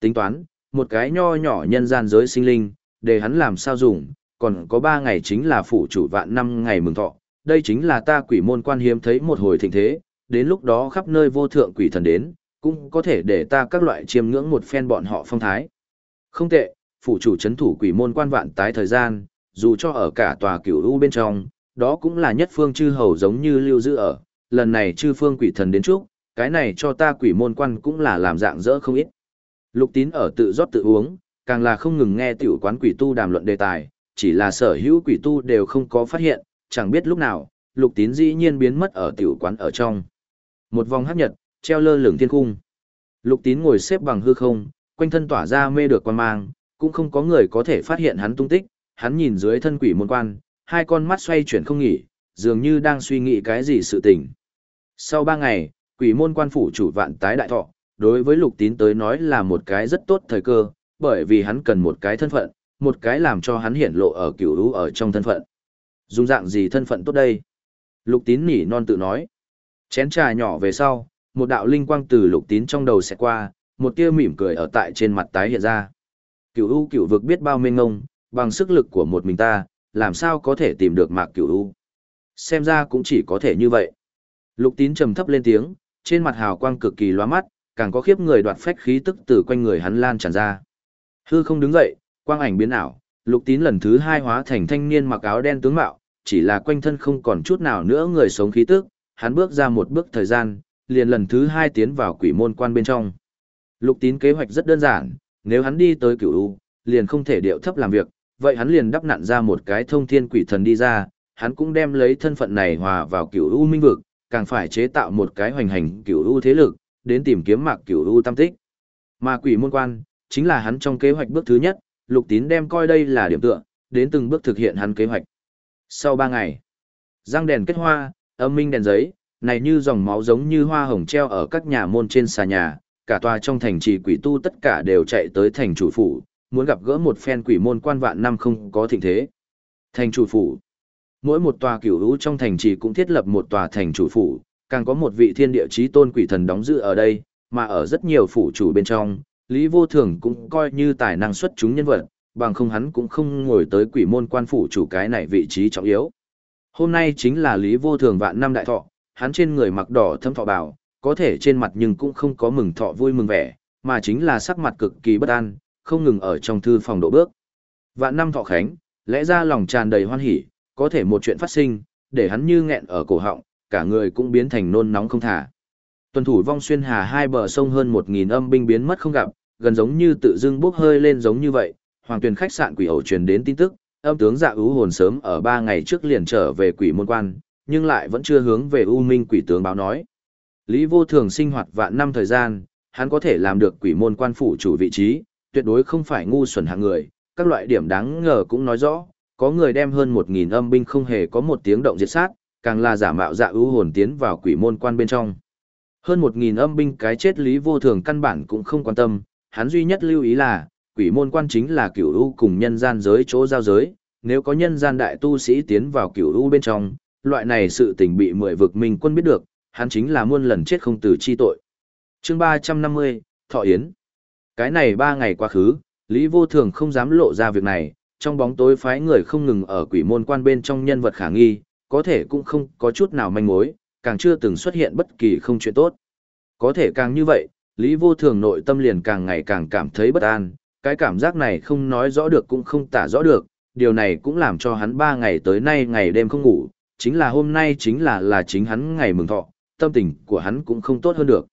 [SPEAKER 1] Tính toán, một cái nho nhỏ nhân gian giới sinh linh, để hắn làm sao dùng, còn có ba ngày chính là phủ chủ vạn năm ngày mừng thọ, đây chính là ta quỷ môn quan hiếm thấy một hồi thịnh thế, đến lúc đó khắp nơi vô thượng quỷ thần đến, cũng có thể để ta các loại chiêm ngưỡng một phen bọn họ phong thái. Không tệ, phủ chủ chấn thủ quỷ môn quan vạn tái thời gian, dù cho ở cả tòa cửu u bên trong, đó cũng là nhất phương chư hầu giống như lưu giữ ở, lần này chư phương quỷ thần đến trước cái này cho ta quỷ môn quan cũng là làm dạng dỡ không ít. Lục tín ở tự rót tự uống, càng là không ngừng nghe tiểu quán quỷ tu đàm luận đề tài, chỉ là sở hữu quỷ tu đều không có phát hiện, chẳng biết lúc nào, lục tín dĩ nhiên biến mất ở tiểu quán ở trong. Một vòng hấp nhật, treo lơ lửng thiên cung. Lục tín ngồi xếp bằng hư không, quanh thân tỏa ra mê được quan mang, cũng không có người có thể phát hiện hắn tung tích, hắn nhìn dưới thân quỷ môn quan, hai con mắt xoay chuyển không nghỉ, dường như đang suy nghĩ cái gì sự tình. Sau ba ngày, quỷ môn quan phủ chủ vạn tái đại thọ, đối với lục tín tới nói là một cái rất tốt thời cơ, bởi vì hắn cần một cái thân phận, một cái làm cho hắn hiển lộ ở cửu lũ ở trong thân phận. Dùng dạng gì thân phận tốt đây? Lục tín nỉ non tự nói. Chén trà nhỏ về sau, một đạo linh quang từ lục tín trong đầu sẽ qua, một tia mỉm cười ở tại trên mặt tái hiện ra. Cửu u cửu vực biết bao mênh ngông, bằng sức lực của một mình ta, làm sao có thể tìm được mạc cửu u. Xem ra cũng chỉ có thể như vậy. Lục tín trầm thấp lên tiếng, trên mặt hào quang cực kỳ loa mắt, càng có khiếp người đoạt phách khí tức từ quanh người hắn lan tràn ra. Hư không đứng dậy, quang ảnh biến ảo, lục tín lần thứ hai hóa thành thanh niên mặc áo đen tướng mạo, chỉ là quanh thân không còn chút nào nữa người sống khí tức, hắn bước ra một bước thời gian, liền lần thứ hai tiến vào quỷ môn quan bên trong. Lục tín kế hoạch rất đơn giản, nếu hắn đi tới cửu U, liền không thể điệu thấp làm việc, vậy hắn liền đắp nặn ra một cái thông thiên quỷ thần đi ra, hắn cũng đem lấy thân phận này hòa vào cửu U minh vực, càng phải chế tạo một cái hoành hành cửu U thế lực, đến tìm kiếm mạc cửu U tam tích. Mà quỷ môn quan, chính là hắn trong kế hoạch bước thứ nhất, lục tín đem coi đây là điểm tựa, đến từng bước thực hiện hắn kế hoạch. Sau ba ngày, răng đèn kết hoa, âm minh đèn giấy, này như dòng máu giống như hoa hồng treo ở các nhà môn trên xà nhà, cả tòa trong thành trì quỷ tu tất cả đều chạy tới thành chủ phủ, muốn gặp gỡ một phen quỷ môn quan vạn năm không có thịnh thế. Thành chủ phủ. Mỗi một tòa cửu hữu trong thành trì cũng thiết lập một tòa thành chủ phủ, càng có một vị thiên địa chí tôn quỷ thần đóng giữ ở đây, mà ở rất nhiều phủ chủ bên trong, Lý Vô Thường cũng coi như tài năng xuất chúng nhân vật, bằng không hắn cũng không ngồi tới quỷ môn quan phủ chủ cái này vị trí trọng yếu. Hôm nay chính là Lý Vô Thường vạn năm đại thọ, hắn trên người mặc đỏ thâm thọ bảo, có thể trên mặt nhưng cũng không có mừng thọ vui mừng vẻ, mà chính là sắc mặt cực kỳ bất an, không ngừng ở trong thư phòng độ bước. Vạn năm thọ khánh, lẽ ra lòng tràn đầy hoan hỉ, có thể một chuyện phát sinh, để hắn như nghẹn ở cổ họng, cả người cũng biến thành nôn nóng không thả. Tuần thủ vong xuyên hà hai bờ sông hơn một nghìn âm binh biến mất không gặp, gần giống như tự dưng bốc hơi lên giống như vậy, hoàng tuyển khách sạn quỷ ẩu truyền đến tin tức, âm tướng dạ ưu hồn sớm ở ba ngày trước liền trở về quỷ môn quan, nhưng lại vẫn chưa hướng về U Minh quỷ tướng báo nói. Lý vô thường sinh hoạt vạn năm thời gian, hắn có thể làm được quỷ môn quan phủ chủ vị trí, tuyệt đối không phải ngu xuẩn hạng người, các loại điểm đáng ngờ cũng nói rõ, có người đem hơn một nghìn âm binh không hề có một tiếng động diệt sát, càng là giả mạo dạ ưu hồn tiến vào quỷ môn quan bên trong. Hơn một nghìn âm binh cái chết lý vô thường căn bản cũng không quan tâm, hắn duy nhất lưu ý là, quỷ môn quan chính là cửu u cùng nhân gian giới chỗ giao giới, nếu có nhân gian đại tu sĩ tiến vào cửu u bên trong, loại này sự tình bị mười vực minh quân biết được, hắn chính là muôn lần chết không từ chi tội. chương ba trăm năm mươi Thọ Yến. Cái này ba ngày quá khứ, Lý Vô Thường không dám lộ ra việc này, trong bóng tối phái người không ngừng ở quỷ môn quan bên trong nhân vật khả nghi, có thể cũng không có chút nào manh mối, càng chưa từng xuất hiện bất kỳ không chuyện tốt. Có thể càng như vậy, Lý Vô Thường nội tâm liền càng ngày càng cảm thấy bất an, cái cảm giác này không nói rõ được cũng không tả rõ được, điều này cũng làm cho hắn ba ngày tới nay ngày đêm không ngủ, chính là hôm nay chính là là chính hắn ngày mừng thọ, tâm tình của hắn cũng không tốt hơn được.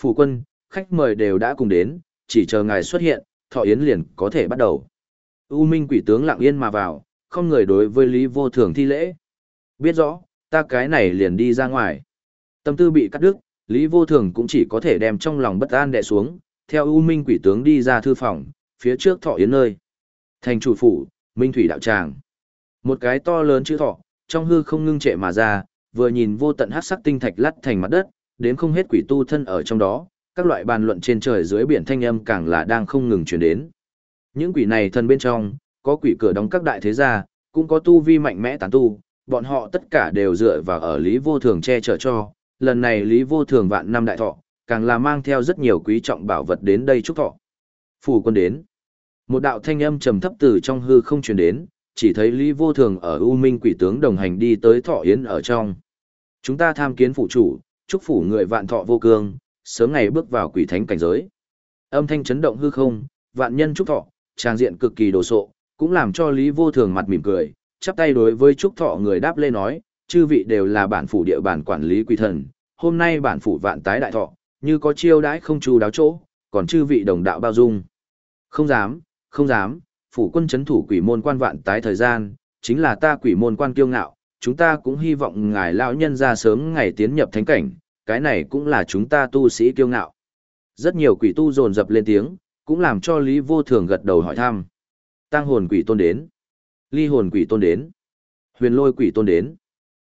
[SPEAKER 1] Phủ quân, khách mời đều đã cùng đến, chỉ chờ ngài xuất hiện, thọ yến liền có thể bắt đầu. U Minh quỷ tướng lặng yên mà vào, không người đối với Lý Vô Thường thi lễ. Biết rõ, ta cái này liền đi ra ngoài. Tâm tư bị cắt đứt, Lý Vô Thường cũng chỉ có thể đem trong lòng bất an đè xuống, theo U Minh quỷ tướng đi ra thư phòng, phía trước thọ yến nơi. Thành chủ phủ, Minh Thủy đạo tràng. Một cái to lớn chữ thọ, trong hư không ngưng trệ mà ra, vừa nhìn vô tận hắc sắc tinh thạch lắt thành mặt đất, đến không hết quỷ tu thân ở trong đó, các loại bàn luận trên trời dưới biển thanh âm càng là đang không ngừng truyền đến. Những quỷ này thân bên trong, có quỷ cửa đóng các đại thế gia, cũng có tu vi mạnh mẽ tán tu, bọn họ tất cả đều dựa vào ở Lý Vô Thường che chở cho, lần này Lý Vô Thường vạn năm đại thọ, càng là mang theo rất nhiều quý trọng bảo vật đến đây chúc thọ. Phủ quân đến. Một đạo thanh âm trầm thấp từ trong hư không truyền đến, chỉ thấy Lý Vô Thường ở U Minh quỷ tướng đồng hành đi tới thọ yến ở trong. Chúng ta tham kiến phủ chủ, chúc phủ người vạn thọ vô cương, sớm ngày bước vào quỷ thánh cảnh giới. Âm thanh chấn động hư không, vạn nhân chúc thọ, trang diện cực kỳ đồ sộ, cũng làm cho Lý Vô Thường mặt mỉm cười, chắp tay đối với trúc thọ người đáp lên nói, chư vị đều là bản phủ địa bản quản lý quỷ thần, hôm nay bản phủ vạn tái đại thọ, như có chiêu đãi không chu đáo chỗ, còn chư vị đồng đạo bao dung. Không dám, không dám, phủ quân chấn thủ quỷ môn quan vạn tái thời gian, chính là ta quỷ môn quan kiêu ngạo, chúng ta cũng hy vọng ngài lão nhân ra sớm ngày tiến nhập thánh cảnh, cái này cũng là chúng ta tu sĩ kiêu ngạo. Rất nhiều quỷ tu dồn dập lên tiếng, cũng làm cho Lý Vô Thường gật đầu hỏi thăm. Tăng hồn quỷ tôn đến. Ly hồn quỷ tôn đến. Huyền lôi quỷ tôn đến.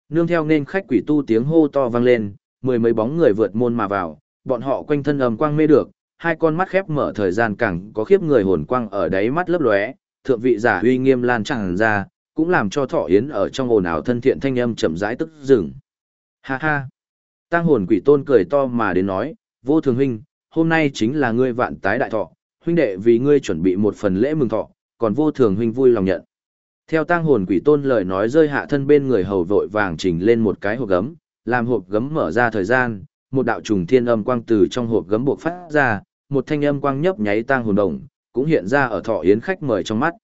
[SPEAKER 1] Nương theo nên khách quỷ tu tiếng hô to vang lên, mười mấy bóng người vượt môn mà vào, bọn họ quanh thân ầm quang mê được, hai con mắt khép mở thời gian càng có khiếp người hồn quang ở đáy mắt lấp lóe, thượng vị giả uy nghiêm lan tràn ra, cũng làm cho Thọ Yến ở trong ồn ào thân thiện thanh âm chậm rãi tức dừng. Ha ha. Tăng hồn quỷ tôn cười to mà đến nói, vô thường huynh, hôm nay chính là ngươi vạn tái đại thọ, huynh đệ vì ngươi chuẩn bị một phần lễ mừng thọ, còn vô thường huynh vui lòng nhận. Theo tang hồn quỷ tôn lời nói rơi hạ thân bên người hầu vội vàng chỉnh lên một cái hộp gấm, làm hộp gấm mở ra thời gian, một đạo trùng thiên âm quang từ trong hộp gấm buộc phát ra, một thanh âm quang nhấp nháy tang hồn đồng, cũng hiện ra ở thọ yến khách mời trong mắt.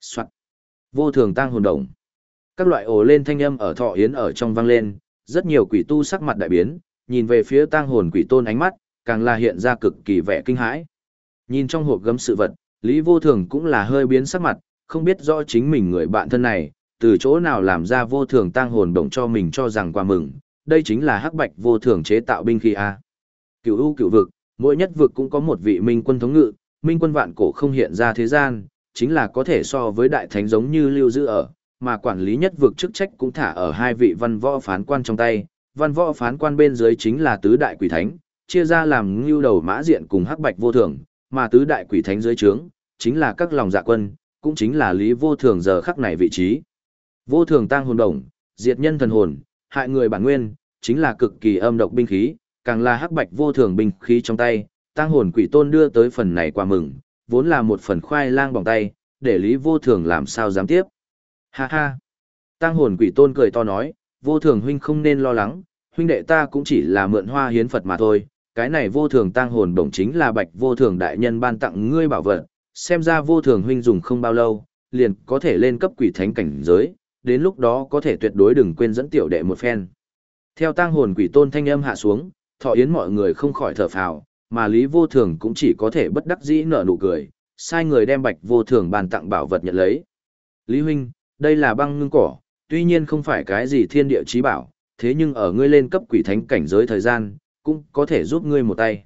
[SPEAKER 1] Soạn. Vô thường tang hồn đồng. Các loại ồ lên thanh âm ở thọ yến ở trong vang lên, rất nhiều quỷ tu sắc mặt đại biến, nhìn về phía tang hồn quỷ tôn ánh mắt, càng là hiện ra cực kỳ vẻ kinh hãi. Nhìn trong hộp gấm sự vật, Lý Vô Thường cũng là hơi biến sắc mặt, không biết rõ chính mình người bạn thân này, từ chỗ nào làm ra vô thường tăng hồn động cho mình cho rằng qua mừng, đây chính là hắc bạch vô thường chế tạo binh khí A. Cựu u cựu vực, mỗi nhất vực cũng có một vị minh quân thống ngự, minh quân vạn cổ không hiện ra thế gian, chính là có thể so với đại thánh giống như lưu giữ ở, mà quản lý nhất vực chức trách cũng thả ở hai vị văn võ phán quan trong tay, văn võ phán quan bên dưới chính là tứ đại quỷ thánh, chia ra làm ngưu đầu mã diện cùng hắc bạch vô thường, mà tứ đại quỷ thánh dưới trướng, chính là các lòng dạ quân, cũng chính là lý vô thường giờ khắc này vị trí. Vô thường tăng hồn đồng, diệt nhân thần hồn, hại người bản nguyên, chính là cực kỳ âm độc binh khí, càng là hắc bạch vô thường binh khí trong tay, tăng hồn quỷ tôn đưa tới phần này qua mừng, vốn là một phần khoai lang bằng tay, để lý vô thường làm sao dám tiếp. Ha ha! Tăng hồn quỷ tôn cười to nói, vô thường huynh không nên lo lắng, huynh đệ ta cũng chỉ là mượn hoa hiến Phật mà thôi, cái này vô thường tang hồn bổng chính là bạch vô thường đại nhân ban tặng ngươi bảo vật, xem ra vô thường huynh dùng không bao lâu, liền có thể lên cấp quỷ thánh cảnh giới, đến lúc đó có thể tuyệt đối đừng quên dẫn tiểu đệ một phen. Theo tang hồn quỷ tôn thanh âm hạ xuống, thọ yến mọi người không khỏi thở phào, mà lý vô thường cũng chỉ có thể bất đắc dĩ nở nụ cười, sai người đem bạch vô thường bàn tặng bảo vật nhận lấy. Lý huynh, đây là băng ngưng cỏ, tuy nhiên không phải cái gì thiên địa trí bảo, thế nhưng ở ngươi lên cấp quỷ thánh cảnh giới thời gian, cũng có thể giúp ngươi một tay.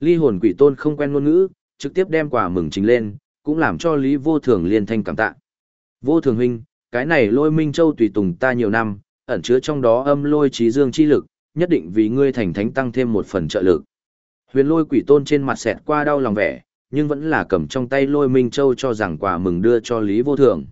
[SPEAKER 1] Ly hồn quỷ tôn không quen ngôn ngữ, trực tiếp đem quà mừng trình lên, cũng làm cho Lý vô thường liên thanh cảm tạ. Vô thường huynh, cái này lôi minh châu tùy tùng ta nhiều năm, ẩn chứa trong đó âm lôi trí dương chi lực, nhất định vì ngươi thành thánh tăng thêm một phần trợ lực. Huyền lôi quỷ tôn trên mặt xẹt qua đau lòng vẻ, nhưng vẫn là cầm trong tay lôi minh châu cho rằng quà mừng đưa cho Lý vô thường.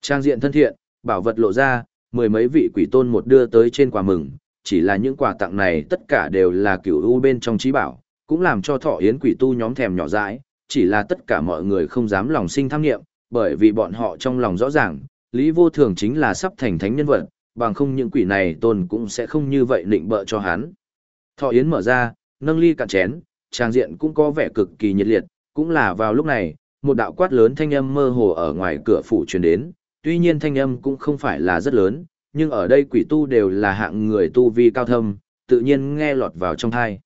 [SPEAKER 1] Trang diện thân thiện, bảo vật lộ ra, mười mấy vị quỷ tôn một đưa tới trên quà mừng, chỉ là những quà tặng này tất cả đều là cửu u bên trong trí bảo, cũng làm cho thọ yến quỷ tu nhóm thèm nhỏ dãi, chỉ là tất cả mọi người không dám lòng sinh tham nghiệm, bởi vì bọn họ trong lòng rõ ràng, Lý Vô Thường chính là sắp thành thánh nhân vật, bằng không những quỷ này tôn cũng sẽ không như vậy định bợ cho hắn. Thọ yến mở ra, nâng ly cạn chén, trang diện cũng có vẻ cực kỳ nhiệt liệt, cũng là vào lúc này, một đạo quát lớn thanh âm mơ hồ ở ngoài cửa phủ truyền đến, tuy nhiên thanh âm cũng không phải là rất lớn, nhưng ở đây quỷ tu đều là hạng người tu vi cao thâm, tự nhiên nghe lọt vào trong thai.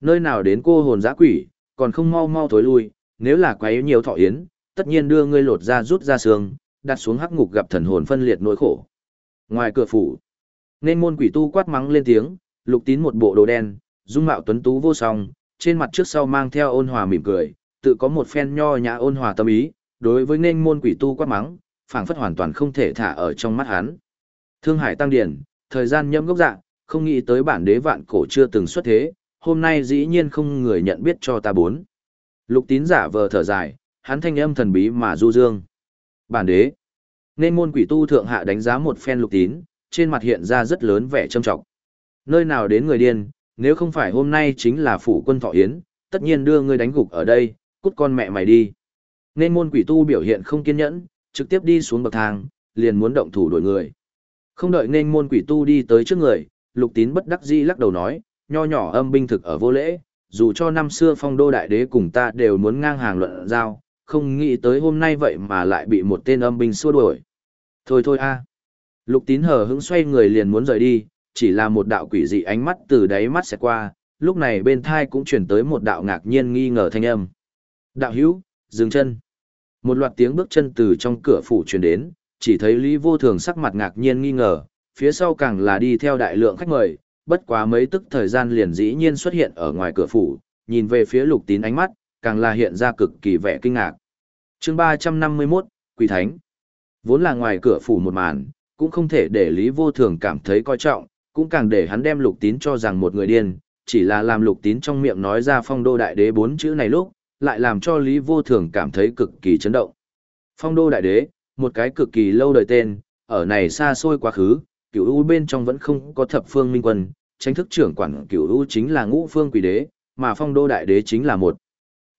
[SPEAKER 1] Nơi nào đến cô hồn giã quỷ, còn không mau mau thối lui, nếu là quấy nhiều thọ yến, tất nhiên đưa ngươi lột ra rút ra xương, đặt xuống hắc ngục gặp thần hồn phân liệt nỗi khổ. Ngoài cửa phủ, nên môn quỷ tu quát mắng lên tiếng, lục tín một bộ đồ đen, dung mạo tuấn tú vô song, trên mặt trước sau mang theo ôn hòa mỉm cười, tự có một phen nho nhã ôn hòa tâm ý, đối với nên môn quỷ tu quát mắng, phảng phất hoàn toàn không thể thả ở trong mắt hắn. Thương Hải tăng điển, thời gian nhâm gốc dạng, không nghĩ tới bản đế vạn cổ chưa từng xuất thế, hôm nay dĩ nhiên không người nhận biết cho ta bốn. Lục tín giả vờ thở dài, hắn thanh âm thần bí mà du dương. Bản đế. Nên môn quỷ tu thượng hạ đánh giá một phen lục tín, trên mặt hiện ra rất lớn vẻ trâm trọng. Nơi nào đến người điên, nếu không phải hôm nay chính là phủ quân thọ yến, tất nhiên đưa ngươi đánh gục ở đây, cút con mẹ mày đi. Nên môn quỷ tu biểu hiện không kiên nhẫn, trực tiếp đi xuống bậc thang, liền muốn động thủ đổi người. Không đợi nên môn quỷ tu đi tới trước người, lục tín bất đắc dĩ lắc đầu nói, nho nhỏ âm binh thực ở vô lễ, dù cho năm xưa phong đô đại đế cùng ta đều muốn ngang hàng luận giao, không nghĩ tới hôm nay vậy mà lại bị một tên âm binh xua đuổi. Thôi thôi a. Lục tín hờ hững xoay người liền muốn rời đi, chỉ là một đạo quỷ dị ánh mắt từ đáy mắt sẽ qua, lúc này bên thai cũng chuyển tới một đạo ngạc nhiên nghi ngờ thanh âm. Đạo hữu, dừng chân. Một loạt tiếng bước chân từ trong cửa phủ truyền đến, chỉ thấy Lý Vô Thường sắc mặt ngạc nhiên nghi ngờ, phía sau càng là đi theo đại lượng khách mời, bất quá mấy tức thời gian liền dĩ nhiên xuất hiện ở ngoài cửa phủ, nhìn về phía lục tín ánh mắt, càng là hiện ra cực kỳ vẻ kinh ngạc. chương 351, Quỷ Thánh. Vốn là ngoài cửa phủ một màn, cũng không thể để Lý Vô Thường cảm thấy coi trọng, cũng càng để hắn đem lục tín cho rằng một người điên, chỉ là làm lục tín trong miệng nói ra phong đô đại đế bốn chữ này lúc, lại làm cho Lý Vô Thường cảm thấy cực kỳ chấn động. Phong đô đại đế, một cái cực kỳ lâu đời tên, ở này xa xôi quá khứ, cửu u bên trong vẫn không có thập phương minh quân, tranh thức trưởng quản cửu u chính là ngũ phương quỷ đế, mà phong đô đại đế chính là một.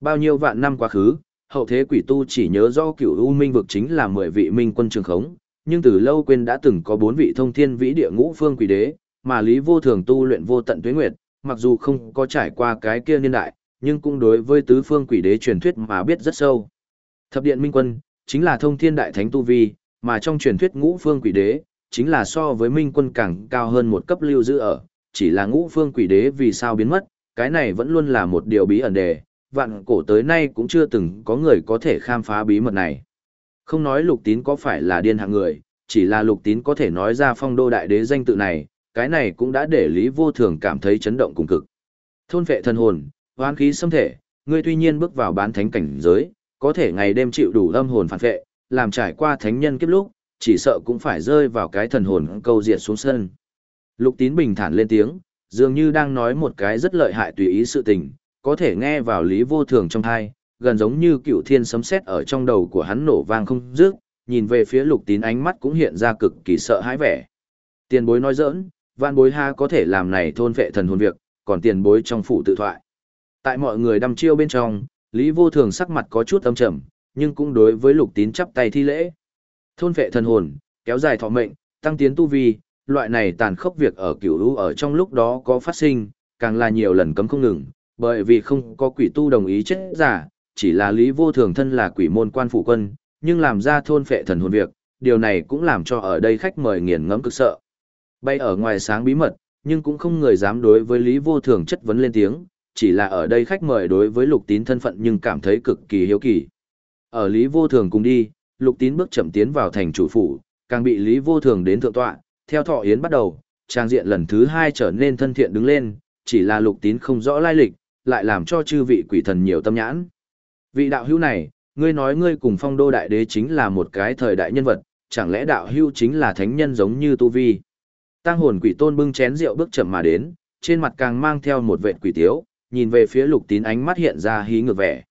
[SPEAKER 1] Bao nhiêu vạn năm quá khứ, hậu thế quỷ tu chỉ nhớ do cửu u minh vực chính là mười vị minh quân trường khống, nhưng từ lâu quên đã từng có bốn vị thông thiên vĩ địa ngũ phương quỷ đế, mà lý vô thường tu luyện vô tận tuế nguyệt, mặc dù không có trải qua cái kia niên đại, nhưng cũng đối với tứ phương quỷ đế truyền thuyết mà biết rất sâu. Thập điện minh quân, chính là thông thiên đại thánh tu vi, mà trong truyền thuyết ngũ phương quỷ đế, chính là so với minh quân càng cao hơn một cấp lưu giữ ở, chỉ là ngũ phương quỷ đế vì sao biến mất, cái này vẫn luôn là một điều bí ẩn đề, vạn cổ tới nay cũng chưa từng có người có thể khám phá bí mật này. Không nói lục tín có phải là điên hạng người, chỉ là lục tín có thể nói ra phong đô đại đế danh tự này, cái này cũng đã để Lý Vô Thường cảm thấy chấn động cùng cực. Thôn vệ thần hồn, hoán khí xâm thể, ngươi tuy nhiên bước vào bán thánh cảnh giới, có thể ngày đêm chịu đủ âm hồn phản vệ, làm trải qua thánh nhân kiếp lúc, chỉ sợ cũng phải rơi vào cái thần hồn câu diệt xuống sân. Lục tín bình thản lên tiếng, dường như đang nói một cái rất lợi hại tùy ý sự tình, có thể nghe vào lý vô thường trong thai, gần giống như cựu thiên sấm sét ở trong đầu của hắn nổ vang không dứt, nhìn về phía lục tín ánh mắt cũng hiện ra cực kỳ sợ hãi vẻ. Tiền bối nói giỡn, vạn bối ha có thể làm này thôn vệ thần hồn việc, còn tiền bối trong phủ tự thoại. Tại mọi người đăm chiêu bên trong, Lý Vô Thường sắc mặt có chút âm trầm, nhưng cũng đối với lục tín chắp tay thi lễ. Thôn vệ thần hồn, kéo dài thọ mệnh, tăng tiến tu vi, loại này tàn khốc việc ở cửu lũ ở trong lúc đó có phát sinh, càng là nhiều lần cấm không ngừng, bởi vì không có quỷ tu đồng ý chết giả, chỉ là Lý Vô Thường thân là quỷ môn quan phụ quân, nhưng làm ra thôn phệ thần hồn việc, điều này cũng làm cho ở đây khách mời nghiền ngẫm cực sợ. Bay ở ngoài sáng bí mật, nhưng cũng không người dám đối với Lý Vô Thường chất vấn lên tiếng, chỉ là ở đây khách mời đối với Lục Tín thân phận nhưng cảm thấy cực kỳ hiếu kỳ. Ở Lý Vô Thường cùng đi, Lục Tín bước chậm tiến vào thành chủ phủ, càng bị Lý Vô Thường đến thượng tọa, theo thọ yến bắt đầu, trang diện lần thứ hai trở nên thân thiện đứng lên, chỉ là Lục Tín không rõ lai lịch, lại làm cho chư vị quỷ thần nhiều tâm nhãn. Vị đạo hữu này, ngươi nói ngươi cùng phong đô đại đế chính là một cái thời đại nhân vật, chẳng lẽ đạo hữu chính là thánh nhân giống như tu vi? Tăng hồn quỷ tôn bưng chén rượu bước chậm mà đến, trên mặt càng mang theo một vệt quỷ tiếu, nhìn về phía lục tín ánh mắt hiện ra hí ngược vẻ.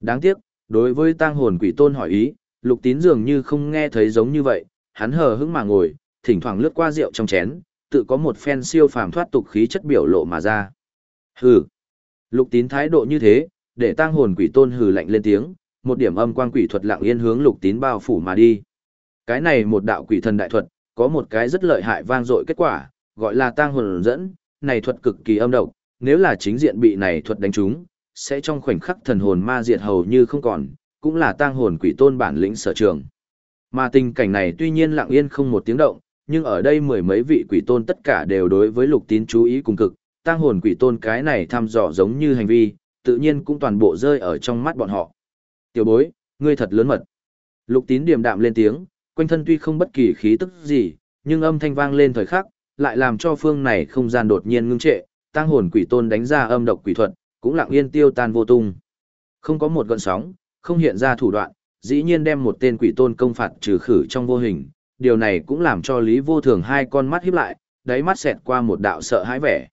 [SPEAKER 1] Đáng tiếc, đối với tang hồn quỷ tôn hỏi ý, lục tín dường như không nghe thấy giống như vậy, hắn hờ hững mà ngồi, thỉnh thoảng lướt qua rượu trong chén, tự có một phen siêu phàm thoát tục khí chất biểu lộ mà ra. Hừ. Lục tín thái độ như thế, để tang hồn quỷ tôn hừ lạnh lên tiếng, một điểm âm quang quỷ thuật lặng yên hướng lục tín bao phủ mà đi. Cái này một đạo quỷ thần đại thuật, có một cái rất lợi hại vang dội kết quả, gọi là tang hồn dẫn, này thuật cực kỳ âm độc, nếu là chính diện bị này thuật đánh trúng, sẽ trong khoảnh khắc thần hồn ma diệt hầu như không còn, cũng là tang hồn quỷ tôn bản lĩnh sở trường. Mà tình cảnh này tuy nhiên lặng yên không một tiếng động, nhưng ở đây mười mấy vị quỷ tôn tất cả đều đối với lục tín chú ý cùng cực, tang hồn quỷ tôn cái này thăm dò giống như hành vi, tự nhiên cũng toàn bộ rơi ở trong mắt bọn họ. Tiểu bối, ngươi thật lớn mật. Lục tín điềm đạm lên tiếng, quanh thân tuy không bất kỳ khí tức gì, nhưng âm thanh vang lên thời khắc, lại làm cho phương này không gian đột nhiên ngưng trệ, tăng hồn quỷ tôn đánh ra âm độc quỷ thuật, cũng lặng yên tiêu tan vô tung. Không có một gợn sóng, không hiện ra thủ đoạn, dĩ nhiên đem một tên quỷ tôn công phạt trừ khử trong vô hình, điều này cũng làm cho Lý Vô Thường hai con mắt híp lại, đáy mắt xẹt qua một đạo sợ hãi vẻ.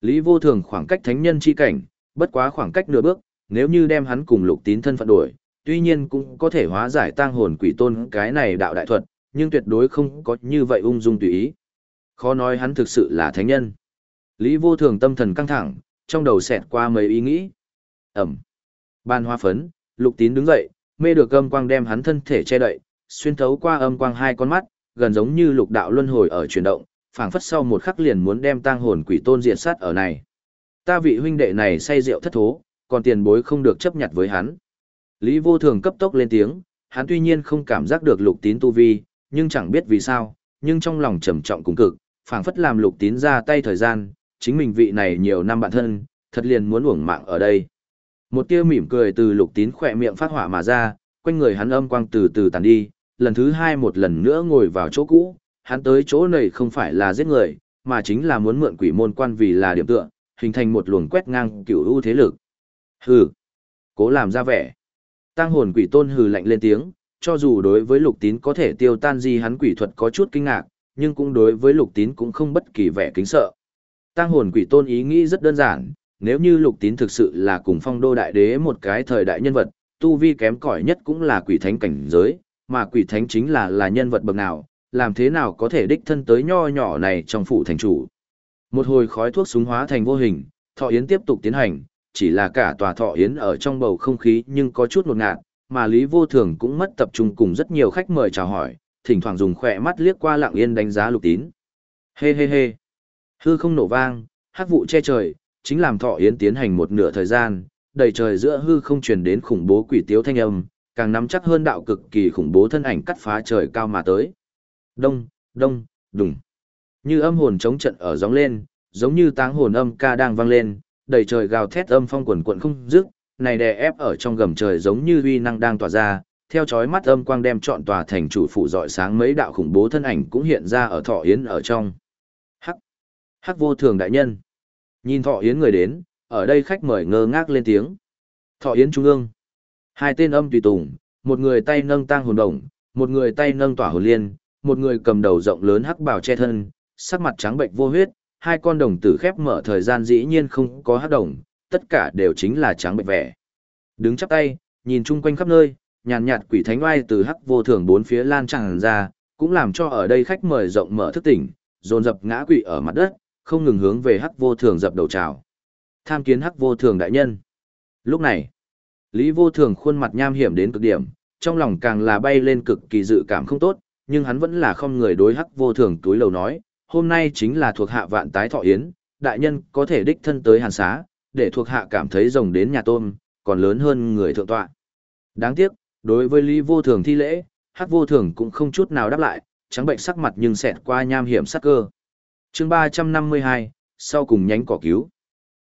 [SPEAKER 1] Lý Vô Thường khoảng cách thánh nhân chi cảnh, bất quá khoảng cách nửa bước, nếu như đem hắn cùng lục tín thân phận đổi, tuy nhiên cũng có thể hóa giải tang hồn quỷ tôn cái này đạo đại thuật, nhưng tuyệt đối không có như vậy ung dung tùy ý. Khó nói hắn thực sự là thánh nhân. Lý vô thường tâm thần căng thẳng, trong đầu xẹt qua mấy ý nghĩ. Ẩm. Ban hoa phấn, lục tín đứng dậy, mê được âm quang đem hắn thân thể che đậy, xuyên thấu qua âm quang hai con mắt, gần giống như lục đạo luân hồi ở chuyển động, phảng phất sau một khắc liền muốn đem tang hồn quỷ tôn diệt sát ở này. Ta vị huynh đệ này say rượu thất thố, còn tiền bối không được chấp nhận với hắn. Lý vô thường cấp tốc lên tiếng, hắn tuy nhiên không cảm giác được lục tín tu vi, nhưng chẳng biết vì sao, nhưng trong lòng trầm trọng cùng cực, phảng phất làm lục tín ra tay thời gian, chính mình vị này nhiều năm bạn thân, thật liền muốn uổng mạng ở đây. Một tia mỉm cười từ lục tín khỏe miệng phát hỏa mà ra, quanh người hắn âm quang từ từ tàn đi, lần thứ hai một lần nữa ngồi vào chỗ cũ, hắn tới chỗ này không phải là giết người, mà chính là muốn mượn quỷ môn quan vì là điểm tựa, hình thành một luồng quét ngang cửu ưu thế lực. Hừ, cố làm ra vẻ. Tăng hồn quỷ tôn hừ lạnh lên tiếng, cho dù đối với lục tín có thể tiêu tan gì hắn quỷ thuật có chút kinh ngạc, nhưng cũng đối với lục tín cũng không bất kỳ vẻ kính sợ. Tăng hồn quỷ tôn ý nghĩ rất đơn giản, nếu như lục tín thực sự là cùng phong đô đại đế một cái thời đại nhân vật, tu vi kém cỏi nhất cũng là quỷ thánh cảnh giới, mà quỷ thánh chính là là nhân vật bậc nào, làm thế nào có thể đích thân tới nho nhỏ này trong phủ thành chủ. Một hồi khói thuốc súng hóa thành vô hình, thọ yến tiếp tục tiến hành, chỉ là cả tòa thọ yến ở trong bầu không khí nhưng có chút ngột ngạt, mà Lý Vô Thường cũng mất tập trung cùng rất nhiều khách mời chào hỏi, thỉnh thoảng dùng khỏe mắt liếc qua lặng yên đánh giá lục tín. Hê hê hê. Hư không nổ vang, hắc vụ che trời, chính làm thọ yến tiến hành một nửa thời gian, đầy trời giữa hư không truyền đến khủng bố quỷ tiếu thanh âm, càng nắm chắc hơn đạo cực kỳ khủng bố thân ảnh cắt phá trời cao mà tới. Đông, đông, đùng. Như âm hồn chống trận ở gióng lên, giống như táng hồn âm ca đang vang lên, đầy trời gào thét âm phong quần quận không dứt, này đè ép ở trong gầm trời giống như uy năng đang tỏa ra, theo chói mắt âm quang đem trọn tòa thành chủ phụ dọi sáng mấy đạo khủng bố thân ảnh cũng hiện ra ở thọ yến ở trong. Hắc, vô thường đại nhân. Nhìn thọ yến người đến, ở đây khách mời ngơ ngác lên tiếng. Thọ yến trung ương. Hai tên âm tùy tùng, một người tay nâng tang hồn đồng, một người tay nâng tỏa hồn liên, một người cầm đầu rộng lớn hắc bào che thân, sắc mặt trắng bệnh vô huyết, hai con đồng tử khép mở thời gian dĩ nhiên không có hắc đồng, tất cả đều chính là trắng bệnh vẻ. Đứng chắp tay, nhìn chung quanh khắp nơi, nhàn nhạt quỷ thánh oai từ hắc vô thường bốn phía lan tràn ra, cũng làm cho ở đây khách mời rộng mở thức tỉnh, dồn dập ngã quỵ ở mặt đất, không ngừng hướng về hắc vô thường dập đầu chào. Tham kiến hắc vô thường đại nhân. Lúc này, Lý vô thường khuôn mặt nham hiểm đến cực điểm, trong lòng càng là bay lên cực kỳ dự cảm không tốt, nhưng hắn vẫn là không người đối hắc vô thường túi lầu nói, hôm nay chính là thuộc hạ vạn tái thọ yến, đại nhân có thể đích thân tới hàn xá, để thuộc hạ cảm thấy rồng đến nhà tôm, còn lớn hơn người thượng tọa. Đáng tiếc, đối với Lý vô thường thi lễ, hắc vô thường cũng không chút nào đáp lại, trắng bệnh sắc mặt nhưng xẹt qua nham hiểm sắc cơ chương 352, sau cùng nhánh cỏ cứu.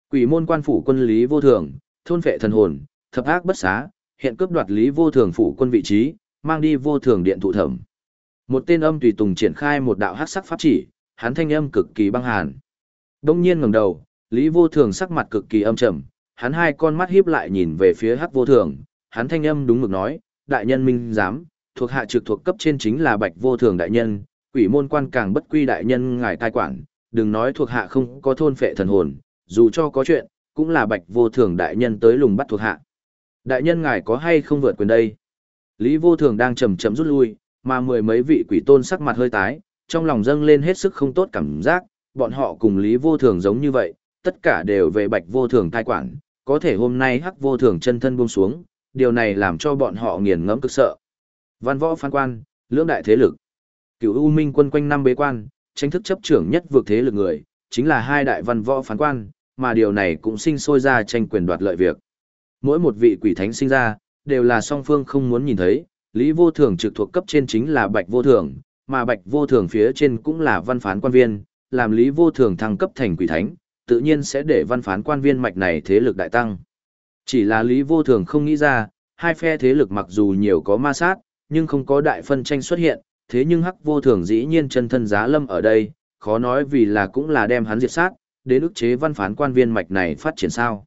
[SPEAKER 1] Quỷ môn quan phủ quân Lý vô thường, thôn vệ thần hồn, thập ác bất xá, hiện cướp đoạt Lý vô thường phủ quân vị trí, mang đi vô thường điện thụ thẩm. Một tên âm tùy tùng triển khai một đạo hắc sắc pháp chỉ, hắn thanh âm cực kỳ băng hàn. Đông nhiên ngẩng đầu, Lý Vô Thường sắc mặt cực kỳ âm trầm, hắn hai con mắt híp lại nhìn về phía Hắc Vô Thường, hắn thanh âm đúng mực nói, đại nhân minh giám, thuộc hạ trực thuộc cấp trên chính là Bạch Vô Thường đại nhân, quỷ môn quan càng bất quy đại nhân ngài cai quản, đừng nói thuộc hạ không có thôn phệ thần hồn, dù cho có chuyện, cũng là Bạch Vô Thường đại nhân tới lùng bắt thuộc hạ. Đại nhân ngài có hay không vượt quyền đây? Lý Vô Thường đang chầm chậm rút lui, mà mười mấy vị quỷ tôn sắc mặt hơi tái, trong lòng dâng lên hết sức không tốt cảm giác, bọn họ cùng Lý Vô Thường giống như vậy, tất cả đều về Bạch Vô Thường cai quản, có thể hôm nay Hắc Vô Thường chân thân buông xuống, điều này làm cho bọn họ nghiền ngẫm cực sợ. Văn võ phán quan, lưỡng đại thế lực. Cựu U Minh quân quanh năm bế quan, tranh thức chấp trưởng nhất vượt thế lực người, chính là hai đại văn võ phán quan, mà điều này cũng sinh sôi ra tranh quyền đoạt lợi việc. Mỗi một vị quỷ thánh sinh ra, đều là song phương không muốn nhìn thấy, Lý Vô Thường trực thuộc cấp trên chính là Bạch Vô Thường, mà Bạch Vô Thường phía trên cũng là văn phán quan viên, làm Lý Vô Thường thăng cấp thành quỷ thánh, tự nhiên sẽ để văn phán quan viên mạch này thế lực đại tăng. Chỉ là Lý Vô Thường không nghĩ ra, hai phe thế lực mặc dù nhiều có ma sát, nhưng không có đại phân tranh xuất hiện, thế nhưng Hắc Vô Thường dĩ nhiên chân thân giá lâm ở đây, khó nói vì là cũng là đem hắn diệt sát, đến ức chế văn phán quan viên mạch này phát triển sao.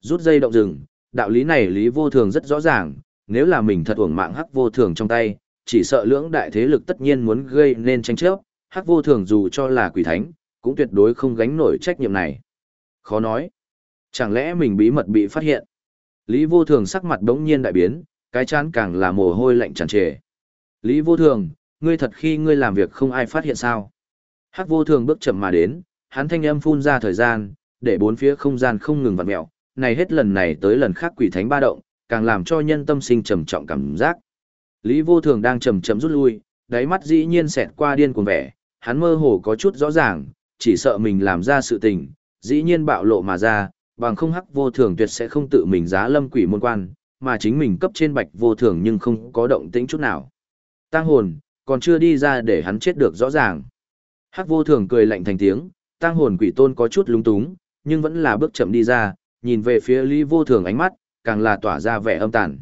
[SPEAKER 1] Rút dây động rừng, đạo lý này Lý Vô Thường rất rõ ràng, nếu là mình thật uổng mạng Hắc Vô Thường trong tay, chỉ sợ lưỡng đại thế lực tất nhiên muốn gây nên tranh chấp, Hắc Vô Thường dù cho là quỷ thánh, cũng tuyệt đối không gánh nổi trách nhiệm này. Khó nói. Chẳng lẽ mình bí mật bị phát hiện? Lý Vô Thường sắc mặt đống nhiên đại biến, cái chán càng là mồ hôi lạnh tràn trề. Lý Vô Thường, ngươi thật khi ngươi làm việc không ai phát hiện sao? Hắc Vô Thường bước chậm mà đến, hắn thanh âm phun ra thời gian, để bốn phía không gian không ngừng vặn mẹo, này hết lần này tới lần khác quỷ thánh ba động, càng làm cho nhân tâm sinh trầm trọng cảm giác. Lý Vô Thường đang chầm chậm rút lui, đáy mắt dĩ nhiên xẹt qua điên cuồng vẻ, hắn mơ hồ có chút rõ ràng, chỉ sợ mình làm ra sự tình, dĩ nhiên bạo lộ mà ra, bằng không hắc vô thường tuyệt sẽ không tự mình giá lâm quỷ môn quan, mà chính mình cấp trên bạch vô thường nhưng không có động tĩnh chút nào. Tăng hồn, còn chưa đi ra để hắn chết được rõ ràng. Hắc vô thường cười lạnh thành tiếng, tăng hồn quỷ tôn có chút lúng túng, nhưng vẫn là bước chậm đi ra, nhìn về phía Lý vô thường ánh mắt, càng là tỏa ra vẻ âm tàn.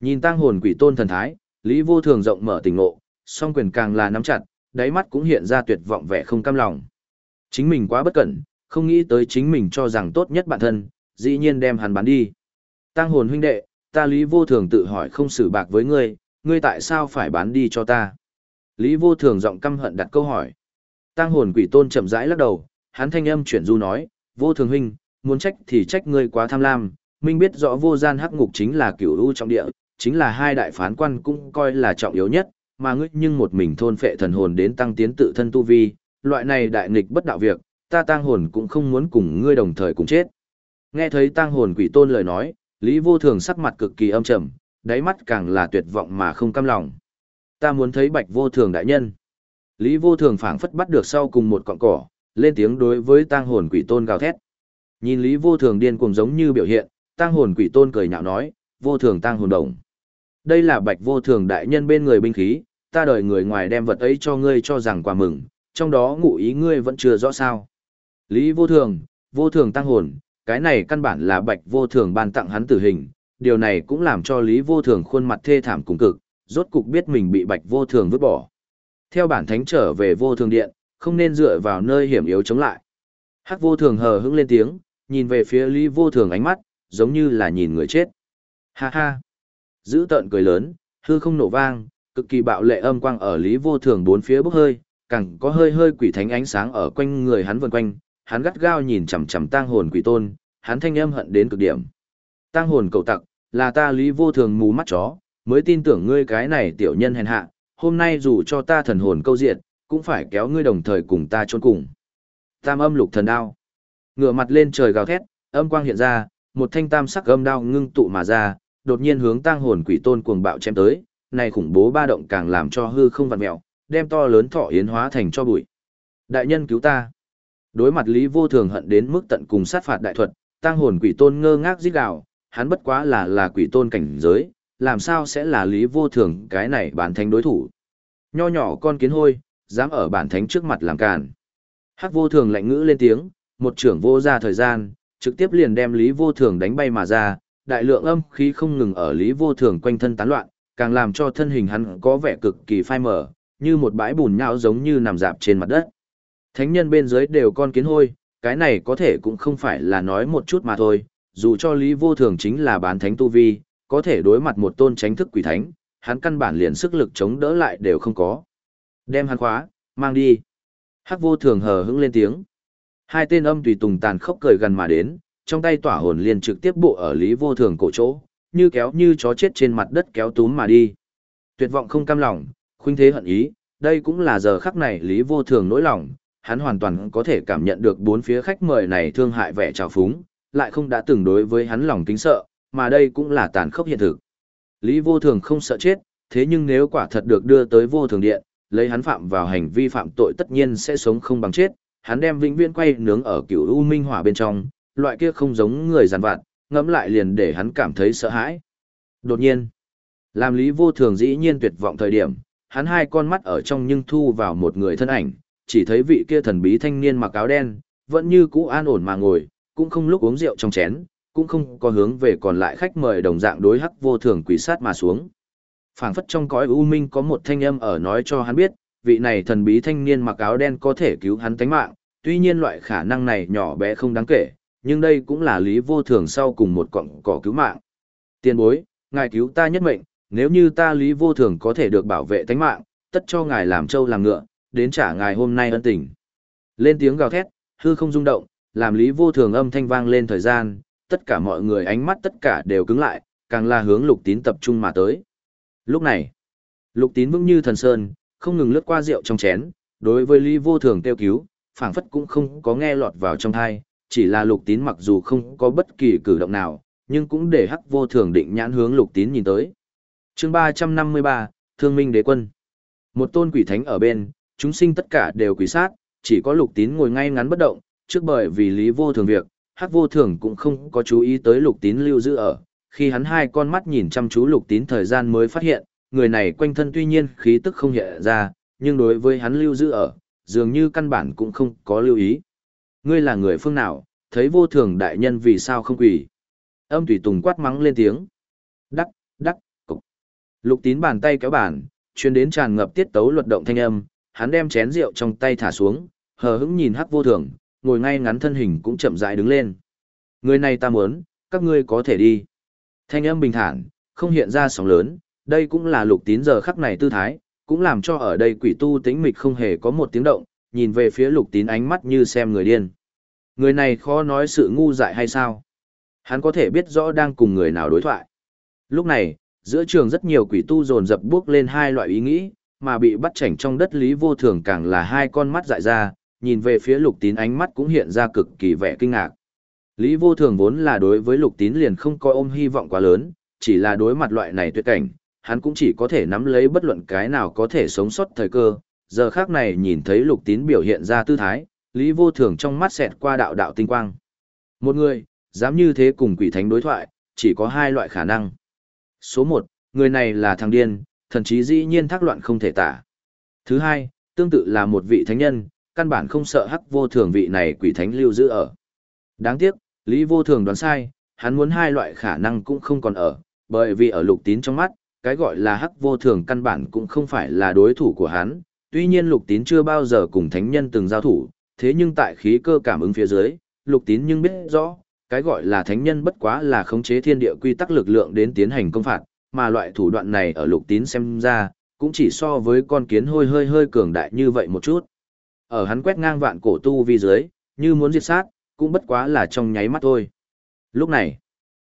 [SPEAKER 1] Nhìn tăng hồn quỷ tôn thần thái, Lý vô thường rộng mở tình ngộ, song quyền càng là nắm chặt, đáy mắt cũng hiện ra tuyệt vọng vẻ không cam lòng. Chính mình quá bất cẩn, không nghĩ tới chính mình cho rằng tốt nhất bản thân, dĩ nhiên đem hắn bán đi. Tăng hồn huynh đệ, ta Lý Vô Thường tự hỏi không xử bạc với ngươi, ngươi tại sao phải bán đi cho ta? Lý Vô Thường giọng căm hận đặt câu hỏi. Tăng hồn quỷ tôn chậm rãi lắc đầu, hắn thanh âm chuyển du nói, Vô Thường huynh, muốn trách thì trách ngươi quá tham lam, minh biết rõ vô gian hắc ngục chính là cửu u trong địa, chính là hai đại phán quan cũng coi là trọng yếu nhất, mà ngươi nhưng một mình thôn phệ thần hồn đến tăng tiến tự thân tu vi, loại này đại nghịch bất đạo việc, ta tang hồn cũng không muốn cùng ngươi đồng thời cùng chết. Nghe thấy tang hồn quỷ tôn lời nói, Lý Vô Thường sắc mặt cực kỳ âm trầm, đáy mắt càng là tuyệt vọng mà không cam lòng. Ta muốn thấy Bạch Vô Thường đại nhân. Lý Vô Thường phảng phất bắt được sau cùng một cọng cỏ, lên tiếng đối với tang hồn quỷ tôn gào thét. Nhìn Lý Vô Thường điên cuồng giống như biểu hiện, tang hồn quỷ tôn cười nhạo nói, "Vô Thường tang hồn đồng. Đây là Bạch Vô Thường đại nhân bên người binh khí, ta đợi người ngoài đem vật ấy cho ngươi cho rằng quà mừng, trong đó ngụ ý ngươi vẫn chưa rõ sao?" Lý Vô Thường, Vô Thường tăng hồn, cái này căn bản là Bạch Vô Thường ban tặng hắn tử hình, điều này cũng làm cho Lý Vô Thường khuôn mặt thê thảm cùng cực, rốt cục biết mình bị Bạch Vô Thường vứt bỏ. Theo bản thánh trở về Vô Thường điện, không nên dựa vào nơi hiểm yếu chống lại. Hắc Vô Thường hờ hững lên tiếng, nhìn về phía Lý Vô Thường ánh mắt, giống như là nhìn người chết. Ha ha! Giữ tợn cười lớn, hư không nổ vang, cực kỳ bạo lệ âm quang ở Lý Vô Thường bốn phía bốc hơi, càng có hơi hơi quỷ thánh ánh sáng ở quanh người hắn vần quanh, hắn gắt gao nhìn chằm chằm tang hồn quỷ tôn, hắn thanh âm hận đến cực điểm. Tang hồn cầu tặc, là ta Lý Vô Thường mù mắt chó, mới tin tưởng ngươi cái này tiểu nhân hèn hạ, hôm nay dù cho ta thần hồn câu diện, cũng phải kéo ngươi đồng thời cùng ta chôn cùng. Tam âm lục thần đao. Ngửa mặt lên trời gào thét, âm quang hiện ra, một thanh tam sắc âm đao ngưng tụ mà ra, đột nhiên hướng tang hồn quỷ tôn cuồng bạo chém tới, này khủng bố ba động càng làm cho hư không vặn mèo, đem to lớn thọ yến hóa thành cho bụi. Đại nhân cứu ta. Đối mặt Lý Vô Thường hận đến mức tận cùng sát phạt đại thuật, tang hồn quỷ tôn ngơ ngác rít gào, hắn bất quá là là quỷ tôn cảnh giới, làm sao sẽ là Lý Vô Thường cái này bản thánh đối thủ. Nho nhỏ con kiến hôi, dám ở bản thánh trước mặt làm càn. Hắc Vô Thường lạnh ngữ lên tiếng, một trưởng vô ra thời gian, trực tiếp liền đem Lý Vô Thường đánh bay mà ra, đại lượng âm khí không ngừng ở Lý Vô Thường quanh thân tán loạn, càng làm cho thân hình hắn có vẻ cực kỳ phai mờ, như một bãi bùn nhão giống như nằm dạp trên mặt đất. Thánh nhân bên dưới đều con kiến hôi, cái này có thể cũng không phải là nói một chút mà thôi, dù cho Lý Vô Thường chính là bán thánh tu vi, có thể đối mặt một tôn tránh thức quỷ thánh, hắn căn bản liền sức lực chống đỡ lại đều không có. Đem hắn khóa, mang đi. Hắc Vô Thường hờ hững lên tiếng. Hai tên âm tùy tùng tàn khốc cười gần mà đến, trong tay tỏa hồn liền trực tiếp bộ ở Lý Vô Thường cổ chỗ, như kéo như chó chết trên mặt đất kéo túm mà đi. Tuyệt vọng không cam lòng, khuynh thế hận ý, đây cũng là giờ khắc này Lý Vô Thường nỗi lòng, hắn hoàn toàn có thể cảm nhận được bốn phía khách mời này thương hại vẻ trào phúng, lại không đã từng đối với hắn lòng kính sợ, mà đây cũng là tàn khốc hiện thực. Lý Vô Thường không sợ chết, thế nhưng nếu quả thật được đưa tới Vô Thường Điện, lấy hắn phạm vào hành vi phạm tội tất nhiên sẽ sống không bằng chết, hắn đem vĩnh viễn quay nướng ở cựu u minh hỏa bên trong, loại kia không giống người giàn vặt, ngẫm lại liền để hắn cảm thấy sợ hãi. Đột nhiên, làm Lý Vô Thường dĩ nhiên tuyệt vọng thời điểm, hắn hai con mắt ở trong nhưng thu vào một người thân ảnh, chỉ thấy vị kia thần bí thanh niên mặc áo đen, vẫn như cũ an ổn mà ngồi, cũng không lúc uống rượu trong chén, cũng không có hướng về còn lại khách mời đồng dạng đối hắc vô thường quỷ sát mà xuống. Phảng phất trong cõi u minh có một thanh âm ở nói cho hắn biết, vị này thần bí thanh niên mặc áo đen có thể cứu hắn tánh mạng, tuy nhiên loại khả năng này nhỏ bé không đáng kể, nhưng đây cũng là lý vô thường sau cùng một cọng cỏ cứu mạng. Tiên bối, ngài cứu ta nhất mệnh, nếu như ta lý vô thường có thể được bảo vệ tánh mạng, tất cho ngài làm trâu làm ngựa, đến trả ngài hôm nay ân tình. Lên tiếng gào thét, hư không rung động, làm lý vô thường âm thanh vang lên thời gian, tất cả mọi người ánh mắt tất cả đều cứng lại, càng là hướng lục tín tập trung mà tới. Lúc này, lục tín vững như thần sơn, không ngừng lướt qua rượu trong chén, đối với lý vô thường tiêu cứu, phảng phất cũng không có nghe lọt vào trong thai, chỉ là lục tín mặc dù không có bất kỳ cử động nào, nhưng cũng để hắc vô thường định nhãn hướng lục tín nhìn tới. chương 353, Thương minh đế quân. Một tôn quỷ thánh ở bên, chúng sinh tất cả đều quỷ sát, chỉ có lục tín ngồi ngay ngắn bất động, trước bởi vì lý vô thường việc, hắc vô thường cũng không có chú ý tới lục tín lưu giữ ở. Khi hắn hai con mắt nhìn chăm chú lục tín thời gian mới phát hiện, người này quanh thân tuy nhiên khí tức không hiện ra, nhưng đối với hắn lưu giữ ở, dường như căn bản cũng không có lưu ý. Ngươi là người phương nào, thấy vô thường đại nhân vì sao không quỳ? Âm tùy tùng quát mắng lên tiếng. Đắc, đắc, cục. Lục tín bàn tay kéo bàn, chuyên đến tràn ngập tiết tấu luật động thanh âm, hắn đem chén rượu trong tay thả xuống, hờ hững nhìn hắc vô thường, ngồi ngay ngắn thân hình cũng chậm rãi đứng lên. Người này ta muốn, các ngươi có thể đi. Thanh âm bình thản, không hiện ra sóng lớn, đây cũng là lục tín giờ khắc này tư thái, cũng làm cho ở đây quỷ tu tĩnh mịch không hề có một tiếng động, nhìn về phía lục tín ánh mắt như xem người điên. Người này khó nói sự ngu dại hay sao? Hắn có thể biết rõ đang cùng người nào đối thoại. Lúc này, giữa trường rất nhiều quỷ tu dồn dập bước lên hai loại ý nghĩ, mà bị bắt chảnh trong đất lý vô thường càng là hai con mắt dại ra, nhìn về phía lục tín ánh mắt cũng hiện ra cực kỳ vẻ kinh ngạc. Lý vô thường vốn là đối với lục tín liền không coi ôm hy vọng quá lớn, chỉ là đối mặt loại này tuyệt cảnh, hắn cũng chỉ có thể nắm lấy bất luận cái nào có thể sống sót thời cơ. Giờ khác này nhìn thấy lục tín biểu hiện ra tư thái, Lý vô thường trong mắt xẹt qua đạo đạo tinh quang. Một người, dám như thế cùng quỷ thánh đối thoại, chỉ có hai loại khả năng. Số một, người này là thằng điên, thần chí dĩ nhiên thác loạn không thể tả. Thứ hai, tương tự là một vị thánh nhân, căn bản không sợ hắc vô thường vị này quỷ thánh lưu giữ ở. Đáng tiếc, Lý vô thường đoán sai, hắn muốn hai loại khả năng cũng không còn ở, bởi vì ở lục tín trong mắt, cái gọi là hắc vô thường căn bản cũng không phải là đối thủ của hắn. Tuy nhiên lục tín chưa bao giờ cùng thánh nhân từng giao thủ, thế nhưng tại khí cơ cảm ứng phía dưới, lục tín nhưng biết rõ, cái gọi là thánh nhân bất quá là khống chế thiên địa quy tắc lực lượng đến tiến hành công phạt, mà loại thủ đoạn này ở lục tín xem ra, cũng chỉ so với con kiến hôi hơi hơi cường đại như vậy một chút. Ở hắn quét ngang vạn cổ tu vi dưới, như muốn diệt sát, cũng bất quá là trong nháy mắt thôi. Lúc này,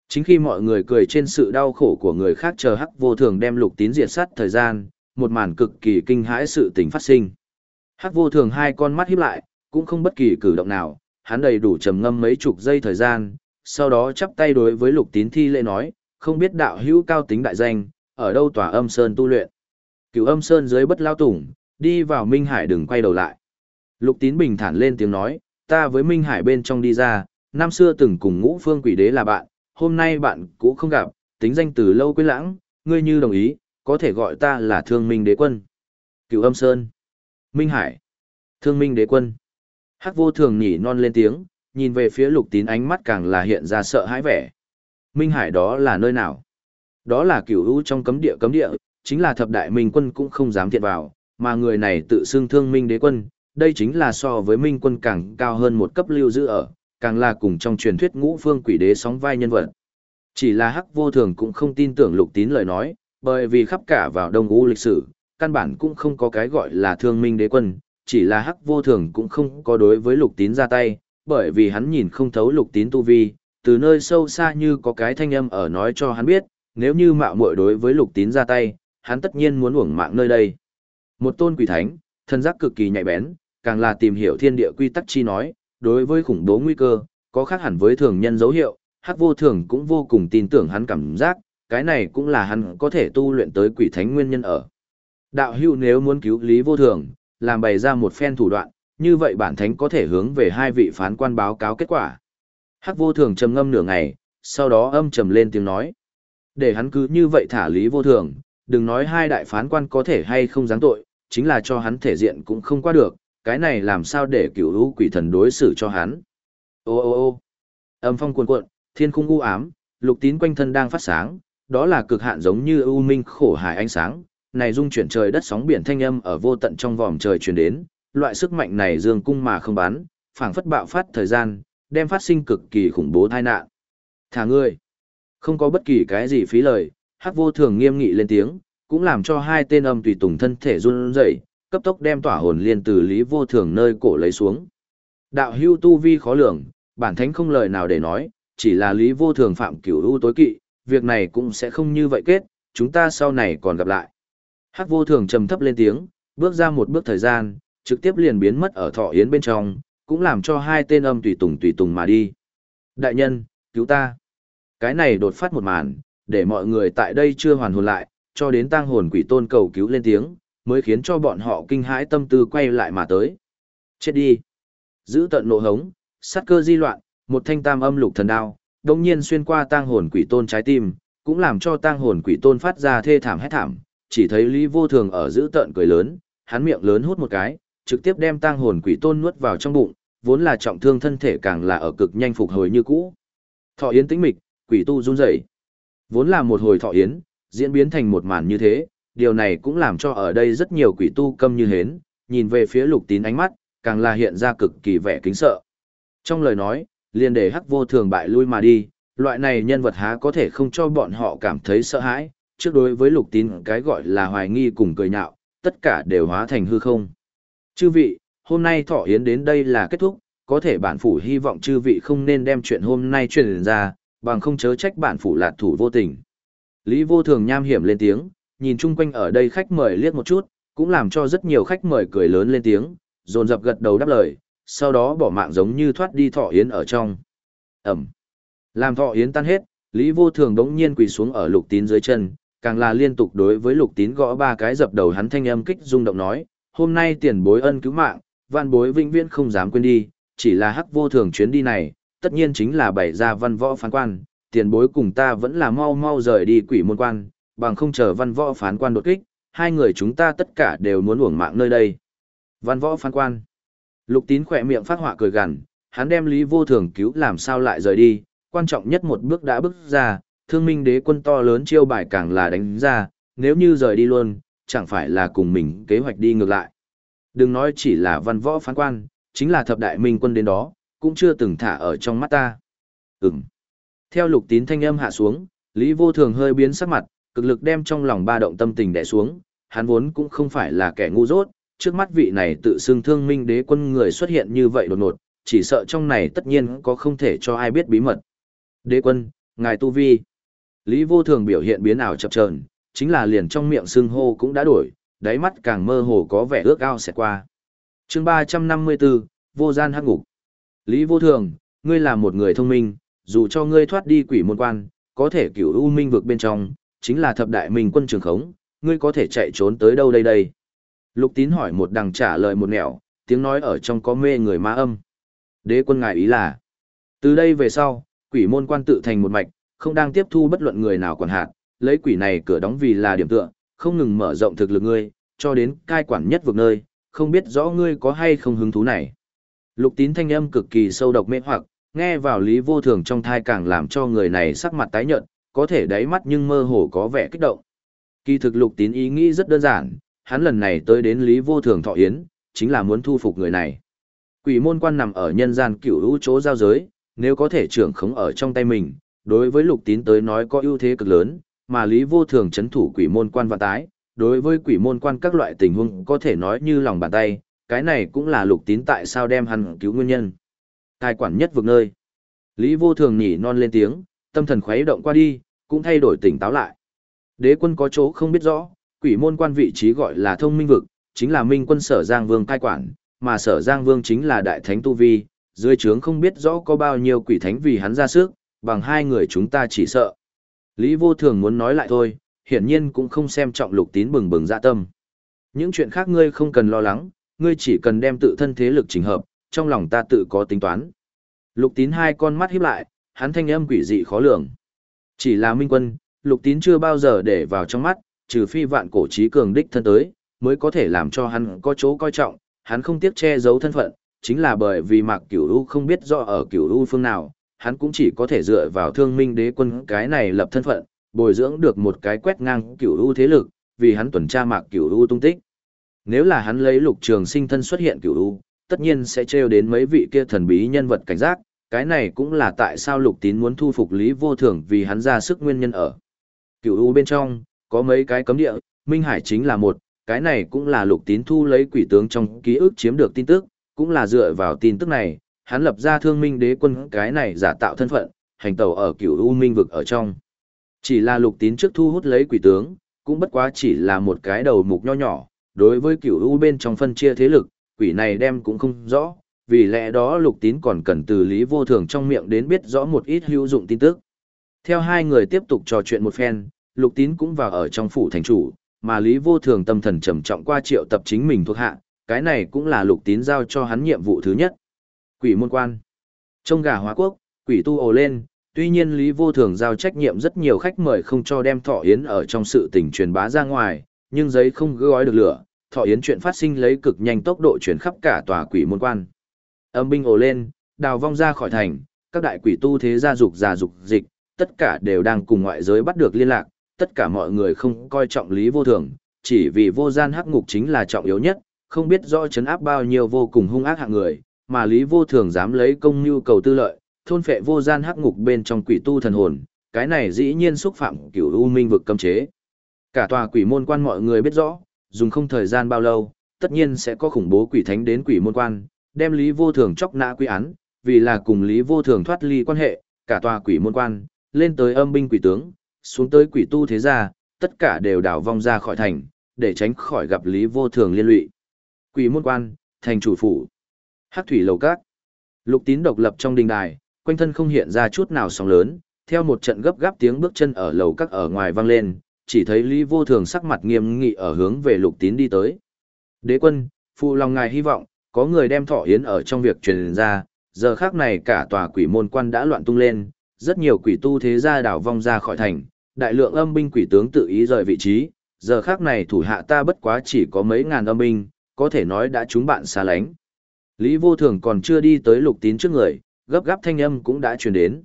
[SPEAKER 1] chính khi mọi người cười trên sự đau khổ của người khác chờ hắc vô thường đem lục tín diệt sát thời gian, một màn cực kỳ kinh hãi sự tình phát sinh. Hắc vô thường hai con mắt híp lại, cũng không bất kỳ cử động nào, hắn đầy đủ trầm ngâm mấy chục giây thời gian, sau đó chắp tay đối với lục tín thi lễ nói, không biết đạo hữu cao tính đại danh, ở đâu tòa âm sơn tu luyện. Cửu âm sơn dưới bất lao tủng, đi vào Minh Hải đừng quay đầu lại. Lục tín bình thản lên tiếng nói, ta với Minh Hải bên trong đi ra, năm xưa từng cùng ngũ phương quỷ đế là bạn, hôm nay bạn cũng không gặp, tính danh từ lâu quên lãng, ngươi như đồng ý, có thể gọi ta là thương minh đế quân. Cựu âm sơn, Minh Hải, thương minh đế quân. Hắc vô thường nhỉ non lên tiếng, nhìn về phía lục tín ánh mắt càng là hiện ra sợ hãi vẻ. Minh Hải đó là nơi nào? Đó là cửu u trong cấm địa cấm địa, chính là thập đại minh quân cũng không dám thiện vào, mà người này tự xưng thương minh đế quân, đây chính là so với minh quân càng cao hơn một cấp lưu giữ ở, càng là cùng trong truyền thuyết ngũ phương quỷ đế sóng vai nhân vật. Chỉ là hắc vô thường cũng không tin tưởng lục tín lời nói, bởi vì khắp cả vào đông u lịch sử, căn bản cũng không có cái gọi là thương minh đế quân, chỉ là hắc vô thường cũng không có đối với lục tín ra tay, bởi vì hắn nhìn không thấu lục tín tu vi, từ nơi sâu xa như có cái thanh âm ở nói cho hắn biết, nếu như mạo muội đối với lục tín ra tay, hắn tất nhiên muốn uổng mạng nơi đây. Một tôn quỷ thánh, thân giác cực kỳ nhạy bén, càng là tìm hiểu thiên địa quy tắc chi nói, đối với khủng bố nguy cơ, có khác hẳn với thường nhân dấu hiệu, hắc vô thường cũng vô cùng tin tưởng hắn cảm giác, cái này cũng là hắn có thể tu luyện tới quỷ thánh nguyên nhân ở. Đạo hữu nếu muốn cứu lý vô thường, làm bày ra một phen thủ đoạn, như vậy bản thánh có thể hướng về hai vị phán quan báo cáo kết quả. Hắc vô thường trầm ngâm nửa ngày, sau đó âm trầm lên tiếng nói. Để hắn cứ như vậy thả lý vô thường, đừng nói hai đại phán quan có thể hay không giáng tội, chính là cho hắn thể diện cũng không qua được, cái này làm sao để cửu lũ quỷ thần đối xử cho hắn. Ô ô ô âm phong cuồn cuộn, thiên khung u ám, lục tín quanh thân đang phát sáng, đó là cực hạn giống như ưu minh khổ hải ánh sáng, này dung chuyển trời đất sóng biển thanh âm ở vô tận trong vòm trời truyền đến, loại sức mạnh này dương cung mà không bán phảng phất bạo phát thời gian, đem phát sinh cực kỳ khủng bố tai nạn. Thả ngươi, không có bất kỳ cái gì phí lời, hắc vô thường nghiêm nghị lên tiếng, cũng làm cho hai tên âm tùy tùng thân thể run rẩy, cấp tốc đem tỏa hồn liên từ lý vô thường nơi cổ lấy xuống. Đạo hưu tu vi khó lường, bản thánh không lời nào để nói, chỉ là lý vô thường phạm cửu u tối kỵ, việc này cũng sẽ không như vậy kết, chúng ta sau này còn gặp lại. Hắc vô thường trầm thấp lên tiếng, bước ra một bước thời gian, trực tiếp liền biến mất ở thọ yến bên trong, cũng làm cho hai tên âm tùy tùng tùy tùng mà đi. Đại nhân, cứu ta. Cái này đột phát một màn, để mọi người tại đây chưa hoàn hồn lại, cho đến tang hồn quỷ tôn cầu cứu lên tiếng, mới khiến cho bọn họ kinh hãi tâm tư quay lại mà tới. Chết đi. Giữ tận nộ hống, sát cơ di loạn, một thanh tam âm lục thần đao, đồng nhiên xuyên qua tang hồn quỷ tôn trái tim, cũng làm cho tang hồn quỷ tôn phát ra thê thảm hét thảm, chỉ thấy Lý Vô Thường ở giữ tận cười lớn, hắn miệng lớn hút một cái, trực tiếp đem tang hồn quỷ tôn nuốt vào trong bụng, vốn là trọng thương thân thể càng là ở cực nhanh phục hồi như cũ. Thọ yến tĩnh mịch, quỷ tu run rẩy. Vốn là một hồi thọ yến, diễn biến thành một màn như thế, điều này cũng làm cho ở đây rất nhiều quỷ tu câm như hến, nhìn về phía lục tín ánh mắt, càng là hiện ra cực kỳ vẻ kính sợ. Trong lời nói, liền để hắc vô thường bại lui mà đi, loại này nhân vật há có thể không cho bọn họ cảm thấy sợ hãi, trước đối với lục tín cái gọi là hoài nghi cùng cười nhạo, tất cả đều hóa thành hư không. Chư vị, hôm nay thọ yến đến đây là kết thúc, có thể bản phủ hy vọng chư vị không nên đem chuyện hôm nay truyền ra, bằng không chớ trách bản phủ lạt thủ vô tình. Lý vô thường nham hiểm lên tiếng, nhìn chung quanh ở đây khách mời liếc một chút, cũng làm cho rất nhiều khách mời cười lớn lên tiếng, dồn dập gật đầu đáp lời, sau đó bỏ mạng giống như thoát đi thọ yến ở trong. Ẩm. Làm thọ yến tan hết, Lý Vô Thường đống nhiên quỳ xuống ở lục tín dưới chân, càng là liên tục đối với lục tín gõ ba cái dập đầu hắn thanh âm kích rung động nói, hôm nay tiền bối ân cứu mạng, văn bối vĩnh viễn không dám quên đi, chỉ là hắc vô thường chuyến đi này, tất nhiên chính là bày ra văn võ phán quan, tiền bối cùng ta vẫn là mau mau rời đi quỷ môn quan, bằng không chờ văn võ phán quan đột kích, hai người chúng ta tất cả đều muốn uổng mạng nơi đây. Văn võ phán quan. Lục tín khỏe miệng phát họa cười gằn, hắn đem Lý Vô Thường cứu làm sao lại rời đi, quan trọng nhất một bước đã bước ra, thương minh đế quân to lớn chiêu bài càng là đánh ra, nếu như rời đi luôn, chẳng phải là cùng mình kế hoạch đi ngược lại. Đừng nói chỉ là văn võ phán quan, chính là thập đại minh quân đến đó, cũng chưa từng thả ở trong mắt ta. Ừm. Theo lục tín thanh âm hạ xuống, Lý Vô Thường hơi biến sắc mặt, cực lực đem trong lòng ba động tâm tình đè xuống, hắn vốn cũng không phải là kẻ ngu dốt, trước mắt vị này tự xưng thương minh đế quân người xuất hiện như vậy đột ngột, chỉ sợ trong này tất nhiên có không thể cho ai biết bí mật. Đế quân, ngài tu vi. Lý vô thường biểu hiện biến ảo chập chờn, chính là liền trong miệng xưng hô cũng đã đổi, đáy mắt càng mơ hồ có vẻ ước ao sẽ qua. chương 354, vô gian hắc ngục. Lý vô thường, ngươi là một người thông minh, dù cho ngươi thoát đi quỷ môn quan, có thể cửu u minh vực bên trong, chính là thập đại minh quân trường khống, ngươi có thể chạy trốn tới đâu đây đây? Lục tín hỏi một đằng trả lời một nẻo, tiếng nói ở trong có mê người ma âm. Đế quân ngài ý là, từ đây về sau, quỷ môn quan tự thành một mạch, không đang tiếp thu bất luận người nào quản hạt, lấy quỷ này cửa đóng vì là điểm tựa, không ngừng mở rộng thực lực ngươi, cho đến cai quản nhất vực nơi, không biết rõ ngươi có hay không hứng thú này. Lục tín thanh âm cực kỳ sâu độc mê hoặc, nghe vào lý vô thường trong thai càng làm cho người này sắc mặt tái nhợt, có thể đáy mắt nhưng mơ hồ có vẻ kích động. Kỳ thực lục tín ý nghĩ rất đơn giản, hắn lần này tới đến lý vô thường thọ yến, chính là muốn thu phục người này. Quỷ môn quan nằm ở nhân gian cửu lũ chỗ giao giới, nếu có thể trưởng khống ở trong tay mình, đối với lục tín tới nói có ưu thế cực lớn, mà lý vô thường chấn thủ quỷ môn quan và tái, đối với quỷ môn quan các loại tình huống có thể nói như lòng bàn tay, cái này cũng là lục tín tại sao đem hắn cứu nguyên nhân. Tài quản nhất vực nơi. Lý vô thường nhỉ non lên tiếng, tâm thần khuấy động qua đi, cũng thay đổi tỉnh táo lại. Đế quân có chỗ không biết rõ, quỷ môn quan vị trí gọi là thông minh vực, chính là minh quân sở Giang Vương cai quản, mà sở Giang Vương chính là đại thánh tu vi, dưới trướng không biết rõ có bao nhiêu quỷ thánh vì hắn ra sức, bằng hai người chúng ta chỉ sợ. Lý vô thường muốn nói lại thôi, hiển nhiên cũng không xem trọng lục tín bừng bừng dạ tâm. Những chuyện khác ngươi không cần lo lắng, ngươi chỉ cần đem tự thân thế lực chỉnh hợp, trong lòng ta tự có tính toán. Lục tín hai con mắt híp lại, hắn thanh âm quỷ dị khó lường. Chỉ là minh quân, lục tín chưa bao giờ để vào trong mắt, trừ phi vạn cổ trí cường đích thân tới, mới có thể làm cho hắn có chỗ coi trọng, hắn không tiếc che giấu thân phận, chính là bởi vì mạc cửu u không biết rõ ở cửu u phương nào, hắn cũng chỉ có thể dựa vào thương minh đế quân cái này lập thân phận, bồi dưỡng được một cái quét ngang cửu u thế lực, vì hắn tuần tra mạc cửu u tung tích. Nếu là hắn lấy lục trường sinh thân xuất hiện cửu u, tất nhiên sẽ trêu đến mấy vị kia thần bí nhân vật cảnh giác, cái này cũng là tại sao lục tín muốn thu phục lý vô thường vì hắn ra sức nguyên nhân ở. Cửu u bên trong, có mấy cái cấm địa, Minh Hải chính là một, cái này cũng là lục tín thu lấy quỷ tướng trong ký ức chiếm được tin tức, cũng là dựa vào tin tức này, hắn lập ra thương minh đế quân cái này giả tạo thân phận, hành tàu ở cửu u minh vực ở trong. Chỉ là lục tín trước thu hút lấy quỷ tướng, cũng bất quá chỉ là một cái đầu mục nho nhỏ, đối với cửu u bên trong phân chia thế lực, quỷ này đem cũng không rõ, vì lẽ đó lục tín còn cần từ lý vô thường trong miệng đến biết rõ một ít hữu dụng tin tức. Theo hai người tiếp tục trò chuyện một phen, lục tín cũng vào ở trong phủ thành chủ, mà lý vô thường tâm thần trầm trọng qua triệu tập chính mình thuộc hạ, cái này cũng là lục tín giao cho hắn nhiệm vụ thứ nhất. Quỷ môn quan. Trong gà hóa quốc, quỷ tu ồ lên, tuy nhiên Lý Vô Thường giao trách nhiệm rất nhiều khách mời không cho đem thọ yến ở trong sự tình truyền bá ra ngoài, nhưng giấy không gói được lửa, thọ yến chuyện phát sinh lấy cực nhanh tốc độ chuyển khắp cả tòa quỷ môn quan. Âm binh ồ lên, đào vong ra khỏi thành, các đại quỷ tu thế gia dục già dục dịch, tất cả đều đang cùng ngoại giới bắt được liên lạc, tất cả mọi người không coi trọng Lý Vô Thường, chỉ vì vô gian hắc ngục chính là trọng yếu nhất, không biết rõ chấn áp bao nhiêu vô cùng hung ác hạng người, mà Lý Vô Thường dám lấy công nhu cầu tư lợi, thôn phệ vô gian hắc ngục bên trong quỷ tu thần hồn, cái này dĩ nhiên xúc phạm cửu u minh vực cấm chế. Cả tòa quỷ môn quan mọi người biết rõ, dùng không thời gian bao lâu, tất nhiên sẽ có khủng bố quỷ thánh đến quỷ môn quan, đem Lý Vô Thường chóc nã quy án, vì là cùng Lý Vô Thường thoát ly quan hệ, cả tòa quỷ môn quan, lên tới âm binh quỷ tướng, xuống tới quỷ tu thế gia, tất cả đều đảo vong ra khỏi thành, để tránh khỏi gặp Lý Vô Thường liên lụy. Quỷ môn quan, thành chủ phủ. Hắc thủy lầu các. Lục tín độc lập trong đình đài, quanh thân không hiện ra chút nào sóng lớn, theo một trận gấp gáp tiếng bước chân ở lầu các ở ngoài vang lên, chỉ thấy Lý Vô Thường sắc mặt nghiêm nghị ở hướng về Lục Tín đi tới. Đế quân, phụ lòng ngài hy vọng, có người đem thọ yến ở trong việc truyền ra, giờ khác này cả tòa quỷ môn quan đã loạn tung lên, rất nhiều quỷ tu thế gia đảo vong ra khỏi thành, đại lượng âm binh quỷ tướng tự ý rời vị trí, giờ khác này thủ hạ ta bất quá chỉ có mấy ngàn âm binh, có thể nói đã chúng bạn xa lánh. Lý Vô Thường còn chưa đi tới Lục Tín trước người, gấp gáp thanh âm cũng đã truyền đến.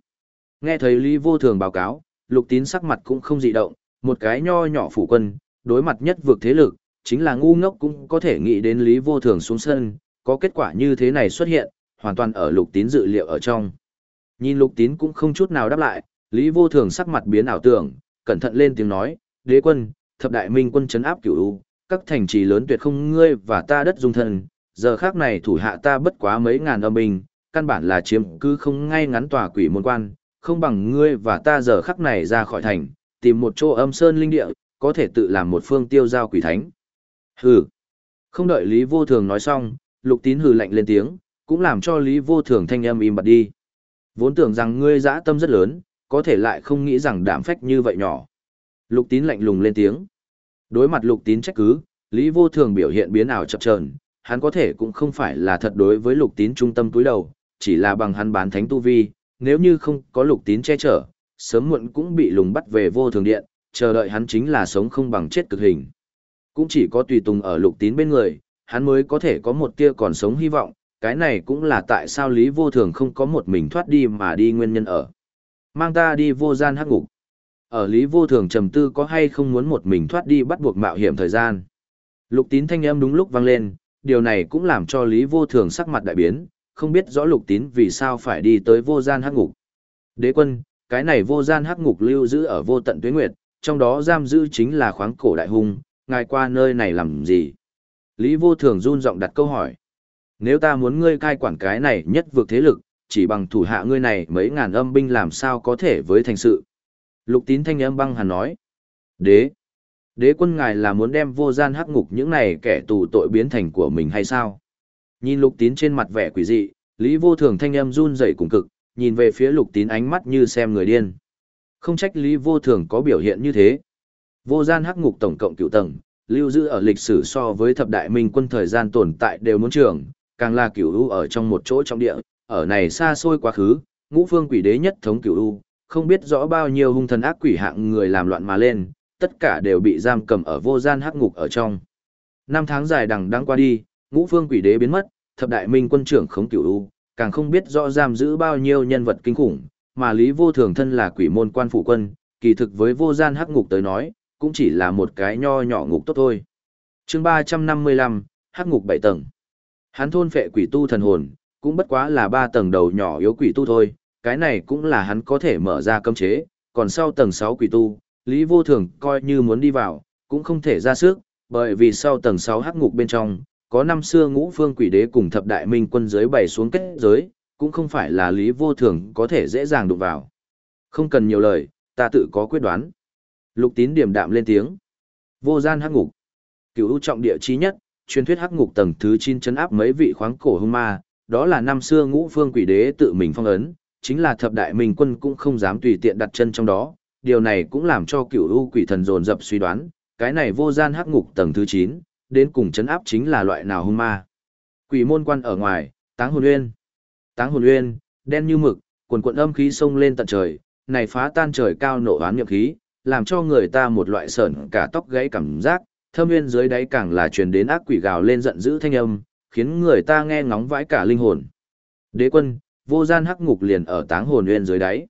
[SPEAKER 1] Nghe thấy Lý Vô Thường báo cáo, Lục Tín sắc mặt cũng không dị động, một cái nho nhỏ phủ quân, đối mặt nhất vực thế lực, chính là ngu ngốc cũng có thể nghĩ đến Lý Vô Thường xuống sân, có kết quả như thế này xuất hiện, hoàn toàn ở Lục Tín dự liệu ở trong. Nhìn Lục Tín cũng không chút nào đáp lại, Lý Vô Thường sắc mặt biến ảo tưởng, cẩn thận lên tiếng nói, đế quân, thập đại minh quân chấn áp cửu u, các thành trì lớn tuyệt không ngươi và ta đất dung thân, giờ khác này thủ hạ ta bất quá mấy ngàn âm binh, căn bản là chiếm cứ không ngay ngắn tòa quỷ môn quan, không bằng ngươi và ta giờ khắc này ra khỏi thành, tìm một chỗ âm sơn linh địa, có thể tự làm một phương tiêu giao quỷ thánh. Hừ. Không đợi Lý Vô Thường nói xong, Lục Tín hừ lạnh lên tiếng, cũng làm cho Lý Vô Thường thanh âm im bặt đi. Vốn tưởng rằng ngươi dã tâm rất lớn, có thể lại không nghĩ rằng đảm phách như vậy nhỏ. Lục Tín lạnh lùng lên tiếng. Đối mặt Lục Tín trách cứ, Lý Vô Thường biểu hiện biến ảo chập chờn, hắn có thể cũng không phải là thật đối với Lục Tín trung tâm túi đầu, chỉ là bằng hắn bán thánh tu vi, nếu như không có Lục Tín che chở, sớm muộn cũng bị lùng bắt về vô thường điện, chờ đợi hắn chính là sống không bằng chết cực hình. Cũng chỉ có tùy tùng ở Lục Tín bên người, hắn mới có thể có một tia còn sống hy vọng, cái này cũng là tại sao Lý Vô Thường không có một mình thoát đi mà đi nguyên nhân ở. Mang ta đi vô gian hắc ngục. Ở Lý Vô Thường trầm tư có hay không muốn một mình thoát đi bắt buộc mạo hiểm thời gian. Lục tín thanh âm đúng lúc vang lên, điều này cũng làm cho Lý Vô Thường sắc mặt đại biến, không biết rõ lục tín vì sao phải đi tới vô gian hắc ngục. Đế quân, cái này vô gian hắc ngục lưu giữ ở vô tận tuế nguyệt, trong đó giam giữ chính là khoáng cổ đại hung, ngài qua nơi này làm gì? Lý Vô Thường run giọng đặt câu hỏi. Nếu ta muốn ngươi cai quản cái này nhất vượt thế lực, chỉ bằng thủ hạ ngươi này mấy ngàn âm binh làm sao có thể với thành sự. Lục tín thanh âm băng hàn nói. Đế. Đế quân ngài là muốn đem vô gian hắc ngục những này kẻ tù tội biến thành của mình hay sao? Nhìn lục tín trên mặt vẻ quỷ dị, Lý vô thường thanh âm run rẩy cùng cực, nhìn về phía lục tín ánh mắt như xem người điên. Không trách Lý vô thường có biểu hiện như thế. Vô gian hắc ngục tổng cộng cựu tầng, lưu giữ ở lịch sử so với thập đại minh quân thời gian tồn tại đều muốn trường, càng là cửu u ở trong một chỗ trong địa, ở này xa xôi quá khứ, ngũ phương quỷ đế nhất thống cửu u, không biết rõ bao nhiêu hung thần ác quỷ hạng người làm loạn mà lên, tất cả đều bị giam cầm ở vô gian hắc ngục ở trong. Năm tháng dài đằng đang qua đi, ngũ phương quỷ đế biến mất, thập đại minh quân trưởng khống cửu u, càng không biết rõ giam giữ bao nhiêu nhân vật kinh khủng, mà Lý Vô Thường thân là quỷ môn quan phụ quân, kỳ thực với vô gian hắc ngục tới nói, cũng chỉ là một cái nho nhỏ ngục tốt thôi. Chương 355, hắc ngục 7 tầng. Hắn thôn phệ quỷ tu thần hồn, cũng bất quá là 3 tầng đầu nhỏ yếu quỷ tu thôi, cái này cũng là hắn có thể mở ra cấm chế, còn sau tầng 6 quỷ tu, Lý Vô Thường coi như muốn đi vào, cũng không thể ra sức, bởi vì sau tầng 6 hắc ngục bên trong, có năm xưa ngũ phương quỷ đế cùng thập đại minh quân giới bày xuống kết giới, cũng không phải là Lý Vô Thường có thể dễ dàng đụng vào. Không cần nhiều lời, ta tự có quyết đoán. Lục tín điểm đạm lên tiếng. Vô gian hắc ngục. Cửu ưu trọng địa chi nhất, truyền thuyết hắc ngục tầng thứ 9 chấn áp mấy vị khoáng cổ hung ma, đó là năm xưa ngũ phương quỷ đế tự mình phong ấn, chính là thập đại minh quân cũng không dám tùy tiện đặt chân trong đó, điều này cũng làm cho cửu u quỷ thần dồn dập suy đoán, cái này vô gian hắc ngục tầng thứ 9, đến cùng chấn áp chính là loại nào hung ma. Quỷ môn quan ở ngoài, Táng Hồn Uyên. Táng Hồn Uyên, đen như mực, quần quần âm khí sông lên tận trời, này phá tan trời cao nổ oán nghiệp khí, làm cho người ta một loại sởn cả tóc gãy cảm giác, thâm nguyên dưới đáy càng là truyền đến ác quỷ gào lên giận dữ thanh âm, khiến người ta nghe ngóng vãi cả linh hồn. Đế quân, vô gian hắc ngục liền ở táng hồn nguyên dưới đáy.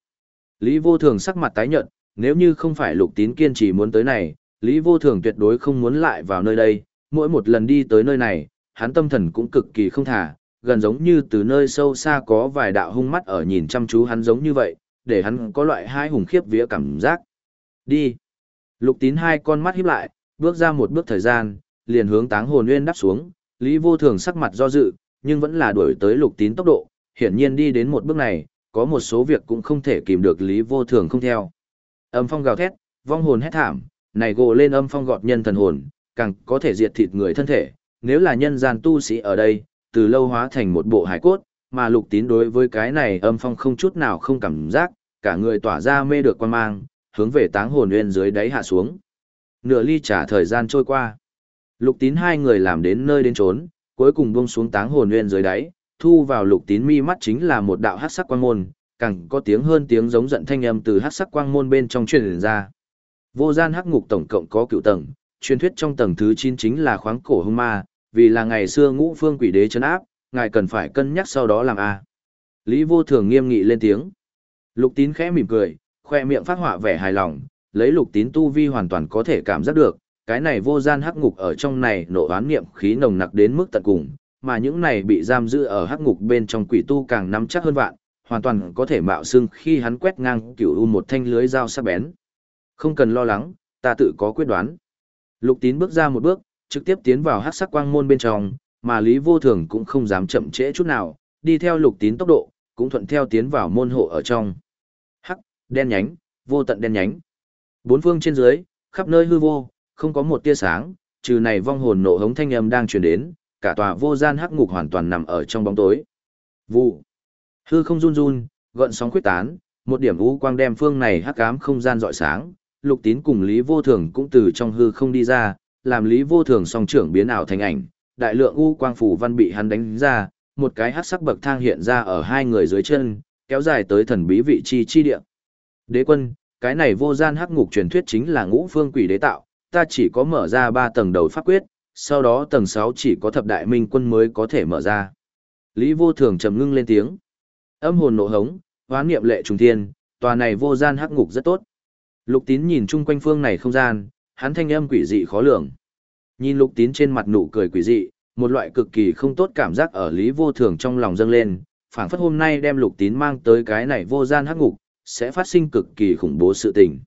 [SPEAKER 1] Lý vô thường sắc mặt tái nhợt, nếu như không phải lục tín kiên trì muốn tới này, Lý vô thường tuyệt đối không muốn lại vào nơi đây, mỗi một lần đi tới nơi này, hắn tâm thần cũng cực kỳ không thả, gần giống như từ nơi sâu xa có vài đạo hung mắt ở nhìn chăm chú hắn giống như vậy, để hắn có loại hai hùng khiếp vía cảm giác. Đi. Lục tín hai con mắt híp lại, bước ra một bước thời gian, liền hướng táng hồn nguyên đắp xuống, Lý vô thường sắc mặt do dự, nhưng vẫn là đuổi tới lục tín tốc độ, hiển nhiên đi đến một bước này, có một số việc cũng không thể kìm được Lý vô thường không theo. Âm phong gào thét, vong hồn hét thảm, này gồ lên âm phong gọt nhân thần hồn, càng có thể diệt thịt người thân thể, nếu là nhân gian tu sĩ ở đây, từ lâu hóa thành một bộ hải cốt, mà lục tín đối với cái này âm phong không chút nào không cảm giác, cả người tỏa ra mê được quan mang, hướng về táng hồn nguyên dưới đáy hạ xuống. Nửa ly trả thời gian trôi qua. Lục tín hai người làm đến nơi đến trốn, cuối cùng buông xuống táng hồn nguyên dưới đáy, thu vào lục tín mi mắt chính là một đạo hát sắc quang môn, càng có tiếng hơn tiếng giống giận thanh âm từ hát sắc quang môn bên trong truyền ra. Vô gian hắc ngục tổng cộng có cựu tầng, truyền thuyết trong tầng thứ 9 chính là khoáng cổ hung ma, vì là ngày xưa ngũ phương quỷ đế chấn áp, ngài cần phải cân nhắc sau đó làm a. Lý Vô Thường nghiêm nghị lên tiếng. Lục Tín khẽ mỉm cười, khoe miệng phát họa vẻ hài lòng, lấy Lục Tín tu vi hoàn toàn có thể cảm giác được, cái này vô gian hắc ngục ở trong này nổ oán niệm khí nồng nặc đến mức tận cùng, mà những này bị giam giữ ở hắc ngục bên trong quỷ tu càng nắm chắc hơn vạn, hoàn toàn có thể mạo xưng khi hắn quét ngang cửu u một thanh lưới dao sắc bén. Không cần lo lắng, ta tự có quyết đoán. Lục Tín bước ra một bước, trực tiếp tiến vào hắc sắc quang môn bên trong, mà Lý Vô Thường cũng không dám chậm trễ chút nào, đi theo Lục Tín tốc độ, cũng thuận theo tiến vào môn hộ ở trong. Đen nhánh, vô tận đen nhánh. Bốn phương trên dưới, khắp nơi hư vô, không có một tia sáng, trừ này vong hồn nộ hống thanh âm đang truyền đến, cả tòa vô gian hắc ngục hoàn toàn nằm ở trong bóng tối. Vụ. Hư không run run, gợn sóng quyết tán, một điểm u quang đem phương này hắc ám không gian rọi sáng, Lục Tín cùng Lý Vô Thường cũng từ trong hư không đi ra, làm Lý Vô Thường song trưởng biến ảo thành ảnh, đại lượng u quang phủ văn bị hắn đánh ra, một cái hắc sắc bậc thang hiện ra ở hai người dưới chân, kéo dài tới thần bí vị chi chi địa. Đế quân, cái này vô gian hắc ngục truyền thuyết chính là ngũ phương quỷ đế tạo, ta chỉ có mở ra ba tầng đầu pháp quyết, sau đó tầng 6 chỉ có thập đại minh quân mới có thể mở ra. Lý vô thường trầm ngưng lên tiếng. Âm hồn nộ hống, hoán niệm lệ trùng thiên, tòa này vô gian hắc ngục rất tốt. Lục tín nhìn chung quanh phương này không gian, hắn thanh âm quỷ dị khó lường. Nhìn lục tín trên mặt nụ cười quỷ dị, một loại cực kỳ không tốt cảm giác ở lý vô thường trong lòng dâng lên, phảng phất hôm nay đem lục tín mang tới cái này vô gian hắc ngục, sẽ phát sinh cực kỳ khủng bố sự tình.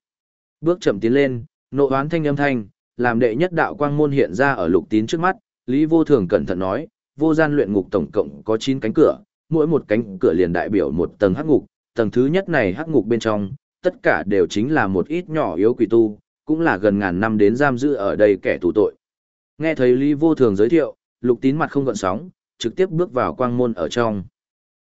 [SPEAKER 1] Bước chậm tiến lên, nộ oán thanh âm thanh, làm đệ nhất đạo quang môn hiện ra ở lục tín trước mắt, Lý Vô Thường cẩn thận nói, vô gian luyện ngục tổng cộng có 9 cánh cửa, mỗi một cánh cửa liền đại biểu một tầng hắc ngục, tầng thứ nhất này hắc ngục bên trong, tất cả đều chính là một ít nhỏ yếu quỷ tu, cũng là gần ngàn năm đến giam giữ ở đây kẻ tù tội. Nghe thấy Lý Vô Thường giới thiệu, lục tín mặt không gợn sóng, trực tiếp bước vào quang môn ở trong.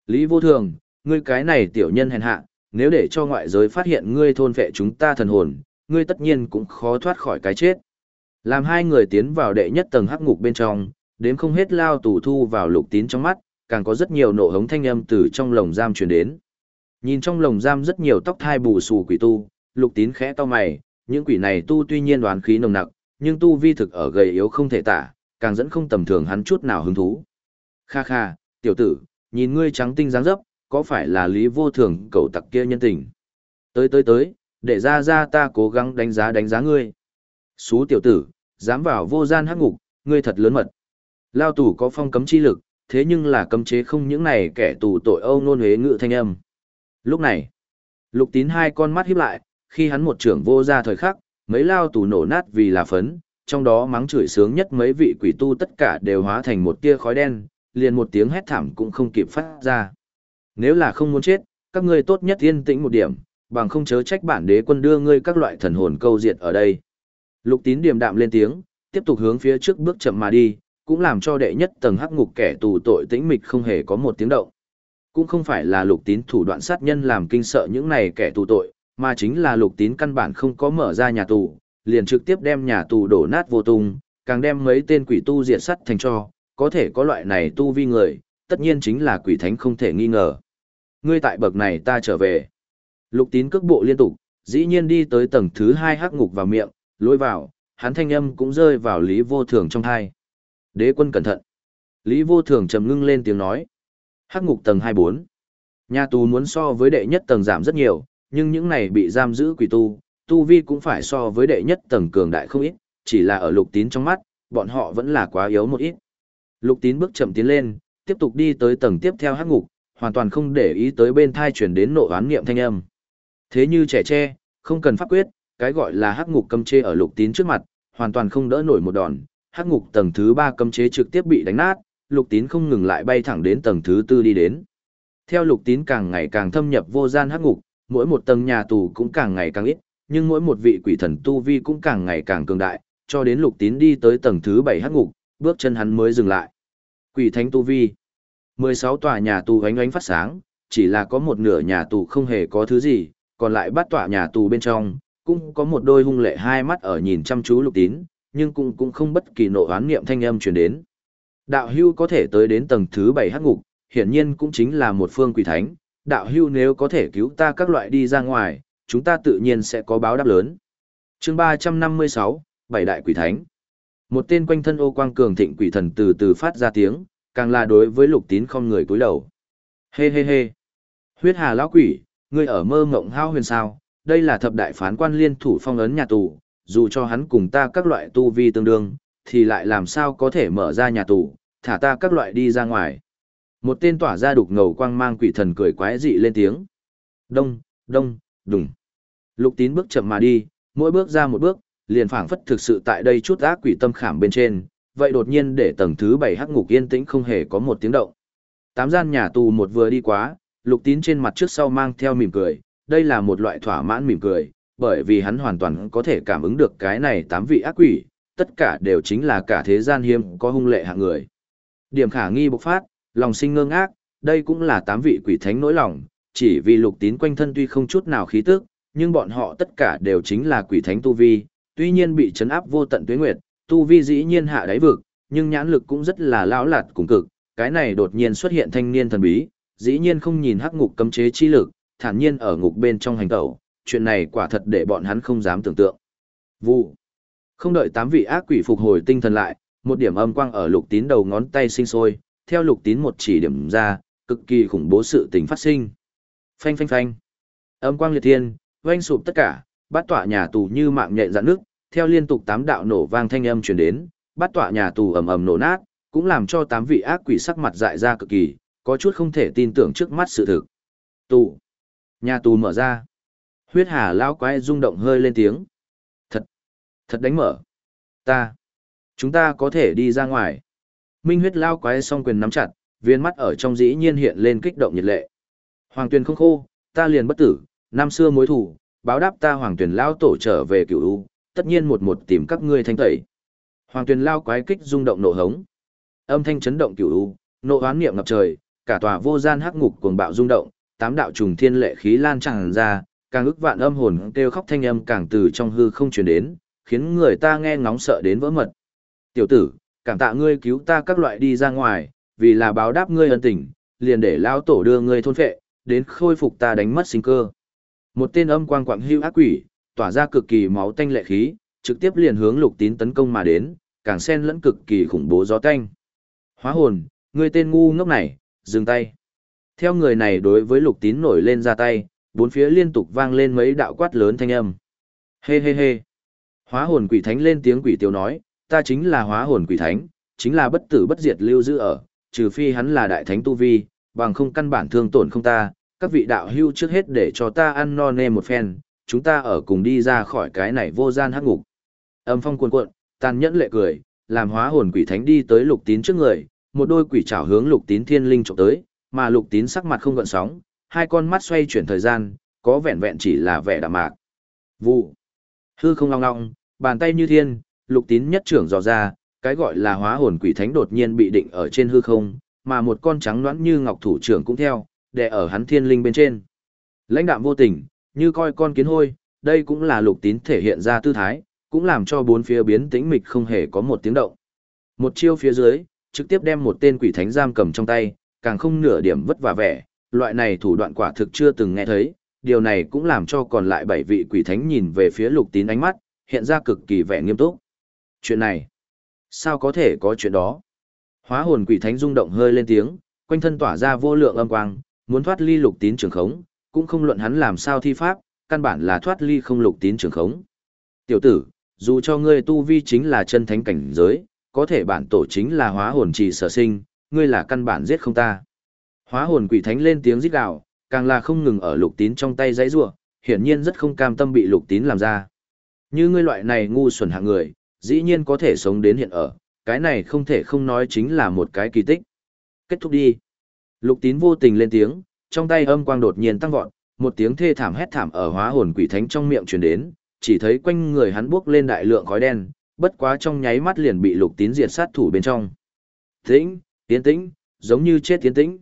[SPEAKER 1] Lý Vô Thường, ngươi cái này tiểu nhân hèn hạ, nếu để cho ngoại giới phát hiện ngươi thôn vệ chúng ta thần hồn, ngươi tất nhiên cũng khó thoát khỏi cái chết. Làm hai người tiến vào đệ nhất tầng hắc ngục bên trong, đến không hết lao tù thu vào lục tín trong mắt, càng có rất nhiều nộ hống thanh âm từ trong lồng giam truyền đến. Nhìn trong lồng giam rất nhiều tóc thai bù xù quỷ tu, lục tín khẽ to mày, những quỷ này tu tuy nhiên đoán khí nồng nặc, nhưng tu vi thực ở gầy yếu không thể tả, càng dẫn không tầm thường hắn chút nào hứng thú. Kha kha, tiểu tử, nhìn ngươi trắng tinh dáng dấp, có phải là lý vô thường cầu tặc kia nhân tình? Tới tới tới, để ra ra ta cố gắng đánh giá đánh giá ngươi. Xú tiểu tử, dám vào vô gian hắc ngục, ngươi thật lớn mật. Lao tù có phong cấm chi lực, thế nhưng là cấm chế không những này kẻ tù tội âu nôn huế ngự thanh âm. Lúc này, lục tín hai con mắt híp lại, khi hắn một trưởng vô ra thời khắc, mấy lao tù nổ nát vì là phấn, trong đó mắng chửi sướng nhất mấy vị quỷ tu tất cả đều hóa thành một tia khói đen, liền một tiếng hét thảm cũng không kịp phát ra. Nếu là không muốn chết, các ngươi tốt nhất yên tĩnh một điểm, bằng không chớ trách bản đế quân đưa ngươi các loại thần hồn câu diệt ở đây. Lục tín điềm đạm lên tiếng, tiếp tục hướng phía trước bước chậm mà đi, cũng làm cho đệ nhất tầng hắc ngục kẻ tù tội tĩnh mịch không hề có một tiếng động. Cũng không phải là lục tín thủ đoạn sát nhân làm kinh sợ những này kẻ tù tội, mà chính là lục tín căn bản không có mở ra nhà tù, liền trực tiếp đem nhà tù đổ nát vô tung, càng đem mấy tên quỷ tu diệt sắt thành cho, có thể có loại này tu vi người, tất nhiên chính là quỷ thánh không thể nghi ngờ. Ngươi tại bậc này ta trở về. Lục tín cước bộ liên tục, dĩ nhiên đi tới tầng thứ hai hắc ngục vào miệng, lôi vào, hắn thanh âm cũng rơi vào Lý Vô Thường trong thai. Đế quân cẩn thận. Lý Vô Thường trầm ngưng lên tiếng nói. Hắc ngục tầng 24. Nhà tù muốn so với đệ nhất tầng giảm rất nhiều, nhưng những này bị giam giữ quỷ tu, tu vi cũng phải so với đệ nhất tầng cường đại không ít, chỉ là ở lục tín trong mắt, bọn họ vẫn là quá yếu một ít. Lục tín bước chậm tiến lên, tiếp tục đi tới tầng tiếp theo hắc ngục, hoàn toàn không để ý tới bên thai chuyển đến nộ oán niệm thanh âm. Thế như trẻ tre, không cần pháp quyết, cái gọi là hắc ngục cấm chế ở lục tín trước mặt, hoàn toàn không đỡ nổi một đòn, hắc ngục tầng thứ ba cấm chế trực tiếp bị đánh nát, lục tín không ngừng lại bay thẳng đến tầng thứ tư đi đến. Theo lục tín càng ngày càng thâm nhập vô gian hắc ngục, mỗi một tầng nhà tù cũng càng ngày càng ít, nhưng mỗi một vị quỷ thần tu vi cũng càng ngày càng cường đại, cho đến lục tín đi tới tầng thứ bảy hắc ngục, bước chân hắn mới dừng lại. Quỷ thánh tu vi. 16 tòa nhà tù ánh ánh phát sáng, chỉ là có một nửa nhà tù không hề có thứ gì, còn lại bắt tòa nhà tù bên trong, cũng có một đôi hung lệ hai mắt ở nhìn chăm chú lục tín, nhưng cũng cũng không bất kỳ nộ oán niệm thanh âm truyền đến. Đạo hưu có thể tới đến tầng thứ 7 hắc ngục, hiển nhiên cũng chính là một phương quỷ thánh, đạo hưu nếu có thể cứu ta các loại đi ra ngoài, chúng ta tự nhiên sẽ có báo đáp lớn. chương 356, Bảy Đại Quỷ Thánh Một tên quanh thân ô quang cường thịnh quỷ thần từ từ phát ra tiếng, càng là đối với lục tín không người cúi đầu. Hê hê hê. Huyết hà lão quỷ, ngươi ở mơ mộng hao huyền sao, đây là thập đại phán quan liên thủ phong ấn nhà tù, dù cho hắn cùng ta các loại tu vi tương đương, thì lại làm sao có thể mở ra nhà tù, thả ta các loại đi ra ngoài. Một tên tỏa ra đục ngầu quang mang quỷ thần cười quái dị lên tiếng. Đông, đông, đùng. Lục tín bước chậm mà đi, mỗi bước ra một bước, liền phảng phất thực sự tại đây chút ác quỷ tâm khảm bên trên, vậy đột nhiên để tầng thứ bảy hắc ngục yên tĩnh không hề có một tiếng động. Tám gian nhà tù một vừa đi quá, lục tín trên mặt trước sau mang theo mỉm cười, đây là một loại thỏa mãn mỉm cười, bởi vì hắn hoàn toàn có thể cảm ứng được cái này tám vị ác quỷ, tất cả đều chính là cả thế gian hiếm có hung lệ hạng người. Điểm khả nghi bộc phát, lòng sinh ngơ ngác, đây cũng là tám vị quỷ thánh nỗi lòng, chỉ vì lục tín quanh thân tuy không chút nào khí tức, nhưng bọn họ tất cả đều chính là quỷ thánh tu vi, tuy nhiên bị chấn áp vô tận tuyết nguyệt, tu vi dĩ nhiên hạ đáy vực, nhưng nhãn lực cũng rất là lão lạt cùng cực, cái này đột nhiên xuất hiện thanh niên thần bí, dĩ nhiên không nhìn hắc ngục cấm chế chi lực, thản nhiên ở ngục bên trong hành tẩu, chuyện này quả thật để bọn hắn không dám tưởng tượng. Vụ. Không đợi tám vị ác quỷ phục hồi tinh thần lại, một điểm âm quang ở lục tín đầu ngón tay sinh sôi, theo lục tín một chỉ điểm ra, cực kỳ khủng bố sự tình phát sinh. Phanh phanh phanh. Âm quang liệt thiên, oanh sụp tất cả, bát tỏa nhà tù như mạng nhện dạn nước, theo liên tục tám đạo nổ vang thanh âm truyền đến, bắt tọa nhà tù ầm ầm nổ nát, cũng làm cho tám vị ác quỷ sắc mặt dại ra cực kỳ, có chút không thể tin tưởng trước mắt sự thực. Tù. Nhà tù mở ra. Huyết hà lao quái rung động hơi lên tiếng. Thật. Thật đánh mở. Ta. Chúng ta có thể đi ra ngoài. Minh huyết lao quái song quyền nắm chặt, viên mắt ở trong dĩ nhiên hiện lên kích động nhiệt lệ. Hoàng tuyền không khô, ta liền bất tử, năm xưa mối thủ, báo đáp ta hoàng tuyền lao tổ trở về cửu u, tất nhiên một một tìm các ngươi thanh tẩy. Hoàng tuyền lao quái kích rung động nổ hống. Âm thanh chấn động cửu u, nộ hoán niệm ngập trời, cả tòa vô gian hắc ngục cuồng bạo rung động, tám đạo trùng thiên lệ khí lan tràn ra, càng ức vạn âm hồn kêu khóc thanh âm càng từ trong hư không truyền đến, khiến người ta nghe ngóng sợ đến vỡ mật. Tiểu tử, cảm tạ ngươi cứu ta các loại đi ra ngoài, vì là báo đáp ngươi ân tình, liền để lao tổ đưa ngươi thôn phệ, đến khôi phục ta đánh mất sinh cơ. Một tên âm quang quạng hưu ác quỷ, tỏa ra cực kỳ máu tanh lệ khí, trực tiếp liền hướng lục tín tấn công mà đến, càng xen lẫn cực kỳ khủng bố gió tanh. Hóa hồn, ngươi tên ngu ngốc này, dừng tay. Theo người này đối với lục tín nổi lên ra tay, bốn phía liên tục vang lên mấy đạo quát lớn thanh âm. Hê hê hê. Hóa hồn quỷ thánh lên tiếng quỷ tiêu nói, ta chính là hóa hồn quỷ thánh, chính là bất tử bất diệt lưu giữ ở, trừ phi hắn là đại thánh tu vi, bằng không căn bản thương tổn không ta, các vị đạo hưu trước hết để cho ta ăn no nê một phen, chúng ta ở cùng đi ra khỏi cái này vô gian hắc ngục. Âm phong cuồn cuộn, tàn nhẫn lệ cười, làm hóa hồn quỷ thánh đi tới lục tín trước người, một đôi quỷ trảo hướng lục tín thiên linh trộm tới, mà lục tín sắc mặt không gợn sóng, hai con mắt xoay chuyển thời gian, có vẹn vẹn chỉ là vẻ đạm mạc. Vụ. Hư không long long, bàn tay như thiên, lục tín nhất trưởng dò ra, cái gọi là hóa hồn quỷ thánh đột nhiên bị định ở trên hư không, mà một con trắng nõn như ngọc thủ trưởng cũng theo, đè ở hắn thiên linh bên trên. Lãnh đạm vô tình, như coi con kiến hôi, đây cũng là lục tín thể hiện ra tư thái, cũng làm cho bốn phía biến tĩnh mịch không hề có một tiếng động. Một chiêu phía dưới, trực tiếp đem một tên quỷ thánh giam cầm trong tay, càng không nửa điểm vất vả vẻ, loại này thủ đoạn quả thực chưa từng nghe thấy, điều này cũng làm cho còn lại bảy vị quỷ thánh nhìn về phía lục tín ánh mắt, hiện ra cực kỳ vẻ nghiêm túc. Chuyện này, sao có thể có chuyện đó? Hóa hồn quỷ thánh rung động hơi lên tiếng, quanh thân tỏa ra vô lượng âm quang, muốn thoát ly lục tín trường khống, cũng không luận hắn làm sao thi pháp, căn bản là thoát ly không lục tín trường khống. Tiểu tử, dù cho ngươi tu vi chính là chân thánh cảnh giới, có thể bản tổ chính là hóa hồn trì sở sinh, ngươi là căn bản giết không ta. Hóa hồn quỷ thánh lên tiếng rít gào, càng là không ngừng ở lục tín trong tay dãy rủa, hiển nhiên rất không cam tâm bị lục tín làm ra. Như ngươi loại này ngu xuẩn hạng người, dĩ nhiên có thể sống đến hiện ở, cái này không thể không nói chính là một cái kỳ tích. Kết thúc đi. Lục tín vô tình lên tiếng, trong tay âm quang đột nhiên tăng vọt, một tiếng thê thảm hét thảm ở hóa hồn quỷ thánh trong miệng truyền đến, chỉ thấy quanh người hắn bước lên đại lượng khói đen, bất quá trong nháy mắt liền bị lục tín diệt sát thủ bên trong. Tĩnh, Tiến tĩnh, giống như chết tiến tĩnh.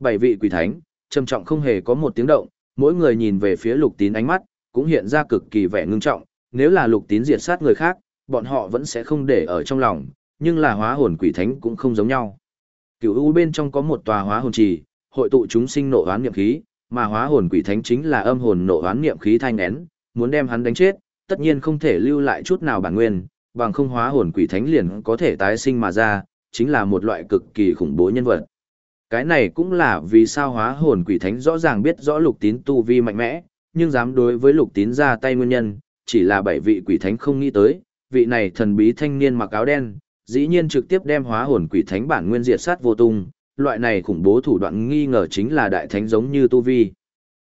[SPEAKER 1] Bảy vị quỷ thánh, trầm trọng không hề có một tiếng động, mỗi người nhìn về phía lục tín ánh mắt, cũng hiện ra cực kỳ vẻ ngưng trọng, nếu là lục tín diệt sát người khác, bọn họ vẫn sẽ không để ở trong lòng, nhưng là hóa hồn quỷ thánh cũng không giống nhau. Cửu u bên trong có một tòa hóa hồn trì, hội tụ chúng sinh nộ hoán niệm khí, mà hóa hồn quỷ thánh chính là âm hồn nộ hoán niệm khí thanh nén, muốn đem hắn đánh chết, tất nhiên không thể lưu lại chút nào bản nguyên, bằng không hóa hồn quỷ thánh liền có thể tái sinh mà ra, chính là một loại cực kỳ khủng bố nhân vật. Cái này cũng là vì sao hóa hồn quỷ thánh rõ ràng biết rõ lục tín tu vi mạnh mẽ, nhưng dám đối với lục tín ra tay nguyên nhân, chỉ là bảy vị quỷ thánh không nghĩ tới, vị này thần bí thanh niên mặc áo đen, dĩ nhiên trực tiếp đem hóa hồn quỷ thánh bản nguyên diệt sát vô tung, loại này khủng bố thủ đoạn nghi ngờ chính là đại thánh giống như tu vi.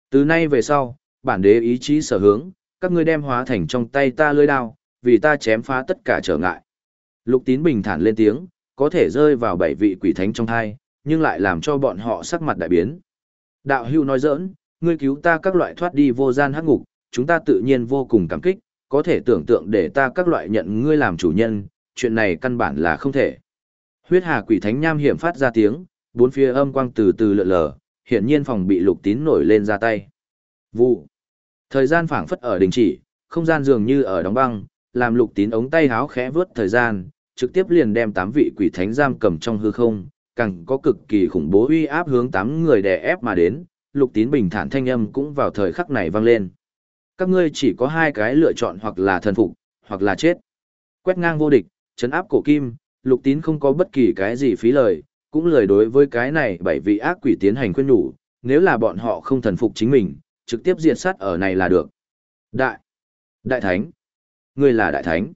[SPEAKER 1] Từ nay về sau, bản đế ý chí sở hướng, các ngươi đem hóa thành trong tay ta lưỡi đao, vì ta chém phá tất cả trở ngại. Lục tín bình thản lên tiếng, có thể rơi vào bảy vị quỷ thánh trong thai, nhưng lại làm cho bọn họ sắc mặt đại biến. Đạo hưu nói giỡn, ngươi cứu ta các loại thoát đi vô gian hắc ngục, chúng ta tự nhiên vô cùng cảm kích, có thể tưởng tượng để ta các loại nhận ngươi làm chủ nhân, chuyện này căn bản là không thể. Huyết hà quỷ thánh nham hiểm phát ra tiếng, bốn phía âm quang từ từ lượn lờ, hiển nhiên phòng bị lục tín nổi lên ra tay. Vụ. Thời gian phảng phất ở đình chỉ, không gian dường như ở đóng băng, làm lục tín ống tay háo khẽ vướt thời gian, trực tiếp liền đem tám vị quỷ thánh giam cầm trong hư không, càng có cực kỳ khủng bố uy áp hướng tám người đè ép mà đến, lục tín bình thản thanh âm cũng vào thời khắc này vang lên. Các ngươi chỉ có hai cái lựa chọn hoặc là thần phục, hoặc là chết. Quét ngang vô địch, chấn áp cổ kim, lục tín không có bất kỳ cái gì phí lời, cũng lời đối với cái này bảy vị ác quỷ tiến hành khuyên nhủ, nếu là bọn họ không thần phục chính mình, trực tiếp diệt sát ở này là được. Đại, đại thánh, ngươi là đại thánh.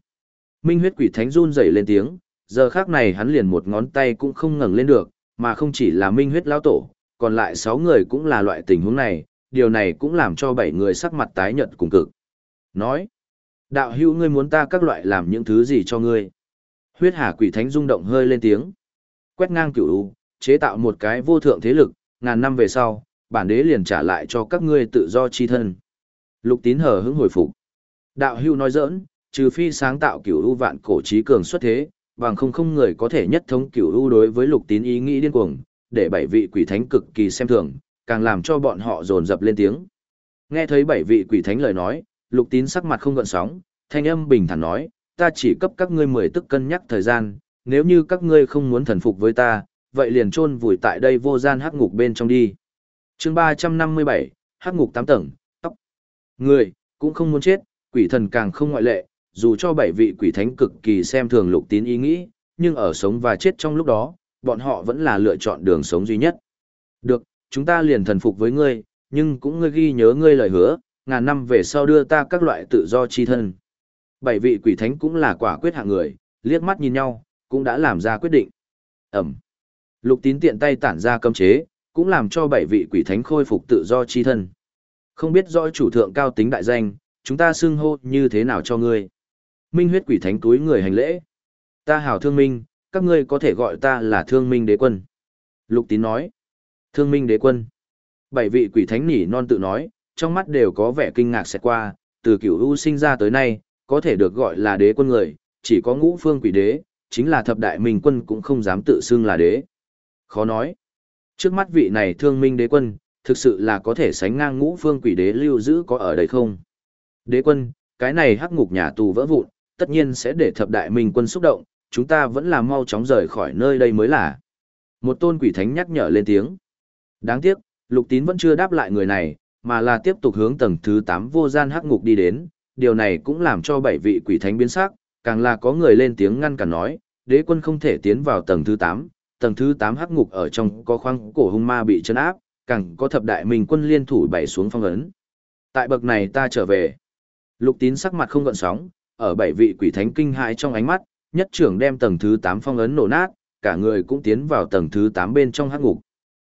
[SPEAKER 1] Minh huyết quỷ thánh run rẩy lên tiếng, giờ khác này hắn liền một ngón tay cũng không ngẩng lên được, mà không chỉ là minh huyết lao tổ, còn lại sáu người cũng là loại tình huống này, điều này cũng làm cho bảy người sắc mặt tái nhợt cùng cực. Nói, đạo hữu ngươi muốn ta các loại làm những thứ gì cho ngươi? Huyết hà quỷ thánh rung động hơi lên tiếng. Quét ngang cửu u, chế tạo một cái vô thượng thế lực, ngàn năm về sau, bản đế liền trả lại cho các ngươi tự do chi thân. Lục tín hờ hững hồi phục. Đạo Hưu nói giỡn, trừ phi sáng tạo cửu u vạn cổ trí cường xuất thế, bằng không không người có thể nhất thống cửu u đối với lục tín ý nghĩ điên cuồng, để bảy vị quỷ thánh cực kỳ xem thường, càng làm cho bọn họ dồn dập lên tiếng. Nghe thấy bảy vị quỷ thánh lời nói, lục tín sắc mặt không gợn sóng, thanh âm bình thản nói, ta chỉ cấp các ngươi mười tức cân nhắc thời gian, nếu như các ngươi không muốn thần phục với ta, vậy liền chôn vùi tại đây vô gian hắc ngục bên trong đi. Chương 357, hắc ngục 8 tầng, tóc. Người, cũng không muốn chết, quỷ thần càng không ngoại lệ, dù cho bảy vị quỷ thánh cực kỳ xem thường lục tín ý nghĩ, nhưng ở sống và chết trong lúc đó, bọn họ vẫn là lựa chọn đường sống duy nhất. Được, chúng ta liền thần phục với ngươi, nhưng cũng ngươi ghi nhớ ngươi lời hứa, ngàn năm về sau đưa ta các loại tự do chi thân. Bảy vị quỷ thánh cũng là quả quyết hạng người, liếc mắt nhìn nhau, cũng đã làm ra quyết định. Ẩm. Lục tín tiện tay tản ra cấm chế, cũng làm cho bảy vị quỷ thánh khôi phục tự do chi thân. Không biết rõ chủ thượng cao tính đại danh, chúng ta xưng hô như thế nào cho ngươi. Minh huyết quỷ thánh túi người hành lễ. Ta hảo thương minh, các ngươi có thể gọi ta là thương minh đế quân. Lục tín nói. Thương minh đế quân. Bảy vị quỷ thánh nỉ non tự nói, trong mắt đều có vẻ kinh ngạc sẽ qua, từ cửu u sinh ra tới nay, có thể được gọi là đế quân người, chỉ có ngũ phương quỷ đế, chính là thập đại minh quân cũng không dám tự xưng là đế. Khó nói. Trước mắt vị này thương minh đế quân, thực sự là có thể sánh ngang ngũ phương quỷ đế lưu giữ có ở đây không? Đế quân, cái này hắc ngục nhà tù vỡ vụn, tất nhiên sẽ để thập đại minh quân xúc động, chúng ta vẫn là mau chóng rời khỏi nơi đây mới là. Một tôn quỷ thánh nhắc nhở lên tiếng. Đáng tiếc, lục tín vẫn chưa đáp lại người này, mà là tiếp tục hướng tầng thứ 8 vô gian hắc ngục đi đến, điều này cũng làm cho bảy vị quỷ thánh biến sắc, càng là có người lên tiếng ngăn cản nói, đế quân không thể tiến vào tầng thứ 8, tầng thứ 8 hắc ngục ở trong có khoang cổ hung ma bị chấn áp, càng có thập đại minh quân liên thủ bảy xuống phong ấn. Tại bậc này ta trở về. Lục tín sắc mặt không gợn sóng, ở bảy vị quỷ thánh kinh hãi trong ánh mắt, nhất trưởng đem tầng thứ 8 phong ấn nổ nát, cả người cũng tiến vào tầng thứ 8 bên trong hắc ngục.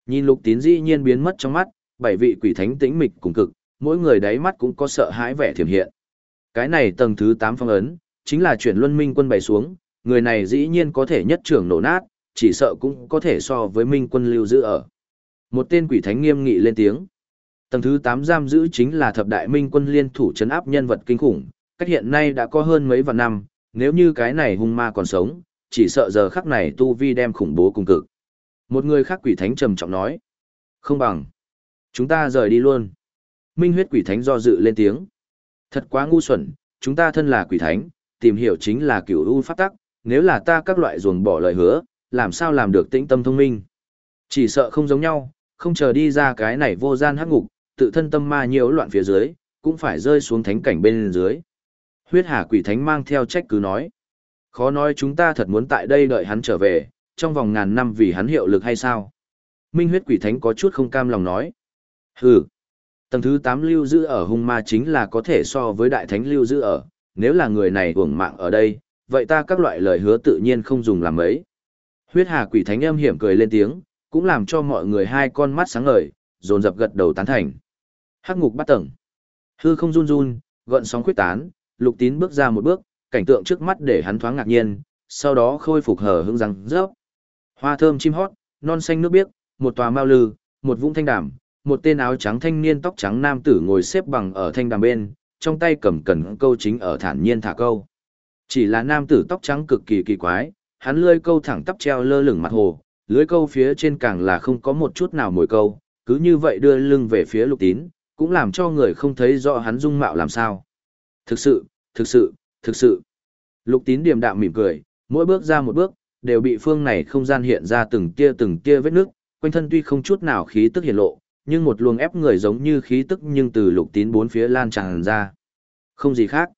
[SPEAKER 1] Nhìn lục tín dĩ nhiên biến mất trong mắt, bảy vị quỷ thánh tĩnh mịch cùng cực, mỗi người đáy mắt cũng có sợ hãi vẻ thiểm hiện. Cái này tầng thứ 8 phong ấn, chính là chuyển luân minh quân bày xuống, người này dĩ nhiên có thể nhất trưởng nổ nát, chỉ sợ cũng có thể so với minh quân lưu giữ ở. Một tên quỷ thánh nghiêm nghị lên tiếng. Tầng thứ 8 giam giữ chính là thập đại minh quân liên thủ chấn áp nhân vật kinh khủng, cách hiện nay đã có hơn mấy vạn năm, nếu như cái này hung ma còn sống, chỉ sợ giờ khắc này tu vi đem khủng bố cùng cực. Một người khác quỷ thánh trầm trọng nói. Không bằng. Chúng ta rời đi luôn. Minh huyết quỷ thánh do dự lên tiếng. Thật quá ngu xuẩn, chúng ta thân là quỷ thánh, tìm hiểu chính là cửu u pháp tắc, nếu là ta các loại ruồng bỏ lời hứa, làm sao làm được tĩnh tâm thông minh. Chỉ sợ không giống nhau, không chờ đi ra cái này vô gian hắc ngục, tự thân tâm ma nhiễu loạn phía dưới, cũng phải rơi xuống thánh cảnh bên dưới. Huyết hà quỷ thánh mang theo trách cứ nói. Khó nói chúng ta thật muốn tại đây đợi hắn trở về, trong vòng ngàn năm vì hắn hiệu lực hay sao? Minh huyết quỷ thánh có chút không cam lòng nói. Hừ. Tầng thứ 8 lưu giữ ở hung ma chính là có thể so với đại thánh lưu giữ ở, nếu là người này uổng mạng ở đây, vậy ta các loại lời hứa tự nhiên không dùng làm ấy. Huyết hà quỷ thánh âm hiểm cười lên tiếng, cũng làm cho mọi người hai con mắt sáng ngời, dồn dập gật đầu tán thành. Hắc ngục bắt tầng. Hư không run run, gợn sóng khuyết tán, lục tín bước ra một bước, cảnh tượng trước mắt để hắn thoáng ngạc nhiên, sau đó khôi phục hờ hững răng rớp. Hoa thơm chim hót, non xanh nước biếc, một tòa mao lư, một vũng thanh đàm, một tên áo trắng thanh niên tóc trắng nam tử ngồi xếp bằng ở thanh đàm bên, trong tay cầm cần câu chính ở thản nhiên thả câu. Chỉ là nam tử tóc trắng cực kỳ kỳ quái, hắn lươi câu thẳng tắp treo lơ lửng mặt hồ, lưới câu phía trên càng là không có một chút nào mồi câu, cứ như vậy đưa lưng về phía lục tín, cũng làm cho người không thấy rõ hắn dung mạo làm sao. Thực sự, thực sự, thực sự. Lục tín điềm đạm mỉm cười, mỗi bước ra một bước, đều bị phương này không gian hiện ra từng tia từng tia vết nước, quanh thân tuy không chút nào khí tức hiện lộ, nhưng một luồng ép người giống như khí tức nhưng từ lục tín bốn phía lan tràn ra. Không gì khác.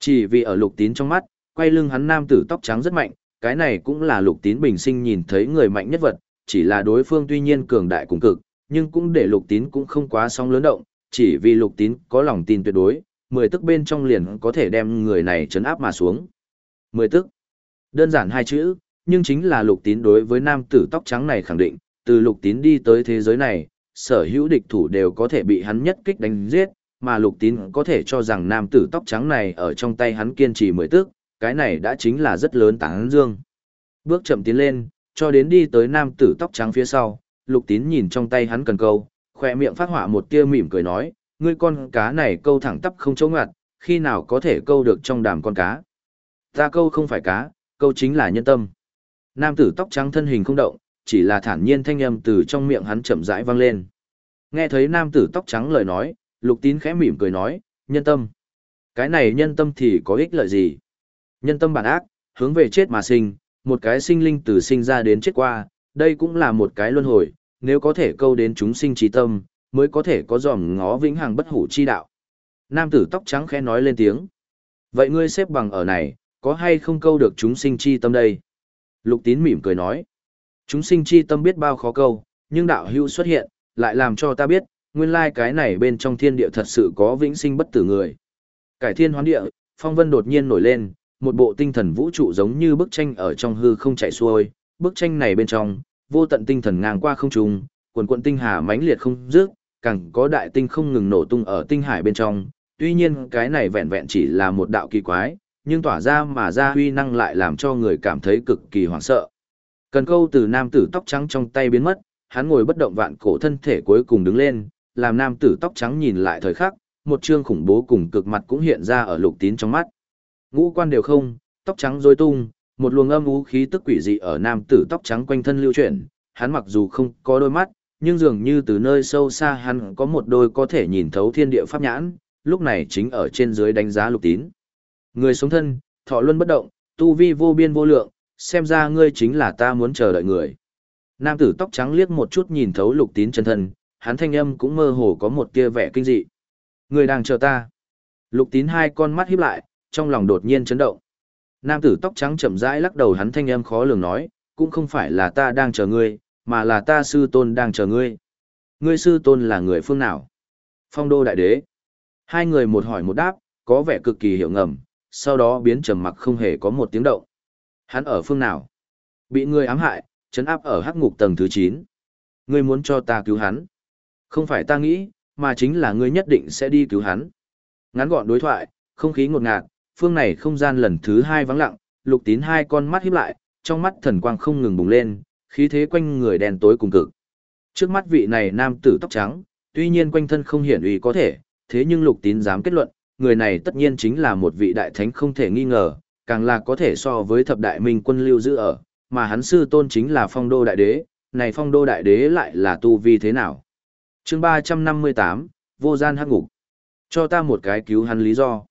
[SPEAKER 1] Chỉ vì ở lục tín trong mắt, quay lưng hắn nam tử tóc trắng rất mạnh, cái này cũng là lục tín bình sinh nhìn thấy người mạnh nhất vật, chỉ là đối phương tuy nhiên cường đại cùng cực, nhưng cũng để lục tín cũng không quá sóng lớn động, chỉ vì lục tín có lòng tin tuyệt đối, mười tức bên trong liền có thể đem người này chấn áp mà xuống. Mười tức. Đơn giản hai chữ, nhưng chính là lục tín đối với nam tử tóc trắng này khẳng định, từ lục tín đi tới thế giới này, sở hữu địch thủ đều có thể bị hắn nhất kích đánh giết, mà lục tín có thể cho rằng nam tử tóc trắng này ở trong tay hắn kiên trì mười tước, cái này đã chính là rất lớn tán dương. Bước chậm tiến lên, cho đến đi tới nam tử tóc trắng phía sau, lục tín nhìn trong tay hắn cần câu, khỏe miệng phát họa một tia mỉm cười nói, ngươi con cá này câu thẳng tắp không chỗ ngặt, khi nào có thể câu được trong đàm con cá. Ta câu không phải cá, câu chính là nhân tâm. Nam tử tóc trắng thân hình không động, chỉ là thản nhiên thanh âm từ trong miệng hắn chậm rãi vang lên. Nghe thấy nam tử tóc trắng lời nói, lục tín khẽ mỉm cười nói, nhân tâm. Cái này nhân tâm thì có ích lợi gì? Nhân tâm bản ác, hướng về chết mà sinh, một cái sinh linh từ sinh ra đến chết qua, đây cũng là một cái luân hồi, nếu có thể câu đến chúng sinh trí tâm, mới có thể có dòm ngó vĩnh hằng bất hủ chi đạo. Nam tử tóc trắng khẽ nói lên tiếng. Vậy ngươi xếp bằng ở này, có hay không câu được chúng sinh chi tâm đây? Lục tín mỉm cười nói. Chúng sinh chi tâm biết bao khó câu, nhưng đạo hữu xuất hiện, lại làm cho ta biết, nguyên lai cái này bên trong thiên địa thật sự có vĩnh sinh bất tử người. Cải thiên hoán địa, phong vân đột nhiên nổi lên, một bộ tinh thần vũ trụ giống như bức tranh ở trong hư không chạy xuôi, bức tranh này bên trong, vô tận tinh thần ngang qua không trung, quần quận tinh hà mãnh liệt không dứt, càng có đại tinh không ngừng nổ tung ở tinh hải bên trong. Tuy nhiên cái này vẹn vẹn chỉ là một đạo kỳ quái, nhưng tỏa ra mà ra huy năng lại làm cho người cảm thấy cực kỳ hoảng sợ. Cần câu từ nam tử tóc trắng trong tay biến mất, hắn ngồi bất động vạn cổ thân thể cuối cùng đứng lên, làm nam tử tóc trắng nhìn lại thời khắc, một trương khủng bố cùng cực mặt cũng hiện ra ở lục tín trong mắt. Ngũ quan đều không, tóc trắng rối tung, một luồng âm u khí tức quỷ dị ở nam tử tóc trắng quanh thân lưu chuyển, hắn mặc dù không có đôi mắt, nhưng dường như từ nơi sâu xa hắn có một đôi có thể nhìn thấu thiên địa pháp nhãn, lúc này chính ở trên dưới đánh giá lục tín. Người sống thân, thọ luân bất động, tu vi vô biên vô lượng, xem ra ngươi chính là ta muốn chờ đợi người. Nam tử tóc trắng liếc một chút nhìn thấu lục tín chân thân, hắn thanh âm cũng mơ hồ có một tia vẻ kinh dị. Người đang chờ ta. Lục tín hai con mắt híp lại, trong lòng đột nhiên chấn động. Nam tử tóc trắng chậm rãi lắc đầu hắn thanh âm khó lường nói, cũng không phải là ta đang chờ ngươi, mà là ta sư tôn đang chờ ngươi. Ngươi sư tôn là người phương nào? Phong đô đại đế. Hai người một hỏi một đáp, có vẻ cực kỳ hiểu ngầm, sau đó biến trầm mặc không hề có một tiếng động. Hắn ở phương nào? Bị người ám hại, chấn áp ở hắc ngục tầng thứ 9. Ngươi muốn cho ta cứu hắn? Không phải ta nghĩ, mà chính là ngươi nhất định sẽ đi cứu hắn. Ngắn gọn đối thoại, không khí ngột ngạt, phương này không gian lần thứ hai vắng lặng, lục tín hai con mắt híp lại, trong mắt thần quang không ngừng bùng lên, khí thế quanh người đen tối cùng cực. Trước mắt vị này nam tử tóc trắng, tuy nhiên quanh thân không hiển uy có thể, thế nhưng lục tín dám kết luận, người này tất nhiên chính là một vị đại thánh không thể nghi ngờ, càng là có thể so với thập đại minh quân lưu giữ ở, mà hắn sư tôn chính là phong đô đại đế, này phong đô đại đế lại là tu vi thế nào? chương 358, vô gian hắc ngục. Cho ta một cái cứu hắn lý do.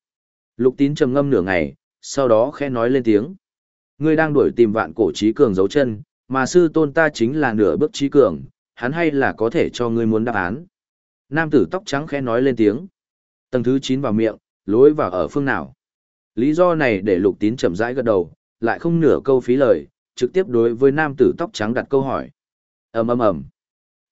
[SPEAKER 1] Lục tín trầm ngâm nửa ngày, sau đó khẽ nói lên tiếng. Ngươi đang đuổi tìm vạn cổ trí cường dấu chân, mà sư tôn ta chính là nửa bước trí cường, hắn hay là có thể cho ngươi muốn đáp án. Nam tử tóc trắng khẽ nói lên tiếng. Tầng thứ 9 vào miệng, lối vào ở phương nào. Lý do này để lục tín chậm rãi gật đầu, lại không nửa câu phí lời, trực tiếp đối với nam tử tóc trắng đặt câu hỏi. ầm ầm ầm,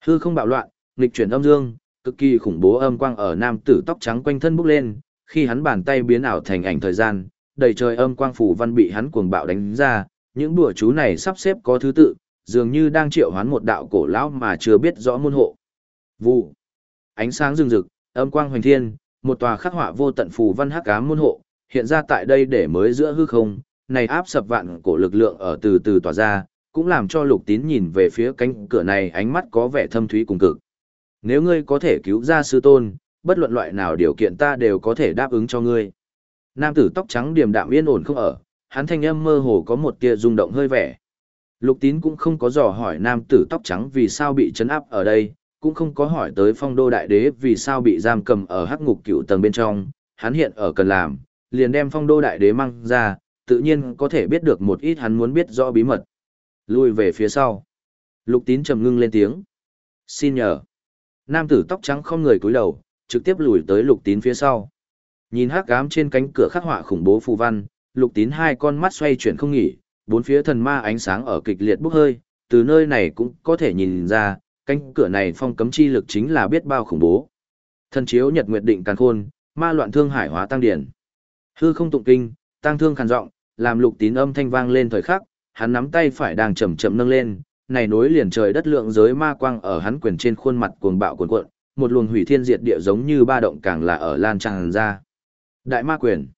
[SPEAKER 1] hư không bạo loạn, nghịch chuyển âm dương, cực kỳ khủng bố âm quang ở nam tử tóc trắng quanh thân bốc lên, khi hắn bàn tay biến ảo thành ảnh thời gian, đầy trời âm quang phủ văn bị hắn cuồng bạo đánh ra, những đùa chú này sắp xếp có thứ tự, dường như đang triệu hoán một đạo cổ lão mà chưa biết rõ môn hộ. Vụ. Ánh sáng rừng rực, âm quang hoành thiên, một tòa khắc họa vô tận phù văn hắc ám môn hộ, hiện ra tại đây để mới giữa hư không, này áp sập vạn cổ lực lượng ở từ từ tỏa ra, cũng làm cho lục tín nhìn về phía cánh cửa này ánh mắt có vẻ thâm thúy cùng cực. Nếu ngươi có thể cứu ra sư tôn, bất luận loại nào điều kiện ta đều có thể đáp ứng cho ngươi. Nam tử tóc trắng điềm đạm yên ổn không ở, hắn thanh âm mơ hồ có một tia rung động hơi vẻ. Lục tín cũng không có dò hỏi nam tử tóc trắng vì sao bị chấn áp ở đây, cũng không có hỏi tới phong đô đại đế vì sao bị giam cầm ở hắc ngục cựu tầng bên trong, hắn hiện ở cần làm, liền đem phong đô đại đế mang ra, tự nhiên có thể biết được một ít hắn muốn biết rõ bí mật. Lui về phía sau. Lục tín trầm ngưng lên tiếng. Xin nhờ. Nam tử tóc trắng không người cúi đầu, trực tiếp lùi tới lục tín phía sau. Nhìn hắc ám trên cánh cửa khắc họa khủng bố phù văn, lục tín hai con mắt xoay chuyển không nghỉ, bốn phía thần ma ánh sáng ở kịch liệt bốc hơi, từ nơi này cũng có thể nhìn ra, cánh cửa này phong cấm chi lực chính là biết bao khủng bố. Thần chiếu nhật nguyệt định càn khôn, ma loạn thương hải hóa tăng điển. Hư không tụng kinh, tăng thương khàn giọng, làm lục tín âm thanh vang lên thời khắc, hắn nắm tay phải đang chậm chậm nâng lên, này nối liền trời đất lượng giới ma quang ở hắn quyền trên khuôn mặt cuồng bạo cuồn cuộn, một luồng hủy thiên diệt địa giống như ba động càng là ở lan tràn ra. Đại ma quyền,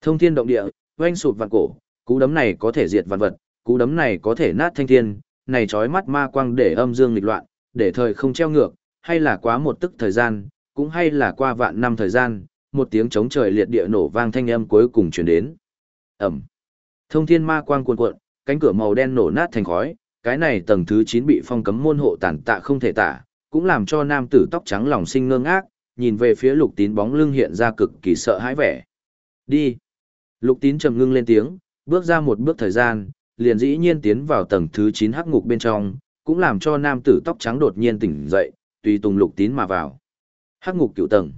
[SPEAKER 1] thông thiên động địa, oanh sụt vạn cổ, cú đấm này có thể diệt vạn vật, cú đấm này có thể nát thanh thiên, này chói mắt ma quang để âm dương nghịch loạn, để thời không treo ngược, hay là quá một tức thời gian, cũng hay là qua vạn năm thời gian, một tiếng chống trời liệt địa nổ vang thanh âm cuối cùng truyền đến. ầm Thông thiên ma quang cuồn cuộn, cánh cửa màu đen nổ nát thành khói, cái này tầng thứ 9 bị phong cấm môn hộ tàn tạ không thể tả, cũng làm cho nam tử tóc trắng lòng sinh ngơ ngác, nhìn về phía lục tín bóng lưng hiện ra cực kỳ sợ hãi vẻ. Đi. Lục tín trầm ngưng lên tiếng, bước ra một bước thời gian, liền dĩ nhiên tiến vào tầng thứ 9 hắc ngục bên trong, cũng làm cho nam tử tóc trắng đột nhiên tỉnh dậy, tùy tùng lục tín mà vào. Hắc ngục cựu tầng.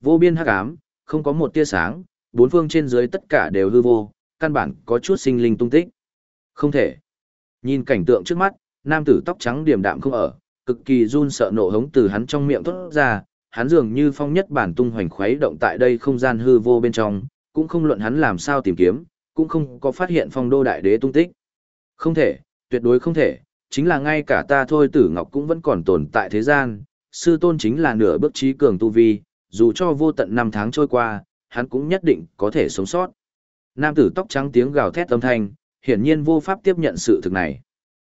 [SPEAKER 1] Vô biên hắc ám, không có một tia sáng, bốn phương trên dưới tất cả đều hư vô, căn bản có chút sinh linh tung tích. Không thể. Nhìn cảnh tượng trước mắt, nam tử tóc trắng điềm đạm không ở, cực kỳ run sợ nộ hống từ hắn trong miệng thoát ra, hắn dường như phong nhất bản tung hoành khuấy động tại đây không gian hư vô bên trong, cũng không luận hắn làm sao tìm kiếm, cũng không có phát hiện phong đô đại đế tung tích. Không thể, tuyệt đối không thể, chính là ngay cả ta thôi tử ngọc cũng vẫn còn tồn tại thế gian, sư tôn chính là nửa bước trí cường tu vi, dù cho vô tận năm tháng trôi qua, hắn cũng nhất định có thể sống sót. Nam tử tóc trắng tiếng gào thét âm thanh, hiển nhiên vô pháp tiếp nhận sự thực này.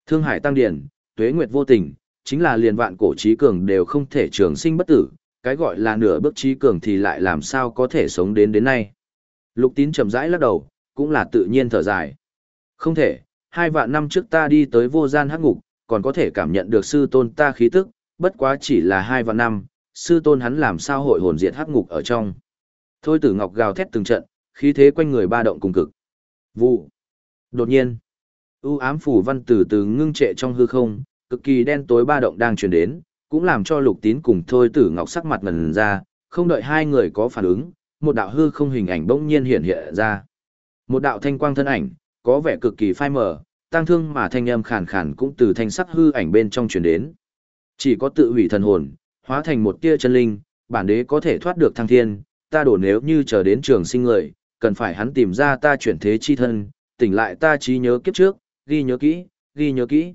[SPEAKER 1] Thương hải tăng điển, tuế nguyệt vô tình, chính là liền vạn cổ trí cường đều không thể trường sinh bất tử, cái gọi là nửa bước trí cường thì lại làm sao có thể sống đến đến nay. Lục tín chậm rãi lắc đầu, cũng là tự nhiên thở dài. Không thể, hai vạn năm trước ta đi tới vô gian hắc ngục, còn có thể cảm nhận được sư tôn ta khí tức, bất quá chỉ là hai vạn năm, sư tôn hắn làm sao hội hồn diệt hắc ngục ở trong. Thôi tử ngọc gào thét từng trận, khí thế quanh người ba động cùng cực. Vụ. Đột nhiên, u ám phủ văn từ từ ngưng trệ trong hư không, cực kỳ đen tối ba động đang truyền đến, cũng làm cho lục tín cùng thôi tử ngọc sắc mặt ngần ra, không đợi hai người có phản ứng, một đạo hư không hình ảnh bỗng nhiên hiện hiện ra. Một đạo thanh quang thân ảnh, có vẻ cực kỳ phai mờ, tăng thương mà thanh âm khàn khàn cũng từ thanh sắc hư ảnh bên trong truyền đến. Chỉ có tự hủy thần hồn, hóa thành một tia chân linh, bản đế có thể thoát được thăng thiên, ta đổ nếu như chờ đến trường sinh người, cần phải hắn tìm ra ta chuyển thế chi thân, tỉnh lại ta trí nhớ kiếp trước, ghi nhớ kỹ, ghi nhớ kỹ.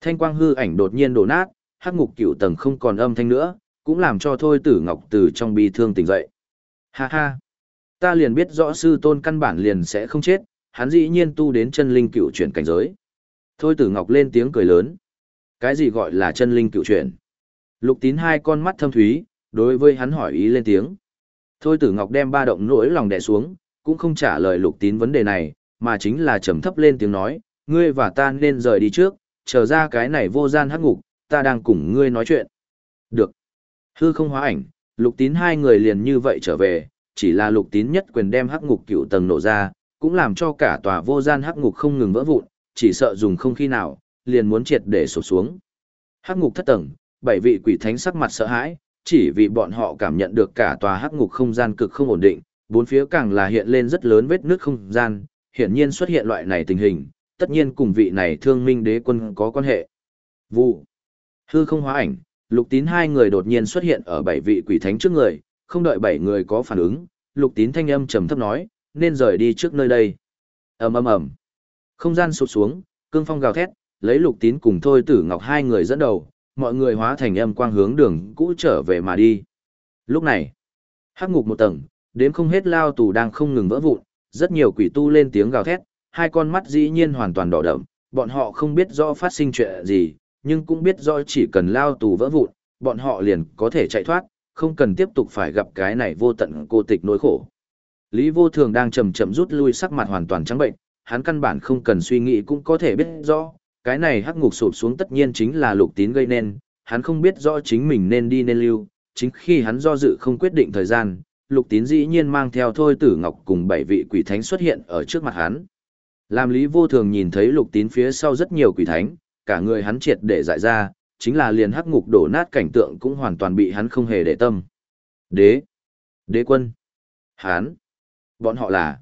[SPEAKER 1] Thanh quang hư ảnh đột nhiên đổ nát, hắc ngục cựu tầng không còn âm thanh nữa, cũng làm cho thôi tử ngọc từ trong bi thương tỉnh dậy. Ha ha! Ta liền biết rõ sư tôn căn bản liền sẽ không chết, hắn dĩ nhiên tu đến chân linh cựu chuyển cảnh giới. Thôi tử ngọc lên tiếng cười lớn. Cái gì gọi là chân linh cựu chuyển? Lục tín hai con mắt thâm thúy, đối với hắn hỏi ý lên tiếng. Thôi tử ngọc đem ba động nỗi lòng đè xuống, cũng không trả lời lục tín vấn đề này, mà chính là trầm thấp lên tiếng nói, ngươi và ta nên rời đi trước, chờ ra cái này vô gian hắc ngục, ta đang cùng ngươi nói chuyện. Được. Hư không hóa ảnh, lục tín hai người liền như vậy trở về, chỉ là lục tín nhất quyền đem hắc ngục cựu tầng nổ ra, cũng làm cho cả tòa vô gian hắc ngục không ngừng vỡ vụn, chỉ sợ dùng không khi nào, liền muốn triệt để sụp xuống. Hắc ngục thất tầng, bảy vị quỷ thánh sắc mặt sợ hãi, chỉ vì bọn họ cảm nhận được cả tòa hắc ngục không gian cực không ổn định, bốn phía càng là hiện lên rất lớn vết nứt không gian, hiển nhiên xuất hiện loại này tình hình, tất nhiên cùng vị này thương minh đế quân có quan hệ. Vụ. Hư không hóa ảnh, lục tín hai người đột nhiên xuất hiện ở bảy vị quỷ thánh trước người, không đợi bảy người có phản ứng, lục tín thanh âm trầm thấp nói, nên rời đi trước nơi đây. ầm ầm ầm, không gian sụp xuống, cương phong gào thét, lấy lục tín cùng thôi tử ngọc hai người dẫn đầu, mọi người hóa thành âm quang hướng đường cũ trở về mà đi. Lúc này, hắc ngục một tầng, đến không hết lao tù đang không ngừng vỡ vụn, rất nhiều quỷ tu lên tiếng gào thét, hai con mắt dĩ nhiên hoàn toàn đỏ đậm, bọn họ không biết rõ phát sinh chuyện gì, nhưng cũng biết rõ chỉ cần lao tù vỡ vụn, bọn họ liền có thể chạy thoát, không cần tiếp tục phải gặp cái này vô tận cô tịch nỗi khổ. Lý vô thường đang chậm chậm rút lui sắc mặt hoàn toàn trắng bệnh, hắn căn bản không cần suy nghĩ cũng có thể biết rõ, cái này hắc ngục sụp xuống tất nhiên chính là lục tín gây nên, hắn không biết rõ chính mình nên đi nên lưu, chính khi hắn do dự không quyết định thời gian, lục tín dĩ nhiên mang theo thôi tử ngọc cùng bảy vị quỷ thánh xuất hiện ở trước mặt hắn. Làm lý vô thường nhìn thấy lục tín phía sau rất nhiều quỷ thánh, cả người hắn triệt để dại ra, chính là liền hắc ngục đổ nát cảnh tượng cũng hoàn toàn bị hắn không hề để tâm. Đế! Đế quân! Hán! Bọn họ là...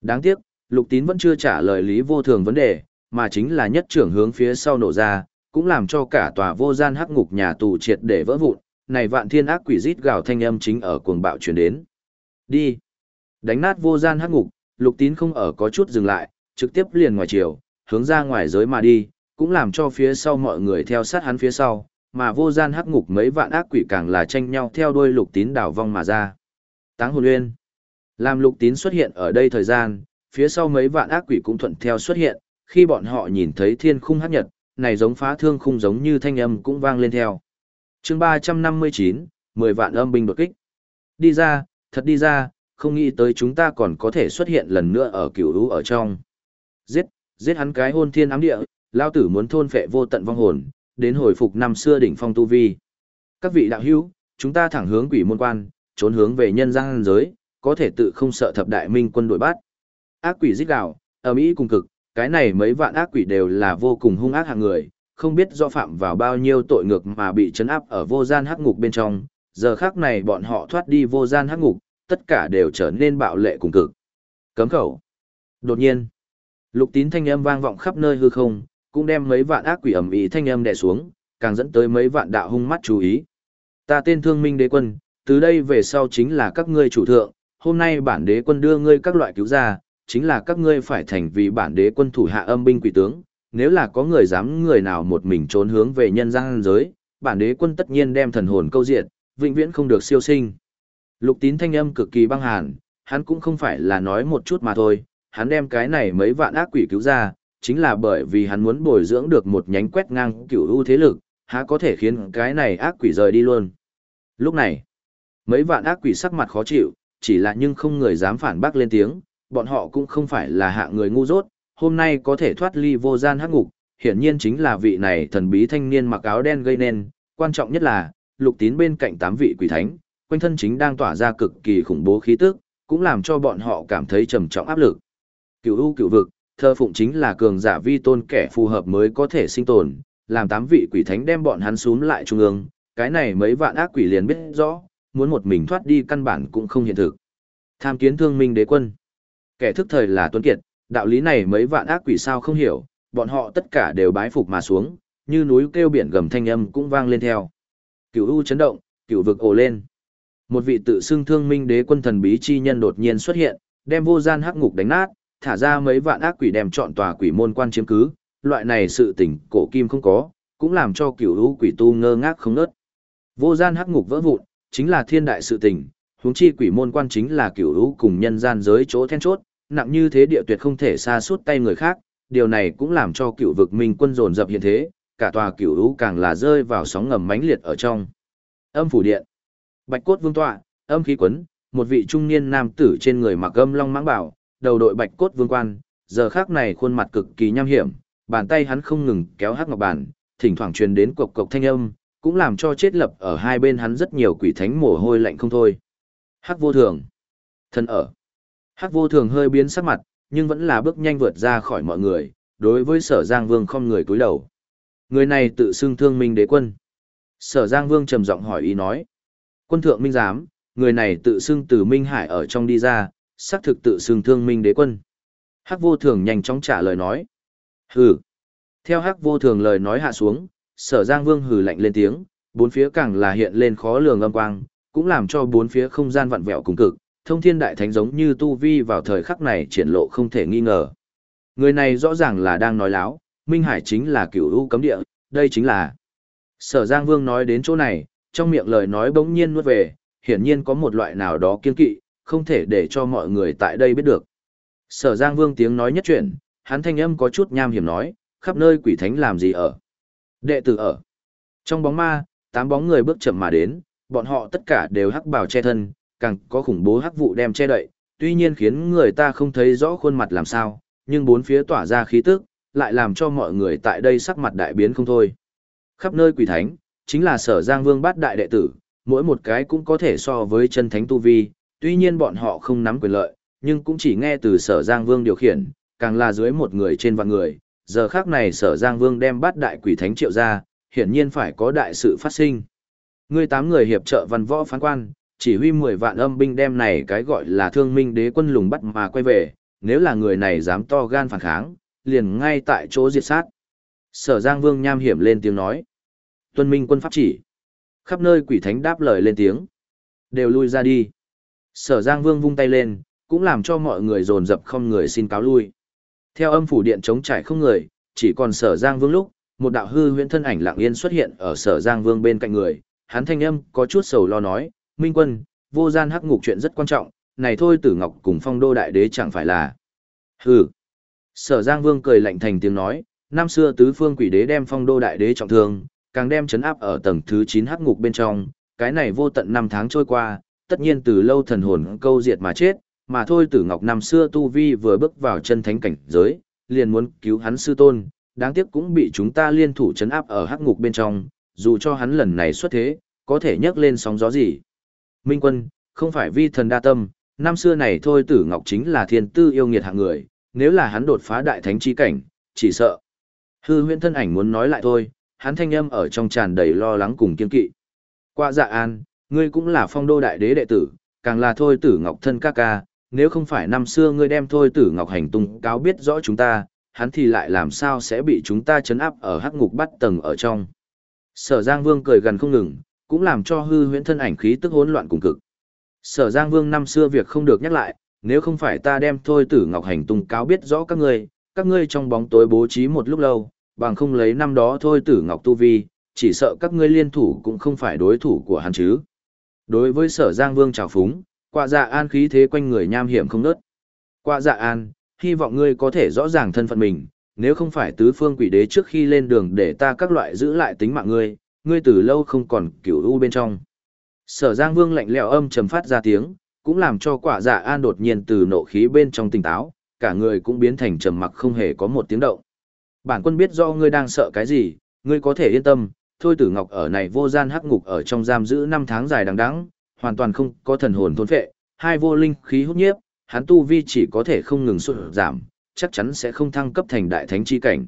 [SPEAKER 1] Đáng tiếc, lục tín vẫn chưa trả lời lý vô thường vấn đề, mà chính là nhất trưởng hướng phía sau nổ ra, cũng làm cho cả tòa vô gian hắc ngục nhà tù triệt để vỡ vụn, này vạn thiên ác quỷ rít gào thanh âm chính ở cuồng bạo truyền đến. Đi! Đánh nát vô gian hắc ngục, lục tín không ở có chút dừng lại, trực tiếp liền ngoài chiều, hướng ra ngoài giới mà đi, cũng làm cho phía sau mọi người theo sát hắn phía sau, mà vô gian hắc ngục mấy vạn ác quỷ càng là tranh nhau theo đuôi lục tín đảo vong mà ra. Táng hồn uyên. Làm lục tín xuất hiện ở đây thời gian, phía sau mấy vạn ác quỷ cũng thuận theo xuất hiện, khi bọn họ nhìn thấy thiên khung hát nhật, này giống phá thương khung giống như thanh âm cũng vang lên theo. chương 359, 10 vạn âm binh đột kích. Đi ra, thật đi ra, không nghĩ tới chúng ta còn có thể xuất hiện lần nữa ở cửu lũ ở trong. Giết, giết hắn cái hôn thiên ám địa, lao tử muốn thôn phệ vô tận vong hồn, đến hồi phục năm xưa đỉnh phong tu vi. Các vị đạo hữu, chúng ta thẳng hướng quỷ môn quan, trốn hướng về nhân gian giới, có thể tự không sợ thập đại minh quân đội bắt. Ác quỷ giết đạo, ở Mỹ cùng cực, cái này mấy vạn ác quỷ đều là vô cùng hung ác hạng người, không biết do phạm vào bao nhiêu tội ngược mà bị chấn áp ở vô gian hắc ngục bên trong, giờ khác này bọn họ thoát đi vô gian hắc ngục, tất cả đều trở nên bạo lệ cùng cực. Cấm khẩu. Đột nhiên, lục tín thanh âm vang vọng khắp nơi hư không, cũng đem mấy vạn ác quỷ ẩm ý thanh âm đè xuống, càng dẫn tới mấy vạn đạo hung mắt chú ý. Ta tên Thương Minh Đế Quân, từ đây về sau chính là các ngươi chủ thượng, hôm nay bản đế quân đưa ngươi các loại cứu ra, chính là các ngươi phải thành vì bản đế quân thủ hạ âm binh quỷ tướng, nếu là có người dám người nào một mình trốn hướng về nhân gian giới, bản đế quân tất nhiên đem thần hồn câu diệt, vĩnh viễn không được siêu sinh. Lục tín thanh âm cực kỳ băng hàn, hắn cũng không phải là nói một chút mà thôi, hắn đem cái này mấy vạn ác quỷ cứu ra, chính là bởi vì hắn muốn bồi dưỡng được một nhánh quét ngang cửu ưu thế lực, há có thể khiến cái này ác quỷ rời đi luôn. Lúc này, mấy vạn ác quỷ sắc mặt khó chịu, chỉ là nhưng không người dám phản bác lên tiếng, bọn họ cũng không phải là hạ người ngu dốt, hôm nay có thể thoát ly vô gian hắc ngục, hiển nhiên chính là vị này thần bí thanh niên mặc áo đen gây nên, quan trọng nhất là, lục tín bên cạnh tám vị quỷ thánh, quanh thân chính đang tỏa ra cực kỳ khủng bố khí tức, cũng làm cho bọn họ cảm thấy trầm trọng áp lực. Cửu u cửu vực, thơ phụng chính là cường giả vi tôn kẻ phù hợp mới có thể sinh tồn, làm tám vị quỷ thánh đem bọn hắn xuống lại trung ương, cái này mấy vạn ác quỷ liền biết rõ, muốn một mình thoát đi căn bản cũng không hiện thực. Tham kiến thương minh đế quân. Kẻ thức thời là tuấn kiệt, đạo lý này mấy vạn ác quỷ sao không hiểu, bọn họ tất cả đều bái phục mà xuống, như núi kêu biển gầm thanh âm cũng vang lên theo. Cửu u chấn động, cửu vực ồ lên. Một vị tự xưng thương minh đế quân thần bí chi nhân đột nhiên xuất hiện, đem vô gian hắc ngục đánh nát, thả ra mấy vạn ác quỷ đem chọn tòa quỷ môn quan chiếm cứ, loại này sự tình cổ kim không có, cũng làm cho cửu u quỷ tu ngơ ngác không ngớt. Vô gian hắc ngục vỡ vụn, chính là thiên đại sự tình, huống chi quỷ môn quan chính là cửu u cùng nhân gian giới chỗ then chốt, nặng như thế địa tuyệt không thể xa suốt tay người khác, điều này cũng làm cho cựu vực minh quân dồn dập hiện thế, cả tòa cựu lũ càng là rơi vào sóng ngầm mãnh liệt ở trong. Âm phủ điện, bạch cốt vương tọa, âm khí quấn, một vị trung niên nam tử trên người mặc âm long mãng bảo, đầu đội bạch cốt vương quan, giờ khác này khuôn mặt cực kỳ nham hiểm, bàn tay hắn không ngừng kéo hắc ngọc bàn, thỉnh thoảng truyền đến cộc cộc thanh âm, cũng làm cho chết lập ở hai bên hắn rất nhiều quỷ thánh mồ hôi lạnh không thôi. Hắc vô thường. Thân ở. Hắc vô thường hơi biến sắc mặt, nhưng vẫn là bước nhanh vượt ra khỏi mọi người, đối với sở Giang Vương không người cúi đầu. Người này tự xưng thương minh đế quân. Sở Giang Vương trầm giọng hỏi ý nói. Quân thượng minh giám, người này tự xưng từ Minh Hải ở trong đi ra, xác thực tự xưng thương minh đế quân. Hắc vô thường nhanh chóng trả lời nói. Hừ. Theo hắc vô thường lời nói hạ xuống, sở Giang Vương hừ lạnh lên tiếng, bốn phía càng là hiện lên khó lường âm quang, cũng làm cho bốn phía không gian vặn vẹo cùng cực, thông thiên đại thánh giống như tu vi vào thời khắc này triển lộ không thể nghi ngờ. Người này rõ ràng là đang nói láo, Minh Hải chính là cửu u cấm địa, đây chính là. Sở Giang Vương nói đến chỗ này, trong miệng lời nói bỗng nhiên nuốt về, hiển nhiên có một loại nào đó kiên kỵ, không thể để cho mọi người tại đây biết được. Sở Giang Vương tiếng nói nhất chuyển, hắn thanh âm có chút nham hiểm nói, khắp nơi quỷ thánh làm gì ở. Đệ tử ở. Trong bóng ma, tám bóng người bước chậm mà đến, bọn họ tất cả đều hắc bào che thân, càng có khủng bố hắc vụ đem che đậy, tuy nhiên khiến người ta không thấy rõ khuôn mặt làm sao, nhưng bốn phía tỏa ra khí tức, lại làm cho mọi người tại đây sắc mặt đại biến không thôi. Khắp nơi quỷ thánh, chính là sở giang vương bát đại đệ tử, mỗi một cái cũng có thể so với chân thánh tu vi, tuy nhiên bọn họ không nắm quyền lợi, nhưng cũng chỉ nghe từ sở giang vương điều khiển, càng là dưới một người trên vạn người. Giờ khác này sở giang vương đem bát đại quỷ thánh triệu ra, hiển nhiên phải có đại sự phát sinh. Người tám người hiệp trợ văn võ phán quan, chỉ huy 10 vạn âm binh đem này cái gọi là thương minh đế quân lùng bắt mà quay về, nếu là người này dám to gan phản kháng, liền ngay tại chỗ diệt sát. Sở Giang Vương nham hiểm lên tiếng nói. Tuân minh quân pháp chỉ. Khắp nơi quỷ thánh đáp lời lên tiếng. Đều lui ra đi. Sở Giang Vương vung tay lên, cũng làm cho mọi người dồn dập không người xin cáo lui. Theo âm phủ điện chống trải không người, chỉ còn sở Giang Vương lúc, một đạo hư huyễn thân ảnh lặng yên xuất hiện ở sở Giang Vương bên cạnh người, hắn thanh âm có chút sầu lo nói, Minh Quân, vô gian hắc ngục chuyện rất quan trọng, này thôi tử ngọc cùng phong đô đại đế chẳng phải là. Hừ. Sở Giang Vương cười lạnh thành tiếng nói, năm xưa tứ phương quỷ đế đem phong đô đại đế trọng thương, càng đem chấn áp ở tầng thứ 9 hắc ngục bên trong, cái này vô tận năm tháng trôi qua, tất nhiên từ lâu thần hồn câu diệt mà chết, mà thôi tử ngọc năm xưa tu vi vừa bước vào chân thánh cảnh giới, liền muốn cứu hắn sư tôn, đáng tiếc cũng bị chúng ta liên thủ chấn áp ở hắc ngục bên trong, dù cho hắn lần này xuất thế, có thể nhấc lên sóng gió gì. Minh quân, không phải vi thần đa tâm, năm xưa này thôi tử ngọc chính là thiên tư yêu nghiệt hạng người, nếu là hắn đột phá đại thánh chi cảnh, chỉ sợ. Hư huyễn thân ảnh muốn nói lại thôi, hắn thanh âm ở trong tràn đầy lo lắng cùng kiên kỵ. Qua dạ an, ngươi cũng là phong đô đại đế đệ tử, càng là thôi tử ngọc thân ca ca, nếu không phải năm xưa ngươi đem thôi tử ngọc hành tung cáo biết rõ chúng ta, hắn thì lại làm sao sẽ bị chúng ta chấn áp ở hắc ngục bắt tầng ở trong. Sở Giang Vương cười gần không ngừng, cũng làm cho hư huyễn thân ảnh khí tức hỗn loạn cùng cực. Sở Giang Vương năm xưa việc không được nhắc lại, nếu không phải ta đem thôi tử ngọc hành tung cáo biết rõ các ngươi, các ngươi trong bóng tối bố trí một lúc lâu, bằng không lấy năm đó thôi tử ngọc tu vi, chỉ sợ các ngươi liên thủ cũng không phải đối thủ của hắn chứ. Đối với sở Giang Vương trào phúng, quạ dạ an khí thế quanh người nham hiểm không nớt. Quạ dạ an, hy vọng ngươi có thể rõ ràng thân phận mình, nếu không phải tứ phương quỷ đế trước khi lên đường để ta các loại giữ lại tính mạng ngươi, ngươi từ lâu không còn cửu u bên trong. Sở Giang Vương lạnh lẽo âm trầm phát ra tiếng, cũng làm cho quả dạ an đột nhiên từ nộ khí bên trong tỉnh táo, cả người cũng biến thành trầm mặc không hề có một tiếng động. Bản quân biết do ngươi đang sợ cái gì, ngươi có thể yên tâm, thôi tử ngọc ở này vô gian hắc ngục ở trong giam giữ năm tháng dài đằng đẵng, hoàn toàn không có thần hồn thôn phệ, hai vô linh khí hút nhiếp, hắn tu vi chỉ có thể không ngừng sụt giảm, chắc chắn sẽ không thăng cấp thành đại thánh chi cảnh.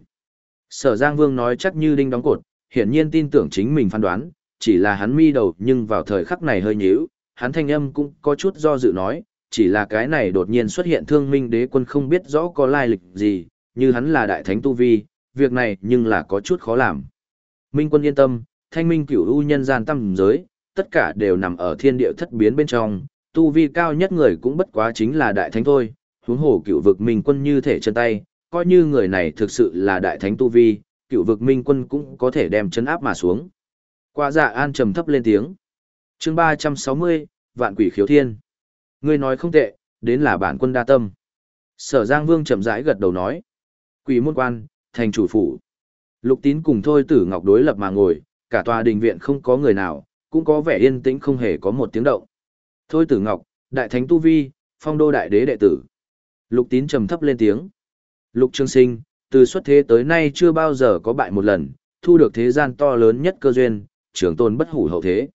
[SPEAKER 1] Sở Giang Vương nói chắc như đinh đóng cột, hiển nhiên tin tưởng chính mình phán đoán, chỉ là hắn mi đầu nhưng vào thời khắc này hơi nhíu, hắn thanh âm cũng có chút do dự nói, chỉ là cái này đột nhiên xuất hiện thương minh đế quân không biết rõ có lai lịch gì, như hắn là đại thánh tu vi, việc này nhưng là có chút khó làm. Minh quân yên tâm, thanh minh cửu u nhân gian tâm giới, tất cả đều nằm ở thiên địa thất biến bên trong, tu vi cao nhất người cũng bất quá chính là đại thánh thôi, huống hồ cửu vực minh quân như thể chân tay, coi như người này thực sự là đại thánh tu vi, cựu vực minh quân cũng có thể đem chấn áp mà xuống. Qua dạ an trầm thấp lên tiếng. chương 360, vạn quỷ khiếu thiên. Ngươi nói không tệ, đến là bản quân đa tâm. Sở Giang Vương chậm rãi gật đầu nói. Quỷ môn quan, thành chủ phủ. Lục tín cùng thôi tử ngọc đối lập mà ngồi, cả tòa đình viện không có người nào, cũng có vẻ yên tĩnh không hề có một tiếng động. Thôi tử ngọc, đại thánh tu vi, phong đô đại đế đệ tử. Lục tín trầm thấp lên tiếng. Lục trương sinh, từ xuất thế tới nay chưa bao giờ có bại một lần, thu được thế gian to lớn nhất cơ duyên, trường tôn bất hủ hậu thế.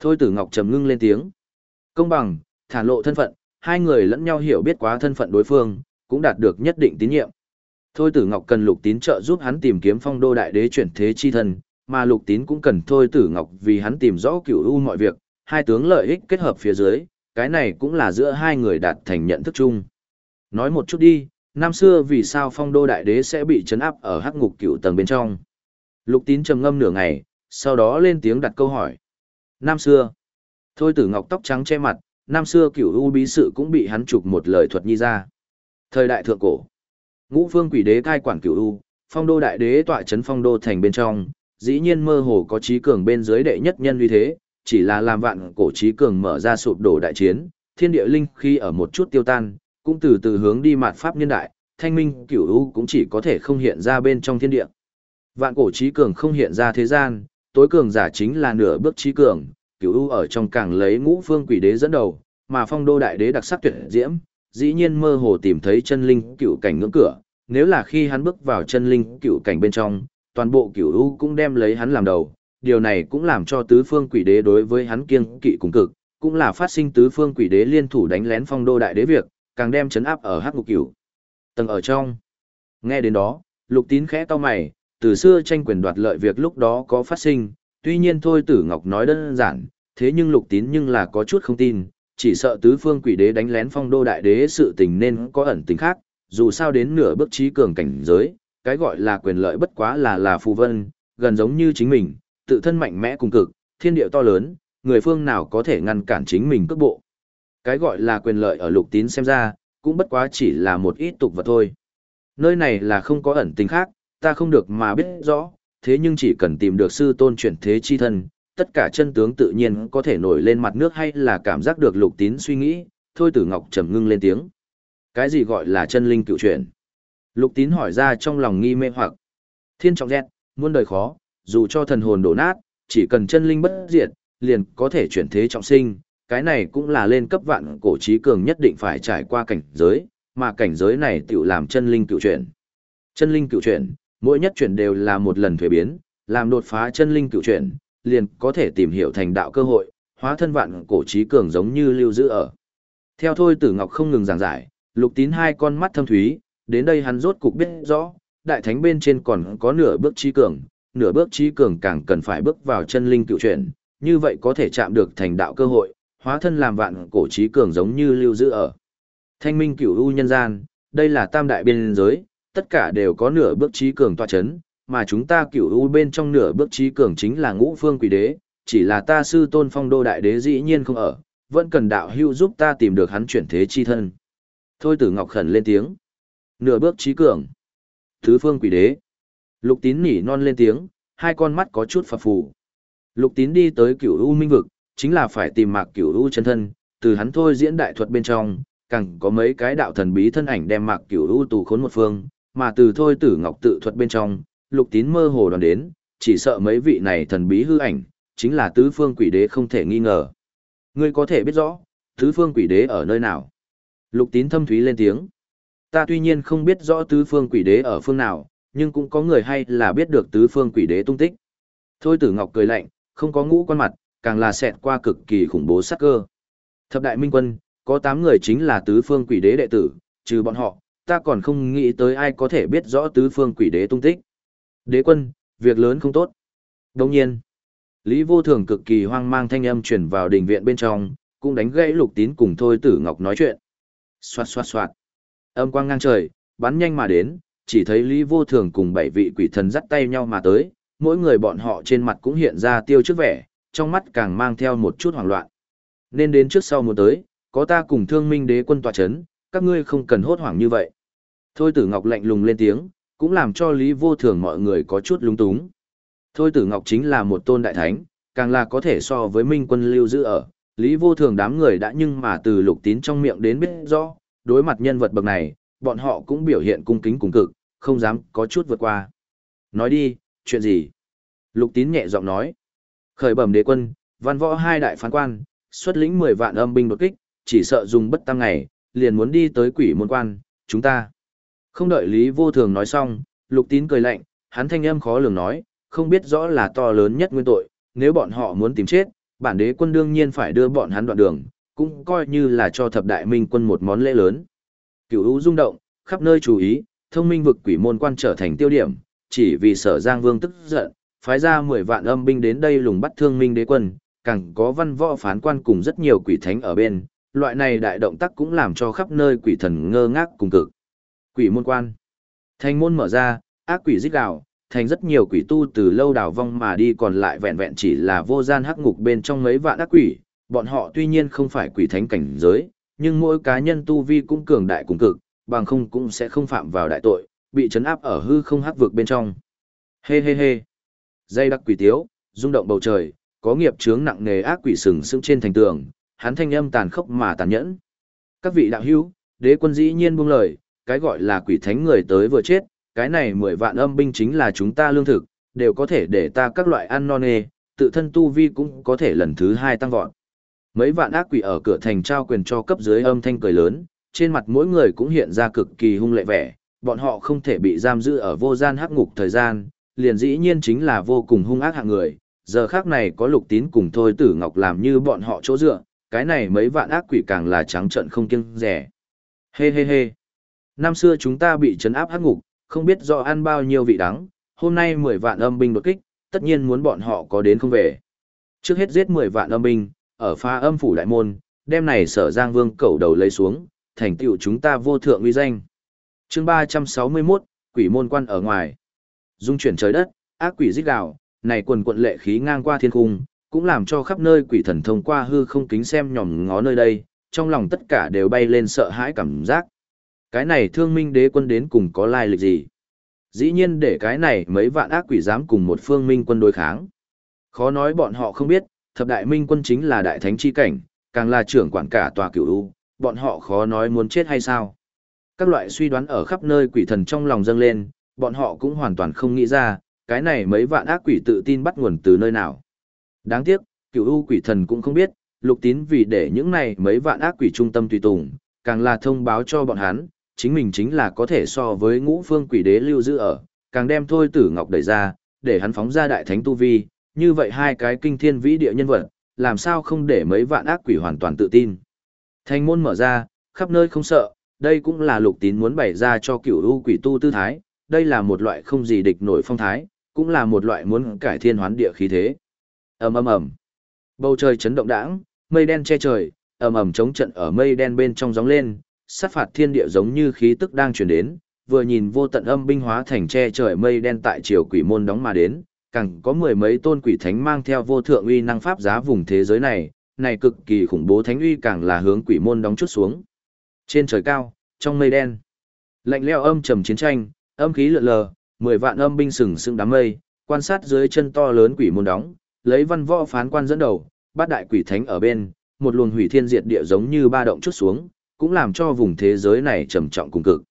[SPEAKER 1] Thôi tử Ngọc trầm ngưng lên tiếng. Công bằng, thả lộ thân phận, hai người lẫn nhau hiểu biết quá thân phận đối phương, cũng đạt được nhất định tín nhiệm. Thôi tử Ngọc cần lục tín trợ giúp hắn tìm kiếm phong đô đại đế chuyển thế chi thân, mà lục tín cũng cần thôi tử Ngọc vì hắn tìm rõ cửu u mọi việc, hai tướng lợi ích kết hợp phía dưới, cái này cũng là giữa hai người đạt thành nhận thức chung. Nói một chút đi, năm xưa vì sao phong đô đại đế sẽ bị chấn áp ở hắc ngục cựu tầng bên trong. Lục tín trầm ngâm nửa ngày, sau đó lên tiếng đặt câu hỏi. Năm xưa, thôi tử ngọc tóc trắng che mặt, năm xưa cựu u bí sự cũng bị hắn chụp một lời thuật nhi ra. Thời đại thượng cổ, ngũ phương quỷ đế cai quản cựu u, phong đô đại đế tọa chấn phong đô thành bên trong, dĩ nhiên mơ hồ có trí cường bên dưới đệ nhất nhân uy thế, chỉ là làm vạn cổ trí cường mở ra sụp đổ đại chiến, thiên địa linh khi ở một chút tiêu tan, cũng từ từ hướng đi mạt pháp niên đại, thanh minh cửu u cũng chỉ có thể không hiện ra bên trong thiên địa. Vạn cổ trí cường không hiện ra thế gian, tối cường giả chính là nửa bước trí cường, cửu u ở trong càng lấy ngũ phương quỷ đế dẫn đầu, mà phong đô đại đế đặc sắc tuyệt diễm, dĩ nhiên mơ hồ tìm thấy chân linh cửu cảnh ngưỡng cửa, nếu là khi hắn bước vào chân linh cửu cảnh bên trong, toàn bộ cửu u cũng đem lấy hắn làm đầu, điều này cũng làm cho tứ phương quỷ đế đối với hắn kiêng kỵ cùng cực, cũng là phát sinh tứ phương quỷ đế liên thủ đánh lén phong đô đại đế việc, càng đem chấn áp ở hắc ngục cửu. Tầng ở trong. Nghe đến đó, lục tín khẽ to mày, từ xưa tranh quyền đoạt lợi việc lúc đó có phát sinh, tuy nhiên thôi tử ngọc nói đơn giản, thế nhưng lục tín nhưng là có chút không tin, chỉ sợ tứ phương quỷ đế đánh lén phong đô đại đế sự tình nên có ẩn tình khác, dù sao đến nửa bước trí cường cảnh giới, cái gọi là quyền lợi bất quá là là phù vân, gần giống như chính mình, tự thân mạnh mẽ cùng cực, thiên địa to lớn, người phương nào có thể ngăn cản chính mình cước bộ. Cái gọi là quyền lợi ở lục tín xem ra, cũng bất quá chỉ là một ít tục vật thôi. Nơi này là không có ẩn tình khác, ta không được mà biết rõ, thế nhưng chỉ cần tìm được sư tôn chuyển thế chi thân, tất cả chân tướng tự nhiên có thể nổi lên mặt nước hay là cảm giác được lục tín suy nghĩ, thôi tử ngọc trầm ngưng lên tiếng. Cái gì gọi là chân linh cựu chuyển? Lục tín hỏi ra trong lòng nghi mê hoặc. Thiên trọng dẹt, muôn đời khó, dù cho thần hồn đổ nát, chỉ cần chân linh bất diệt, liền có thể chuyển thế trọng sinh, cái này cũng là lên cấp vạn cổ trí cường nhất định phải trải qua cảnh giới, mà cảnh giới này tự làm chân linh cựu chuyển. Chân linh cựu chuyển, mỗi nhất chuyển đều là một lần thuế biến, làm đột phá chân linh cựu chuyển, liền có thể tìm hiểu thành đạo cơ hội, hóa thân vạn cổ trí cường giống như lưu giữ ở. Theo thôi tử ngọc không ngừng giảng giải, lục tín hai con mắt thâm thúy, đến đây hắn rốt cục biết rõ, đại thánh bên trên còn có nửa bước trí cường, nửa bước trí cường càng cần phải bước vào chân linh cựu chuyển, như vậy có thể chạm được thành đạo cơ hội, hóa thân làm vạn cổ trí cường giống như lưu giữ ở. Thanh minh cửu u nhân gian, đây là tam đại biên giới, tất cả đều có nửa bước trí cường tọa chấn, mà chúng ta cửu u bên trong nửa bước trí cường chính là ngũ phương quỷ đế, chỉ là ta sư tôn phong đô đại đế dĩ nhiên không ở, vẫn cần đạo hưu giúp ta tìm được hắn chuyển thế chi thân. Thôi tử ngọc khẩn lên tiếng. Nửa bước trí cường. Thứ phương quỷ đế. Lục tín nỉ non lên tiếng, hai con mắt có chút phập phù. Lục tín đi tới cửu u minh vực, chính là phải tìm mạc cửu u chân thân, từ hắn thôi diễn đại thuật bên trong, càng có mấy cái đạo thần bí thân ảnh đem mạc cửu u tù khốn một phương, mà từ thôi tử ngọc tự thuật bên trong, lục tín mơ hồ đoàn đến, chỉ sợ mấy vị này thần bí hư ảnh, chính là tứ phương quỷ đế không thể nghi ngờ. Ngươi có thể biết rõ, tứ phương quỷ đế ở nơi nào? Lục tín thâm thúy lên tiếng. Ta tuy nhiên không biết rõ tứ phương quỷ đế ở phương nào, nhưng cũng có người hay là biết được tứ phương quỷ đế tung tích. Thôi tử ngọc cười lạnh, không có ngũ quan mặt, càng là xẹt qua cực kỳ khủng bố sát cơ. Thập đại minh quân, có 8 người chính là tứ phương quỷ đế đệ tử, trừ bọn họ, ta còn không nghĩ tới ai có thể biết rõ tứ phương quỷ đế tung tích. Đế quân, việc lớn không tốt. Đồng nhiên, Lý Vô Thường cực kỳ hoang mang thanh âm truyền vào đình viện bên trong, cũng đánh gãy lục tín cùng Thôi Tử Ngọc nói chuyện. Xoạt xoạt xoạt. Âm quang ngang trời, bắn nhanh mà đến, chỉ thấy Lý Vô Thường cùng bảy vị quỷ thần dắt tay nhau mà tới, mỗi người bọn họ trên mặt cũng hiện ra tiêu trước vẻ, trong mắt càng mang theo một chút hoảng loạn. Nên đến trước sau một tới, có ta cùng thương minh đế quân tòa chấn, các ngươi không cần hốt hoảng như vậy. Thôi tử Ngọc lạnh lùng lên tiếng, cũng làm cho Lý Vô Thường mọi người có chút lung túng. Thôi tử Ngọc chính là một tôn đại thánh, càng là có thể so với minh quân lưu giữ ở. Lý Vô Thường đám người đã nhưng mà từ lục tín trong miệng đến biết rõ, đối mặt nhân vật bậc này, bọn họ cũng biểu hiện cung kính cùng cực, không dám có chút vượt qua. Nói đi, chuyện gì? Lục tín nhẹ giọng nói. Khởi bẩm đế quân, văn võ hai đại phán quan, xuất lĩnh 10 vạn âm binh đột kích, chỉ sợ dùng bất tăng ngày, liền muốn đi tới quỷ môn quan, chúng ta. Không đợi Lý Vô Thường nói xong, Lục tín cười lạnh, hắn thanh âm khó lường nói, không biết rõ là to lớn nhất nguyên tội, nếu bọn họ muốn tìm chết, bản đế quân đương nhiên phải đưa bọn hắn đoạn đường, cũng coi như là cho thập đại minh quân một món lễ lớn. Cửu u rung động, khắp nơi chú ý, thông minh vực quỷ môn quan trở thành tiêu điểm, chỉ vì sở Giang Vương tức giận, phái ra 10 vạn âm binh đến đây lùng bắt thương minh đế quân, càng có văn võ phán quan cùng rất nhiều quỷ thánh ở bên, loại này đại động tác cũng làm cho khắp nơi quỷ thần ngơ ngác cùng cực. Quỷ môn quan. Thành môn mở ra, ác quỷ rít gào, thành rất nhiều quỷ tu từ lâu đào vong mà đi còn lại vẹn vẹn chỉ là vô gian hắc ngục bên trong mấy vạn ác quỷ, bọn họ tuy nhiên không phải quỷ thánh cảnh giới, nhưng mỗi cá nhân tu vi cũng cường đại cùng cực, bằng không cũng sẽ không phạm vào đại tội, bị trấn áp ở hư không hắc vực bên trong. Hê hê hê. Dây đặc quỷ tiếu, rung động bầu trời, có nghiệp chướng nặng nề ác quỷ sừng sững trên thành tường, hắn thanh âm tàn khốc mà tàn nhẫn. Các vị đạo hữu, đế quân dĩ nhiên buông lời, cái gọi là quỷ thánh người tới vừa chết, cái này mười vạn âm binh chính là chúng ta lương thực, đều có thể để ta các loại ăn non nê, tự thân tu vi cũng có thể lần thứ hai tăng vọt. Mấy vạn ác quỷ ở cửa thành trao quyền cho cấp dưới âm thanh cười lớn, trên mặt mỗi người cũng hiện ra cực kỳ hung lệ vẻ, bọn họ không thể bị giam giữ ở vô gian hắc ngục thời gian, liền dĩ nhiên chính là vô cùng hung ác hạng người, giờ khác này có lục tín cùng thôi tử ngọc làm như bọn họ chỗ dựa, cái này mấy vạn ác quỷ càng là trắng trận không kiêng rẻ. Hê hê hê. Năm xưa chúng ta bị trấn áp hắc ngục, không biết do ăn bao nhiêu vị đắng, hôm nay 10 vạn âm binh đột kích, tất nhiên muốn bọn họ có đến không về. Trước hết giết 10 vạn âm binh, ở pha âm phủ đại môn, đem này sở giang vương cẩu đầu lấy xuống, thành tựu chúng ta vô thượng uy danh. chương 361, quỷ môn quan ở ngoài. Dung chuyển trời đất, ác quỷ rít gào, này quần quận lệ khí ngang qua thiên cung, cũng làm cho khắp nơi quỷ thần thông qua hư không kính xem nhòm ngó nơi đây, trong lòng tất cả đều bay lên sợ hãi cảm giác. Cái này thương minh đế quân đến cùng có lai lịch gì? Dĩ nhiên để cái này mấy vạn ác quỷ dám cùng một phương minh quân đối kháng. Khó nói bọn họ không biết, thập đại minh quân chính là đại thánh chi cảnh, càng là trưởng quản cả tòa cửu u, bọn họ khó nói muốn chết hay sao. Các loại suy đoán ở khắp nơi quỷ thần trong lòng dâng lên, bọn họ cũng hoàn toàn không nghĩ ra, cái này mấy vạn ác quỷ tự tin bắt nguồn từ nơi nào. Đáng tiếc, cửu u quỷ thần cũng không biết, lục tín vì để những này mấy vạn ác quỷ trung tâm tùy tùng, càng là thông báo cho bọn hắn, chính mình chính là có thể so với ngũ phương quỷ đế lưu giữ ở, càng đem thôi tử ngọc đẩy ra, để hắn phóng ra đại thánh tu vi, như vậy hai cái kinh thiên vĩ địa nhân vật, làm sao không để mấy vạn ác quỷ hoàn toàn tự tin. Thành môn mở ra, khắp nơi không sợ, đây cũng là lục tín muốn bày ra cho cửu u quỷ tu tư thái, đây là một loại không gì địch nổi phong thái, cũng là một loại muốn cải thiên hoán địa khí thế. ầm ầm ầm, bầu trời chấn động đãng, mây đen che trời, ầm ầm chống trận ở mây đen bên trong gióng lên, sát phạt thiên địa giống như khí tức đang truyền đến, vừa nhìn vô tận âm binh hóa thành che trời mây đen tại triều quỷ môn đóng mà đến, càng có mười mấy tôn quỷ thánh mang theo vô thượng uy năng pháp giá vùng thế giới này, này cực kỳ khủng bố thánh uy càng là hướng quỷ môn đóng chút xuống. Trên trời cao, trong mây đen, lạnh lẽo âm trầm chiến tranh, âm khí lượn lờ, mười vạn âm binh sừng sững đám mây, quan sát dưới chân to lớn quỷ môn đóng, lấy văn võ phán quan dẫn đầu, bát đại quỷ thánh ở bên, một luồng hủy thiên diệt địa giống như ba động chút xuống, cũng làm cho vùng thế giới này trầm trọng cùng cực.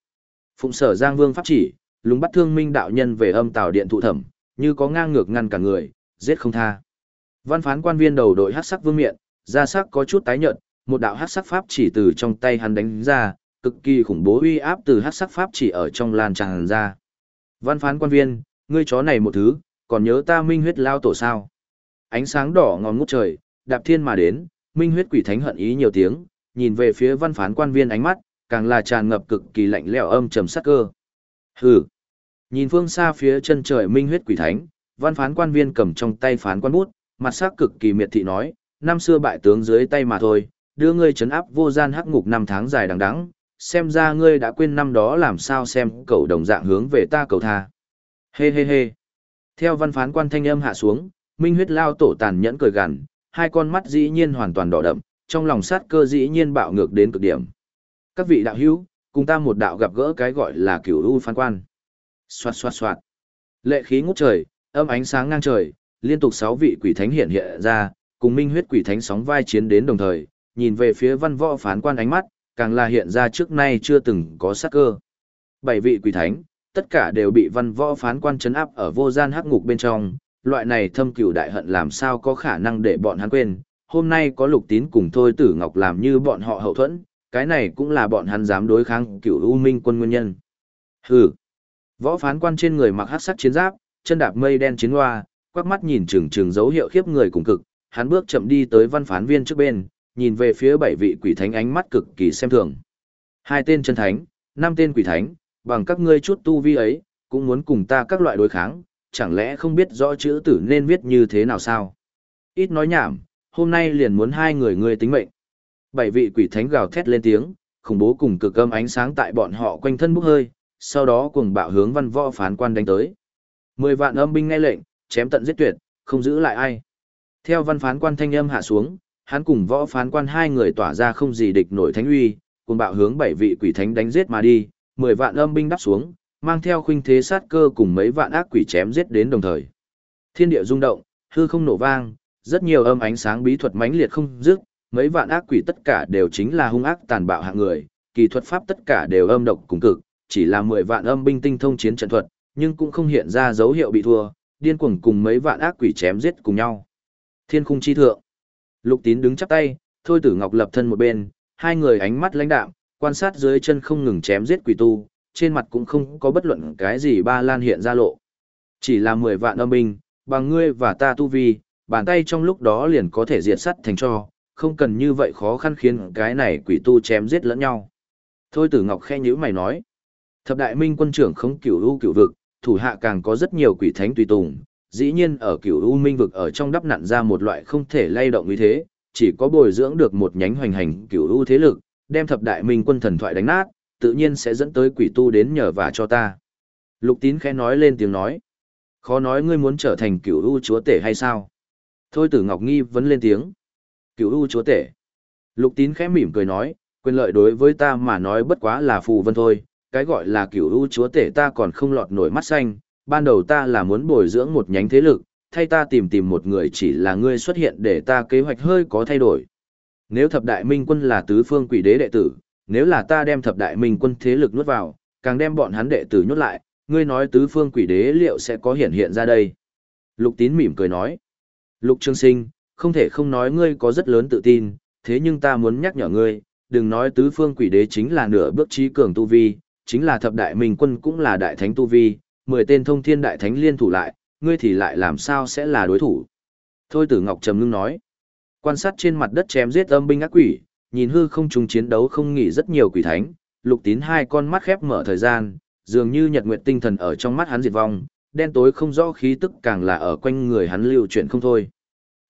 [SPEAKER 1] Phụng sở Giang Vương pháp chỉ, lúng bắt thương minh đạo nhân về âm tào điện thụ thẩm, như có ngang ngược ngăn cả người, giết không tha. Văn phán quan viên đầu đội hắc sắc vương miện, da sắc có chút tái nhợt, một đạo hắc sắc pháp chỉ từ trong tay hắn đánh ra, cực kỳ khủng bố uy áp từ hắc sắc pháp chỉ ở trong lan tràn ra. Văn phán quan viên, ngươi chó này một thứ, còn nhớ ta minh huyết lao tổ sao? Ánh sáng đỏ ngòm ngút trời, đạp thiên mà đến, minh huyết quỷ thánh hận ý nhiều tiếng, nhìn về phía văn phán quan viên ánh mắt, càng là tràn ngập cực kỳ lạnh lẽo âm trầm sắc cơ. Hừ. Nhìn phương xa phía chân trời minh huyết quỷ thánh, văn phán quan viên cầm trong tay phán quan bút, mặt sắc cực kỳ miệt thị nói, năm xưa bại tướng dưới tay mà thôi, đưa ngươi trấn áp vô gian hắc ngục năm tháng dài đằng đẵng, xem ra ngươi đã quên năm đó làm sao xem cậu đồng dạng hướng về ta cầu tha. Hê hê hê. Theo văn phán quan thanh âm hạ xuống, minh huyết lao tổ tàn nhẫn cười gằn, hai con mắt dĩ nhiên hoàn toàn đỏ đậm, trong lòng sát cơ dĩ nhiên bạo ngược đến cực điểm. Các vị đạo hữu, cùng ta một đạo gặp gỡ cái gọi là cửu u phán quan. Xoạt xoạt xoạt. Lệ khí ngút trời, âm ánh sáng ngang trời, liên tục sáu vị quỷ thánh hiện hiện ra, cùng minh huyết quỷ thánh sóng vai chiến đến đồng thời, nhìn về phía văn võ phán quan ánh mắt, càng là hiện ra trước nay chưa từng có sát cơ. Bảy vị quỷ thánh, tất cả đều bị văn võ phán quan chấn áp ở vô gian hắc ngục bên trong, loại này thâm cửu đại hận làm sao có khả năng để bọn hắn quên, hôm nay có lục tín cùng thôi tử ngọc làm như bọn họ hậu thuẫn, cái này cũng là bọn hắn dám đối kháng cửu u minh quân nguyên nhân. Hừ. Võ phán quan trên người mặc hắc sắc chiến giáp, chân đạp mây đen chiến hoa, quắc mắt nhìn chừng chừng dấu hiệu khiếp người cùng cực, hắn bước chậm đi tới văn phán viên trước bên, nhìn về phía bảy vị quỷ thánh ánh mắt cực kỳ xem thường. Hai tên chân thánh, năm tên quỷ thánh, bằng các ngươi chút tu vi ấy, cũng muốn cùng ta các loại đối kháng, chẳng lẽ không biết rõ chữ tử nên viết như thế nào sao? Ít nói nhảm, hôm nay liền muốn hai người ngươi tính mệnh. Bảy vị quỷ thánh gào thét lên tiếng, khủng bố cùng cực âm ánh sáng tại bọn họ quanh thân bốc hơi, sau đó cùng bạo hướng văn võ phán quan đánh tới. Mười vạn âm binh nghe lệnh, chém tận giết tuyệt, không giữ lại ai. Theo văn phán quan thanh âm hạ xuống, hắn cùng võ phán quan hai người tỏa ra không gì địch nổi thánh uy, cùng bạo hướng bảy vị quỷ thánh đánh giết mà đi, mười vạn âm binh đắp xuống, mang theo khuynh thế sát cơ cùng mấy vạn ác quỷ chém giết đến đồng thời. Thiên địa rung động, hư không nổ vang, rất nhiều âm ánh sáng bí thuật mãnh liệt không dứt, mấy vạn ác quỷ tất cả đều chính là hung ác tàn bạo hạng người, kỳ thuật pháp tất cả đều âm độc cùng cực, chỉ là mười vạn âm binh tinh thông chiến trận thuật, nhưng cũng không hiện ra dấu hiệu bị thua, điên cuồng cùng mấy vạn ác quỷ chém giết cùng nhau. Thiên khung chi thượng. Lục Tín đứng chắp tay, Thôi Tử Ngọc lập thân một bên, hai người ánh mắt lãnh đạm, quan sát dưới chân không ngừng chém giết quỷ tu, trên mặt cũng không có bất luận cái gì ba lan hiện ra lộ. Chỉ là mười vạn âm binh, bằng ngươi và ta tu vi, bàn tay trong lúc đó liền có thể diệt sắt thành cho, không cần như vậy khó khăn khiến cái này quỷ tu chém giết lẫn nhau. Thôi tử Ngọc khe nhữ mày nói. Thập đại minh quân trưởng không cửu u cửu vực, thủ hạ càng có rất nhiều quỷ thánh tùy tùng, dĩ nhiên ở cửu u minh vực ở trong đắp nặn ra một loại không thể lay động như thế, chỉ có bồi dưỡng được một nhánh hoành hành cửu u thế lực, đem thập đại minh quân thần thoại đánh nát, tự nhiên sẽ dẫn tới quỷ tu đến nhờ và cho ta. Lục tín khẽ nói lên tiếng nói. Khó nói ngươi muốn trở thành cửu u chúa tể hay sao? Thôi tử Ngọc Nghi vẫn lên tiếng. Cửu u chúa tể. Lục tín khẽ mỉm cười nói, quyền lợi đối với ta mà nói bất quá là phù vân thôi, cái gọi là cửu u chúa tể ta còn không lọt nổi mắt xanh, ban đầu ta là muốn bồi dưỡng một nhánh thế lực, thay ta tìm tìm một người chỉ là ngươi xuất hiện để ta kế hoạch hơi có thay đổi. Nếu thập đại minh quân là tứ phương quỷ đế đệ tử, nếu là ta đem thập đại minh quân thế lực nuốt vào, càng đem bọn hắn đệ tử nhốt lại, ngươi nói tứ phương quỷ đế liệu sẽ có hiện hiện ra đây. Lục tín mỉm cười nói. Lục trương sinh, không thể không nói ngươi có rất lớn tự tin, thế nhưng ta muốn nhắc nhở ngươi, đừng nói tứ phương quỷ đế chính là nửa bước trí cường tu vi, chính là thập đại minh quân cũng là đại thánh tu vi, mười tên thông thiên đại thánh liên thủ lại, ngươi thì lại làm sao sẽ là đối thủ. Thôi tử Ngọc trầm ngưng nói, quan sát trên mặt đất chém giết âm binh ác quỷ, nhìn hư không trùng chiến đấu không nghỉ rất nhiều quỷ thánh, lục tín hai con mắt khép mở thời gian, dường như nhật nguyệt tinh thần ở trong mắt hắn diệt vong, đen tối không rõ khí tức càng là ở quanh người hắn lưu chuyển không thôi.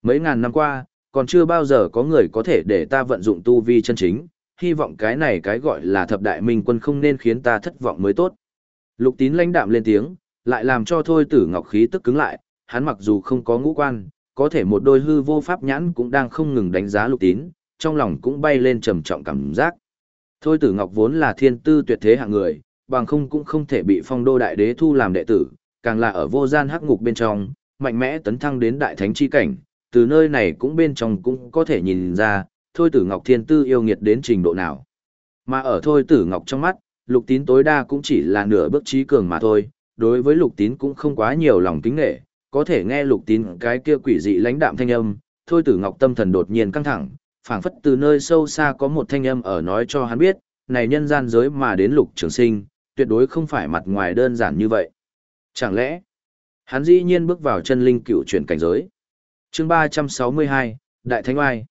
[SPEAKER 1] Mấy ngàn năm qua, còn chưa bao giờ có người có thể để ta vận dụng tu vi chân chính, hy vọng cái này cái gọi là thập đại minh quân không nên khiến ta thất vọng mới tốt. Lục tín lãnh đạm lên tiếng, lại làm cho thôi tử ngọc khí tức cứng lại, hắn mặc dù không có ngũ quan, có thể một đôi hư vô pháp nhãn cũng đang không ngừng đánh giá lục tín, trong lòng cũng bay lên trầm trọng cảm giác. Thôi tử ngọc vốn là thiên tư tuyệt thế hạng người, bằng không cũng không thể bị phong đô đại đế thu làm đệ tử, càng là ở vô gian hắc ngục bên trong, mạnh mẽ tấn thăng đến đại thánh chi cảnh, từ nơi này cũng bên trong cũng có thể nhìn ra, thôi tử ngọc thiên tư yêu nghiệt đến trình độ nào. Mà ở thôi tử ngọc trong mắt, lục tín tối đa cũng chỉ là nửa bước trí cường mà thôi, đối với lục tín cũng không quá nhiều lòng kính nghệ, có thể nghe lục tín cái kia quỷ dị lãnh đạm thanh âm, thôi tử ngọc tâm thần đột nhiên căng thẳng, phảng phất từ nơi sâu xa có một thanh âm ở nói cho hắn biết, này nhân gian giới mà đến lục trường sinh, tuyệt đối không phải mặt ngoài đơn giản như vậy. Chẳng lẽ, hắn dĩ nhiên bước vào chân linh cựu chuyển cảnh giới. chương 362, Đại Thánh Oai.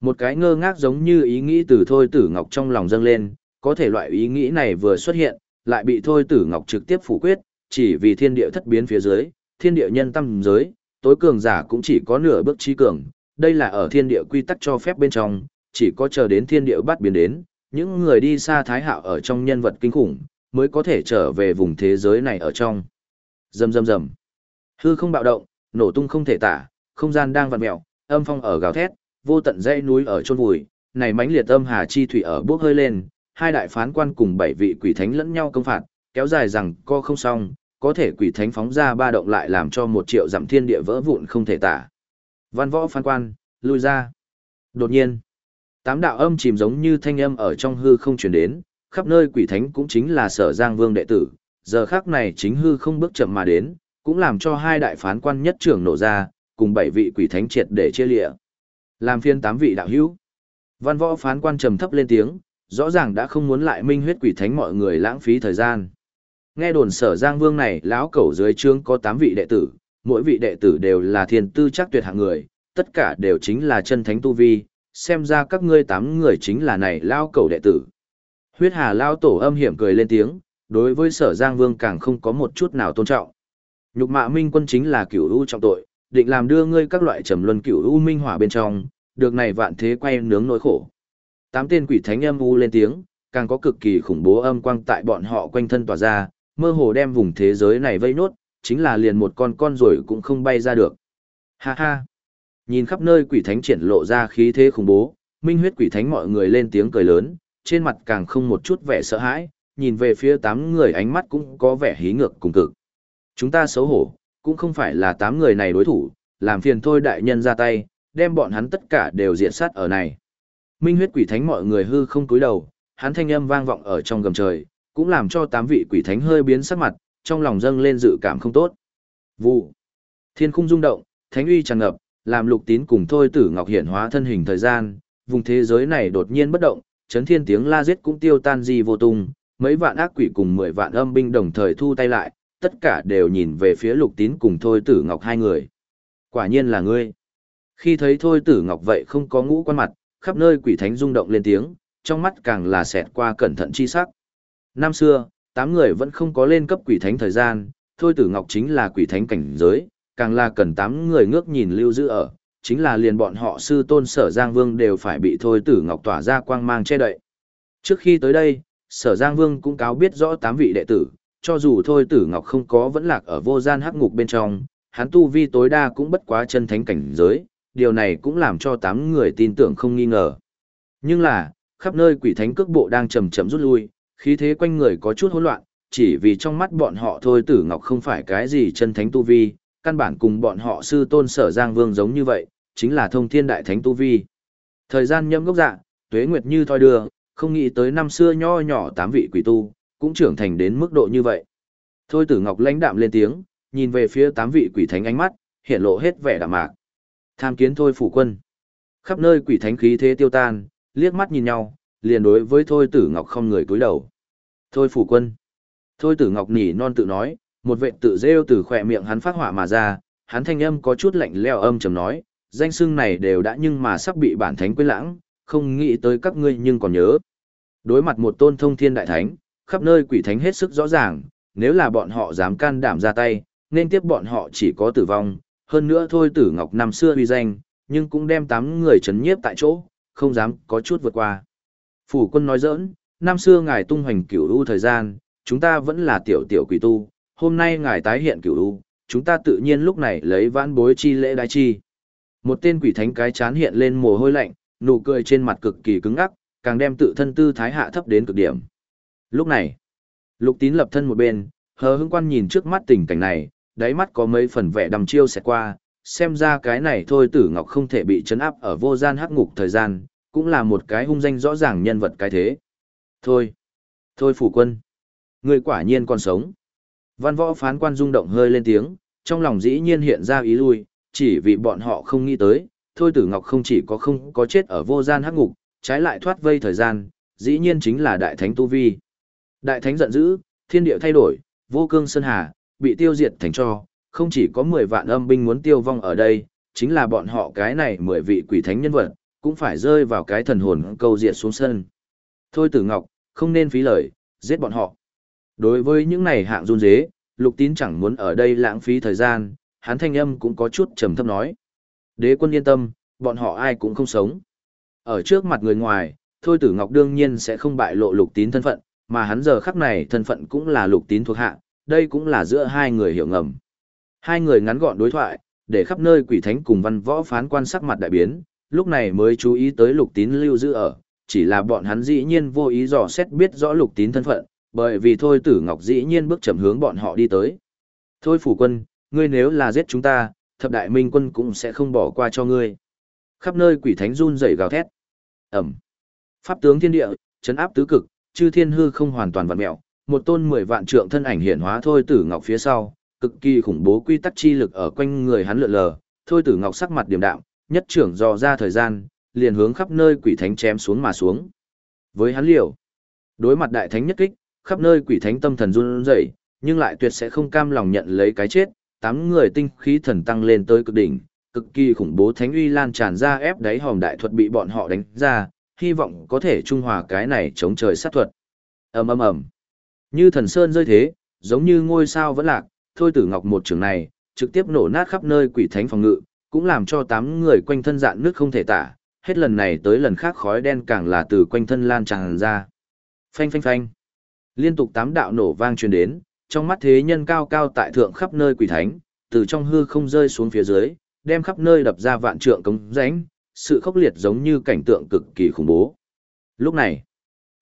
[SPEAKER 1] Một cái ngơ ngác giống như ý nghĩ từ Thôi Tử Ngọc trong lòng dâng lên, có thể loại ý nghĩ này vừa xuất hiện, lại bị Thôi Tử Ngọc trực tiếp phủ quyết, chỉ vì thiên địa thất biến phía dưới, thiên địa nhân tâm giới, tối cường giả cũng chỉ có nửa bước trí cường, đây là ở thiên địa quy tắc cho phép bên trong, chỉ có chờ đến thiên địa bắt biến đến, những người đi xa thái hạo ở trong nhân vật kinh khủng, mới có thể trở về vùng thế giới này ở trong. Rầm rầm rầm. Hư không bạo động, nổ tung không thể tả, không gian đang vặn mèo, âm phong ở gào thét, vô tận dãy núi ở chôn vùi, này mãnh liệt âm hà chi thủy ở bước hơi lên, hai đại phán quan cùng bảy vị quỷ thánh lẫn nhau công phạt, kéo dài rằng co không xong, có thể quỷ thánh phóng ra ba động lại làm cho một triệu dặm thiên địa vỡ vụn không thể tả. Văn võ phán quan, lui ra. Đột nhiên, tám đạo âm chìm giống như thanh âm ở trong hư không truyền đến, khắp nơi quỷ thánh cũng chính là sở giang vương đệ tử, giờ khác này chính hư không bước chậm mà đến, cũng làm cho hai đại phán quan nhất trưởng nổ ra, cùng bảy vị quỷ thánh triệt để chia lịa. Làm phiên tám vị đạo hữu. Văn võ phán quan trầm thấp lên tiếng, rõ ràng đã không muốn lại minh huyết quỷ thánh mọi người lãng phí thời gian. Nghe đồn sở Giang Vương này lão cẩu dưới trướng có 8 vị đệ tử, mỗi vị đệ tử đều là thiên tư chắc tuyệt hạng người, tất cả đều chính là chân thánh tu vi, xem ra các ngươi 8 người chính là này lão cẩu đệ tử. Huyết Hà lão tổ âm hiểm cười lên tiếng, đối với sở Giang Vương càng không có một chút nào tôn trọng. Nhục mạ minh quân chính là cửu u trọng tội, định làm đưa ngươi các loại trầm luân cửu u minh hỏa bên trong, được này vạn thế quay nướng nỗi khổ. Tám tên quỷ thánh âm u lên tiếng, càng có cực kỳ khủng bố âm quang tại bọn họ quanh thân tỏa ra, mơ hồ đem vùng thế giới này vây nốt, chính là liền một con con rồi cũng không bay ra được. Ha ha! Nhìn khắp nơi quỷ thánh triển lộ ra khí thế khủng bố, minh huyết quỷ thánh mọi người lên tiếng cười lớn, trên mặt càng không một chút vẻ sợ hãi, nhìn về phía tám người ánh mắt cũng có vẻ hí ngược cùng cực. Chúng ta xấu hổ, cũng không phải là tám người này đối thủ, làm phiền thôi đại nhân ra tay, đem bọn hắn tất cả đều diện sát ở này. Minh huyết quỷ thánh mọi người hư không cúi đầu, hắn thanh âm vang vọng ở trong gầm trời, cũng làm cho tám vị quỷ thánh hơi biến sắc mặt, trong lòng dâng lên dự cảm không tốt. Vụ. Thiên khung rung động, thánh uy tràn ngập, làm lục tín cùng thôi tử ngọc hiện hóa thân hình thời gian, vùng thế giới này đột nhiên bất động, chấn thiên tiếng la giết cũng tiêu tan gì vô tung, mấy vạn ác quỷ cùng mười vạn âm binh đồng thời thu tay lại, tất cả đều nhìn về phía lục tín cùng thôi tử ngọc hai người. Quả nhiên là ngươi. Khi thấy thôi tử ngọc vậy không có ngũ quan mặt, khắp nơi quỷ thánh rung động lên tiếng, trong mắt càng là xẹt qua cẩn thận chi sắc. Năm xưa, tám người vẫn không có lên cấp quỷ thánh thời gian, thôi tử ngọc chính là quỷ thánh cảnh giới, càng là cần tám người ngước nhìn lưu giữ ở, chính là liền bọn họ sư tôn sở Giang Vương đều phải bị thôi tử ngọc tỏa ra quang mang che đậy. Trước khi tới đây, sở Giang Vương cũng cáo biết rõ tám vị đệ tử, cho dù thôi tử ngọc không có vẫn lạc ở vô gian hắc ngục bên trong, hắn tu vi tối đa cũng bất quá chân thánh cảnh giới, điều này cũng làm cho tám người tin tưởng không nghi ngờ. Nhưng là, khắp nơi quỷ thánh cước bộ đang chậm chậm rút lui, khí thế quanh người có chút hỗn loạn, chỉ vì trong mắt bọn họ thôi tử ngọc không phải cái gì chân thánh tu vi, căn bản cùng bọn họ sư tôn sở giang vương giống như vậy, chính là thông thiên đại thánh tu vi. Thời gian nhâm gốc dạ, tuế nguyệt như thoi đưa, không nghĩ tới năm xưa nho nhỏ tám vị quỷ tu, cũng trưởng thành đến mức độ như vậy. Thôi tử ngọc lãnh đạm lên tiếng, nhìn về phía tám vị quỷ thánh ánh mắt, hiện lộ hết vẻ đạm mạc. Tham kiến thôi phủ quân. Khắp nơi quỷ thánh khí thế tiêu tan, liếc mắt nhìn nhau, liền đối với thôi tử ngọc không người cúi đầu. Thôi phủ quân. Thôi tử ngọc nỉ non tự nói, một vệ tự rêu từ khỏe miệng hắn phát hỏa mà ra, hắn thanh âm có chút lạnh leo âm trầm nói, danh xưng này đều đã nhưng mà sắp bị bản thánh quên lãng, không nghĩ tới các ngươi nhưng còn nhớ. Đối mặt một tôn thông thiên đại thánh, khắp nơi quỷ thánh hết sức rõ ràng, nếu là bọn họ dám can đảm ra tay, nên tiếp bọn họ chỉ có tử vong, hơn nữa thôi tử ngọc năm xưa uy danh, nhưng cũng đem tám người chấn nhiếp tại chỗ, không dám có chút vượt qua. Phủ quân nói giỡn, năm xưa ngài tung hoành cửu u thời gian, chúng ta vẫn là tiểu tiểu quỷ tu, hôm nay ngài tái hiện cửu u, chúng ta tự nhiên lúc này lấy vãn bối chi lễ đái chi. Một tên quỷ thánh cái chán hiện lên mồ hôi lạnh, nụ cười trên mặt cực kỳ cứng ngắc, càng đem tự thân tư thái hạ thấp đến cực điểm. Lúc này, lục tín lập thân một bên, hờ hững quan nhìn trước mắt tình cảnh này, đáy mắt có mấy phần vẻ đầm chiêu xẹt qua, xem ra cái này thôi tử ngọc không thể bị chấn áp ở vô gian hắc ngục thời gian, cũng là một cái hung danh rõ ràng nhân vật cái thế. Thôi, thôi phủ quân, người quả nhiên còn sống. Văn võ phán quan rung động hơi lên tiếng, trong lòng dĩ nhiên hiện ra ý lui, chỉ vì bọn họ không nghĩ tới, thôi tử ngọc không chỉ có không có chết ở vô gian hắc ngục, trái lại thoát vây thời gian, dĩ nhiên chính là đại thánh tu vi. Đại thánh giận dữ, thiên địa thay đổi, vô cương sơn hà, bị tiêu diệt thành cho, không chỉ có 10 vạn âm binh muốn tiêu vong ở đây, chính là bọn họ cái này 10 vị quỷ thánh nhân vật, cũng phải rơi vào cái thần hồn câu diệt xuống sân. Thôi tử ngọc, không nên phí lời, giết bọn họ. Đối với những này hạng run dế, lục tín chẳng muốn ở đây lãng phí thời gian, hắn thanh âm cũng có chút trầm thấp nói. Đế quân yên tâm, bọn họ ai cũng không sống. Ở trước mặt người ngoài, Thôi Tử Ngọc đương nhiên sẽ không bại lộ lục tín thân phận, mà hắn giờ khắc này thân phận cũng là lục tín thuộc hạ, đây cũng là giữa hai người hiểu ngầm. Hai người ngắn gọn đối thoại, để khắp nơi quỷ thánh cùng văn võ phán quan sắc mặt đại biến, lúc này mới chú ý tới lục tín lưu giữ ở, chỉ là bọn hắn dĩ nhiên vô ý dò xét biết rõ lục tín thân phận, bởi vì thôi tử ngọc dĩ nhiên bước chậm hướng bọn họ đi tới. Thôi phủ quân, ngươi nếu là giết chúng ta, thập đại minh quân cũng sẽ không bỏ qua cho ngươi. Khắp nơi quỷ thánh run rẩy gào thét. Ẩm. Pháp tướng thiên địa, chấn áp tứ cực, chư thiên hư không hoàn toàn vặn mẹo, một tôn mười vạn trượng thân ảnh hiển hóa thôi tử ngọc phía sau, cực kỳ khủng bố quy tắc chi lực ở quanh người hắn lượn lờ, thôi tử ngọc sắc mặt điềm đạm, nhất trưởng dò ra thời gian, liền hướng khắp nơi quỷ thánh chém xuống mà xuống. Với hắn liều, đối mặt đại thánh nhất kích, khắp nơi quỷ thánh tâm thần run rẩy, nhưng lại tuyệt sẽ không cam lòng nhận lấy cái chết, tám người tinh khí thần tăng lên tới cực đỉnh, cực kỳ khủng bố thánh uy lan tràn ra ép đáy hòm đại thuật bị bọn họ đánh ra, hy vọng có thể trung hòa cái này chống trời sát thuật. Ầm ầm ầm. Như thần sơn rơi thế, giống như ngôi sao vẫn lạc, thôi tử ngọc một trường này, trực tiếp nổ nát khắp nơi quỷ thánh phòng ngự, cũng làm cho tám người quanh thân dạn nước không thể tả, hết lần này tới lần khác khói đen càng là từ quanh thân lan tràn ra. Phanh phanh phanh. Liên tục tám đạo nổ vang truyền đến, trong mắt thế nhân cao cao tại thượng khắp nơi quỷ thánh, từ trong hư không rơi xuống phía dưới, đem khắp nơi đập ra vạn trượng cống rãnh, sự khốc liệt giống như cảnh tượng cực kỳ khủng bố. Lúc này,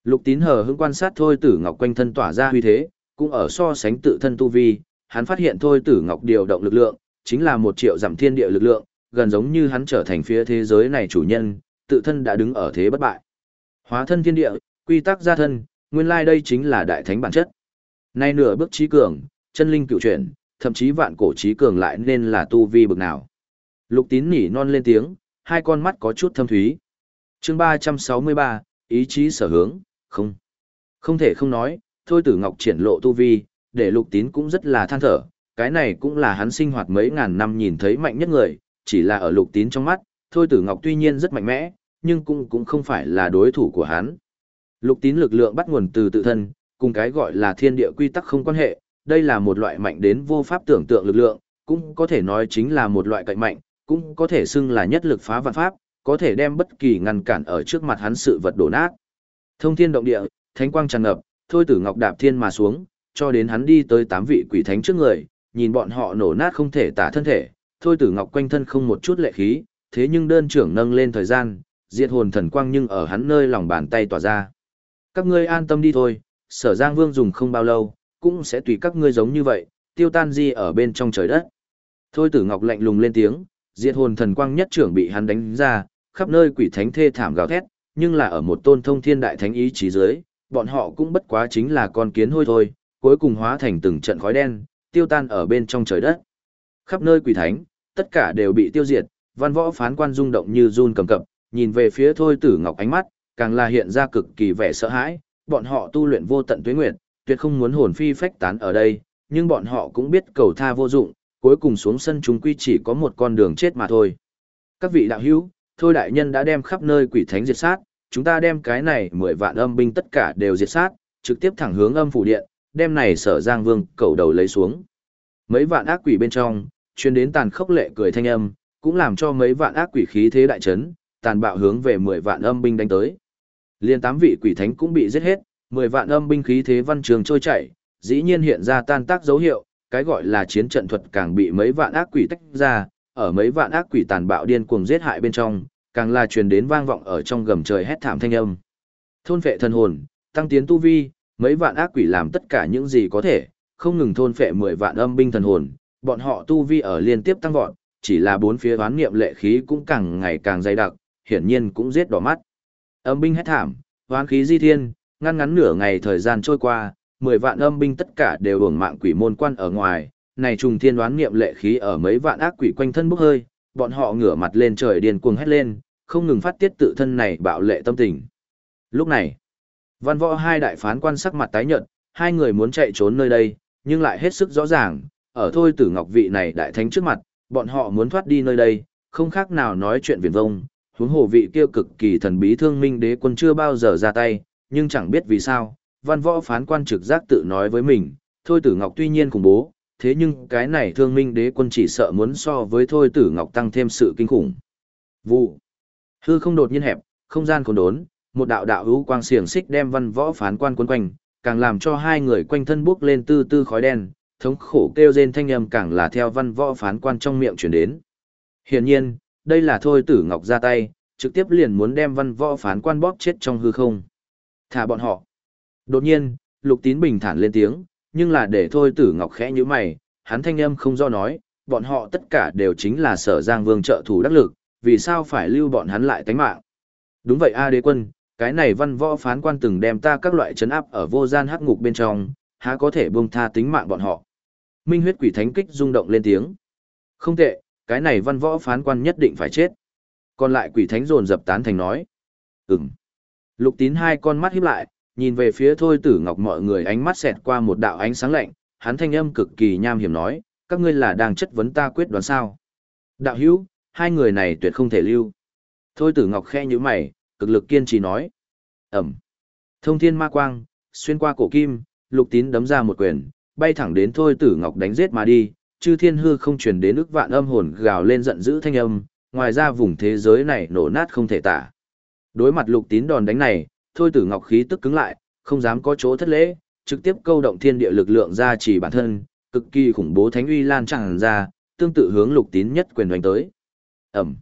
[SPEAKER 1] Lục Tín hờ hững quan sát Thôi Tử Ngọc quanh thân tỏa ra huy thế, cũng ở so sánh tự thân tu vi, hắn phát hiện Thôi Tử Ngọc điều động lực lượng, chính là một triệu giảm thiên địa lực lượng, gần giống như hắn trở thành phía thế giới này chủ nhân, tự thân đã đứng ở thế bất bại. Hóa thân thiên địa, quy tắc gia thân, nguyên lai đây chính là đại thánh bản chất. Nay nửa bước trí cường, chân linh cựu chuyển, thậm chí vạn cổ trí cường lại nên là tu vi bực nào. Lục tín nỉ non lên tiếng, hai con mắt có chút thâm thúy. chương 363, ý chí sở hướng, không. Không thể không nói, thôi tử ngọc triển lộ tu vi, để lục tín cũng rất là than thở, cái này cũng là hắn sinh hoạt mấy ngàn năm nhìn thấy mạnh nhất người, chỉ là ở lục tín trong mắt, thôi tử ngọc tuy nhiên rất mạnh mẽ, nhưng cũng cũng không phải là đối thủ của hắn. Lục tín lực lượng bắt nguồn từ tự thân, cùng cái gọi là thiên địa quy tắc không quan hệ, đây là một loại mạnh đến vô pháp tưởng tượng lực lượng, cũng có thể nói chính là một loại cạnh mạnh, cũng có thể xưng là nhất lực phá vạn pháp, có thể đem bất kỳ ngăn cản ở trước mặt hắn sự vật đổ nát. Thông thiên động địa, thánh quang tràn ngập, thôi tử ngọc đạp thiên mà xuống, cho đến hắn đi tới tám vị quỷ thánh trước người, nhìn bọn họ nổ nát không thể tả thân thể, thôi tử ngọc quanh thân không một chút lệ khí, thế nhưng đơn trưởng nâng lên thời gian, diệt hồn thần quang nhưng ở hắn nơi lòng bàn tay tỏa ra. Các ngươi an tâm đi thôi, sở giang vương dùng không bao lâu, cũng sẽ tùy các ngươi giống như vậy, tiêu tan di ở bên trong trời đất. Thôi tử ngọc lạnh lùng lên tiếng, diệt hồn thần quang nhất trưởng bị hắn đánh ra, khắp nơi quỷ thánh thê thảm gào thét, nhưng là ở một tôn thông thiên đại thánh ý chí dưới, bọn họ cũng bất quá chính là con kiến hôi thôi, cuối cùng hóa thành từng trận khói đen, tiêu tan ở bên trong trời đất. Khắp nơi quỷ thánh, tất cả đều bị tiêu diệt, văn võ phán quan rung động như run cầm cập, nhìn về phía thôi tử ngọc ánh mắt, càng là hiện ra cực kỳ vẻ sợ hãi, bọn họ tu luyện vô tận tuế nguyệt, tuyệt không muốn hồn phi phách tán ở đây, nhưng bọn họ cũng biết cầu tha vô dụng, cuối cùng xuống sân chúng quy chỉ có một con đường chết mà thôi. Các vị đạo hữu, thôi đại nhân đã đem khắp nơi quỷ thánh diệt sát, chúng ta đem cái này mười vạn âm binh tất cả đều diệt sát, trực tiếp thẳng hướng âm phủ điện, đem này sở giang vương cầu đầu lấy xuống. Mấy vạn ác quỷ bên trong, chuyên đến tàn khốc lệ cười thanh âm, cũng làm cho mấy vạn ác quỷ khí thế đại chấn, tàn bạo hướng về mười vạn âm binh đánh tới. Liên tám vị quỷ thánh cũng bị giết hết, mười vạn âm binh khí thế văn trường trôi chảy, dĩ nhiên hiện ra tan tác dấu hiệu, cái gọi là chiến trận thuật càng bị mấy vạn ác quỷ tách ra, ở mấy vạn ác quỷ tàn bạo điên cuồng giết hại bên trong, càng là truyền đến vang vọng ở trong gầm trời hét thảm thanh âm. Thôn phệ thần hồn, tăng tiến tu vi, mấy vạn ác quỷ làm tất cả những gì có thể, không ngừng thôn phệ mười vạn âm binh thần hồn, bọn họ tu vi ở liên tiếp tăng vọt, chỉ là bốn phía đoán niệm lệ khí cũng càng ngày càng dày đặc, hiển nhiên cũng giết đỏ mắt. Âm binh hét thảm, hoán khí di thiên, ngăn ngắn nửa ngày thời gian trôi qua, mười vạn âm binh tất cả đều uổng mạng quỷ môn quan ở ngoài, này trùng thiên đoán niệm lệ khí ở mấy vạn ác quỷ quanh thân bốc hơi, bọn họ ngửa mặt lên trời điên cuồng hét lên, không ngừng phát tiết tự thân này bạo lệ tâm tình. Lúc này, văn võ hai đại phán quan sắc mặt tái nhợt, hai người muốn chạy trốn nơi đây, nhưng lại hết sức rõ ràng, ở thôi tử ngọc vị này đại thánh trước mặt, bọn họ muốn thoát đi nơi đây, không khác nào nói chuyện viển vông, huống hồ vị kia cực kỳ thần bí thương minh đế quân chưa bao giờ ra tay, nhưng chẳng biết vì sao, văn võ phán quan trực giác tự nói với mình, thôi tử ngọc tuy nhiên khủng bố, thế nhưng cái này thương minh đế quân chỉ sợ muốn so với thôi tử ngọc tăng thêm sự kinh khủng. Vụ. Hư không đột nhiên hẹp, không gian còn đốn, một đạo đạo hữu quang xiềng xích đem văn võ phán quan quấn quanh, càng làm cho hai người quanh thân bước lên tư tư khói đen, thống khổ kêu rên thanh âm càng là theo văn võ phán quan trong miệng chuyển đến. Hiển nhiên, đây là thôi tử ngọc ra tay, trực tiếp liền muốn đem văn võ phán quan bóp chết trong hư không. Thả bọn họ. Đột nhiên, lục tín bình thản lên tiếng, nhưng là để thôi tử ngọc khẽ như mày, hắn thanh âm không do nói, bọn họ tất cả đều chính là sở giang vương trợ thủ đắc lực, vì sao phải lưu bọn hắn lại tánh mạng. Đúng vậy A đế quân, cái này văn võ phán quan từng đem ta các loại chấn áp ở vô gian hắc ngục bên trong, há có thể buông tha tính mạng bọn họ. Minh huyết quỷ thánh kích rung động lên tiếng. Không tệ, cái này văn võ phán quan nhất định phải chết. Còn lại quỷ thánh rồn dập tán thành nói. Ừm. Lục tín hai con mắt híp lại, nhìn về phía thôi tử ngọc mọi người ánh mắt xẹt qua một đạo ánh sáng lạnh, hắn thanh âm cực kỳ nham hiểm nói, các ngươi là đang chất vấn ta quyết đoán sao. Đạo hữu, hai người này tuyệt không thể lưu. Thôi tử ngọc khe như mày, cực lực kiên trì nói. Ẩm. Thông thiên ma quang, xuyên qua cổ kim, lục tín đấm ra một quyền, bay thẳng đến thôi tử ngọc đánh giết mà đi, chư thiên hư không truyền đến ức vạn âm hồn gào lên giận dữ thanh âm, ngoài ra vùng thế giới này nổ nát không thể tả. Đối mặt lục tín đòn đánh này, thôi tử ngọc khí tức cứng lại, không dám có chỗ thất lễ, trực tiếp câu động thiên địa lực lượng ra chỉ bản thân, cực kỳ khủng bố thánh uy lan tràn ra, tương tự hướng lục tín nhất quyền đánh tới. Ẩm.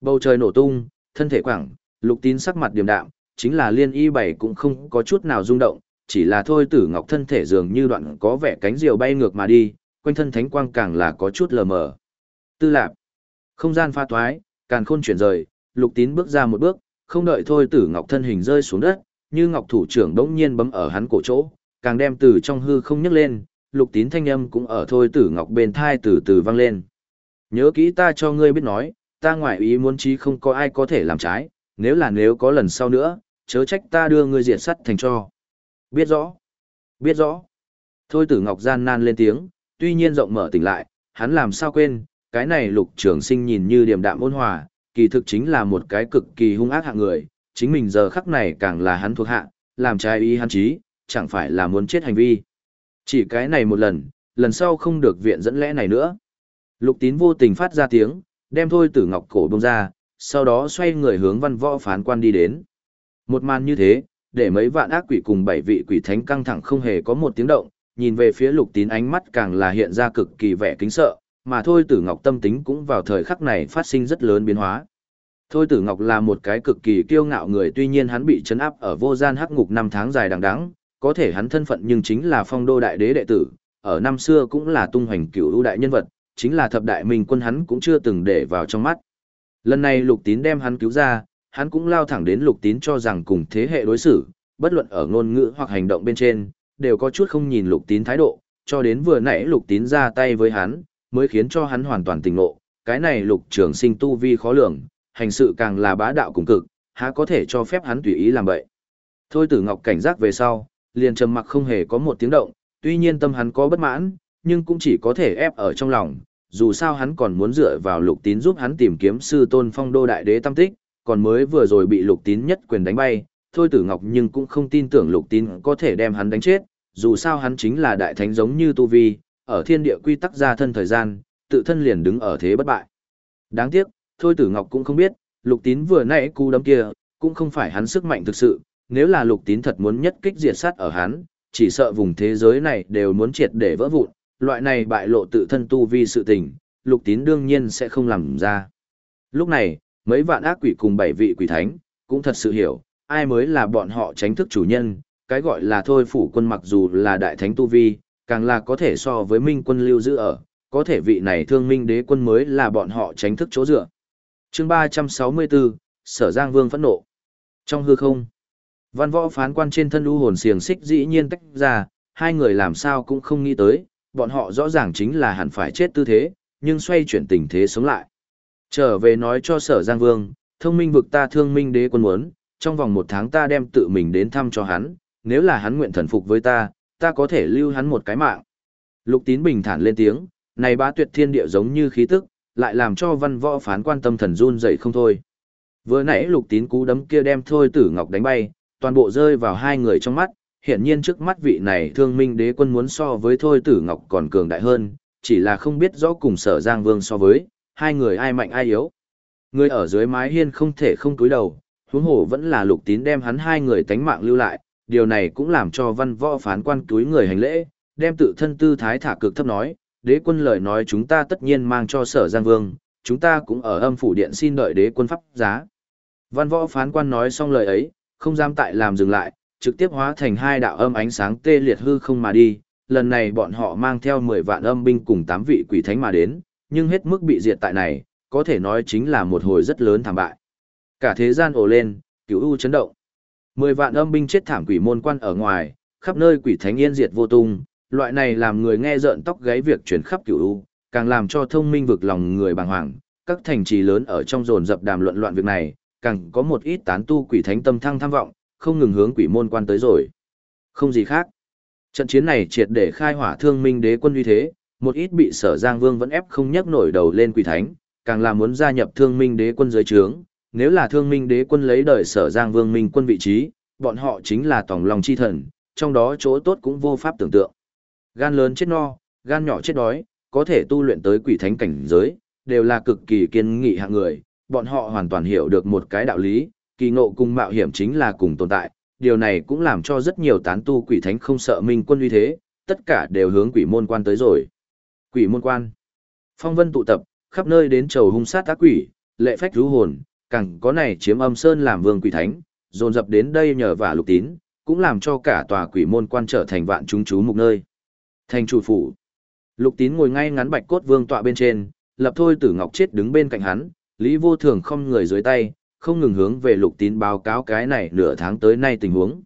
[SPEAKER 1] Bầu trời nổ tung, thân thể quảng, lục tín sắc mặt điềm đạm, chính là liên y bảy cũng không có chút nào rung động, chỉ là thôi tử ngọc thân thể dường như đoạn có vẻ cánh diều bay ngược mà đi, quanh thân thánh quang càng là có chút lờ mờ. Tư lạp. Không gian pha thoái, càng khôn chuyển rời, lục tín bước ra một bước, không đợi thôi tử ngọc thân hình rơi xuống đất, như ngọc thủ trưởng đống nhiên bấm ở hắn cổ chỗ, càng đem từ trong hư không nhấc lên, lục tín thanh âm cũng ở thôi tử ngọc bên thai từ từ vang lên. Nhớ kỹ ta cho ngươi biết nói, ta ngoại ý muốn chí không có ai có thể làm trái, nếu là nếu có lần sau nữa, chớ trách ta đưa ngươi diệt sắt thành cho. Biết rõ. Biết rõ. Thôi tử ngọc gian nan lên tiếng, tuy nhiên rộng mở tỉnh lại, hắn làm sao quên, cái này lục trường sinh nhìn như điềm đạm ôn hòa, kỳ thực chính là một cái cực kỳ hung ác hạng người, chính mình giờ khắc này càng là hắn thuộc hạ, làm trái ý hắn chí, chẳng phải là muốn chết hành vi. Chỉ cái này một lần, lần sau không được viện dẫn lẽ này nữa. Lục tín vô tình phát ra tiếng, đem thôi tử ngọc cổ bông ra, sau đó xoay người hướng văn võ phán quan đi đến. Một màn như thế, để mấy vạn ác quỷ cùng bảy vị quỷ thánh căng thẳng không hề có một tiếng động, nhìn về phía lục tín ánh mắt càng là hiện ra cực kỳ vẻ kính sợ, mà thôi tử ngọc tâm tính cũng vào thời khắc này phát sinh rất lớn biến hóa. Thôi tử ngọc là một cái cực kỳ kiêu ngạo người tuy nhiên hắn bị chấn áp ở vô gian hắc ngục năm tháng dài đằng đẵng, có thể hắn thân phận nhưng chính là phong đô đại đế đệ tử, ở năm xưa cũng là tung hoành cửu ưu đại nhân vật, chính là thập đại minh quân hắn cũng chưa từng để vào trong mắt. Lần này lục tín đem hắn cứu ra, hắn cũng lao thẳng đến lục tín cho rằng cùng thế hệ đối xử, bất luận ở ngôn ngữ hoặc hành động bên trên, đều có chút không nhìn lục tín thái độ, cho đến vừa nãy lục tín ra tay với hắn, mới khiến cho hắn hoàn toàn tỉnh ngộ, cái này lục trường sinh tu vi khó lường, hành sự càng là bá đạo cùng cực, há có thể cho phép hắn tùy ý làm vậy. Thôi tử ngọc cảnh giác về sau, liền trầm mặc không hề có một tiếng động, tuy nhiên tâm hắn có bất mãn, nhưng cũng chỉ có thể ép ở trong lòng, dù sao hắn còn muốn dựa vào lục tín giúp hắn tìm kiếm sư tôn phong đô đại đế tâm tích, còn mới vừa rồi bị lục tín nhất quyền đánh bay, thôi tử ngọc nhưng cũng không tin tưởng lục tín có thể đem hắn đánh chết, dù sao hắn chính là đại thánh giống như tu vi, ở thiên địa quy tắc ra thân thời gian, tự thân liền đứng ở thế bất bại. Đáng tiếc, thôi tử ngọc cũng không biết, lục tín vừa nãy cú đấm kia, cũng không phải hắn sức mạnh thực sự, nếu là lục tín thật muốn nhất kích diệt sát ở hắn, chỉ sợ vùng thế giới này đều muốn triệt để vỡ vụn, loại này bại lộ tự thân tu vi sự tình, lục tín đương nhiên sẽ không làm ra. Lúc này, mấy vạn ác quỷ cùng bảy vị quỷ thánh, cũng thật sự hiểu, ai mới là bọn họ tránh thức chủ nhân, cái gọi là thôi phủ quân mặc dù là đại thánh tu vi, càng là có thể so với minh quân lưu giữ ở, có thể vị này thương minh đế quân mới là bọn họ tránh thức chỗ dựa. chương 364, Sở Giang Vương phẫn nộ. Trong hư không, văn võ phán quan trên thân u hồn xiềng xích dĩ nhiên tách ra, hai người làm sao cũng không nghĩ tới, bọn họ rõ ràng chính là hẳn phải chết tư thế, nhưng xoay chuyển tình thế sống lại. Trở về nói cho sở Giang Vương, thông minh vực ta thương minh đế quân muốn, trong vòng một tháng ta đem tự mình đến thăm cho hắn, nếu là hắn nguyện thần phục với ta, ta có thể lưu hắn một cái mạng. Lục tín bình thản lên tiếng, này bá tuyệt thiên địa giống như khí tức, lại làm cho văn võ phán quan tâm thần run dậy không thôi. Vừa nãy lục tín cú đấm kia đem thôi tử ngọc đánh bay, toàn bộ rơi vào hai người trong mắt, hiện nhiên trước mắt vị này thương minh đế quân muốn so với thôi tử ngọc còn cường đại hơn, chỉ là không biết rõ cùng sở giang vương so với, hai người ai mạnh ai yếu. Người ở dưới mái hiên không thể không cúi đầu, huống hồ vẫn là lục tín đem hắn hai người tánh mạng lưu lại, điều này cũng làm cho văn võ phán quan túi người hành lễ, đem tự thân tư thái thả cực thấp nói, đế quân lời nói chúng ta tất nhiên mang cho sở giang vương, chúng ta cũng ở âm phủ điện xin đợi đế quân pháp giá. Văn võ phán quan nói xong lời ấy, không dám tại làm dừng lại, trực tiếp hóa thành hai đạo âm ánh sáng tê liệt hư không mà đi, lần này bọn họ mang theo 10 vạn âm binh cùng 8 vị quỷ thánh mà đến, nhưng hết mức bị diệt tại này, có thể nói chính là một hồi rất lớn thảm bại. Cả thế gian ồ lên, cửu u chấn động. 10 vạn âm binh chết thảm quỷ môn quan ở ngoài, khắp nơi quỷ thánh yên diệt vô tung, loại này làm người nghe rợn tóc gáy việc chuyển khắp cửu u, càng làm cho thông minh vực lòng người bàng hoàng, các thành trì lớn ở trong dồn dập đàm luận loạn việc này, càng có một ít tán tu quỷ thánh tâm thăng tham vọng, không ngừng hướng quỷ môn quan tới rồi. Không gì khác. Trận chiến này triệt để khai hỏa thương minh đế quân uy thế, một ít bị sở Giang Vương vẫn ép không nhấc nổi đầu lên quỷ thánh, càng là muốn gia nhập thương minh đế quân dưới trướng. Nếu là thương minh đế quân lấy đời sở Giang Vương minh quân vị trí, bọn họ chính là tòng lòng chi thần, trong đó chỗ tốt cũng vô pháp tưởng tượng. Gan lớn chết no, gan nhỏ chết đói, có thể tu luyện tới quỷ thánh cảnh giới, đều là cực kỳ kiên nghị hạng người, bọn họ hoàn toàn hiểu được một cái đạo lý, kỳ ngộ cùng mạo hiểm chính là cùng tồn tại, điều này cũng làm cho rất nhiều tán tu quỷ thánh không sợ minh quân uy thế, tất cả đều hướng quỷ môn quan tới rồi. Quỷ môn quan. Phong vân tụ tập, khắp nơi đến trầu hung sát ác quỷ, lệ phách rú hồn, càng có này chiếm âm sơn làm vương quỷ thánh, dồn dập đến đây nhờ vả lục tín, cũng làm cho cả tòa quỷ môn quan trở thành vạn chúng chú mục nơi. Thành chủ phủ. Lục tín ngồi ngay ngắn bạch cốt vương tọa bên trên, lập thôi tử ngọc chết đứng bên cạnh hắn, Lý vô thường không người dưới tay, không ngừng hướng về lục tín báo cáo cái này nửa tháng tới nay tình huống.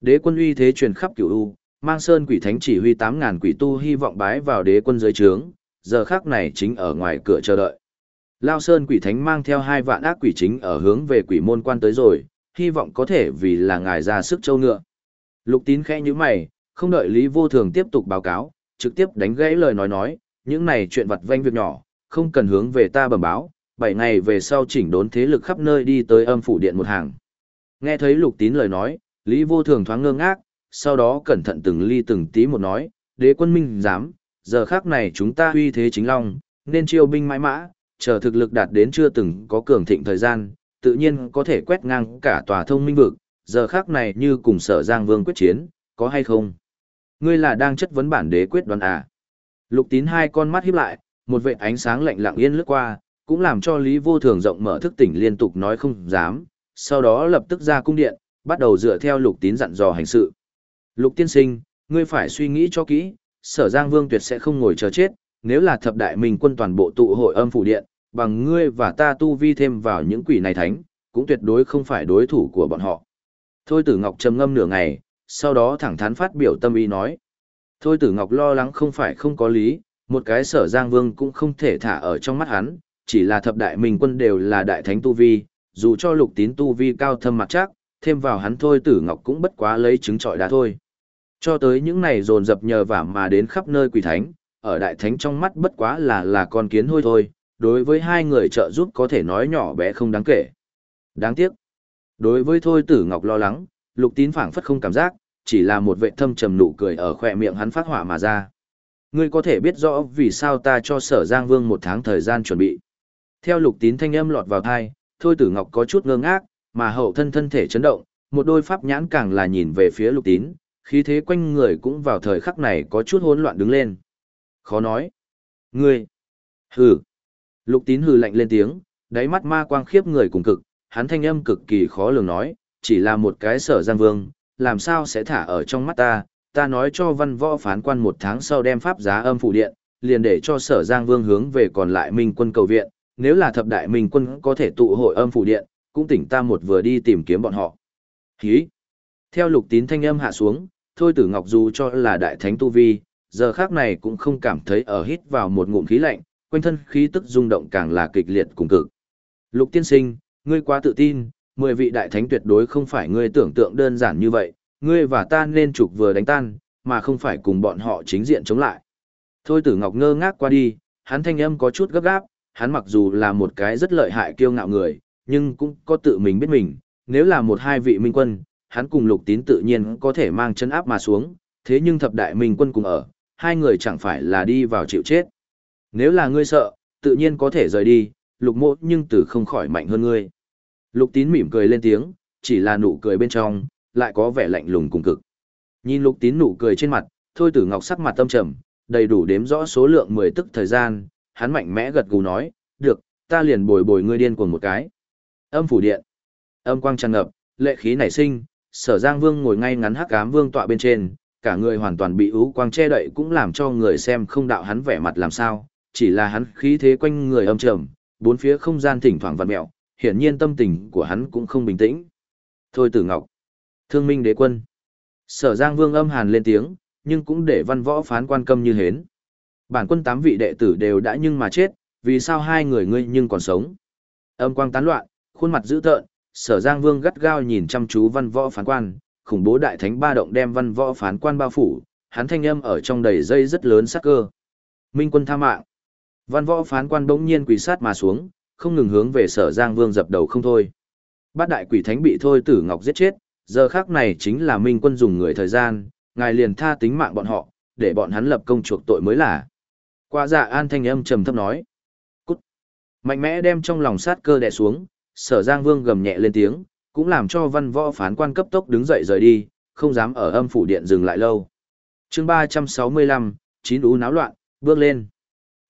[SPEAKER 1] Đế quân uy thế truyền khắp cửu u, mang sơn quỷ thánh chỉ huy 8.000 quỷ tu hy vọng bái vào đế quân dưới trướng, giờ khác này chính ở ngoài cửa chờ đợi. Lao sơn quỷ thánh mang theo hai vạn ác quỷ chính ở hướng về quỷ môn quan tới rồi, hy vọng có thể vì là ngài ra sức châu ngựa. Lục tín khẽ như mày, không đợi Lý vô thường tiếp tục báo cáo, trực tiếp đánh gãy lời nói nói, những này chuyện vặt vanh việc nhỏ, không cần hướng về ta bẩm báo, bảy ngày về sau chỉnh đốn thế lực khắp nơi đi tới âm phủ điện một hàng. Nghe thấy lục tín lời nói, Lý vô thường thoáng ngơ ngác, sau đó cẩn thận từng ly từng tí một nói, đế quân minh dám, giờ khác này chúng ta uy thế chính long, nên chiêu binh mãi mã, chờ thực lực đạt đến chưa từng có cường thịnh thời gian, tự nhiên có thể quét ngang cả tòa thông minh vực, giờ khác này như cùng sở giang vương quyết chiến, có hay không? Ngươi là đang chất vấn bản đế quyết đoán à? Lục tín hai con mắt híp lại, một vệ ánh sáng lạnh lặng yên lướt qua, cũng làm cho Lý Vô Thường rộng mở thức tỉnh liên tục nói không dám, sau đó lập tức ra cung điện, bắt đầu dựa theo lục tín dặn dò hành sự. Lục tiên sinh, ngươi phải suy nghĩ cho kỹ, sở Giang Vương tuyệt sẽ không ngồi chờ chết, nếu là thập đại minh quân toàn bộ tụ hội âm phủ điện, bằng ngươi và ta tu vi thêm vào những quỷ này thánh, cũng tuyệt đối không phải đối thủ của bọn họ. Thôi tử Ngọc trầm ngâm nửa ngày, sau đó thẳng thắn phát biểu tâm ý nói. Thôi tử Ngọc lo lắng không phải không có lý, một cái sở Giang Vương cũng không thể thả ở trong mắt hắn, chỉ là thập đại mình quân đều là đại thánh tu vi, dù cho lục tín tu vi cao thâm mặt chắc, thêm vào hắn thôi tử ngọc cũng bất quá lấy trứng trọi đá thôi. Cho tới những này dồn dập nhờ vả mà đến khắp nơi quỷ thánh, ở đại thánh trong mắt bất quá là là con kiến hôi thôi, đối với hai người trợ giúp có thể nói nhỏ bé không đáng kể. Đáng tiếc. Đối với thôi tử ngọc lo lắng, lục tín phảng phất không cảm giác, chỉ là một vệ thâm trầm nụ cười ở khỏe miệng hắn phát hỏa mà ra. Ngươi có thể biết rõ vì sao ta cho sở Giang Vương một tháng thời gian chuẩn bị. Theo lục tín thanh âm lọt vào tai, thôi tử ngọc có chút ngơ ngác, mà hậu thân thân thể chấn động, một đôi pháp nhãn càng là nhìn về phía lục tín, khí thế quanh người cũng vào thời khắc này có chút hỗn loạn đứng lên. Khó nói. Ngươi. Hừ. Lục tín hừ lạnh lên tiếng, đáy mắt ma quang khiếp người cùng cực, hắn thanh âm cực kỳ khó lường nói, chỉ là một cái sở giang vương, làm sao sẽ thả ở trong mắt ta, ta nói cho văn võ phán quan một tháng sau đem pháp giá âm phủ điện, liền để cho sở giang vương hướng về còn lại minh quân cầu viện, nếu là thập đại minh quân có thể tụ hội âm phủ điện, cũng tỉnh ta một vừa đi tìm kiếm bọn họ. Hí! Theo lục tín thanh âm hạ xuống, thôi tử ngọc dù cho là đại thánh tu vi, giờ khác này cũng không cảm thấy ở hít vào một ngụm khí lạnh, quanh thân khí tức rung động càng là kịch liệt cùng cực. Lục tiên sinh, ngươi quá tự tin, mười vị đại thánh tuyệt đối không phải ngươi tưởng tượng đơn giản như vậy, ngươi và ta nên trục vừa đánh tan, mà không phải cùng bọn họ chính diện chống lại. Thôi tử ngọc ngơ ngác qua đi, hắn thanh âm có chút gấp gáp, hắn mặc dù là một cái rất lợi hại kiêu ngạo người, nhưng cũng có tự mình biết mình, nếu là một hai vị minh quân, hắn cùng lục tín tự nhiên có thể mang chân áp mà xuống, thế nhưng thập đại minh quân cùng ở, hai người chẳng phải là đi vào chịu chết. Nếu là ngươi sợ, tự nhiên có thể rời đi, lục mộ nhưng tử không khỏi mạnh hơn ngươi. Lục tín mỉm cười lên tiếng, chỉ là nụ cười bên trong, lại có vẻ lạnh lùng cùng cực. Nhìn lục tín nụ cười trên mặt, thôi tử ngọc sắc mặt tâm trầm, đầy đủ đếm rõ số lượng 10 tức thời gian, hắn mạnh mẽ gật gù nói, được, ta liền bồi bồi ngươi điên cuồng một cái. Âm phủ điện. Âm quang tràn ngập, lệ khí nảy sinh, sở giang vương ngồi ngay ngắn hắc ám vương tọa bên trên, cả người hoàn toàn bị ú quang che đậy cũng làm cho người xem không đạo hắn vẻ mặt làm sao, chỉ là hắn khí thế quanh người âm trầm, bốn phía không gian thỉnh thoảng vặn mẹo, hiển nhiên tâm tình của hắn cũng không bình tĩnh. Thôi tử ngọc. Thương minh đế quân. Sở giang vương âm hàn lên tiếng, nhưng cũng để văn võ phán quan câm như hến. Bản quân tám vị đệ tử đều đã nhưng mà chết, vì sao hai người ngươi nhưng còn sống? Âm quang tán loạn, khuôn mặt dữ tợn, sở giang vương gắt gao nhìn chăm chú văn võ phán quan, khủng bố đại thánh ba động đem văn võ phán quan bao phủ, hắn thanh âm ở trong đầy dây rất lớn sắc cơ. Minh quân tha mạng. Văn võ phán quan bỗng nhiên quỳ sát mà xuống, không ngừng hướng về sở Giang Vương dập đầu không thôi. Bát đại quỷ thánh bị thôi tử ngọc giết chết, giờ khác này chính là Minh quân dùng người thời gian, ngài liền tha tính mạng bọn họ, để bọn hắn lập công chuộc tội mới là. Qua dạ an thanh âm trầm thấp nói. Cút. Mạnh mẽ đem trong lòng sát cơ đè xuống, sở Giang Vương gầm nhẹ lên tiếng, cũng làm cho văn võ phán quan cấp tốc đứng dậy rời đi, không dám ở âm phủ điện dừng lại lâu. chương 365, chín ú náo loạn, bước lên.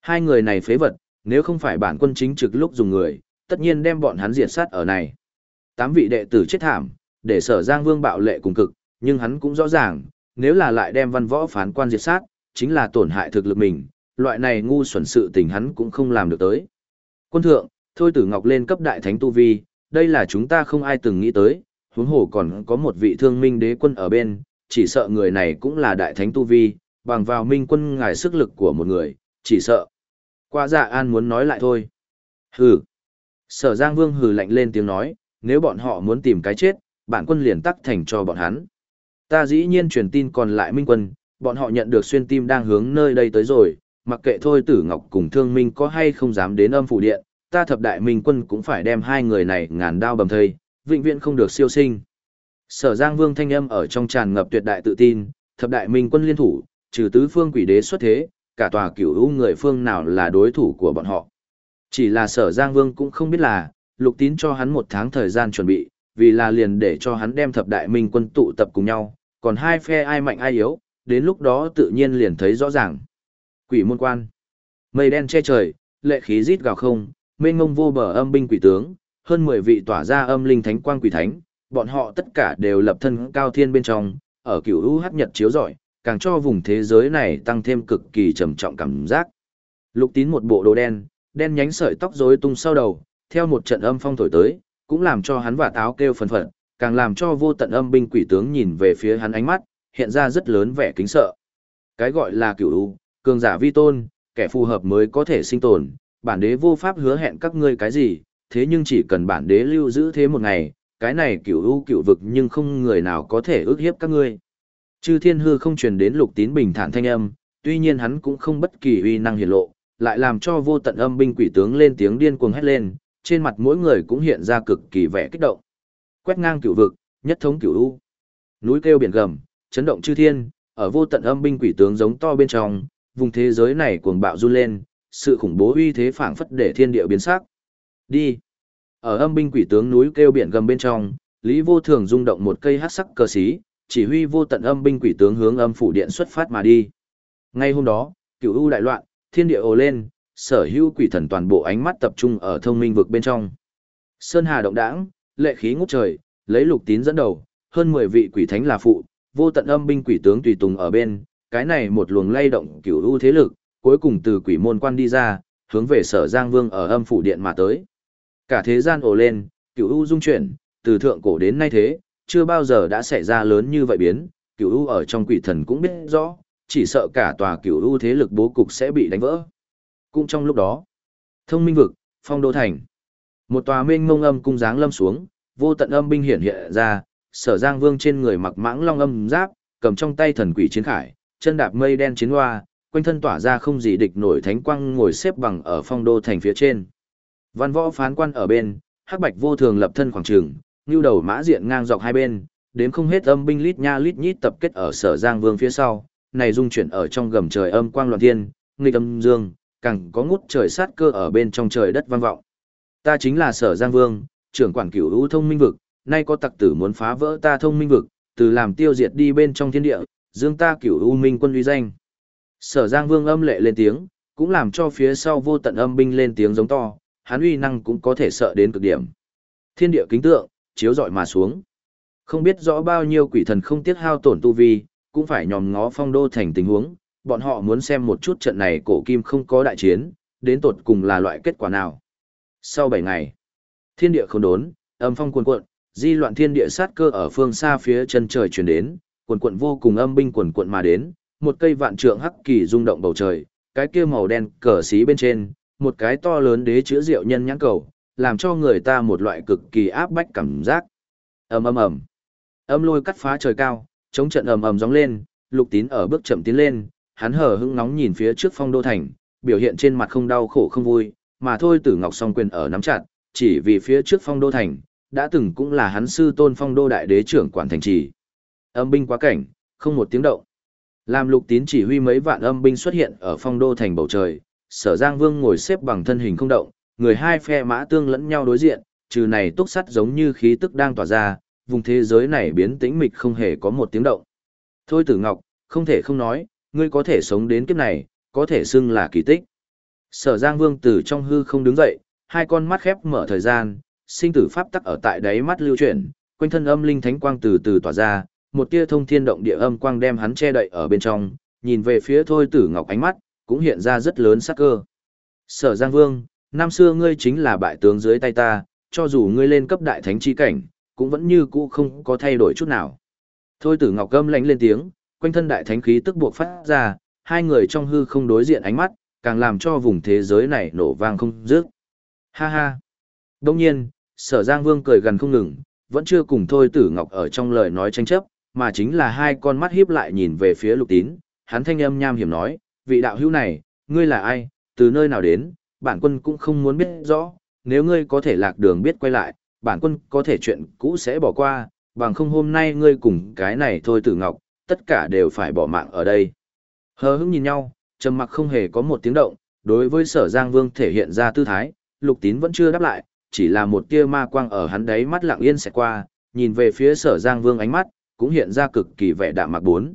[SPEAKER 1] Hai người này phế vật, nếu không phải bản quân chính trực lúc dùng người, tất nhiên đem bọn hắn diệt sát ở này. Tám vị đệ tử chết thảm, để sở Giang Vương bạo lệ cùng cực, nhưng hắn cũng rõ ràng, nếu là lại đem văn võ phán quan diệt sát, chính là tổn hại thực lực mình, loại này ngu xuẩn sự tình hắn cũng không làm được tới. Quân thượng, thôi tử ngọc lên cấp đại thánh tu vi, đây là chúng ta không ai từng nghĩ tới, huống hồ còn có một vị thương minh đế quân ở bên, chỉ sợ người này cũng là đại thánh tu vi, bằng vào minh quân ngài sức lực của một người, chỉ sợ. Qua dạ an muốn nói lại thôi. Hừ. Sở Giang Vương hừ lạnh lên tiếng nói, nếu bọn họ muốn tìm cái chết, bản quân liền tắc thành cho bọn hắn. Ta dĩ nhiên truyền tin còn lại minh quân, bọn họ nhận được xuyên tim đang hướng nơi đây tới rồi, mặc kệ thôi tử ngọc cùng thương minh có hay không dám đến âm phủ điện, ta thập đại minh quân cũng phải đem hai người này ngàn đao bầm thây, vĩnh viễn không được siêu sinh. Sở Giang Vương thanh âm ở trong tràn ngập tuyệt đại tự tin, thập đại minh quân liên thủ, trừ tứ phương quỷ đế xuất thế, cả tòa cửu u người phương nào là đối thủ của bọn họ. Chỉ là sở Giang Vương cũng không biết là, lục tín cho hắn một tháng thời gian chuẩn bị, vì là liền để cho hắn đem thập đại minh quân tụ tập cùng nhau, còn hai phe ai mạnh ai yếu, đến lúc đó tự nhiên liền thấy rõ ràng. Quỷ môn quan. Mây đen che trời, lệ khí rít gào không, mênh ngông vô bờ âm binh quỷ tướng, hơn 10 vị tỏa ra âm linh thánh quang quỷ thánh, bọn họ tất cả đều lập thân cao thiên bên trong, ở cửu u hắc nhật chiếu rọi, càng cho vùng thế giới này tăng thêm cực kỳ trầm trọng cảm giác. Lục tín một bộ đồ đen, đen nhánh sợi tóc rối tung sau đầu, theo một trận âm phong thổi tới, cũng làm cho hắn và táo kêu phần phật, càng làm cho vô tận âm binh quỷ tướng nhìn về phía hắn ánh mắt, hiện ra rất lớn vẻ kính sợ. Cái gọi là cửu u, cường giả vi tôn, kẻ phù hợp mới có thể sinh tồn, bản đế vô pháp hứa hẹn các ngươi cái gì, thế nhưng chỉ cần bản đế lưu giữ thế một ngày, cái này cửu u cửu vực nhưng không người nào có thể ước hiếp các ngươi. Chư thiên hư không truyền đến lục tín bình thản thanh âm, tuy nhiên hắn cũng không bất kỳ uy năng hiển lộ, lại làm cho vô tận âm binh quỷ tướng lên tiếng điên cuồng hét lên, trên mặt mỗi người cũng hiện ra cực kỳ vẻ kích động. Quét ngang cửu vực, nhất thống cửu u. Núi kêu biển gầm, chấn động chư thiên, ở vô tận âm binh quỷ tướng giống to bên trong, vùng thế giới này cuồng bạo run lên, sự khủng bố uy thế phảng phất để thiên địa biến sắc. Đi. Ở âm binh quỷ tướng núi kêu biển gầm bên trong, Lý Vô Thường rung động một cây hắc sắc cờ xí, chỉ huy vô tận âm binh quỷ tướng hướng âm phủ điện xuất phát mà đi. Ngay hôm đó, cửu u đại loạn, thiên địa ồ lên, sở hữu quỷ thần toàn bộ ánh mắt tập trung ở thông minh vực bên trong. Sơn Hà động đãng, lệ khí ngút trời, lấy lục tín dẫn đầu, hơn 10 vị quỷ thánh là phụ, vô tận âm binh quỷ tướng tùy tùng ở bên, cái này một luồng lay động cửu u thế lực, cuối cùng từ quỷ môn quan đi ra, hướng về sở Giang Vương ở âm phủ điện mà tới. Cả thế gian ồ lên, cửu u dung chuyển, từ thượng cổ đến nay thế, chưa bao giờ đã xảy ra lớn như vậy biến, cửu u ở trong quỷ thần cũng biết rõ, chỉ sợ cả tòa cửu u thế lực bố cục sẽ bị đánh vỡ. Cũng trong lúc đó, thông minh vực, phong đô thành, một tòa mênh mông âm cung dáng lâm xuống, vô tận âm binh hiện hiện ra, sở giang vương trên người mặc mãng long âm giáp, cầm trong tay thần quỷ chiến khải, chân đạp mây đen chiến hoa, quanh thân tỏa ra không gì địch nổi thánh quang ngồi xếp bằng ở phong đô thành phía trên. Văn võ phán quan ở bên, hắc bạch vô thường lập thân khoảng trường, ngưu đầu mã diện ngang dọc hai bên, đến không hết âm binh lít nha lít nhít tập kết ở sở giang vương phía sau, này dung chuyển ở trong gầm trời âm quang loạn thiên, nghịch âm dương, càng có ngút trời sát cơ ở bên trong trời đất vang vọng. Ta chính là sở giang vương, trưởng quản cửu hữu thông minh vực, nay có tặc tử muốn phá vỡ ta thông minh vực, từ làm tiêu diệt đi bên trong thiên địa, dương ta cửu u minh quân uy danh. Sở Giang Vương âm lệ lên tiếng, cũng làm cho phía sau vô tận âm binh lên tiếng giống to, hắn uy năng cũng có thể sợ đến cực điểm. Thiên địa kính tượng, chiếu rọi mà xuống. Không biết rõ bao nhiêu quỷ thần không tiếc hao tổn tu vi, cũng phải nhòm ngó phong đô thành tình huống, bọn họ muốn xem một chút trận này cổ kim không có đại chiến, đến tột cùng là loại kết quả nào. Sau 7 ngày, thiên địa không đốn, âm phong cuồn cuộn, di loạn thiên địa sát cơ ở phương xa phía chân trời truyền đến, cuồn cuộn vô cùng âm binh cuồn cuộn mà đến, một cây vạn trượng hắc kỳ rung động bầu trời, cái kia màu đen cờ xí bên trên, một cái to lớn đế chữa rượu nhân nhãn cầu, làm cho người ta một loại cực kỳ áp bách cảm giác. Ầm ầm ầm. Âm lôi cắt phá trời cao, chống trận ầm ầm gióng lên, lục tín ở bước chậm tiến lên, hắn hờ hững nóng nhìn phía trước phong đô thành, biểu hiện trên mặt không đau khổ không vui, mà thôi tử ngọc song quyền ở nắm chặt, chỉ vì phía trước phong đô thành, đã từng cũng là hắn sư tôn phong đô đại đế trưởng quản thành trì. Âm binh quá cảnh, không một tiếng động. Làm lục tín chỉ huy mấy vạn âm binh xuất hiện ở phong đô thành bầu trời, sở giang vương ngồi xếp bằng thân hình không động, người hai phe mã tương lẫn nhau đối diện, trừ này túc sắt giống như khí tức đang tỏa ra, vùng thế giới này biến tĩnh mịch không hề có một tiếng động. Thôi tử ngọc, không thể không nói, ngươi có thể sống đến kiếp này, có thể xưng là kỳ tích. Sở Giang Vương từ trong hư không đứng dậy, hai con mắt khép mở thời gian, sinh tử pháp tắc ở tại đáy mắt lưu chuyển, quanh thân âm linh thánh quang từ từ tỏa ra, một tia thông thiên động địa âm quang đem hắn che đậy ở bên trong, nhìn về phía Thôi Tử Ngọc ánh mắt cũng hiện ra rất lớn sắc cơ. Sở Giang Vương, năm xưa ngươi chính là bại tướng dưới tay ta, cho dù ngươi lên cấp đại thánh chi cảnh, cũng vẫn như cũ không có thay đổi chút nào. Thôi Tử Ngọc gâm lánh lên tiếng, quanh thân đại thánh khí tức buộc phát ra, hai người trong hư không đối diện ánh mắt, càng làm cho vùng thế giới này nổ vang không dứt. Ha ha. Đông nhiên, sở giang vương cười gần không ngừng, vẫn chưa cùng thôi tử ngọc ở trong lời nói tranh chấp, mà chính là hai con mắt hiếp lại nhìn về phía lục tín, hắn thanh âm nham hiểm nói, vị đạo hữu này, ngươi là ai, từ nơi nào đến, bản quân cũng không muốn biết rõ, nếu ngươi có thể lạc đường biết quay lại, bản quân có thể chuyện cũ sẽ bỏ qua, bằng không hôm nay ngươi cùng cái này thôi tử ngọc, tất cả đều phải bỏ mạng ở đây. Hờ hững nhìn nhau, trầm mặc không hề có một tiếng động, đối với sở giang vương thể hiện ra tư thái, lục tín vẫn chưa đáp lại, chỉ là một tia ma quang ở hắn đấy mắt lặng yên sẽ qua, nhìn về phía sở giang vương ánh mắt, cũng hiện ra cực kỳ vẻ đạm mạc bốn.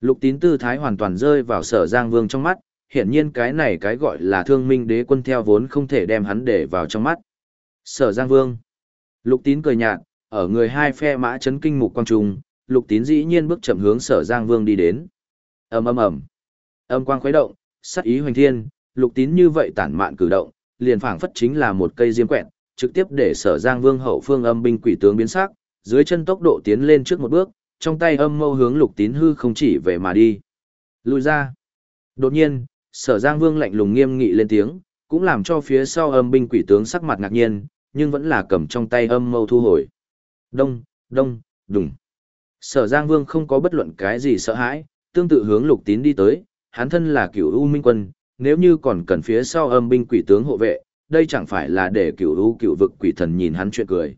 [SPEAKER 1] Lục tín tư thái hoàn toàn rơi vào sở giang vương trong mắt, hiển nhiên cái này cái gọi là thương minh đế quân theo vốn không thể đem hắn để vào trong mắt. Sở giang vương. Lục tín cười nhạt, ở người hai phe mã chấn kinh mục quang trùng lục tín dĩ nhiên bước chậm hướng sở giang vương đi đến. ầm ầm ầm Âm quang khuấy động, sắc ý hoành thiên, lục tín như vậy tản mạn cử động, liền phảng phất chính là một cây diêm quẹt, trực tiếp để sở giang vương hậu phương âm binh quỷ tướng biến sắc, dưới chân tốc độ tiến lên trước một bước, trong tay âm mâu hướng lục tín hư không chỉ về mà đi. Lùi ra. Đột nhiên, sở giang vương lạnh lùng nghiêm nghị lên tiếng, cũng làm cho phía sau âm binh quỷ tướng sắc mặt ngạc nhiên, nhưng vẫn là cầm trong tay âm mâu thu hồi. Đông, đông, đùng. Sở giang vương không có bất luận cái gì sợ hãi, tương tự hướng lục tín đi tới, hắn thân là cựu U Minh Quân, nếu như còn cần phía sau âm binh quỷ tướng hộ vệ, đây chẳng phải là để cựu U cựu vực quỷ thần nhìn hắn chuyện cười.